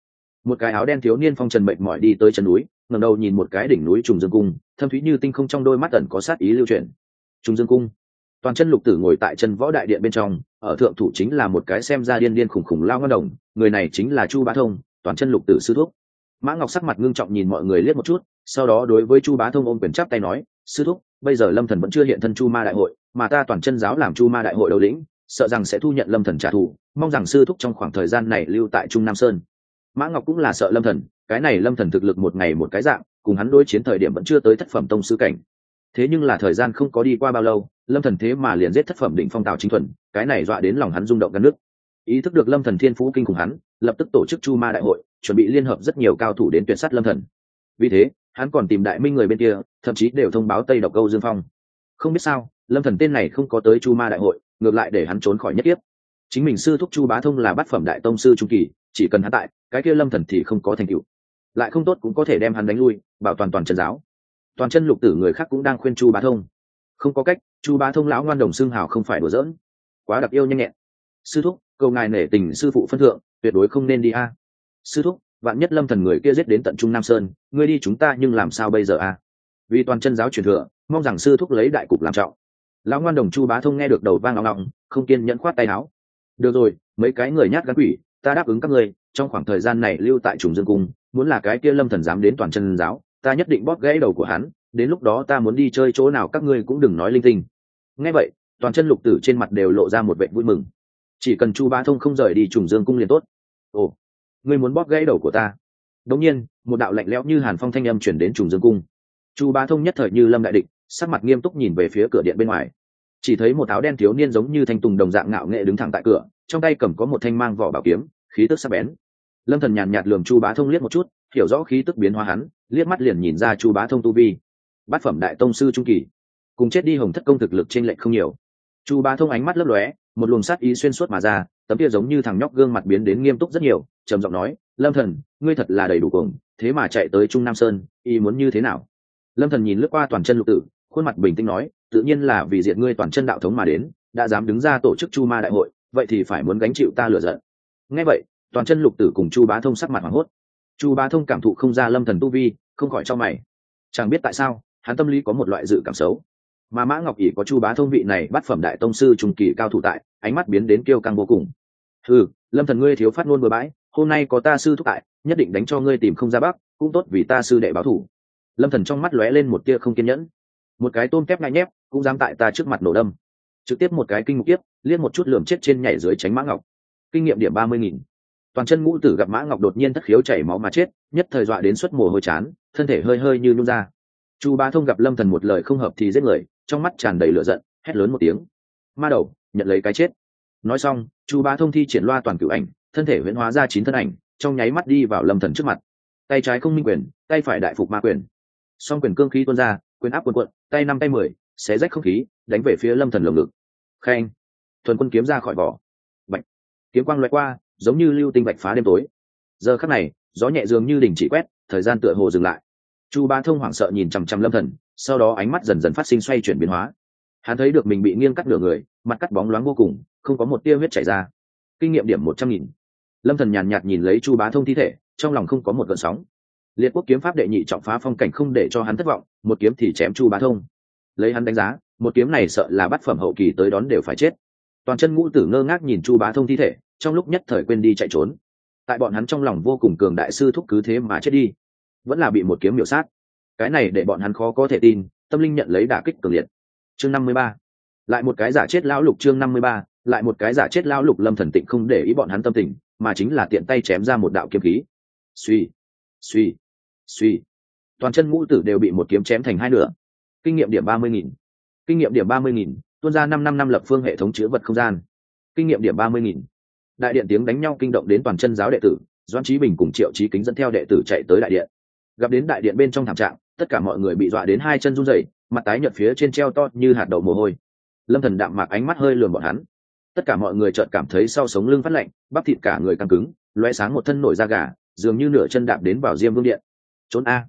Một cái áo đen thiếu niên phong trần mệnh mỏi đi tới chân núi, ngẩng đầu nhìn một cái đỉnh núi trùng dương cung, thâm thúy như tinh không trong đôi mắt ẩn có sát ý lưu truyền trùng dương cung toàn chân lục tử ngồi tại chân võ đại điện bên trong, ở thượng thủ chính là một cái xem ra điên điên khủng khủng lao ngân đồng, người này chính là chu bá thông, toàn chân lục tử sư thúc. Mã ngọc sắc mặt ngưng trọng nhìn mọi người liếc một chút, sau đó đối với chu bá thông ôm quyền chắp tay nói, sư thúc, bây giờ lâm thần vẫn chưa hiện thân chu ma đại hội, mà ta toàn chân giáo làm chu ma đại hội đầu lĩnh, sợ rằng sẽ thu nhận lâm thần trả thù, mong rằng sư thúc trong khoảng thời gian này lưu tại trung nam sơn. Mã ngọc cũng là sợ lâm thần, cái này lâm thần thực lực một ngày một cái dạng, cùng hắn đối chiến thời điểm vẫn chưa tới thất phẩm tông sư cảnh. Thế nhưng là thời gian không có đi qua bao lâu lâm thần thế mà liền giết thất phẩm định phong tào chính thuần, cái này dọa đến lòng hắn rung động gắn nước. Ý thức được lâm thần thiên phú kinh khủng hắn, lập tức tổ chức chu ma đại hội, chuẩn bị liên hợp rất nhiều cao thủ đến tuyển sát lâm thần. Vì thế, hắn còn tìm đại minh người bên kia, thậm chí đều thông báo tây độc câu dương phong. Không biết sao, lâm thần tên này không có tới chu ma đại hội, ngược lại để hắn trốn khỏi nhất tiếp chính mình sư thúc chu bá thông là bát phẩm đại tông sư trung kỳ, chỉ cần hắn tại, cái kia lâm thần thì không có thành tựu. Lại không tốt cũng có thể đem hắn đánh lui, bảo toàn toàn chân giáo. Toàn chân lục tử người khác cũng đang khuyên chu bá thông không có cách, chu bá thông lão ngoan đồng xương hào không phải đùa giỡn. Quá đặc yêu nhanh nhẹn. Sư thúc, cầu ngài nể tình sư phụ phân thượng, tuyệt đối không nên đi a. À. Sư thúc, vạn nhất lâm thần người kia giết đến tận trung nam sơn, ngươi đi chúng ta nhưng làm sao bây giờ a? À? Vì toàn chân giáo truyền thừa, mong rằng sư thúc lấy đại cục làm trọng. Lão ngoan đồng chu bá thông nghe được đầu vang ngọng ngọng không kiên nhẫn khoát tay áo. Được rồi, mấy cái người nhát gắn quỷ, ta đáp ứng các ngươi, trong khoảng thời gian này lưu tại trùng dương cung, muốn là cái kia lâm thần dám đến toàn chân giáo, ta nhất định bóp gãy đầu của hắn đến lúc đó ta muốn đi chơi chỗ nào các ngươi cũng đừng nói linh tinh. Nghe vậy, toàn chân lục tử trên mặt đều lộ ra một vệ vui mừng. Chỉ cần chu bá thông không rời đi trùng dương cung liền tốt. Ồ, ngươi muốn bóp gãy đầu của ta. Đống nhiên, một đạo lạnh lẽo như hàn phong thanh âm chuyển đến trùng dương cung. Chu bá thông nhất thời như lâm đại địch, sắc mặt nghiêm túc nhìn về phía cửa điện bên ngoài. Chỉ thấy một áo đen thiếu niên giống như thanh tùng đồng dạng ngạo nghệ đứng thẳng tại cửa, trong tay cầm có một thanh mang vỏ bảo kiếm, khí tức sắc bén. Lâm thần nhàn nhạt lườm chu bá thông liếc một chút, hiểu rõ khí tức biến hóa hắn, liếc mắt liền nhìn ra chu bá thông tu vi bát phẩm đại tông sư trung kỳ. Cùng chết đi hồng thất công thực lực trên lệnh không nhiều. Chu bá thông ánh mắt lấp lóe, một luồng sát ý xuyên suốt mà ra, tấm kia giống như thằng nhóc gương mặt biến đến nghiêm túc rất nhiều, trầm giọng nói, lâm thần, ngươi thật là đầy đủ cuồng, thế mà chạy tới trung nam sơn, y muốn như thế nào? Lâm thần nhìn lướt qua toàn chân lục tử, khuôn mặt bình tĩnh nói, tự nhiên là vì diện ngươi toàn chân đạo thống mà đến, đã dám đứng ra tổ chức chu ma đại hội, vậy thì phải muốn gánh chịu ta lừa giận. Ngay vậy, toàn chân lục tử cùng chu bá thông sắc mặt hoảng hốt. Chu bá thông cảm thụ không ra lâm thần tu vi, không khỏi cho mày. Chẳng biết tại sao hắn tâm lý có một loại dự cảm xấu. Mà mã ngọc ỷ có chu bá thông vị này bắt phẩm đại tông sư trung kỳ cao thủ tại, ánh mắt biến đến kiêu căng vô cùng. Ừ lâm thần ngươi thiếu phát ngôn bừa bãi, hôm nay có ta sư thúc tại, nhất định đánh cho ngươi tìm không ra bắc cũng tốt vì ta sư đệ báo thủ. Lâm thần trong mắt lóe lên một tia không kiên nhẫn. Một cái tôm kép ngay nhép, cũng dám tại ta trước mặt nổ đâm. Trực tiếp một cái kinh mục tiếp liên một chút lườm chết trên nhảy dưới tránh mã ngọc. Kinh nghiệm điểm ba mươi nghìn. Toàn chân ngũ tử gặp mã ngọc đột nhiên thất khiếu chảy máu mà chết, nhất thời dọa đến suất mồ hôi chán, thân thể hơi hơi như nhung ra chu bá thông gặp lâm thần một lời không hợp thì giết người, trong mắt tràn đầy lửa giận, hét lớn một tiếng. Ma đầu, nhận lấy cái chết. Nói xong, chu bá thông thi triển loa toàn cửu ảnh, thân thể huyễn hóa ra chín thân ảnh, trong nháy mắt đi vào lâm thần trước mặt. Tay trái không minh quyền, tay phải đại phục ma quyền. Song quyền cương khí tuôn ra, quyền áp quần quận tay năm tay mười, xé rách không khí, đánh về phía lâm thần lồng ngực. Khen. Thuần quân kiếm ra khỏi vỏ. Bạch. Kiếm quang loại qua, giống như lưu tinh bạch phá đêm tối. Giờ khắc này, gió nhẹ dường như đỉnh chỉ quét, thời gian tựa hồ dừng lại chu ba thông hoảng sợ nhìn chằm chằm lâm thần, sau đó ánh mắt dần dần phát sinh xoay chuyển biến hóa. Hắn thấy được mình bị nghiêng cắt nửa người, mặt cắt bóng loáng vô cùng, không có một tia huyết chảy ra. Kinh nghiệm điểm một trăm nghìn. Lâm thần nhàn nhạt nhìn lấy chu bá thông thi thể, trong lòng không có một gợn sóng. Liệt quốc kiếm pháp đệ nhị trọng phá phong cảnh không để cho hắn thất vọng, một kiếm thì chém chu bá thông. Lấy hắn đánh giá, một kiếm này sợ là bắt phẩm hậu kỳ tới đón đều phải chết. Toàn chân ngũ tử ngơ ngác nhìn chu bá thông thi thể, trong lúc nhất thời quên đi chạy trốn. Tại bọn hắn trong lòng vô cùng cường đại sư thúc cứ thế mà chết đi vẫn là bị một kiếm miểu sát. Cái này để bọn hắn khó có thể tin, tâm linh nhận lấy đả kích cường liệt. Chương năm mươi ba. Lại một cái giả chết lão lục chương năm mươi ba, lại một cái giả chết lão lục lâm thần tịnh không để ý bọn hắn tâm tình, mà chính là tiện tay chém ra một đạo kiếm khí. Suy suy suy. Toàn chân ngũ tử đều bị một kiếm chém thành hai nửa. Kinh nghiệm điểm ba mươi nghìn. Kinh nghiệm điểm ba mươi nghìn, tuôn ra năm năm năm lập phương hệ thống chứa vật không gian. Kinh nghiệm điểm ba mươi nghìn. Đại điện tiếng đánh nhau kinh động đến toàn chân giáo đệ tử doan trí bình cùng triệu trí kính dẫn theo đệ tử chạy tới đại điện gặp đến đại điện bên trong thảm trạng, tất cả mọi người bị dọa đến hai chân run rẩy, mặt tái nhợt phía trên treo to như hạt đậu mồ hôi. Lâm thần đạm mạc ánh mắt hơi lườm bọn hắn. Tất cả mọi người chợt cảm thấy sau sống lưng phát lạnh, bắp thịt cả người căng cứng loé sáng một thân nổi da gà, dường như nửa chân đạp đến vào diêm vương điện. Trốn a.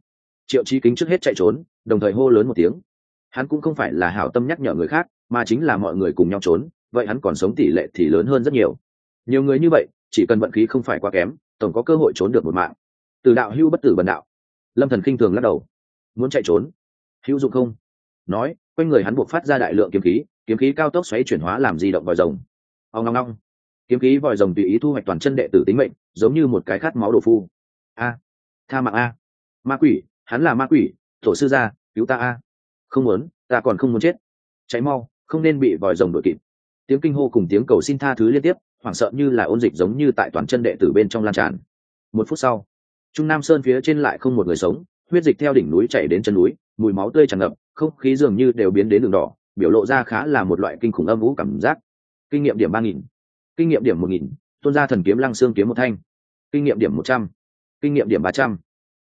Triệu chí kính trước hết chạy trốn, đồng thời hô lớn một tiếng. Hắn cũng không phải là hảo tâm nhắc nhở người khác, mà chính là mọi người cùng nhau trốn, vậy hắn còn sống tỷ lệ thì lớn hơn rất nhiều. Nhiều người như vậy, chỉ cần vận khí không phải quá kém, tổng có cơ hội trốn được một mạng. Từ đạo hưu bất tử bần đạo lâm thần khinh thường lắc đầu. Muốn chạy trốn? Hữu dụng không? Nói, quanh người hắn buộc phát ra đại lượng kiếm khí kiếm khí cao tốc xoáy chuyển hóa làm di động vòi rồng. Ông ngong ngong kiếm khí vòi rồng tùy ý thu hoạch toàn chân đệ tử tính mệnh, giống như một cái khát máu đồ phu. A. Tha mạng a. Ma quỷ, hắn là ma quỷ, tổ sư gia, cứu ta a. Không muốn, ta còn không muốn chết. Cháy mau, không nên bị vòi rồng đuổi kịp. Tiếng kinh hô cùng tiếng cầu xin tha thứ liên tiếp, hoảng sợ như là ôn dịch giống như tại toàn chân đệ tử bên trong lan tràn. Một phút sau trung nam sơn phía trên lại không một người sống, huyết dịch theo đỉnh núi chảy đến chân núi, mùi máu tươi tràn ngập, không khí dường như đều biến đến đường đỏ, biểu lộ ra khá là một loại kinh khủng âm vũ cảm giác. Kinh nghiệm điểm ba nghìn, kinh nghiệm điểm một nghìn, tuôn ra thần kiếm lăng xương kiếm một thanh. Kinh nghiệm điểm một trăm, kinh nghiệm điểm ba trăm.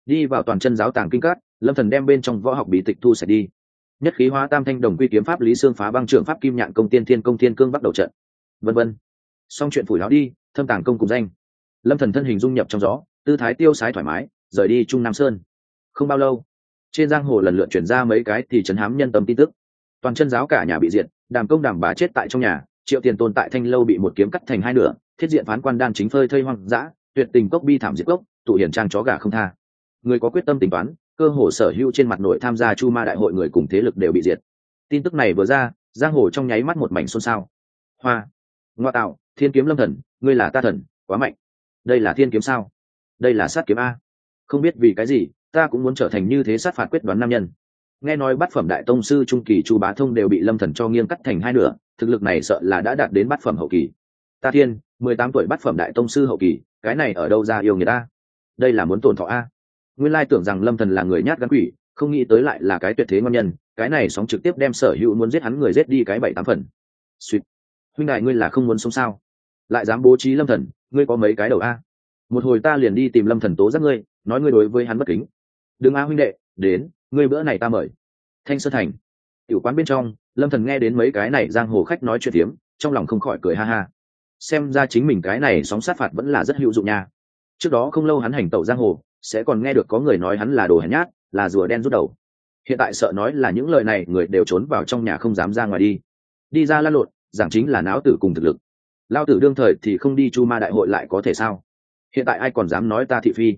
Đi vào toàn chân giáo tàng kinh cát lâm thần đem bên trong võ học bí tịch thu sạch đi. Nhất khí hóa tam thanh đồng quy kiếm pháp lý xương phá băng trưởng pháp kim nhạn công tiên thiên công tiên cương bắt đầu trận. Vân vân. Xong chuyện phủi nó đi, thâm tàng công cùng danh. Lâm thần thân hình dung nhập trong gió tư thái tiêu sái thoải mái, rời đi trung nam sơn. Không bao lâu, trên giang hồ lần lượt chuyển ra mấy cái thì chấn hám nhân tâm tin tức. Toàn chân giáo cả nhà bị diệt, đàm công đàm bá chết tại trong nhà, triệu tiền tồn tại thanh lâu bị một kiếm cắt thành hai nửa, thiết diện phán quan đan chính phơi thây hoang dã, tuyệt tình cốc bi thảm diệt cốc, tụ hiển trang chó gà không tha. Người có quyết tâm tính toán, cơ hồ sở hữu trên mặt nội tham gia chu ma đại hội người cùng thế lực đều bị diệt. Tin tức này vừa ra, giang hồ trong nháy mắt một mảnh xôn xao. Hoa, ngoa tạo, thiên kiếm lâm thần, ngươi là ta thần, quá mạnh. Đây là thiên kiếm sao? Đây là sát kiếm a. Không biết vì cái gì, ta cũng muốn trở thành như thế sát phạt quyết đoán nam nhân. Nghe nói bát phẩm đại tông sư trung kỳ chu bá thông đều bị lâm thần cho nghiêng cắt thành hai nửa, thực lực này sợ là đã đạt đến bát phẩm hậu kỳ. Ta thiên, mười tám tuổi bát phẩm đại tông sư hậu kỳ, cái này ở đâu ra yêu người ta đây là muốn tổn thọ a. Nguyên lai tưởng rằng lâm thần là người nhát gắn quỷ, không nghĩ tới lại là cái tuyệt thế ngon nhân, cái này sóng trực tiếp đem sở hữu muốn giết hắn người giết đi cái bảy tám phần. Suýt. Huynh đại ngươi là không muốn sống sao? Lại dám bố trí lâm thần, ngươi có mấy cái đầu a? Một hồi ta liền đi tìm lâm thần tố giác ngươi, nói ngươi đối với hắn bất kính. Đừng a huynh đệ, đến, ngươi bữa này ta mời. Thanh sơn thành. Tiểu quán bên trong, lâm thần nghe đến mấy cái này giang hồ khách nói chuyện tiếm trong lòng không khỏi cười ha ha. Xem ra chính mình cái này sóng sát phạt vẫn là rất hữu dụng nha. Trước đó không lâu hắn hành tẩu giang hồ, sẽ còn nghe được có người nói hắn là đồ hèn nhát, là rùa đen rút đầu. Hiện tại sợ nói là những lời này, người đều trốn vào trong nhà không dám ra ngoài đi. Đi ra la lộn, giảng chính là náo tử cùng thực lực. Lao tử đương thời thì không đi chu ma đại hội lại có thể sao? Hiện tại ai còn dám nói ta thị phi?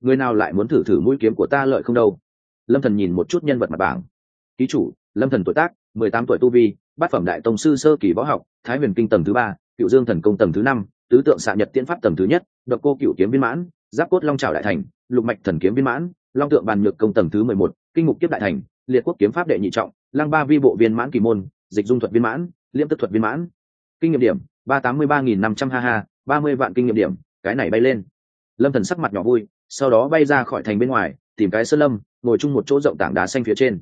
Người nào lại muốn thử thử mũi kiếm của ta lợi không đâu? Lâm thần nhìn một chút nhân vật mặt bảng. Ký chủ, lâm thần tuổi tác, mười tám tuổi tu vi, bát phẩm đại tông sư sơ kỳ võ học, thái huyền kinh tầng thứ ba, cựu dương thần công tầng thứ năm, tứ tượng xạ nhật tiễn pháp tầng thứ nhất, độc cô cựu kiếm viên mãn, giáp cốt long trào đại thành, lục mạch thần kiếm viên mãn, long tượng bàn nhược công tầng thứ mười một, kinh mục kiếp đại thành, liệt quốc kiếm pháp đệ nhị trọng lang ba vi bộ viên mãn kỳ môn, dịch dung thuật viên mãn, liêm tức thuật viên mãn. Kinh nghiệm điểm, ba tám mươi ba nghìn năm trăm ha ha ba mươi vạn kinh nghiệm điểm cái này bay lên. Lâm thần sắc mặt nhỏ vui, sau đó bay ra khỏi thành bên ngoài, tìm cái sơn lâm, ngồi chung một chỗ rộng tảng đá xanh phía trên.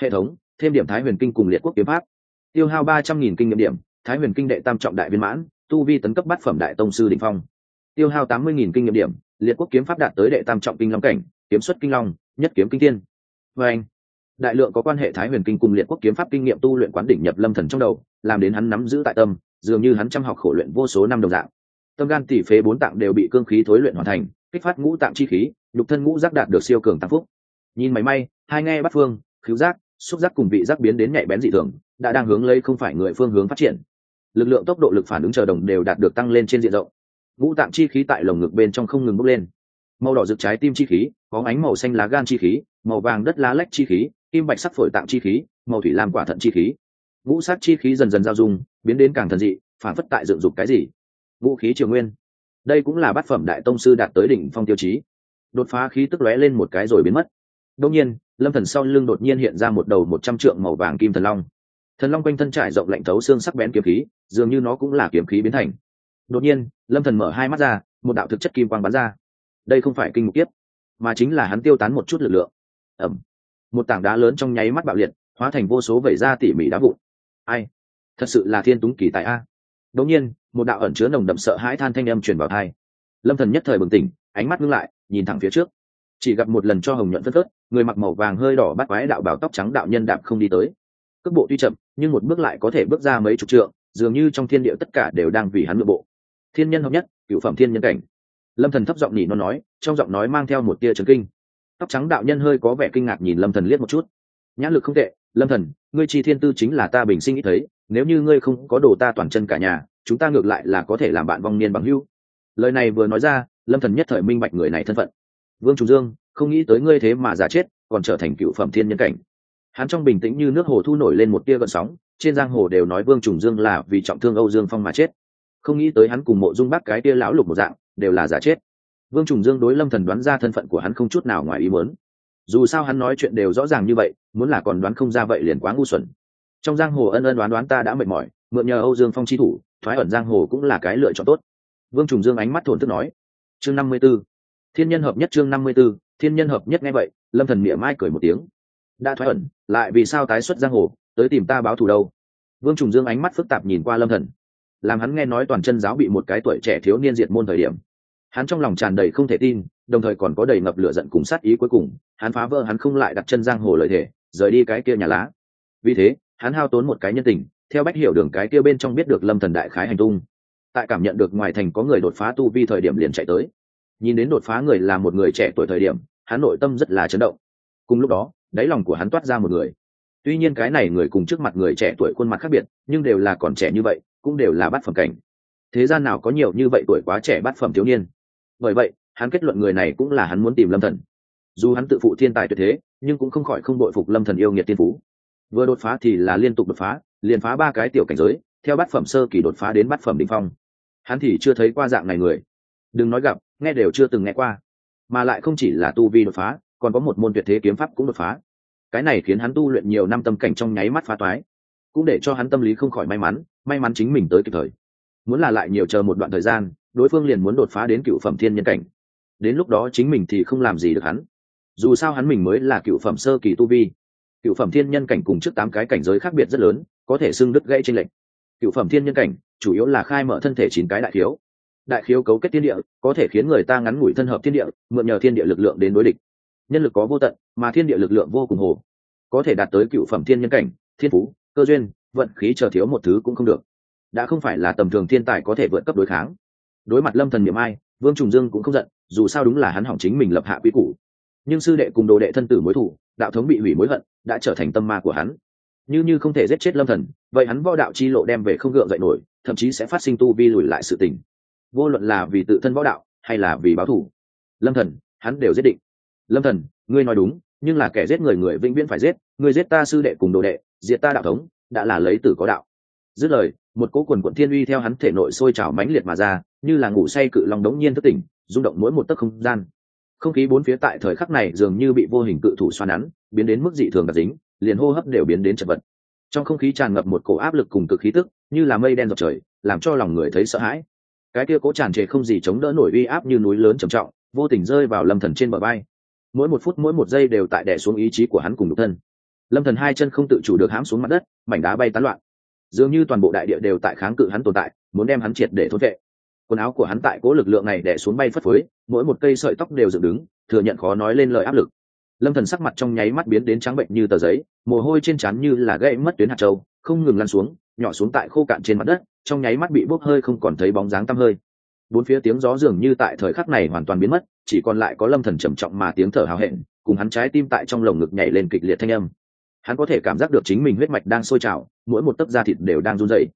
Hệ thống, thêm điểm thái huyền kinh cùng liệt quốc kiếm pháp. Tiêu hao ba trăm nghìn kinh nghiệm điểm, thái huyền kinh đệ tam trọng đại viên mãn, tu vi tấn cấp bát phẩm đại tông sư đỉnh phong. Tiêu hao tám mươi nghìn kinh nghiệm điểm, liệt quốc kiếm pháp đạt tới đệ tam trọng kinh long cảnh, kiếm xuất kinh long, nhất kiếm kinh tiên và anh, đại lượng có quan hệ thái huyền kinh cùng liệt quốc kiếm pháp kinh nghiệm tu luyện quán đỉnh nhập lâm thần trong đầu, làm đến hắn nắm giữ tại tâm, dường như hắn chăm học khổ luyện vô số năm đồng dạng tâm gan tỷ phế bốn tạng đều bị cương khí thối luyện hoàn thành, kích phát ngũ tạng chi khí, nhục thân ngũ giác đạt được siêu cường tăng phúc. Nhìn máy may, hai nghe bắt phương cứu giác, xúc giác cùng vị giác biến đến nhạy bén dị thường, đã đang hướng lấy không phải người phương hướng phát triển. Lực lượng tốc độ lực phản ứng chờ đồng đều đạt được tăng lên trên diện rộng. Ngũ tạng chi khí tại lồng ngực bên trong không ngừng bốc lên. Màu đỏ rực trái tim chi khí, có ánh màu xanh lá gan chi khí, màu vàng đất lá lách chi khí, kim bạch sắc phổi tạng chi khí, màu thủy lam quả thận chi khí. Ngũ sát chi khí dần dần giao dung, biến đến càng thần dị, phản phất tại dựng dục cái gì vũ khí triều nguyên. Đây cũng là bát phẩm đại tông sư đạt tới đỉnh phong tiêu chí. Đột phá khí tức lóe lên một cái rồi biến mất. Đông nhiên, lâm thần sau lưng đột nhiên hiện ra một đầu một trăm trượng màu vàng kim thần long. Thần long quanh thân trải rộng lạnh thấu xương sắc bén kiếm khí, dường như nó cũng là kiếm khí biến thành. Đột nhiên, lâm thần mở hai mắt ra, một đạo thực chất kim quang bắn ra. Đây không phải kinh mục tiếp mà chính là hắn tiêu tán một chút lực lượng. Ẩm một tảng đá lớn trong nháy mắt bạo liệt, hóa thành vô số vẩy ra tỉ mỉ đá vụn. Ai? Thật sự là thiên túng kỳ tại a đột nhiên, một đạo ẩn chứa nồng đậm sợ hãi than thanh âm truyền vào thai lâm thần nhất thời bừng tỉnh, ánh mắt ngưng lại, nhìn thẳng phía trước. Chỉ gặp một lần cho hồng nhuận phất phớt người mặc màu vàng hơi đỏ bắt quái đạo bảo tóc trắng đạo nhân đạp không đi tới. Cước bộ tuy chậm, nhưng một bước lại có thể bước ra mấy chục trượng, dường như trong thiên địa tất cả đều đang vì hắn nội bộ. Thiên nhân hợp nhất cựu phẩm thiên nhân cảnh. Lâm thần thấp giọng nhỉ nó nói, trong giọng nói mang theo một tia trấn kinh. Tóc trắng đạo nhân hơi có vẻ kinh ngạc nhìn lâm thần liếc một chút. Nhãn lực không tệ lâm thần, ngươi chi thiên tư chính là ta bình sinh nghĩ thấy, nếu như ngươi không có đồ ta toàn chân cả nhà, chúng ta ngược lại là có thể làm bạn vong niên bằng hưu lời này vừa nói ra, lâm thần nhất thời minh bạch người này thân phận. Vương trùng dương, không nghĩ tới ngươi thế mà giả chết, còn trở thành cựu phẩm thiên nhân cảnh. Hắn trong bình tĩnh như nước hồ thu nổi lên một tia gợn sóng, trên giang hồ đều nói vương trùng dương là vì trọng thương âu dương phong mà chết. Không nghĩ tới hắn cùng mộ dung bác cái tia lão lục một dạng, đều là giả chết. Vương trùng dương đối lâm thần đoán ra thân phận của hắn không chút nào ngoài ý muốn dù sao hắn nói chuyện đều rõ ràng như vậy, muốn là còn đoán không ra vậy liền quá ngu xuẩn. Trong giang hồ ân ân đoán đoán ta đã mệt mỏi, mượn nhờ âu dương phong chi thủ, thoái ẩn giang hồ cũng là cái lựa chọn tốt. Vương trùng dương ánh mắt thổn thức nói, chương năm mươi b ố thiên nhân hợp nhất chương năm mươi b ố thiên nhân hợp nhất nghe vậy, lâm thần miệng mai cười một tiếng. Đã thoái ẩn, lại vì sao tái xuất giang hồ, tới tìm ta báo thù đâu? Vương trùng dương ánh mắt phức tạp nhìn qua lâm thần, làm hắn nghe nói toàn chân giáo bị một cái tuổi trẻ thiếu niên diệt môn thời điểm. Hắn trong lòng tràn đầy không thể tin đồng thời còn có đầy ngập lửa giận cùng sát ý cuối cùng, hắn phá vỡ hắn không lại đặt chân giang hồ lợi thể rời đi cái kia nhà lá. Vì thế, hắn hao tốn một cái nhân tình, theo bách hiểu đường cái kia bên trong biết được lâm thần đại khái hành tung. Tại cảm nhận được ngoài thành có người đột phá tu vi thời điểm liền chạy tới. Nhìn đến đột phá người là một người trẻ tuổi thời điểm, hắn nội tâm rất là chấn động. Cùng lúc đó, đáy lòng của hắn toát ra một người. Tuy nhiên cái này người cùng trước mặt người trẻ tuổi khuôn mặt khác biệt, nhưng đều là còn trẻ như vậy, cũng đều là bát phẩm cảnh. Thế gian nào có nhiều như vậy tuổi quá trẻ bát phẩm thiếu niên? Bởi vậy hắn kết luận người này cũng là hắn muốn tìm lâm thần. Dù hắn tự phụ thiên tài tuyệt thế, nhưng cũng không khỏi không đội phục lâm thần yêu nghiệt tiên phú. Vừa đột phá thì là liên tục đột phá, liền phá ba cái tiểu cảnh giới, theo bát phẩm sơ kỳ đột phá đến bát phẩm đỉnh phong. Hắn thì chưa thấy qua dạng này người. Đừng nói gặp, nghe đều chưa từng nghe qua. Mà lại không chỉ là tu vi đột phá, còn có một môn tuyệt thế kiếm pháp cũng đột phá. Cái này khiến hắn tu luyện nhiều năm tâm cảnh trong nháy mắt phá toái, cũng để cho hắn tâm lý không khỏi may mắn may mắn chính mình tới kịp thời. Muốn là lại nhiều chờ một đoạn thời gian, đối phương liền muốn đột phá đến cựu phẩm thiên nhân cảnh đến lúc đó chính mình thì không làm gì được hắn. Dù sao hắn mình mới là cựu phẩm sơ kỳ tu vi. Cựu phẩm thiên nhân cảnh cùng trước tám cái cảnh giới khác biệt rất lớn, có thể xưng đứt gãy trên lệnh cựu phẩm thiên nhân cảnh, chủ yếu là khai mở thân thể chín cái đại khiếu. Đại khiếu cấu kết thiên địa, có thể khiến người ta ngắn ngủi thân hợp thiên địa, mượn nhờ thiên địa lực lượng đến đối địch. Nhân lực có vô tận, mà thiên địa lực lượng vô cùng hồ. Có thể đạt tới cựu phẩm thiên nhân cảnh, thiên phú, cơ duyên, vận khí chờ thiếu một thứ cũng không được. Đã không phải là tầm thường thiên tài có thể vượt cấp đối kháng. Đối mặt lâm thần niệm ai, vương trùng dương cũng không giận dù sao đúng là hắn hỏng chính mình lập hạ quy củ. Nhưng sư đệ cùng đồ đệ thân tử mối thủ đạo thống bị hủy mối hận, đã trở thành tâm ma của hắn. Như như không thể giết chết lâm thần, vậy hắn võ đạo chi lộ đem về không gượng dậy nổi, thậm chí sẽ phát sinh tu vi lùi lại sự tình. Vô luận là vì tự thân võ đạo, hay là vì báo thù. Lâm thần, hắn đều giết định. Lâm thần, ngươi nói đúng, nhưng là kẻ giết người người vĩnh viễn phải giết người giết ta sư đệ cùng đồ đệ, diệt ta đạo thống, đã là lấy tử có đạo. Dứt lời, một cỗ quần quận thiên uy theo hắn thể nội sôi trào mãnh liệt mà ra, như là ngủ say cự long đống nhiên thức tỉnh rung động mỗi một tấc không gian. Không khí bốn phía tại thời khắc này dường như bị vô hình cự thủ xoa nắn, biến đến mức dị thường đặc dính, liền hô hấp đều biến đến chật vật. Trong không khí tràn ngập một cổ áp lực cùng cực khí tức, như là mây đen dọc trời, làm cho lòng người thấy sợ hãi. Cái kia cố tràn trề không gì chống đỡ nổi uy áp như núi lớn trầm trọng, vô tình rơi vào lâm thần trên bờ bay mỗi một phút mỗi một giây đều tại đè xuống ý chí của hắn cùng độc thân. Lâm thần hai chân không tự chủ được hãm xuống mặt đất, mảnh đá bay tán loạn. Dường như toàn bộ đại địa đều tại kháng cự hắn tồn tại, muốn đem hắn triệt để thốt vệ quần áo của hắn tại cố lực lượng này đè xuống bay phất phới mỗi một cây sợi tóc đều dựng đứng thừa nhận khó nói lên lời áp lực. Lâm thần sắc mặt trong nháy mắt biến đến trắng bệnh như tờ giấy mồ hôi trên trán như là gãy mất tuyến hạt châu không ngừng lăn xuống nhỏ xuống tại khô cạn trên mặt đất trong nháy mắt bị bốc hơi không còn thấy bóng dáng tăm hơi. Bốn phía tiếng gió dường như tại thời khắc này hoàn toàn biến mất chỉ còn lại có lâm thần trầm trọng mà tiếng thở hào hẹn cùng hắn trái tim tại trong lồng ngực nhảy lên kịch liệt thanh âm. Hắn có thể cảm giác được chính mình huyết mạch đang sôi trào mỗi một tấc da thịt đều đang run rẩy,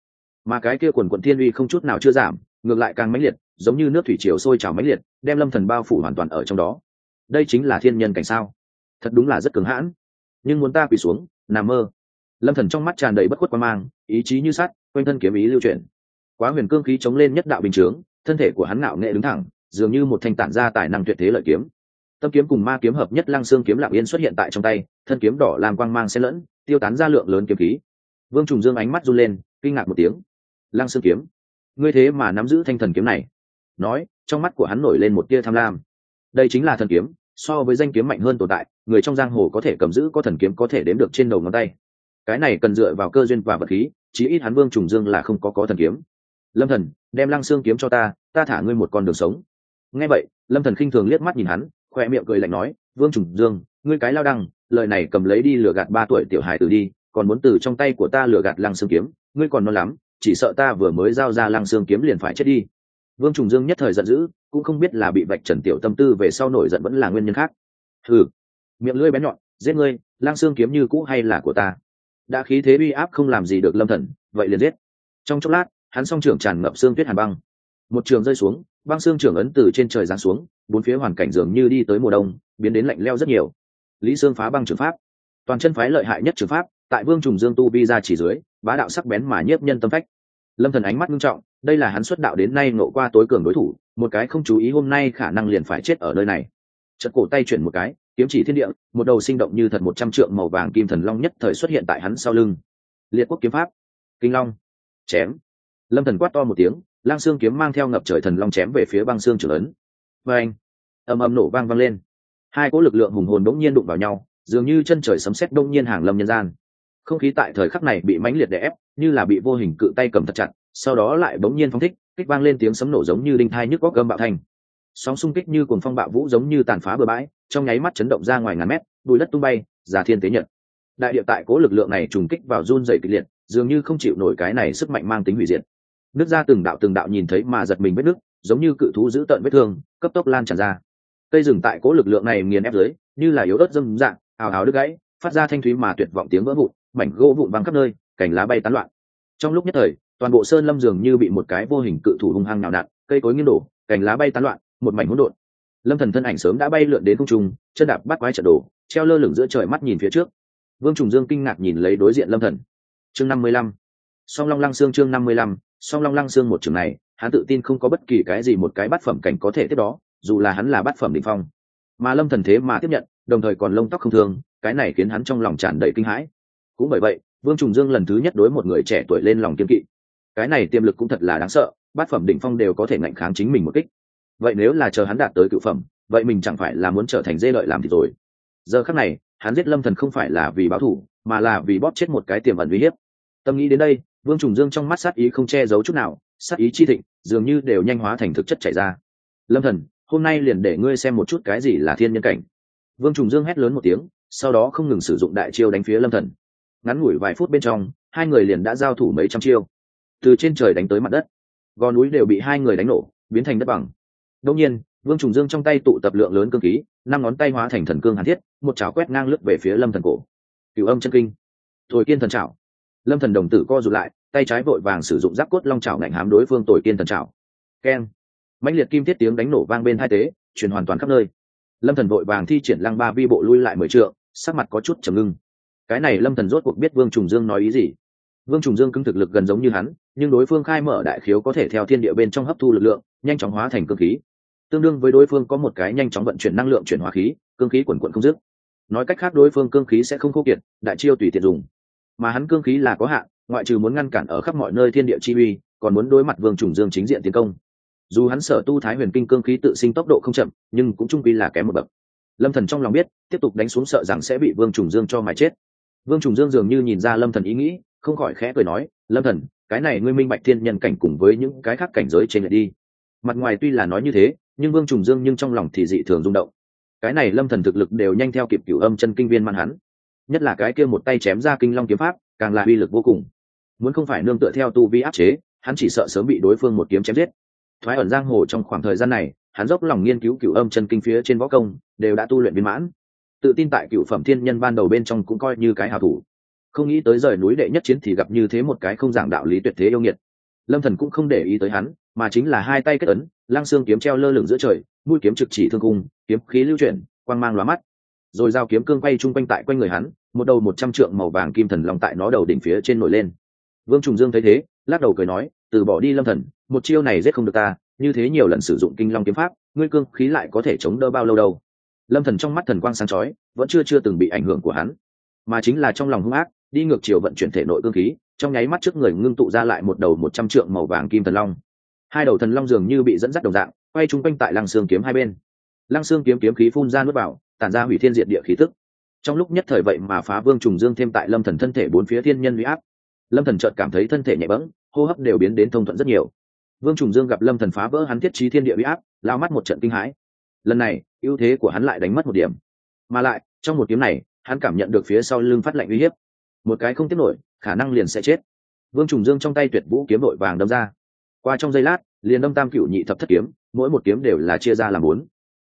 mà cái kia quần quận thiên uy không chút nào chưa giảm ngược lại càng mãnh liệt, giống như nước thủy triều sôi trào mãnh liệt, đem lâm thần bao phủ hoàn toàn ở trong đó. Đây chính là thiên nhân cảnh sao? Thật đúng là rất cứng hãn. Nhưng muốn ta quỳ xuống, nằm mơ. Lâm thần trong mắt tràn đầy bất khuất quan mang, ý chí như sắt, quanh thân kiếm ý lưu chuyển. Quá huyền cương khí chống lên nhất đạo bình chướng, thân thể của hắn ngạo nghệ đứng thẳng, dường như một thanh tản ra tài năng tuyệt thế lợi kiếm. Tâm kiếm cùng ma kiếm hợp nhất lăng xương kiếm lặng yên xuất hiện tại trong tay, thân kiếm đỏ làm quang mang xen lẫn, tiêu tán ra lượng lớn kiếm khí. Vương trùng dương ánh mắt run lên, kinh ngạc một tiếng. Lăng xương kiếm ngươi thế mà nắm giữ thanh thần kiếm này. Nói, trong mắt của hắn nổi lên một tia tham lam. Đây chính là thần kiếm, so với danh kiếm mạnh hơn tồn tại, người trong giang hồ có thể cầm giữ có thần kiếm có thể đếm được trên đầu ngón tay. Cái này cần dựa vào cơ duyên và vật khí, chí ít hắn vương trùng dương là không có có thần kiếm. Lâm thần, đem lăng xương kiếm cho ta ta thả ngươi một con đường sống. Nghe vậy, lâm thần khinh thường liếc mắt nhìn hắn khoe miệng cười lạnh nói, vương trùng dương, ngươi cái lao đăng, lời này cầm lấy đi lừa gạt ba tuổi tiểu hài tử đi, còn muốn từ trong tay của ta lừa gạt lăng xương kiếm, ngươi còn non lắm chỉ sợ ta vừa mới giao ra lăng xương kiếm liền phải chết đi. Vương trùng dương nhất thời giận dữ, cũng không biết là bị vạch trần tiểu tâm tư về sau nổi giận vẫn là nguyên nhân khác. Thử miệng lưỡi bén nhọn, giết ngươi lang xương kiếm như cũ hay là của ta? Đã khí thế uy áp không làm gì được lâm thần, vậy liền giết. Trong chốc lát, hắn song trưởng tràn ngập xương tuyết hàn băng. Một trường rơi xuống, băng xương trưởng ấn từ trên trời giáng xuống, bốn phía hoàn cảnh dường như đi tới mùa đông, biến đến lạnh leo rất nhiều. Lý xương phá băng trường pháp. Toàn chân phái lợi hại nhất trường pháp, tại vương trùng dương tu vi ra chỉ dưới bá đạo sắc bén mà nhiếp nhân tâm phách. Lâm thần ánh mắt nghiêm trọng, đây là hắn xuất đạo đến nay ngộ qua tối cường đối thủ, một cái không chú ý hôm nay khả năng liền phải chết ở nơi này. Chật cổ tay chuyển một cái, kiếm chỉ thiên địa, một đầu sinh động như thật một trăm trượng màu vàng kim thần long nhất thời xuất hiện tại hắn sau lưng. Liệt quốc kiếm pháp, kinh long, chém. Lâm thần quát to một tiếng, lang xương kiếm mang theo ngập trời thần long chém về phía băng xương trưởng lớn và anh ầm ầm nổ vang vang lên. Hai cỗ lực lượng hùng hồn đống nhiên đụng vào nhau, dường như chân trời sấm sét đông nhiên hàng lâm nhân gian không khí tại thời khắc này bị mãnh liệt đè ép, như là bị vô hình cự tay cầm thật chặt, sau đó lại bỗng nhiên phong thích, kích vang lên tiếng sấm nổ giống như đinh thai nhức góc gâm bạo thành. Sóng xung kích như cuồng phong bạo vũ giống như tàn phá bừa bãi, trong nháy mắt chấn động ra ngoài ngàn mét bụi đất tung bay, giả thiên tế nhật. Đại địa tại cố lực lượng này trùng kích vào run dày kịch liệt, dường như không chịu nổi cái này sức mạnh mang tính hủy diệt. Nước ra từng đạo từng đạo nhìn thấy mà giật mình vết nước, giống như cự thú giữ tận vết thương, cấp tốc lan tràn ra. Cây rừng tại cố lực lượng này nghiền ép dưới, như là yếu ớt dâm dạng ào ào đứt gãy, phát ra thanh thúy mà tuyệt vọng tiếng vỡ vụn mảnh gỗ vụn văng khắp nơi, cành lá bay tán loạn. Trong lúc nhất thời, toàn bộ sơn lâm dường như bị một cái vô hình cự thủ hung hăng nào nặn, cây cối nghiêng đổ, cành lá bay tán loạn, một mảnh hỗn độn. Lâm thần thân ảnh sớm đã bay lượn đến không trung, chân đạp bắt quái trận đổ treo lơ lửng giữa trời mắt nhìn phía trước. Vương trùng dương kinh ngạc nhìn lấy đối diện lâm thần. Chương năm mươi lăm. Song long lăng xương chương năm mươi lăm. Song long lăng xương một trường này, hắn tự tin không có bất kỳ cái gì một cái bát phẩm cảnh có thể tiếp đó, dù là hắn là bát phẩm đỉnh phong. Mà lâm thần thế mà tiếp nhận, đồng thời còn lông tóc không thương, cái này khiến hắn trong lòng tràn đầy kinh hãi cũng bởi vậy, vương trùng dương lần thứ nhất đối một người trẻ tuổi lên lòng kiên kỵ. Cái này tiềm lực cũng thật là đáng sợ, bát phẩm đỉnh phong đều có thể ngạnh kháng chính mình một kích. Vậy nếu là chờ hắn đạt tới cựu phẩm, vậy mình chẳng phải là muốn trở thành dê lợi làm thì rồi. Giờ khắc này, hắn giết lâm thần không phải là vì báo thù mà là vì bóp chết một cái tiềm ẩn uy hiếp. Tâm nghĩ đến đây, vương trùng dương trong mắt sát ý không che giấu chút nào, sát ý chi thịnh, dường như đều nhanh hóa thành thực chất chảy ra. Lâm thần, hôm nay liền để ngươi xem một chút cái gì là thiên nhân cảnh. Vương trùng dương hét lớn một tiếng, sau đó không ngừng sử dụng đại chiêu đánh phía lâm thần ngắn ngủi vài phút bên trong, hai người liền đã giao thủ mấy trăm chiêu. Từ trên trời đánh tới mặt đất, gò núi đều bị hai người đánh nổ, biến thành đất bằng. Đông nhiên, vương trùng dương trong tay tụ tập lượng lớn cương khí, năm ngón tay hóa thành thần cương hàn thiết, một chảo quét ngang lướt về phía lâm thần cổ. Cựu âm chân kinh. Thổi kiên thần chảo. lâm thần đồng tử co rụt lại, tay trái vội vàng sử dụng giáp cốt long chảo ngạnh hám đối phương thổi kiên thần chảo. keng. Mãnh liệt kim thiết tiếng đánh nổ vang bên hai tế, truyền hoàn toàn khắp nơi. Lâm thần vội vàng thi triển lăng ba vi bộ lui lại mười trượng, sắc mặt có chút trầm ngưng cái này lâm thần rốt cuộc biết vương trùng dương nói ý gì. Vương trùng dương cứng thực lực gần giống như hắn, nhưng đối phương khai mở đại khiếu có thể theo thiên địa bên trong hấp thu lực lượng, nhanh chóng hóa thành cơ khí. Tương đương với đối phương có một cái nhanh chóng vận chuyển năng lượng chuyển hóa khí, cương khí quần quận không dứt. Nói cách khác đối phương cương khí sẽ không khô kiệt, đại chiêu tùy tiện dùng. Mà hắn cương khí là có hạn, ngoại trừ muốn ngăn cản ở khắp mọi nơi thiên địa chi uy, còn muốn đối mặt vương trùng dương chính diện tiến công. Dù hắn sở tu thái huyền kinh cương khí tự sinh tốc độ không chậm, nhưng cũng trung quy là kém một bậc. Lâm thần trong lòng biết, tiếp tục đánh xuống sợ rằng sẽ bị vương trùng dương cho mà chết vương trùng dương dường như nhìn ra lâm thần ý nghĩ, không khỏi khẽ cười nói, lâm thần, cái này ngươi minh bạch thiên nhân cảnh cùng với những cái khác cảnh giới trên lệ đi. Mặt ngoài tuy là nói như thế, nhưng vương trùng dương nhưng trong lòng thì dị thường rung động. Cái này lâm thần thực lực đều nhanh theo kịp cửu âm chân kinh viên man hắn. Nhất là cái kia một tay chém ra kinh long kiếm pháp, càng là uy lực vô cùng. Muốn không phải nương tựa theo tu vi áp chế, hắn chỉ sợ sớm bị đối phương một kiếm chém giết. Thoái ẩn giang hồ trong khoảng thời gian này, hắn dốc lòng nghiên cứu cửu âm chân kinh phía trên võ công, đều đã tu luyện viên mãn tự tin tại cửu phẩm thiên nhân ban đầu bên trong cũng coi như cái hào thủ. Không nghĩ tới rời núi đệ nhất chiến thì gặp như thế một cái không giảng đạo lý tuyệt thế yêu nghiệt. Lâm thần cũng không để ý tới hắn, mà chính là hai tay kết ấn lăng xương kiếm treo lơ lửng giữa trời, mũi kiếm trực chỉ thương cung, kiếm khí lưu chuyển, quang mang lóa mắt. Rồi giao kiếm cương quay chung quanh tại quanh người hắn, một đầu một trăm trượng màu vàng kim thần long tại nó đầu đỉnh phía trên nổi lên. Vương trùng dương thấy thế, lắc đầu cười nói, từ bỏ đi, lâm thần, một chiêu này giết không được ta, như thế nhiều lần sử dụng kinh long kiếm pháp, ngươi cương khí lại có thể chống đỡ bao lâu đâu? Lâm thần trong mắt thần quang sáng chói, vẫn chưa chưa từng bị ảnh hưởng của hắn, mà chính là trong lòng hung ác, đi ngược chiều vận chuyển thể nội cương khí, trong nháy mắt trước người ngưng tụ ra lại một đầu một trăm trượng màu vàng kim thần long. Hai đầu thần long dường như bị dẫn dắt đồng dạng, quay chung quanh tại lăng xương kiếm hai bên. Lăng xương kiếm kiếm khí phun ra nuốt vào, tản ra hủy thiên diệt địa khí tức. Trong lúc nhất thời vậy mà phá vương trùng dương thêm tại lâm thần thân thể bốn phía thiên nhân huy áp. Lâm thần chợt cảm thấy thân thể nhẹ bẫng, hô hấp đều biến đến thông thuận rất nhiều. Vương trùng dương gặp lâm thần phá vỡ hắn thiết trí thiên địa huy áp, lao mắt một trận kinh hãi lần này, ưu thế của hắn lại đánh mất một điểm. Mà lại, trong một kiếm này, hắn cảm nhận được phía sau lưng phát lạnh uy hiếp. Một cái không tiếp nổi, khả năng liền sẽ chết. Vương trùng dương trong tay tuyệt vũ kiếm đội vàng đâm ra. Qua trong giây lát, liền đâm tam cựu nhị thập thất kiếm, mỗi một kiếm đều là chia ra làm bốn.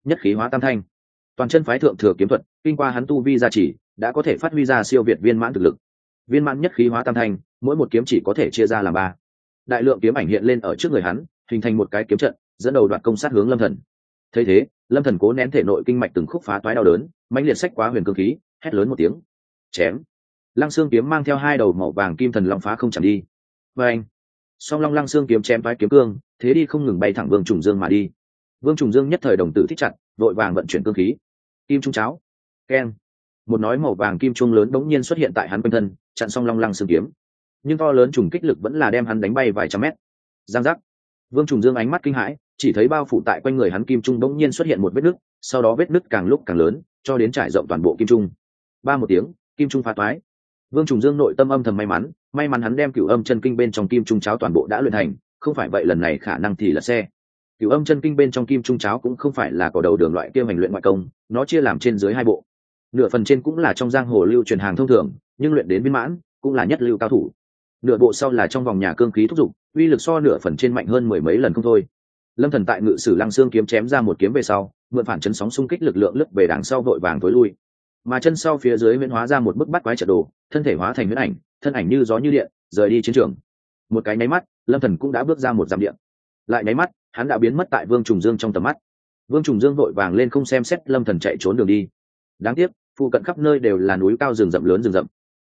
Nhất khí hóa tam thanh. Toàn chân phái thượng thừa kiếm thuật, kinh qua hắn tu vi gia trì, đã có thể phát huy ra siêu việt viên mãn thực lực. Viên mãn nhất khí hóa tam thanh, mỗi một kiếm chỉ có thể chia ra làm ba. Đại lượng kiếm ảnh hiện lên ở trước người hắn, hình thành một cái kiếm trận, dẫn đầu đoạt công sát hướng lâm thần. Thấy thế lâm thần cố nén thể nội kinh mạch từng khúc phá toái đau đớn, mãnh liệt sách quá huyền cương khí, hét lớn một tiếng. Chém. Lăng xương kiếm mang theo hai đầu màu vàng kim thần long phá không chẳng đi. Và anh song long lăng xương kiếm chém toái kiếm cương, thế đi không ngừng bay thẳng vương trùng dương mà đi. Vương trùng dương nhất thời đồng tử thích chặt, vội vàng vận chuyển cương khí. Kim trung cháo. Keng một nói màu vàng kim trung lớn đống nhiên xuất hiện tại hắn quanh thân, chặn Song long lăng xương kiếm. Nhưng to lớn trùng kích lực vẫn là đem hắn đánh bay vài trăm mét. Giang giác. Vương trùng dương ánh mắt kinh hãi chỉ thấy bao phủ tại quanh người hắn kim trung bỗng nhiên xuất hiện một vết nứt, sau đó vết nứt càng lúc càng lớn, cho đến trải rộng toàn bộ kim trung. Ba một tiếng, kim trung phá toái. Vương trùng dương nội tâm âm thầm may mắn may mắn hắn đem cửu âm chân kinh bên trong kim trung cháo toàn bộ đã luyện thành, không phải vậy lần này khả năng thì là xe. Cửu âm chân kinh bên trong kim trung cháo cũng không phải là có đầu đường loại kia hành luyện ngoại công, nó chia làm trên dưới hai bộ. Nửa phần trên cũng là trong giang hồ lưu truyền hàng thông thường, nhưng luyện đến viên mãn, cũng là nhất lưu cao thủ. Nửa bộ sau là trong vòng nhà cương khí thúc giục uy lực so nửa phần trên mạnh hơn mười mấy lần không thôi lâm thần tại ngự sử lăng xương kiếm chém ra một kiếm về sau, mượn phản chấn sóng xung kích lực lượng lướt về đằng sau vội vàng tối lui. Mà chân sau phía dưới huyễn hóa ra một bức bắt quái trận đồ, thân thể hóa thành huyễn ảnh, thân ảnh như gió như điện, rời đi chiến trường. Một cái nháy mắt, lâm thần cũng đã bước ra một dặm điện lại nháy mắt, hắn đã biến mất tại vương trùng dương trong tầm mắt. Vương trùng dương vội vàng lên không xem xét lâm thần chạy trốn đường đi. Đáng tiếc, phụ cận khắp nơi đều là núi cao rừng rậm lớn rừng rậm.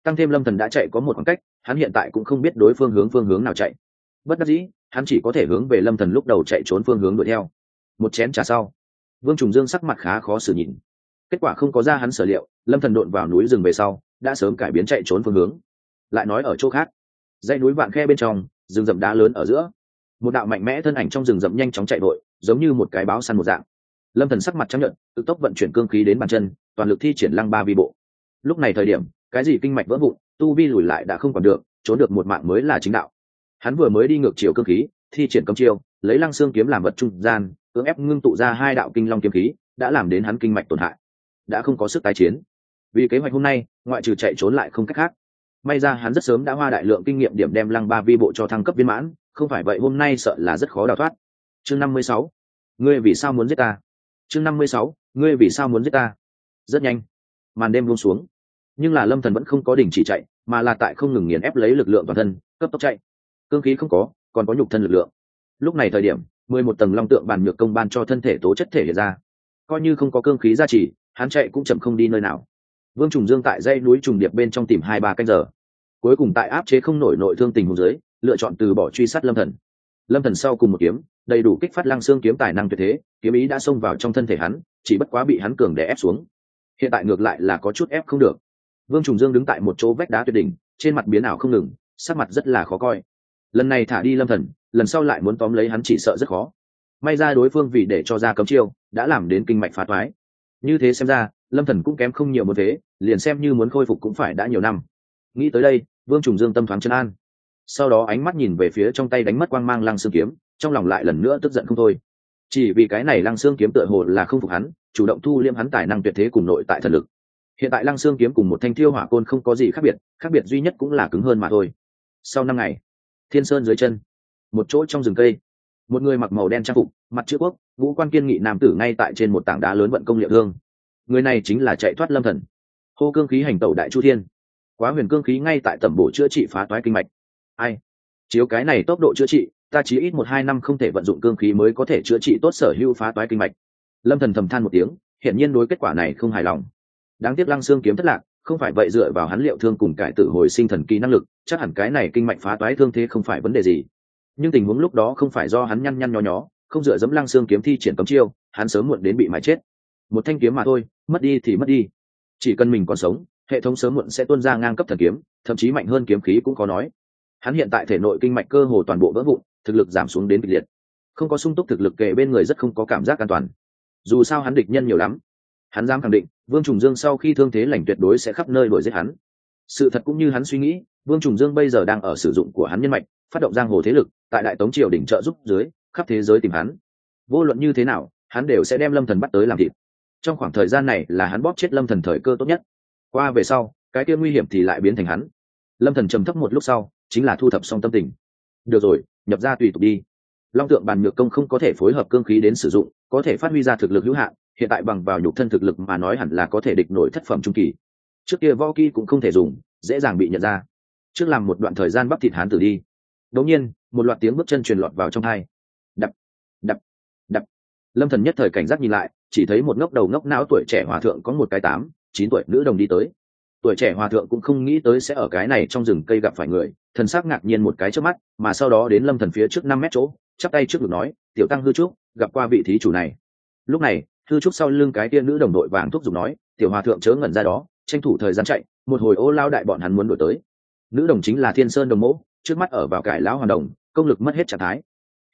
Tăng thêm lâm thần đã chạy có một khoảng cách, hắn hiện tại cũng không biết đối phương hướng phương hướng nào chạy bất đắc dĩ, hắn chỉ có thể hướng về lâm thần lúc đầu chạy trốn phương hướng đuổi theo. Một chén trà sau, vương trùng dương sắc mặt khá khó xử nhìn. Kết quả không có ra hắn sở liệu, lâm thần đột vào núi rừng về sau, đã sớm cải biến chạy trốn phương hướng. Lại nói ở chỗ khác, dãy núi vạn khe bên trong, rừng rậm đá lớn ở giữa. Một đạo mạnh mẽ thân ảnh trong rừng rậm nhanh chóng chạy vội, giống như một cái báo săn một dạng. Lâm thần sắc mặt chấp nhận tự tốc vận chuyển cương khí đến bàn chân, toàn lực thi triển lăng ba vi bộ. Lúc này thời điểm, cái gì kinh mạch vỡ vụn, tu vi lùi lại đã không còn được, trốn được một mạng mới là chính đạo hắn vừa mới đi ngược chiều cương khí, thi triển cấm chiêu, lấy lăng xương kiếm làm vật trung gian, cưỡng ép ngưng tụ ra hai đạo kinh long kiếm khí, đã làm đến hắn kinh mạch tổn hại. Đã không có sức tái chiến. Vì kế hoạch hôm nay, ngoại trừ chạy trốn lại không cách khác. May ra hắn rất sớm đã hoa đại lượng kinh nghiệm điểm đem lăng ba vi bộ cho thăng cấp viên mãn, không phải vậy hôm nay sợ là rất khó đào thoát. Chương năm mươi sáu. Ngươi vì sao muốn giết ta? Chương năm mươi sáu. Ngươi vì sao muốn giết ta? Rất nhanh. Màn đêm buông xuống. Nhưng là lâm thần vẫn không có đình chỉ chạy, mà là tại không ngừng nghiền ép lấy lực lượng toàn thân, cấp tốc chạy cương khí không có, còn có nhục thân lực lượng. Lúc này thời điểm, mười một tầng long tượng bàn nhược công ban cho thân thể tố chất thể hiện ra. Coi như không có cương khí gia trì, hắn chạy cũng chậm không đi nơi nào. Vương trùng dương tại dãy núi trùng điệp bên trong tìm hai ba canh giờ. Cuối cùng tại áp chế không nổi nội thương tình hồ dưới, lựa chọn từ bỏ truy sát lâm thần. Lâm thần sau cùng một kiếm, đầy đủ kích phát lăng xương kiếm tài năng tuyệt thế, kiếm ý đã xông vào trong thân thể hắn, chỉ bất quá bị hắn cường để ép xuống. Hiện tại ngược lại là có chút ép không được. Vương trùng dương đứng tại một chỗ vách đá tuyệt đỉnh, trên mặt biến ảo không ngừng, sắc mặt rất là khó coi lần này thả đi lâm thần, lần sau lại muốn tóm lấy hắn chỉ sợ rất khó. May ra đối phương vì để cho ra cấm chiêu, đã làm đến kinh mạch phá toái. Như thế xem ra, lâm thần cũng kém không nhiều một thế, liền xem như muốn khôi phục cũng phải đã nhiều năm. Nghĩ tới đây, vương trùng dương tâm thoáng chân an. Sau đó ánh mắt nhìn về phía trong tay đánh mất quang mang lăng xương kiếm, trong lòng lại lần nữa tức giận không thôi. Chỉ vì cái này lăng xương kiếm tựa hồ là không phục hắn, chủ động thu liêm hắn tài năng tuyệt thế cùng nội tại thần lực. Hiện tại lăng xương kiếm cùng một thanh thiêu hỏa côn không có gì khác biệt khác biệt duy nhất cũng là cứng hơn mà thôi. Sau năm ngày thiên sơn dưới chân, một chỗ trong rừng cây, một người mặc màu đen trang phục, mặt chữ quốc vũ quan kiên nghị nam tử ngay tại trên một tảng đá lớn vận công liệu hương người này chính là chạy thoát lâm thần, hô cương khí hành tẩu đại chu thiên. Quá huyền cương khí ngay tại tẩm bổ chữa trị phá toái kinh mạch. Ai? Chiếu cái này tốc độ chữa trị, ta chỉ ít một hai năm không thể vận dụng cương khí mới có thể chữa trị tốt sở hữu phá toái kinh mạch. Lâm thần thầm than một tiếng, hiển nhiên đối kết quả này không hài lòng. Đáng tiếc lăng xương kiếm thất lạc không phải vậy dựa vào hắn liệu thương cùng cải tự hồi sinh thần kỳ năng lực, chắc hẳn cái này kinh mạch phá toái thương thế không phải vấn đề gì. Nhưng tình huống lúc đó không phải do hắn nhăn nhăn nho nhó, không dựa dẫm lăng xương kiếm thi triển cấm chiêu, hắn sớm muộn đến bị mái chết. Một thanh kiếm mà thôi, mất đi thì mất đi. Chỉ cần mình còn sống, hệ thống sớm muộn sẽ tuôn ra ngang cấp thần kiếm, thậm chí mạnh hơn kiếm khí cũng có nói. Hắn hiện tại thể nội kinh mạch cơ hồ toàn bộ vỡ vụn, thực lực giảm xuống đến kịch liệt. Không có sung túc thực lực kề bên người rất không có cảm giác an toàn. Dù sao hắn địch nhân nhiều lắm. Hắn dám khẳng định vương trùng dương sau khi thương thế lành tuyệt đối sẽ khắp nơi đuổi giết hắn. Sự thật cũng như hắn suy nghĩ, vương trùng dương bây giờ đang ở sử dụng của hắn nhân mạch, phát động giang hồ thế lực, tại đại tống triều đỉnh trợ giúp dưới, khắp thế giới tìm hắn. Vô luận như thế nào, hắn đều sẽ đem lâm thần bắt tới làm thịt. Trong khoảng thời gian này là hắn bóp chết lâm thần thời cơ tốt nhất. Qua về sau, cái kia nguy hiểm thì lại biến thành hắn. Lâm thần trầm thấp một lúc sau, chính là thu thập xong tâm tình. Được rồi, nhập ra tùy tục đi. Long tượng bàn nhược công không có thể phối hợp cương khí đến sử dụng, có thể phát huy ra thực lực hữu hạn hiện tại bằng vào nhục thân thực lực mà nói hẳn là có thể địch nổi thất phẩm trung kỳ. Trước kia võ kỹ cũng không thể dùng, dễ dàng bị nhận ra. Trước làm một đoạn thời gian bắp thịt hán tử đi. Đột nhiên, một loạt tiếng bước chân truyền lọt vào trong hai. Đập đập đập. Lâm thần nhất thời cảnh giác nhìn lại, chỉ thấy một ngốc đầu ngốc não tuổi trẻ hòa thượng có một cái tám, chín tuổi nữ đồng đi tới. Tuổi trẻ hòa thượng cũng không nghĩ tới sẽ ở cái này trong rừng cây gặp phải người, thần sắc ngạc nhiên một cái trước mắt, mà sau đó đến lâm thần phía trước năm mét chỗ, chắp tay trước ngực nói, tiểu tăng hư trúc, gặp qua vị thí chủ này. Lúc này hư trúc sau lưng cái tia nữ đồng đội vàng thúc giục nói, tiểu hòa thượng chớ ngẩn ra đó, tranh thủ thời gian chạy, một hồi ô lao đại bọn hắn muốn đổi tới. Nữ đồng chính là thiên sơn đồng mẫu trước mắt ở vào cải lão hoàn đồng, công lực mất hết trạng thái.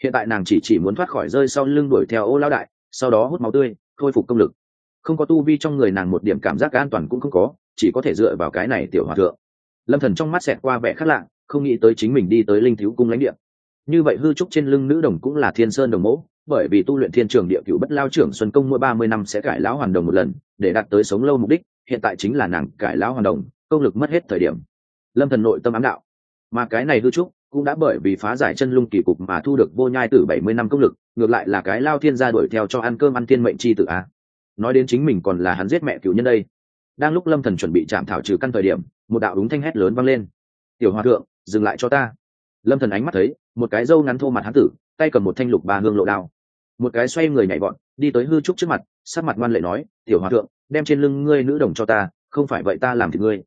Hiện tại nàng chỉ chỉ muốn thoát khỏi rơi sau lưng đuổi theo ô lao đại, sau đó hút máu tươi, khôi phục công lực. Không có tu vi trong người nàng một điểm cảm giác an toàn cũng không có, chỉ có thể dựa vào cái này tiểu hòa thượng. Lâm thần trong mắt xẹt qua vẻ khác lạ, không nghĩ tới chính mình đi tới linh thiếu cung lãnh địa. Như vậy hư trúc trên lưng nữ đồng cũng là thiên sơn đồng mẫu bởi vì tu luyện thiên trường địa cửu bất lao trưởng xuân công mỗi ba mươi năm sẽ cải lão hoàn đồng một lần, để đạt tới sống lâu mục đích, hiện tại chính là nàng cải lão hoàn đồng, công lực mất hết thời điểm. Lâm thần nội tâm ám đạo. Mà cái này hư trúc cũng đã bởi vì phá giải chân lung kỳ cục mà thu được vô nhai tử bảy mươi năm công lực, ngược lại là cái lao thiên gia đuổi theo cho ăn cơm ăn thiên mệnh chi tử a nói đến chính mình còn là hắn giết mẹ cựu nhân đây. Đang lúc lâm thần chuẩn bị chạm thảo trừ căn thời điểm, một đạo đúng thanh hét lớn vang lên. Tiểu hòa thượng, dừng lại cho ta. Lâm thần ánh mắt thấy, một cái râu ngắn thô mặt hắn tử, tay cầm một thanh lục ba hương lộ đao một cái xoay người nhảy bọn, đi tới hư trúc trước mặt sát mặt ngoan lệ nói, tiểu hòa thượng, đem trên lưng ngươi nữ đồng cho ta, không phải vậy ta làm thì ngươi.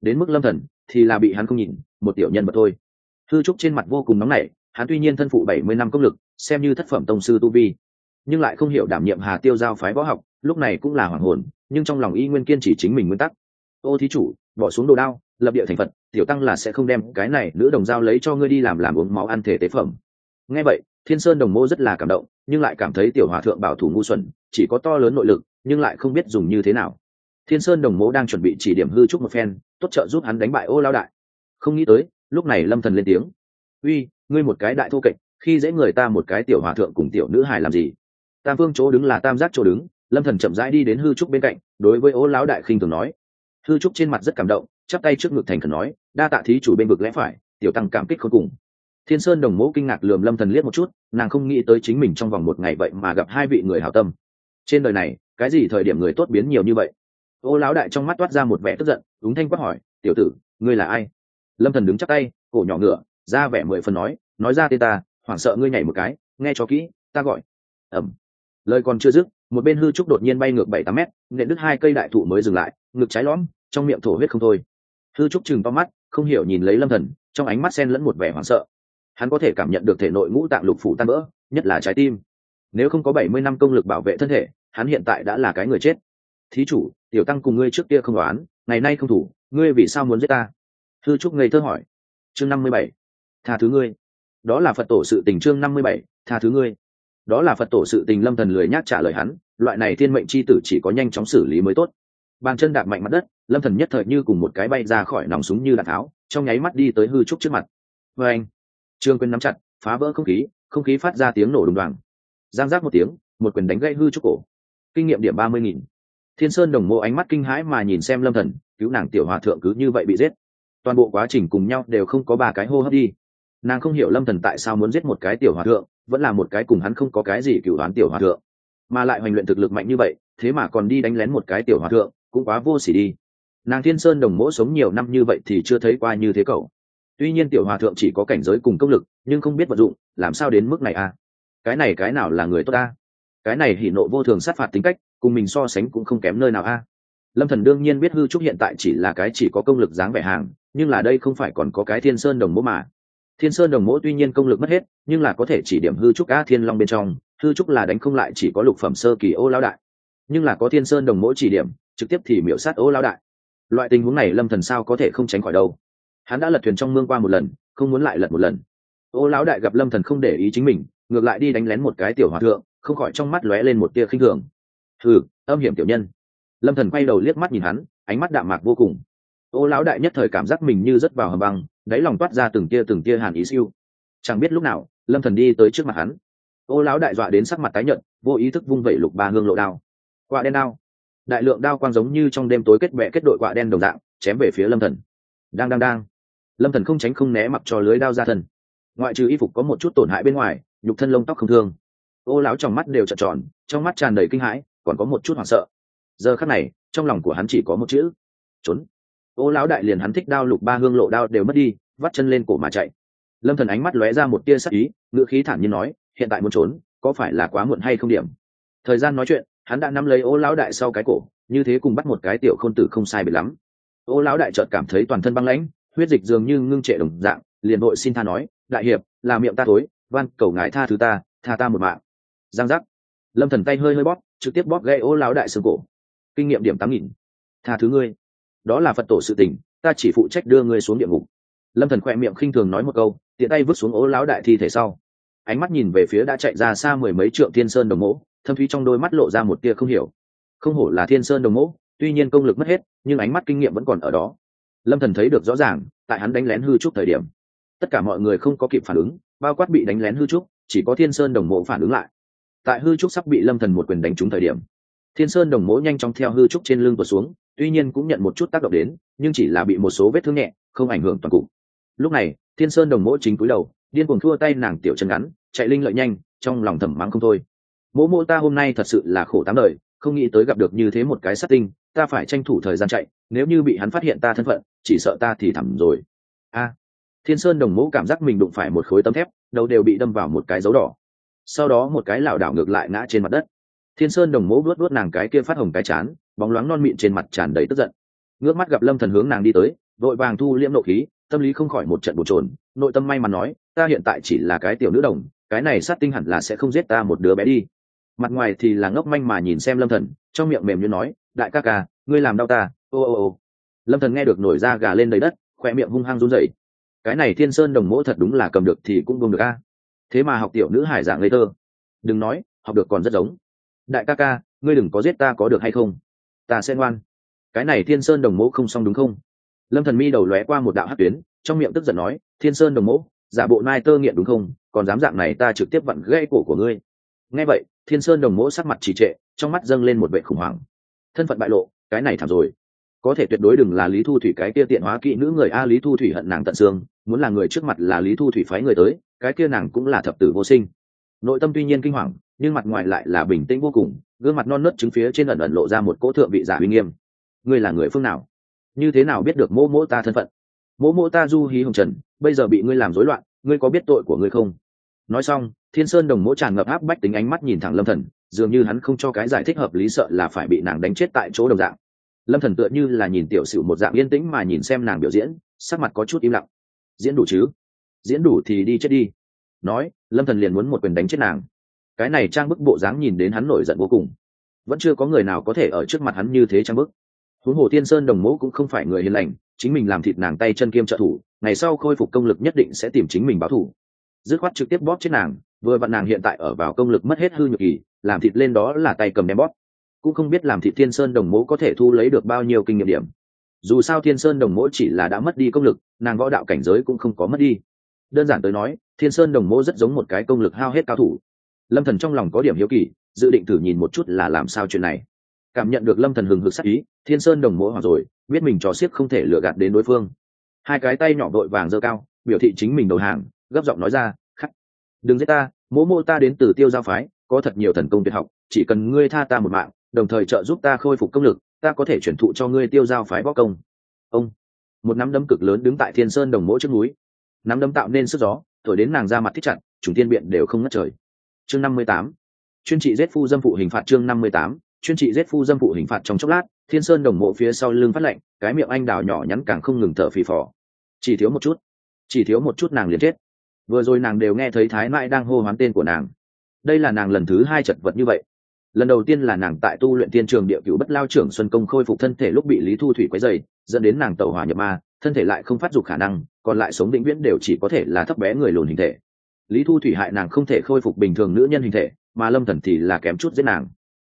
Đến mức lâm thần thì là bị hắn không nhìn, một tiểu nhân mà thôi. Hư trúc trên mặt vô cùng nóng nảy, hắn tuy nhiên thân phụ bảy mươi năm công lực, xem như thất phẩm tông sư tu vi, nhưng lại không hiểu đảm nhiệm hà tiêu giao phái võ học, lúc này cũng là hoàng hồn, nhưng trong lòng y nguyên kiên chỉ chính mình nguyên tắc. Ô thí chủ, bỏ xuống đồ đao, lập địa thành phật, tiểu tăng là sẽ không đem cái này nữ đồng giao lấy cho ngươi đi làm làm uống máu ăn thể tế phẩm. Nghe vậy, thiên sơn đồng mô rất là cảm động nhưng lại cảm thấy tiểu hòa thượng bảo thủ ngu xuẩn, chỉ có to lớn nội lực, nhưng lại không biết dùng như thế nào. Thiên sơn đồng mẫu đang chuẩn bị chỉ điểm hư trúc một phen, tốt trợ giúp hắn đánh bại ô lao đại. Không nghĩ tới, lúc này lâm thần lên tiếng. Uy, ngươi một cái đại thô kệch, khi dễ người ta một cái tiểu hòa thượng cùng tiểu nữ hài làm gì? Tam phương chỗ đứng là tam giác chỗ đứng, lâm thần chậm rãi đi đến hư trúc bên cạnh, đối với ô lão đại khinh thường nói. Hư trúc trên mặt rất cảm động, chắp tay trước ngực thành khẩn nói, đa tạ thí chủ bên vực lẽ phải, tiểu tăng cảm kích khôn cùng thiên sơn đồng mẫu kinh ngạc lườm lâm thần liếc một chút, nàng không nghĩ tới chính mình trong vòng một ngày vậy mà gặp hai vị người hảo tâm. Trên đời này, cái gì thời điểm người tốt biến nhiều như vậy? Ô lão đại trong mắt toát ra một vẻ tức giận đúng thanh quát hỏi, tiểu tử, ngươi là ai? Lâm thần đứng chắc tay, cổ nhỏ ngựa, ra vẻ mười phần nói nói ra tên ta, hoảng sợ ngươi nhảy một cái, nghe cho kỹ, ta gọi. Ẩm. Lời còn chưa dứt, một bên hư trúc đột nhiên bay ngược bảy tám mét, nện đứt hai cây đại thụ mới dừng lại, ngực trái lõm, trong miệng thổ huyết không thôi. Hư trúc chừng to mắt, không hiểu nhìn lấy lâm thần, trong ánh mắt sen lẫn một vẻ hoảng sợ hắn có thể cảm nhận được thể nội ngũ tạng lục phủ tan vỡ, nhất là trái tim. Nếu không có bảy mươi năm công lực bảo vệ thân thể, hắn hiện tại đã là cái người chết. Thí chủ, tiểu tăng cùng ngươi trước kia không đoán ngày nay không thủ, ngươi vì sao muốn giết ta? Hư trúc ngây thơ hỏi. Chương năm mươi bảy. Tha thứ ngươi. Đó là phật tổ sự tình chương năm mươi bảy, tha thứ ngươi. Đó là phật tổ sự tình lâm thần lười nhác trả lời hắn, loại này thiên mệnh c h i tử chỉ có nhanh chóng xử lý mới tốt. Bàn chân đạp mạnh mặt đất, lâm thần nhất thời như cùng một cái bay ra khỏi nòng súng như đạn tháo, trong nháy mắt đi tới hư trúc trước mặt. Vê anh trương quyền nắm chặt, phá vỡ không khí không khí phát ra tiếng nổ đùng đoàng. Giang giác một tiếng, một quyền đánh gãy hư trúc cổ. Kinh nghiệm điểm ba mươi nghìn. Thiên sơn đồng mộ ánh mắt kinh hãi mà nhìn xem lâm thần, cứu nàng tiểu hòa thượng cứ như vậy bị giết. Toàn bộ quá trình cùng nhau đều không có ba cái hô hấp đi. Nàng không hiểu lâm thần tại sao muốn giết một cái tiểu hòa thượng, vẫn là một cái cùng hắn không có cái gì cựu đoán tiểu hòa thượng. Mà lại hoành luyện thực lực mạnh như vậy, thế mà còn đi đánh lén một cái tiểu hòa thượng, cũng quá vô s đi. Nàng thiên sơn đồng mỗ sống nhiều năm như vậy thì chưa thấy qua như thế cậu tuy nhiên tiểu hòa thượng chỉ có cảnh giới cùng công lực, nhưng không biết vận dụng, làm sao đến mức này a à? cái này cái nào là người tốt a à? cái này hỉ nộ vô thường sát phạt tính cách, cùng mình so sánh cũng không kém nơi nào a à? lâm thần đương nhiên biết hư trúc hiện tại chỉ là cái chỉ có công lực dáng vẻ hàng, nhưng là đây không phải còn có cái thiên sơn đồng mỗ mà thiên sơn đồng mỗ tuy nhiên công lực mất hết, nhưng là có thể chỉ điểm hư trúc a thiên long bên trong, hư trúc là đánh không lại chỉ có lục phẩm sơ kỳ ô lao đại nhưng là có thiên sơn đồng mỗ chỉ điểm, trực tiếp thì miểu sát ô lao đại loại tình huống này lâm thần sao có thể không tránh khỏi đâu hắn đã lật thuyền trong mương qua một lần, không muốn lại lật một lần. Ô lão đại gặp lâm thần không để ý chính mình, ngược lại đi đánh lén một cái tiểu hòa thượng, không khỏi trong mắt lóe lên một tia khinh thường. Thử âm hiểm tiểu nhân. Lâm thần quay đầu liếc mắt nhìn hắn, ánh mắt đạm mạc vô cùng. Ô lão đại nhất thời cảm giác mình như rất vào hầm băng, đáy lòng toát ra từng tia từng tia hàn ý siêu. Chẳng biết lúc nào, lâm thần đi tới trước mặt hắn. Ô lão đại dọa đến sắc mặt tái nhợt, vô ý thức vung vẩy lục ba hương lộ đao. Quạ đen đao. Đại lượng đao quang giống như trong đêm tối kết bẹ kết đội quạ đen đồng dạng, chém về phía lâm thần. Đang đang đang lâm thần không tránh không né mặc cho lưới đao ra thần ngoại trừ y phục có một chút tổn hại bên ngoài nhục thân lông tóc không thương ô lão trong mắt đều trợn tròn trong mắt tràn đầy kinh hãi còn có một chút hoảng sợ giờ khắc này trong lòng của hắn chỉ có một chữ trốn ô lão đại liền hắn thích đao lục ba hương lộ đao đều mất đi vắt chân lên cổ mà chạy lâm thần ánh mắt lóe ra một tia sắc ý ngữ khí thản nhiên nói hiện tại muốn trốn có phải là quá muộn hay không điểm thời gian nói chuyện hắn đã nắm lấy ô lão đại sau cái cổ như thế cùng bắt một cái tiểu khôn tử không sai bị lắm ô lão đại chợt cảm thấy toàn thân băng lãnh huyết dịch dường như ngưng trệ đồng dạng, liền đội xin tha nói, đại hiệp, là miệng ta thối, van, cầu ngài tha thứ ta, tha ta một mạng. Giang giác. Lâm thần tay hơi hơi bóp, trực tiếp bóp gãy ô lão đại xương cổ. Kinh nghiệm điểm tám nghìn. Tha thứ ngươi. Đó là phật tổ sự tình, ta chỉ phụ trách đưa ngươi xuống địa ngục. Lâm thần khỏe miệng khinh thường nói một câu, tiện tay vứt xuống ố lão đại thi thể sau. Ánh mắt nhìn về phía đã chạy ra xa mười mấy trượng thiên sơn đồng mỗ, thâm thúy trong đôi mắt lộ ra một tia không hiểu. Không hổ là thiên sơn đồng mỗ, tuy nhiên công lực mất hết, nhưng ánh mắt kinh nghiệm vẫn còn ở đó lâm thần thấy được rõ ràng, tại hắn đánh lén hư trúc thời điểm. Tất cả mọi người không có kịp phản ứng, bao quát bị đánh lén hư trúc, chỉ có thiên sơn đồng mộ phản ứng lại. Tại hư trúc sắp bị lâm thần một quyền đánh trúng thời điểm, thiên sơn đồng mộ nhanh chóng theo hư trúc trên lưng tuột xuống, tuy nhiên cũng nhận một chút tác động đến, nhưng chỉ là bị một số vết thương nhẹ, không ảnh hưởng toàn cục. Lúc này, thiên sơn đồng mộ chính cúi đầu, điên cuồng thua tay nàng tiểu chân ngắn, chạy linh lợi nhanh, trong lòng thầm mắng không thôi. Mỗ mỗ ta hôm nay thật sự là khổ tám đời không nghĩ tới gặp được như thế một cái sát tinh, ta phải tranh thủ thời gian chạy, nếu như bị hắn phát hiện ta thân phận, chỉ sợ ta thì thẳm rồi. A, thiên sơn đồng mẫu cảm giác mình đụng phải một khối tấm thép, đầu đều bị đâm vào một cái dấu đỏ. Sau đó một cái lảo đảo ngược lại ngã trên mặt đất. Thiên sơn đồng mẫu vuốt vuốt nàng cái kia phát hồng cái chán, bóng loáng non mịn trên mặt tràn đầy tức giận. Ngước mắt gặp lâm thần hướng nàng đi tới, vội vàng thu liễm nộ khí, tâm lý không khỏi một trận bột trồn nội tâm may mắn nói, ta hiện tại chỉ là cái tiểu nữ đồng, cái này sát tinh hẳn là sẽ không giết ta một đứa bé đi mặt ngoài thì là ngốc manh mà nhìn xem lâm thần, trong miệng mềm như nói, đại ca ca, ngươi làm đau ta, ô ô ô. Lâm thần nghe được nổi da gà lên đầy đất khỏe miệng hung hăng run rẩy. Cái này thiên sơn đồng mỗ thật đúng là cầm được thì cũng buông được a. Thế mà học tiểu nữ hải dạng ngây thơ. Đừng nói, học được còn rất giống. Đại ca ca, ngươi đừng có giết ta có được hay không? Ta sẽ ngoan. Cái này thiên sơn đồng mỗ không xong đúng không? Lâm thần mi đầu lóe qua một đạo hát tuyến, trong miệng tức giận nói, thiên sơn đồng mỗ, giả bộ mai tơ nghiện đúng không? Còn dám dạng này ta trực tiếp vặn gãy cổ của ngươi. Nghe vậy thiên sơn đồng mỗ sắc mặt trì trệ, trong mắt dâng lên một vệ khủng hoảng. Thân phận bại lộ, cái này thảm rồi. Có thể tuyệt đối đừng là lý thu thủy cái kia tiện hóa kỹ nữ người a, lý thu thủy hận nàng tận xương, muốn là người trước mặt là lý thu thủy phái người tới, cái kia nàng cũng là thập tử vô sinh. Nội tâm tuy nhiên kinh hoàng, nhưng mặt ngoài lại là bình tĩnh vô cùng, gương mặt non nớt chứng phía trên ẩn ẩn lộ ra một cỗ thượng vị giả uy nghiêm. Ngươi là người phương nào? Như thế nào biết được mỗ mỗ ta thân phận? Mỗ mỗ ta du hí hồng trần, bây giờ bị ngươi làm rối loạn, ngươi có biết tội của ngươi không? Nói xong, thiên sơn đồng mỗ tràn ngập áp bách tính ánh mắt nhìn thẳng lâm thần, dường như hắn không cho cái giải thích hợp lý sợ là phải bị nàng đánh chết tại chỗ đồng dạng. Lâm thần tựa như là nhìn tiểu sử một dạng yên tĩnh mà nhìn xem nàng biểu diễn, sắc mặt có chút im lặng. Diễn đủ chứ? Diễn đủ thì đi chết đi. Nói, lâm thần liền muốn một quyền đánh chết nàng. Cái này trang bức bộ dáng nhìn đến hắn nổi giận vô cùng. Vẫn chưa có người nào có thể ở trước mặt hắn như thế trang bức. Huống hồ thiên sơn đồng mẫu cũng không phải người hiền lành, chính mình làm thịt nàng tay chân kiêm trợ thủ, ngày sau khôi phục công lực nhất định sẽ tìm chính mình báo thủ dứt khoát trực tiếp bóp chết nàng, vừa vặn nàng hiện tại ở vào công lực mất hết hư nhược kỳ, làm thịt lên đó là tay cầm đem bóp. Cũng không biết làm thịt thiên sơn đồng mỗ có thể thu lấy được bao nhiêu kinh nghiệm điểm. Dù sao thiên sơn đồng mỗ chỉ là đã mất đi công lực, nàng võ đạo cảnh giới cũng không có mất đi. Đơn giản tới nói, thiên sơn đồng mỗ rất giống một cái công lực hao hết cao thủ. Lâm thần trong lòng có điểm hiếu kỳ, dự định thử nhìn một chút là làm sao chuyện này. Cảm nhận được lâm thần hừng hực sắc ý, thiên sơn đồng mỗ hoặc rồi, biết mình trò xiếc không thể lừa gạt đến đối phương. Hai cái tay nhỏ đội vàng dơ cao, biểu thị chính mình đầu hàng gấp giọng nói ra, khắc, đừng giết ta, mỗ mô ta đến từ tiêu giao phái, có thật nhiều thần công tuyệt học, chỉ cần ngươi tha ta một mạng, đồng thời trợ giúp ta khôi phục công lực, ta có thể chuyển thụ cho ngươi tiêu giao phái võ công. Ông, một nắm đấm cực lớn đứng tại thiên sơn đồng mỗ trước núi. Nắm đấm tạo nên sức gió, thổi đến nàng ra mặt thích chặt chúng tiên biện đều không ngất trời. Chương năm mươi tám, chuyên trị giết phu dâm phụ hình phạt chương năm mươi tám, chuyên trị giết phu dâm phụ hình phạt trong chốc lát, thiên sơn đồng mộ phía sau lưng phát lệnh, cái miệng anh đào nhỏ nhắn càng không ngừng thở phì phò. Chỉ thiếu một chút, chỉ thiếu một chút nàng liền chết vừa rồi nàng đều nghe thấy thái mãi đang hô hoán tên của nàng. Đây là nàng lần thứ hai chật vật như vậy. Lần đầu tiên là nàng tại tu luyện tiên trường địa cựu bất lao trưởng xuân công khôi phục thân thể lúc bị lý thu thủy quấy dày dẫn đến nàng tẩu hỏa nhập ma, thân thể lại không phát dục khả năng, còn lại sống định viễn đều chỉ có thể là thấp bé người lùn hình thể. Lý thu thủy hại nàng không thể khôi phục bình thường nữ nhân hình thể, mà lâm thần thì là kém chút giết nàng.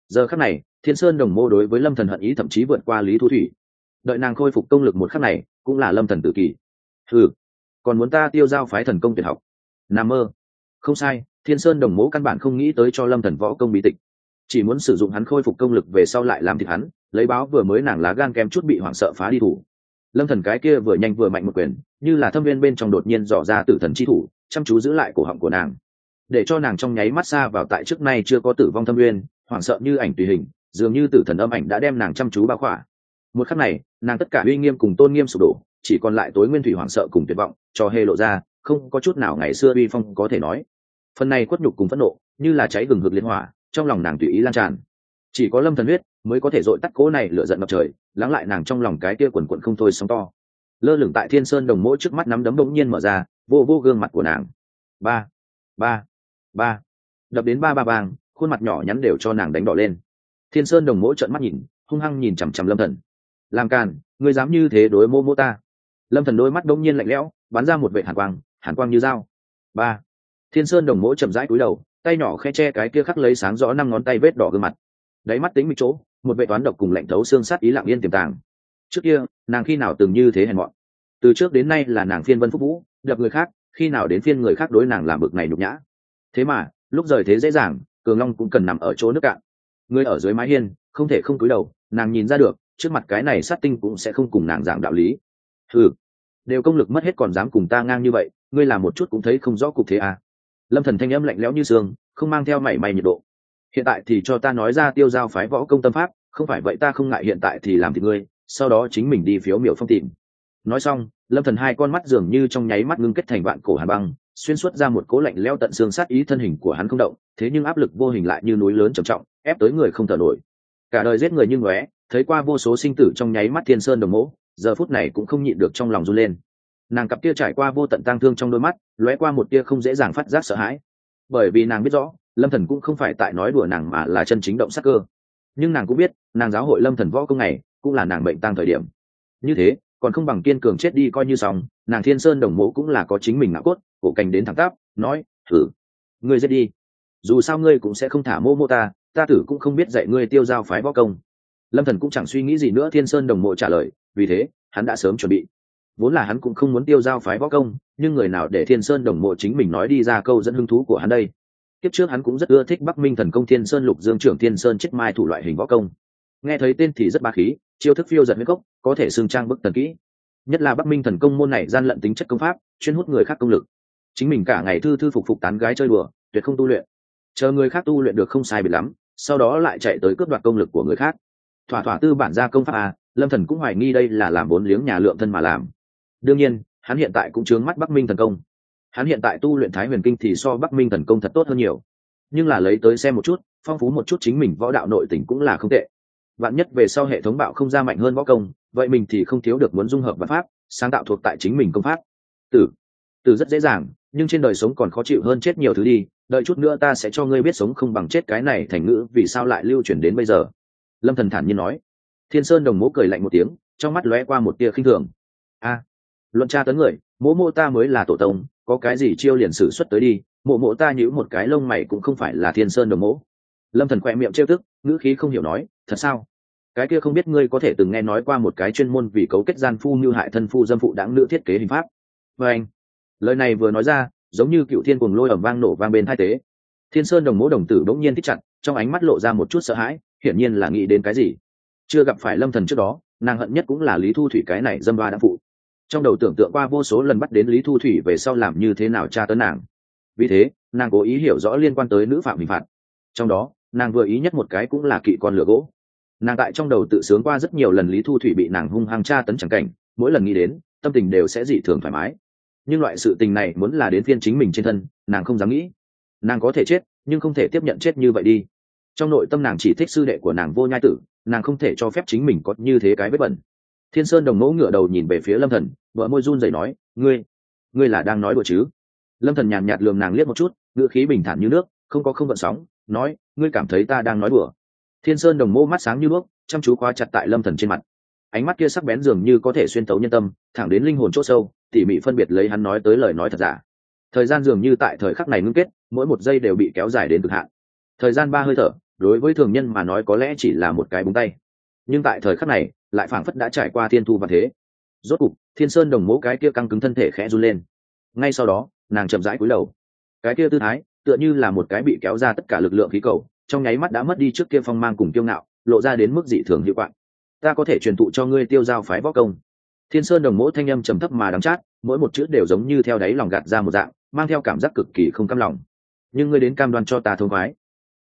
Giờ khắc này, thiên sơn đồng mô đối với lâm thần hận ý thậm chí vượt qua lý thu thủy. Đợi nàng khôi phục công lực một khắc này, cũng là lâm thần tự kỷ. Ừ còn muốn ta tiêu giao phái thần công tuyệt học. N mơ. Không sai, thiên sơn đồng mố căn bản không nghĩ tới cho lâm thần võ công bí tịch. Chỉ muốn sử dụng hắn khôi phục công lực về sau lại làm thịt hắn, lấy báo vừa mới nàng lá gan kém chút bị hoảng sợ phá đi thủ. Lâm thần cái kia vừa nhanh vừa mạnh một quyền, như là thâm viên bên trong đột nhiên dò ra tử thần chi thủ, chăm chú giữ lại cổ họng của nàng. Để cho nàng trong nháy mắt xa vào tại trước nay chưa có tử vong thâm viên, hoảng sợ như ảnh tùy hình, dường như tử thần âm ảnh đã đem nàng chăm chú bao khỏa. Một khắc này, nàng tất cả uy nghiêm cùng tôn nghiêm sụp đổ chỉ còn lại tối nguyên thủy hoảng sợ cùng tuyệt vọng, cho hê lộ ra, không có chút nào ngày xưa uy phong có thể nói. Phần này quất nhục cùng phẫn nộ, như là cháy gừng hực liên hỏa trong lòng nàng tùy ý lan tràn. Chỉ có lâm thần huyết mới có thể dội tắt cố này lửa giận ngập trời, lắng lại nàng trong lòng cái kia quần quận không thôi sóng to. Lơ lửng tại thiên sơn đồng mỗi trước mắt nắm đấm bỗng nhiên mở ra, vô vô gương mặt của nàng. Ba ba ba. Đập đến ba ba bang, khuôn mặt nhỏ nhắn đều cho nàng đánh đỏ lên. Thiên sơn đồng mỗi trợn mắt nhìn, hung hăng nhìn chằm chằm lâm thần. Làm càn, ngươi dám như thế đối mô mô ta lâm thần đôi mắt đông nhiên lạnh lẽo, bắn ra một vệ hàn quang hàn quang như dao. Ba. Thiên sơn đồng mỗi chậm rãi cúi đầu, tay nhỏ khe che cái kia khắc lấy sáng rõ năm ngón tay vết đỏ gương mặt. Đáy mắt tính mịch chỗ, một vệ toán độc cùng lạnh thấu xương sát ý lặng yên tiềm tàng. Trước kia, nàng khi nào từng như thế hèn mọn? Từ trước đến nay là nàng phiên vân phúc vũ đập người khác, khi nào đến phiên người khác đối nàng làm bực này nhục nhã. Thế mà, lúc rời thế dễ dàng, cường long cũng cần nằm ở chỗ nước cạn. Người ở dưới mái hiên, không thể không cúi đầu, nàng nhìn ra được, trước mặt cái này sát tinh cũng sẽ không cùng nàng giảng đạo lý ừ đều công lực mất hết còn dám cùng ta ngang như vậy ngươi làm một chút cũng thấy không rõ cục thế à. lâm thần thanh âm lạnh lẽo như sương, không mang theo mảy may nhiệt độ. Hiện tại thì cho ta nói ra tiêu giao phái võ công tâm pháp không phải vậy ta không ngại hiện tại thì làm thì ngươi sau đó chính mình đi phiếu miểu phong tìm. Nói xong lâm thần hai con mắt dường như trong nháy mắt ngưng kết thành vạn cổ hàn băng xuyên suốt ra một cố lạnh leo tận xương sát ý thân hình của hắn không động thế nhưng áp lực vô hình lại như núi lớn trầm trọng ép tới người không thở nổi. Cả đời giết người như ngóe thấy qua vô số sinh tử trong nháy mắt thiên sơn đồng mẫu giờ phút này cũng không nhịn được trong lòng run lên. Nàng cặp kia trải qua vô tận tang thương trong đôi mắt, lóe qua một tia không dễ dàng phát giác sợ hãi. Bởi vì nàng biết rõ, lâm thần cũng không phải tại nói đùa nàng mà là chân chính động sắc cơ. Nhưng nàng cũng biết, nàng giáo hội lâm thần võ công này cũng là nàng bệnh tăng thời điểm. Như thế, còn không bằng kiên cường chết đi coi như xong, nàng thiên sơn đồng mộ cũng là có chính mình ngã cốt, cổ cành đến thẳng tắp, nói, thử, ngươi giết đi. Dù sao ngươi cũng sẽ không thả mô mô ta ta tử cũng không biết dạy ngươi tiêu giao phái võ công. Lâm thần cũng chẳng suy nghĩ gì nữa, thiên sơn đồng mộ trả lời vì thế, hắn đã sớm chuẩn bị. Vốn là hắn cũng không muốn tiêu giao phái võ công, nhưng người nào để thiên sơn đồng mộ chính mình nói đi ra câu dẫn hứng thú của hắn đây? Kiếp trước hắn cũng rất ưa thích bắc minh thần công thiên sơn lục dương trưởng thiên sơn chết mai thủ loại hình võ công. Nghe thấy tên thì rất ba khí, chiêu thức phiêu giật huyết cốc, có thể xương trang bức thần kỹ. Nhất là bắc minh thần công môn này gian lận tính chất công pháp, chuyên hút người khác công lực. Chính mình cả ngày thư thư phục phục tán gái chơi đùa, tuyệt không tu luyện. Chờ người khác tu luyện được không sai biệt lắm, sau đó lại chạy tới cướp đoạt công lực của người khác. Thỏa thỏa tư bản ra công pháp à lâm thần cũng hoài nghi đây là làm bốn liếng nhà lượng thân mà làm. Đương nhiên, hắn hiện tại cũng chướng mắt bắc minh thần công. Hắn hiện tại tu luyện thái huyền kinh thì so bắc minh thần công thật tốt hơn nhiều. Nhưng là lấy tới xem một chút, phong phú một chút chính mình võ đạo nội tình cũng là không tệ. Vạn nhất về sau hệ thống bạo không ra mạnh hơn võ công, vậy mình thì không thiếu được muốn dung hợp văn pháp, sáng tạo thuộc tại chính mình công pháp. Tử tử rất dễ dàng, nhưng trên đời sống còn khó chịu hơn chết nhiều thứ đi, đợi chút nữa ta sẽ cho ngươi biết sống không bằng chết cái này thành ngữ vì sao lại lưu chuyển đến bây giờ. Lâm thần thản nhiên nói thiên sơn đồng mố cười lạnh một tiếng, trong mắt lóe qua một tia khinh thường. A, luận tra tấn người, mỗ mô ta mới là tổ tông, có cái gì chiêu liền sử xuất tới đi mộ mộ ta nhữ một cái lông mày cũng không phải là thiên sơn đồng mỗ. Lâm thần khoe miệng trêu tức, ngữ khí không hiểu nói, thật sao? Cái kia không biết ngươi có thể từng nghe nói qua một cái chuyên môn vì cấu kết gian phu như hại thân phu dâm phụ đáng nữ thiết kế hình pháp. Và anh, lời này vừa nói ra, giống như cựu thiên cuồng lôi ẩm vang nổ vang bên hai tế. Thiên sơn đồng mỗ đồng tử bỗng nhiên thích chặt, trong ánh mắt lộ ra một chút sợ hãi, hiển nhiên là nghĩ đến cái gì? Chưa gặp phải lâm thần trước đó, nàng hận nhất cũng là lý thu thủy cái này dâm ba đã phụ. Trong đầu tưởng tượng qua vô số lần bắt đến lý thu thủy về sau làm như thế nào tra tấn nàng. Vì thế, nàng cố ý hiểu rõ liên quan tới nữ phạm hình phạt. Trong đó, nàng vừa ý nhất một cái cũng là kỵ con lửa gỗ. Nàng tại trong đầu tự sướng qua rất nhiều lần lý thu thủy bị nàng hung hăng tra tấn chẳng cảnh, mỗi lần nghĩ đến, tâm tình đều sẽ dị thường thoải mái. Nhưng loại sự tình này muốn là đến phiên chính mình trên thân, nàng không dám nghĩ. Nàng có thể chết, nhưng không thể tiếp nhận chết như vậy đi trong nội tâm nàng chỉ thích sư đệ của nàng vô nhai tử, nàng không thể cho phép chính mình có như thế cái vết bẩn. Thiên sơn đồng mẫu ngửa đầu nhìn về phía lâm thần vợ môi run rẩy nói, ngươi ngươi là đang nói đùa chứ? Lâm thần nhàn nhạt lườm nàng liếc một chút, ngữ khí bình thản như nước, không có không gợn sóng, nói, ngươi cảm thấy ta đang nói đùa? Thiên sơn đồng mô mắt sáng như nước, chăm chú khóa chặt tại lâm thần trên mặt. Ánh mắt kia sắc bén dường như có thể xuyên tấu nhân tâm, thẳng đến linh hồn chỗ sâu, tỉ mỉ phân biệt lấy hắn nói tới lời nói thật giả. Thời gian dường như tại thời khắc này ngưng kết, mỗi một giây đều bị kéo dài đến cực hạn. Thời gian ba hơi thở đối với thường nhân mà nói có lẽ chỉ là một cái búng tay. Nhưng tại thời khắc này, lại phảng phất đã trải qua thiên thu và thế. Rốt cục, thiên sơn đồng mố cái kia căng cứng thân thể khẽ run lên. Ngay sau đó, nàng chậm rãi cúi đầu. Cái kia tư thái, tựa như là một cái bị kéo ra tất cả lực lượng khí cầu, trong nháy mắt đã mất đi trước kia phong mang cùng kiêu ngạo, lộ ra đến mức dị thường hiệu quả. Ta có thể truyền thụ cho ngươi tiêu giao phái võ công. Thiên sơn đồng mỗ thanh âm trầm thấp mà đắng chát, mỗi một chữ đều giống như theo đáy lòng gạt ra một dạng, mang theo cảm giác cực kỳ không cam lòng. Nhưng ngươi đến cam đoan cho ta thông khoái.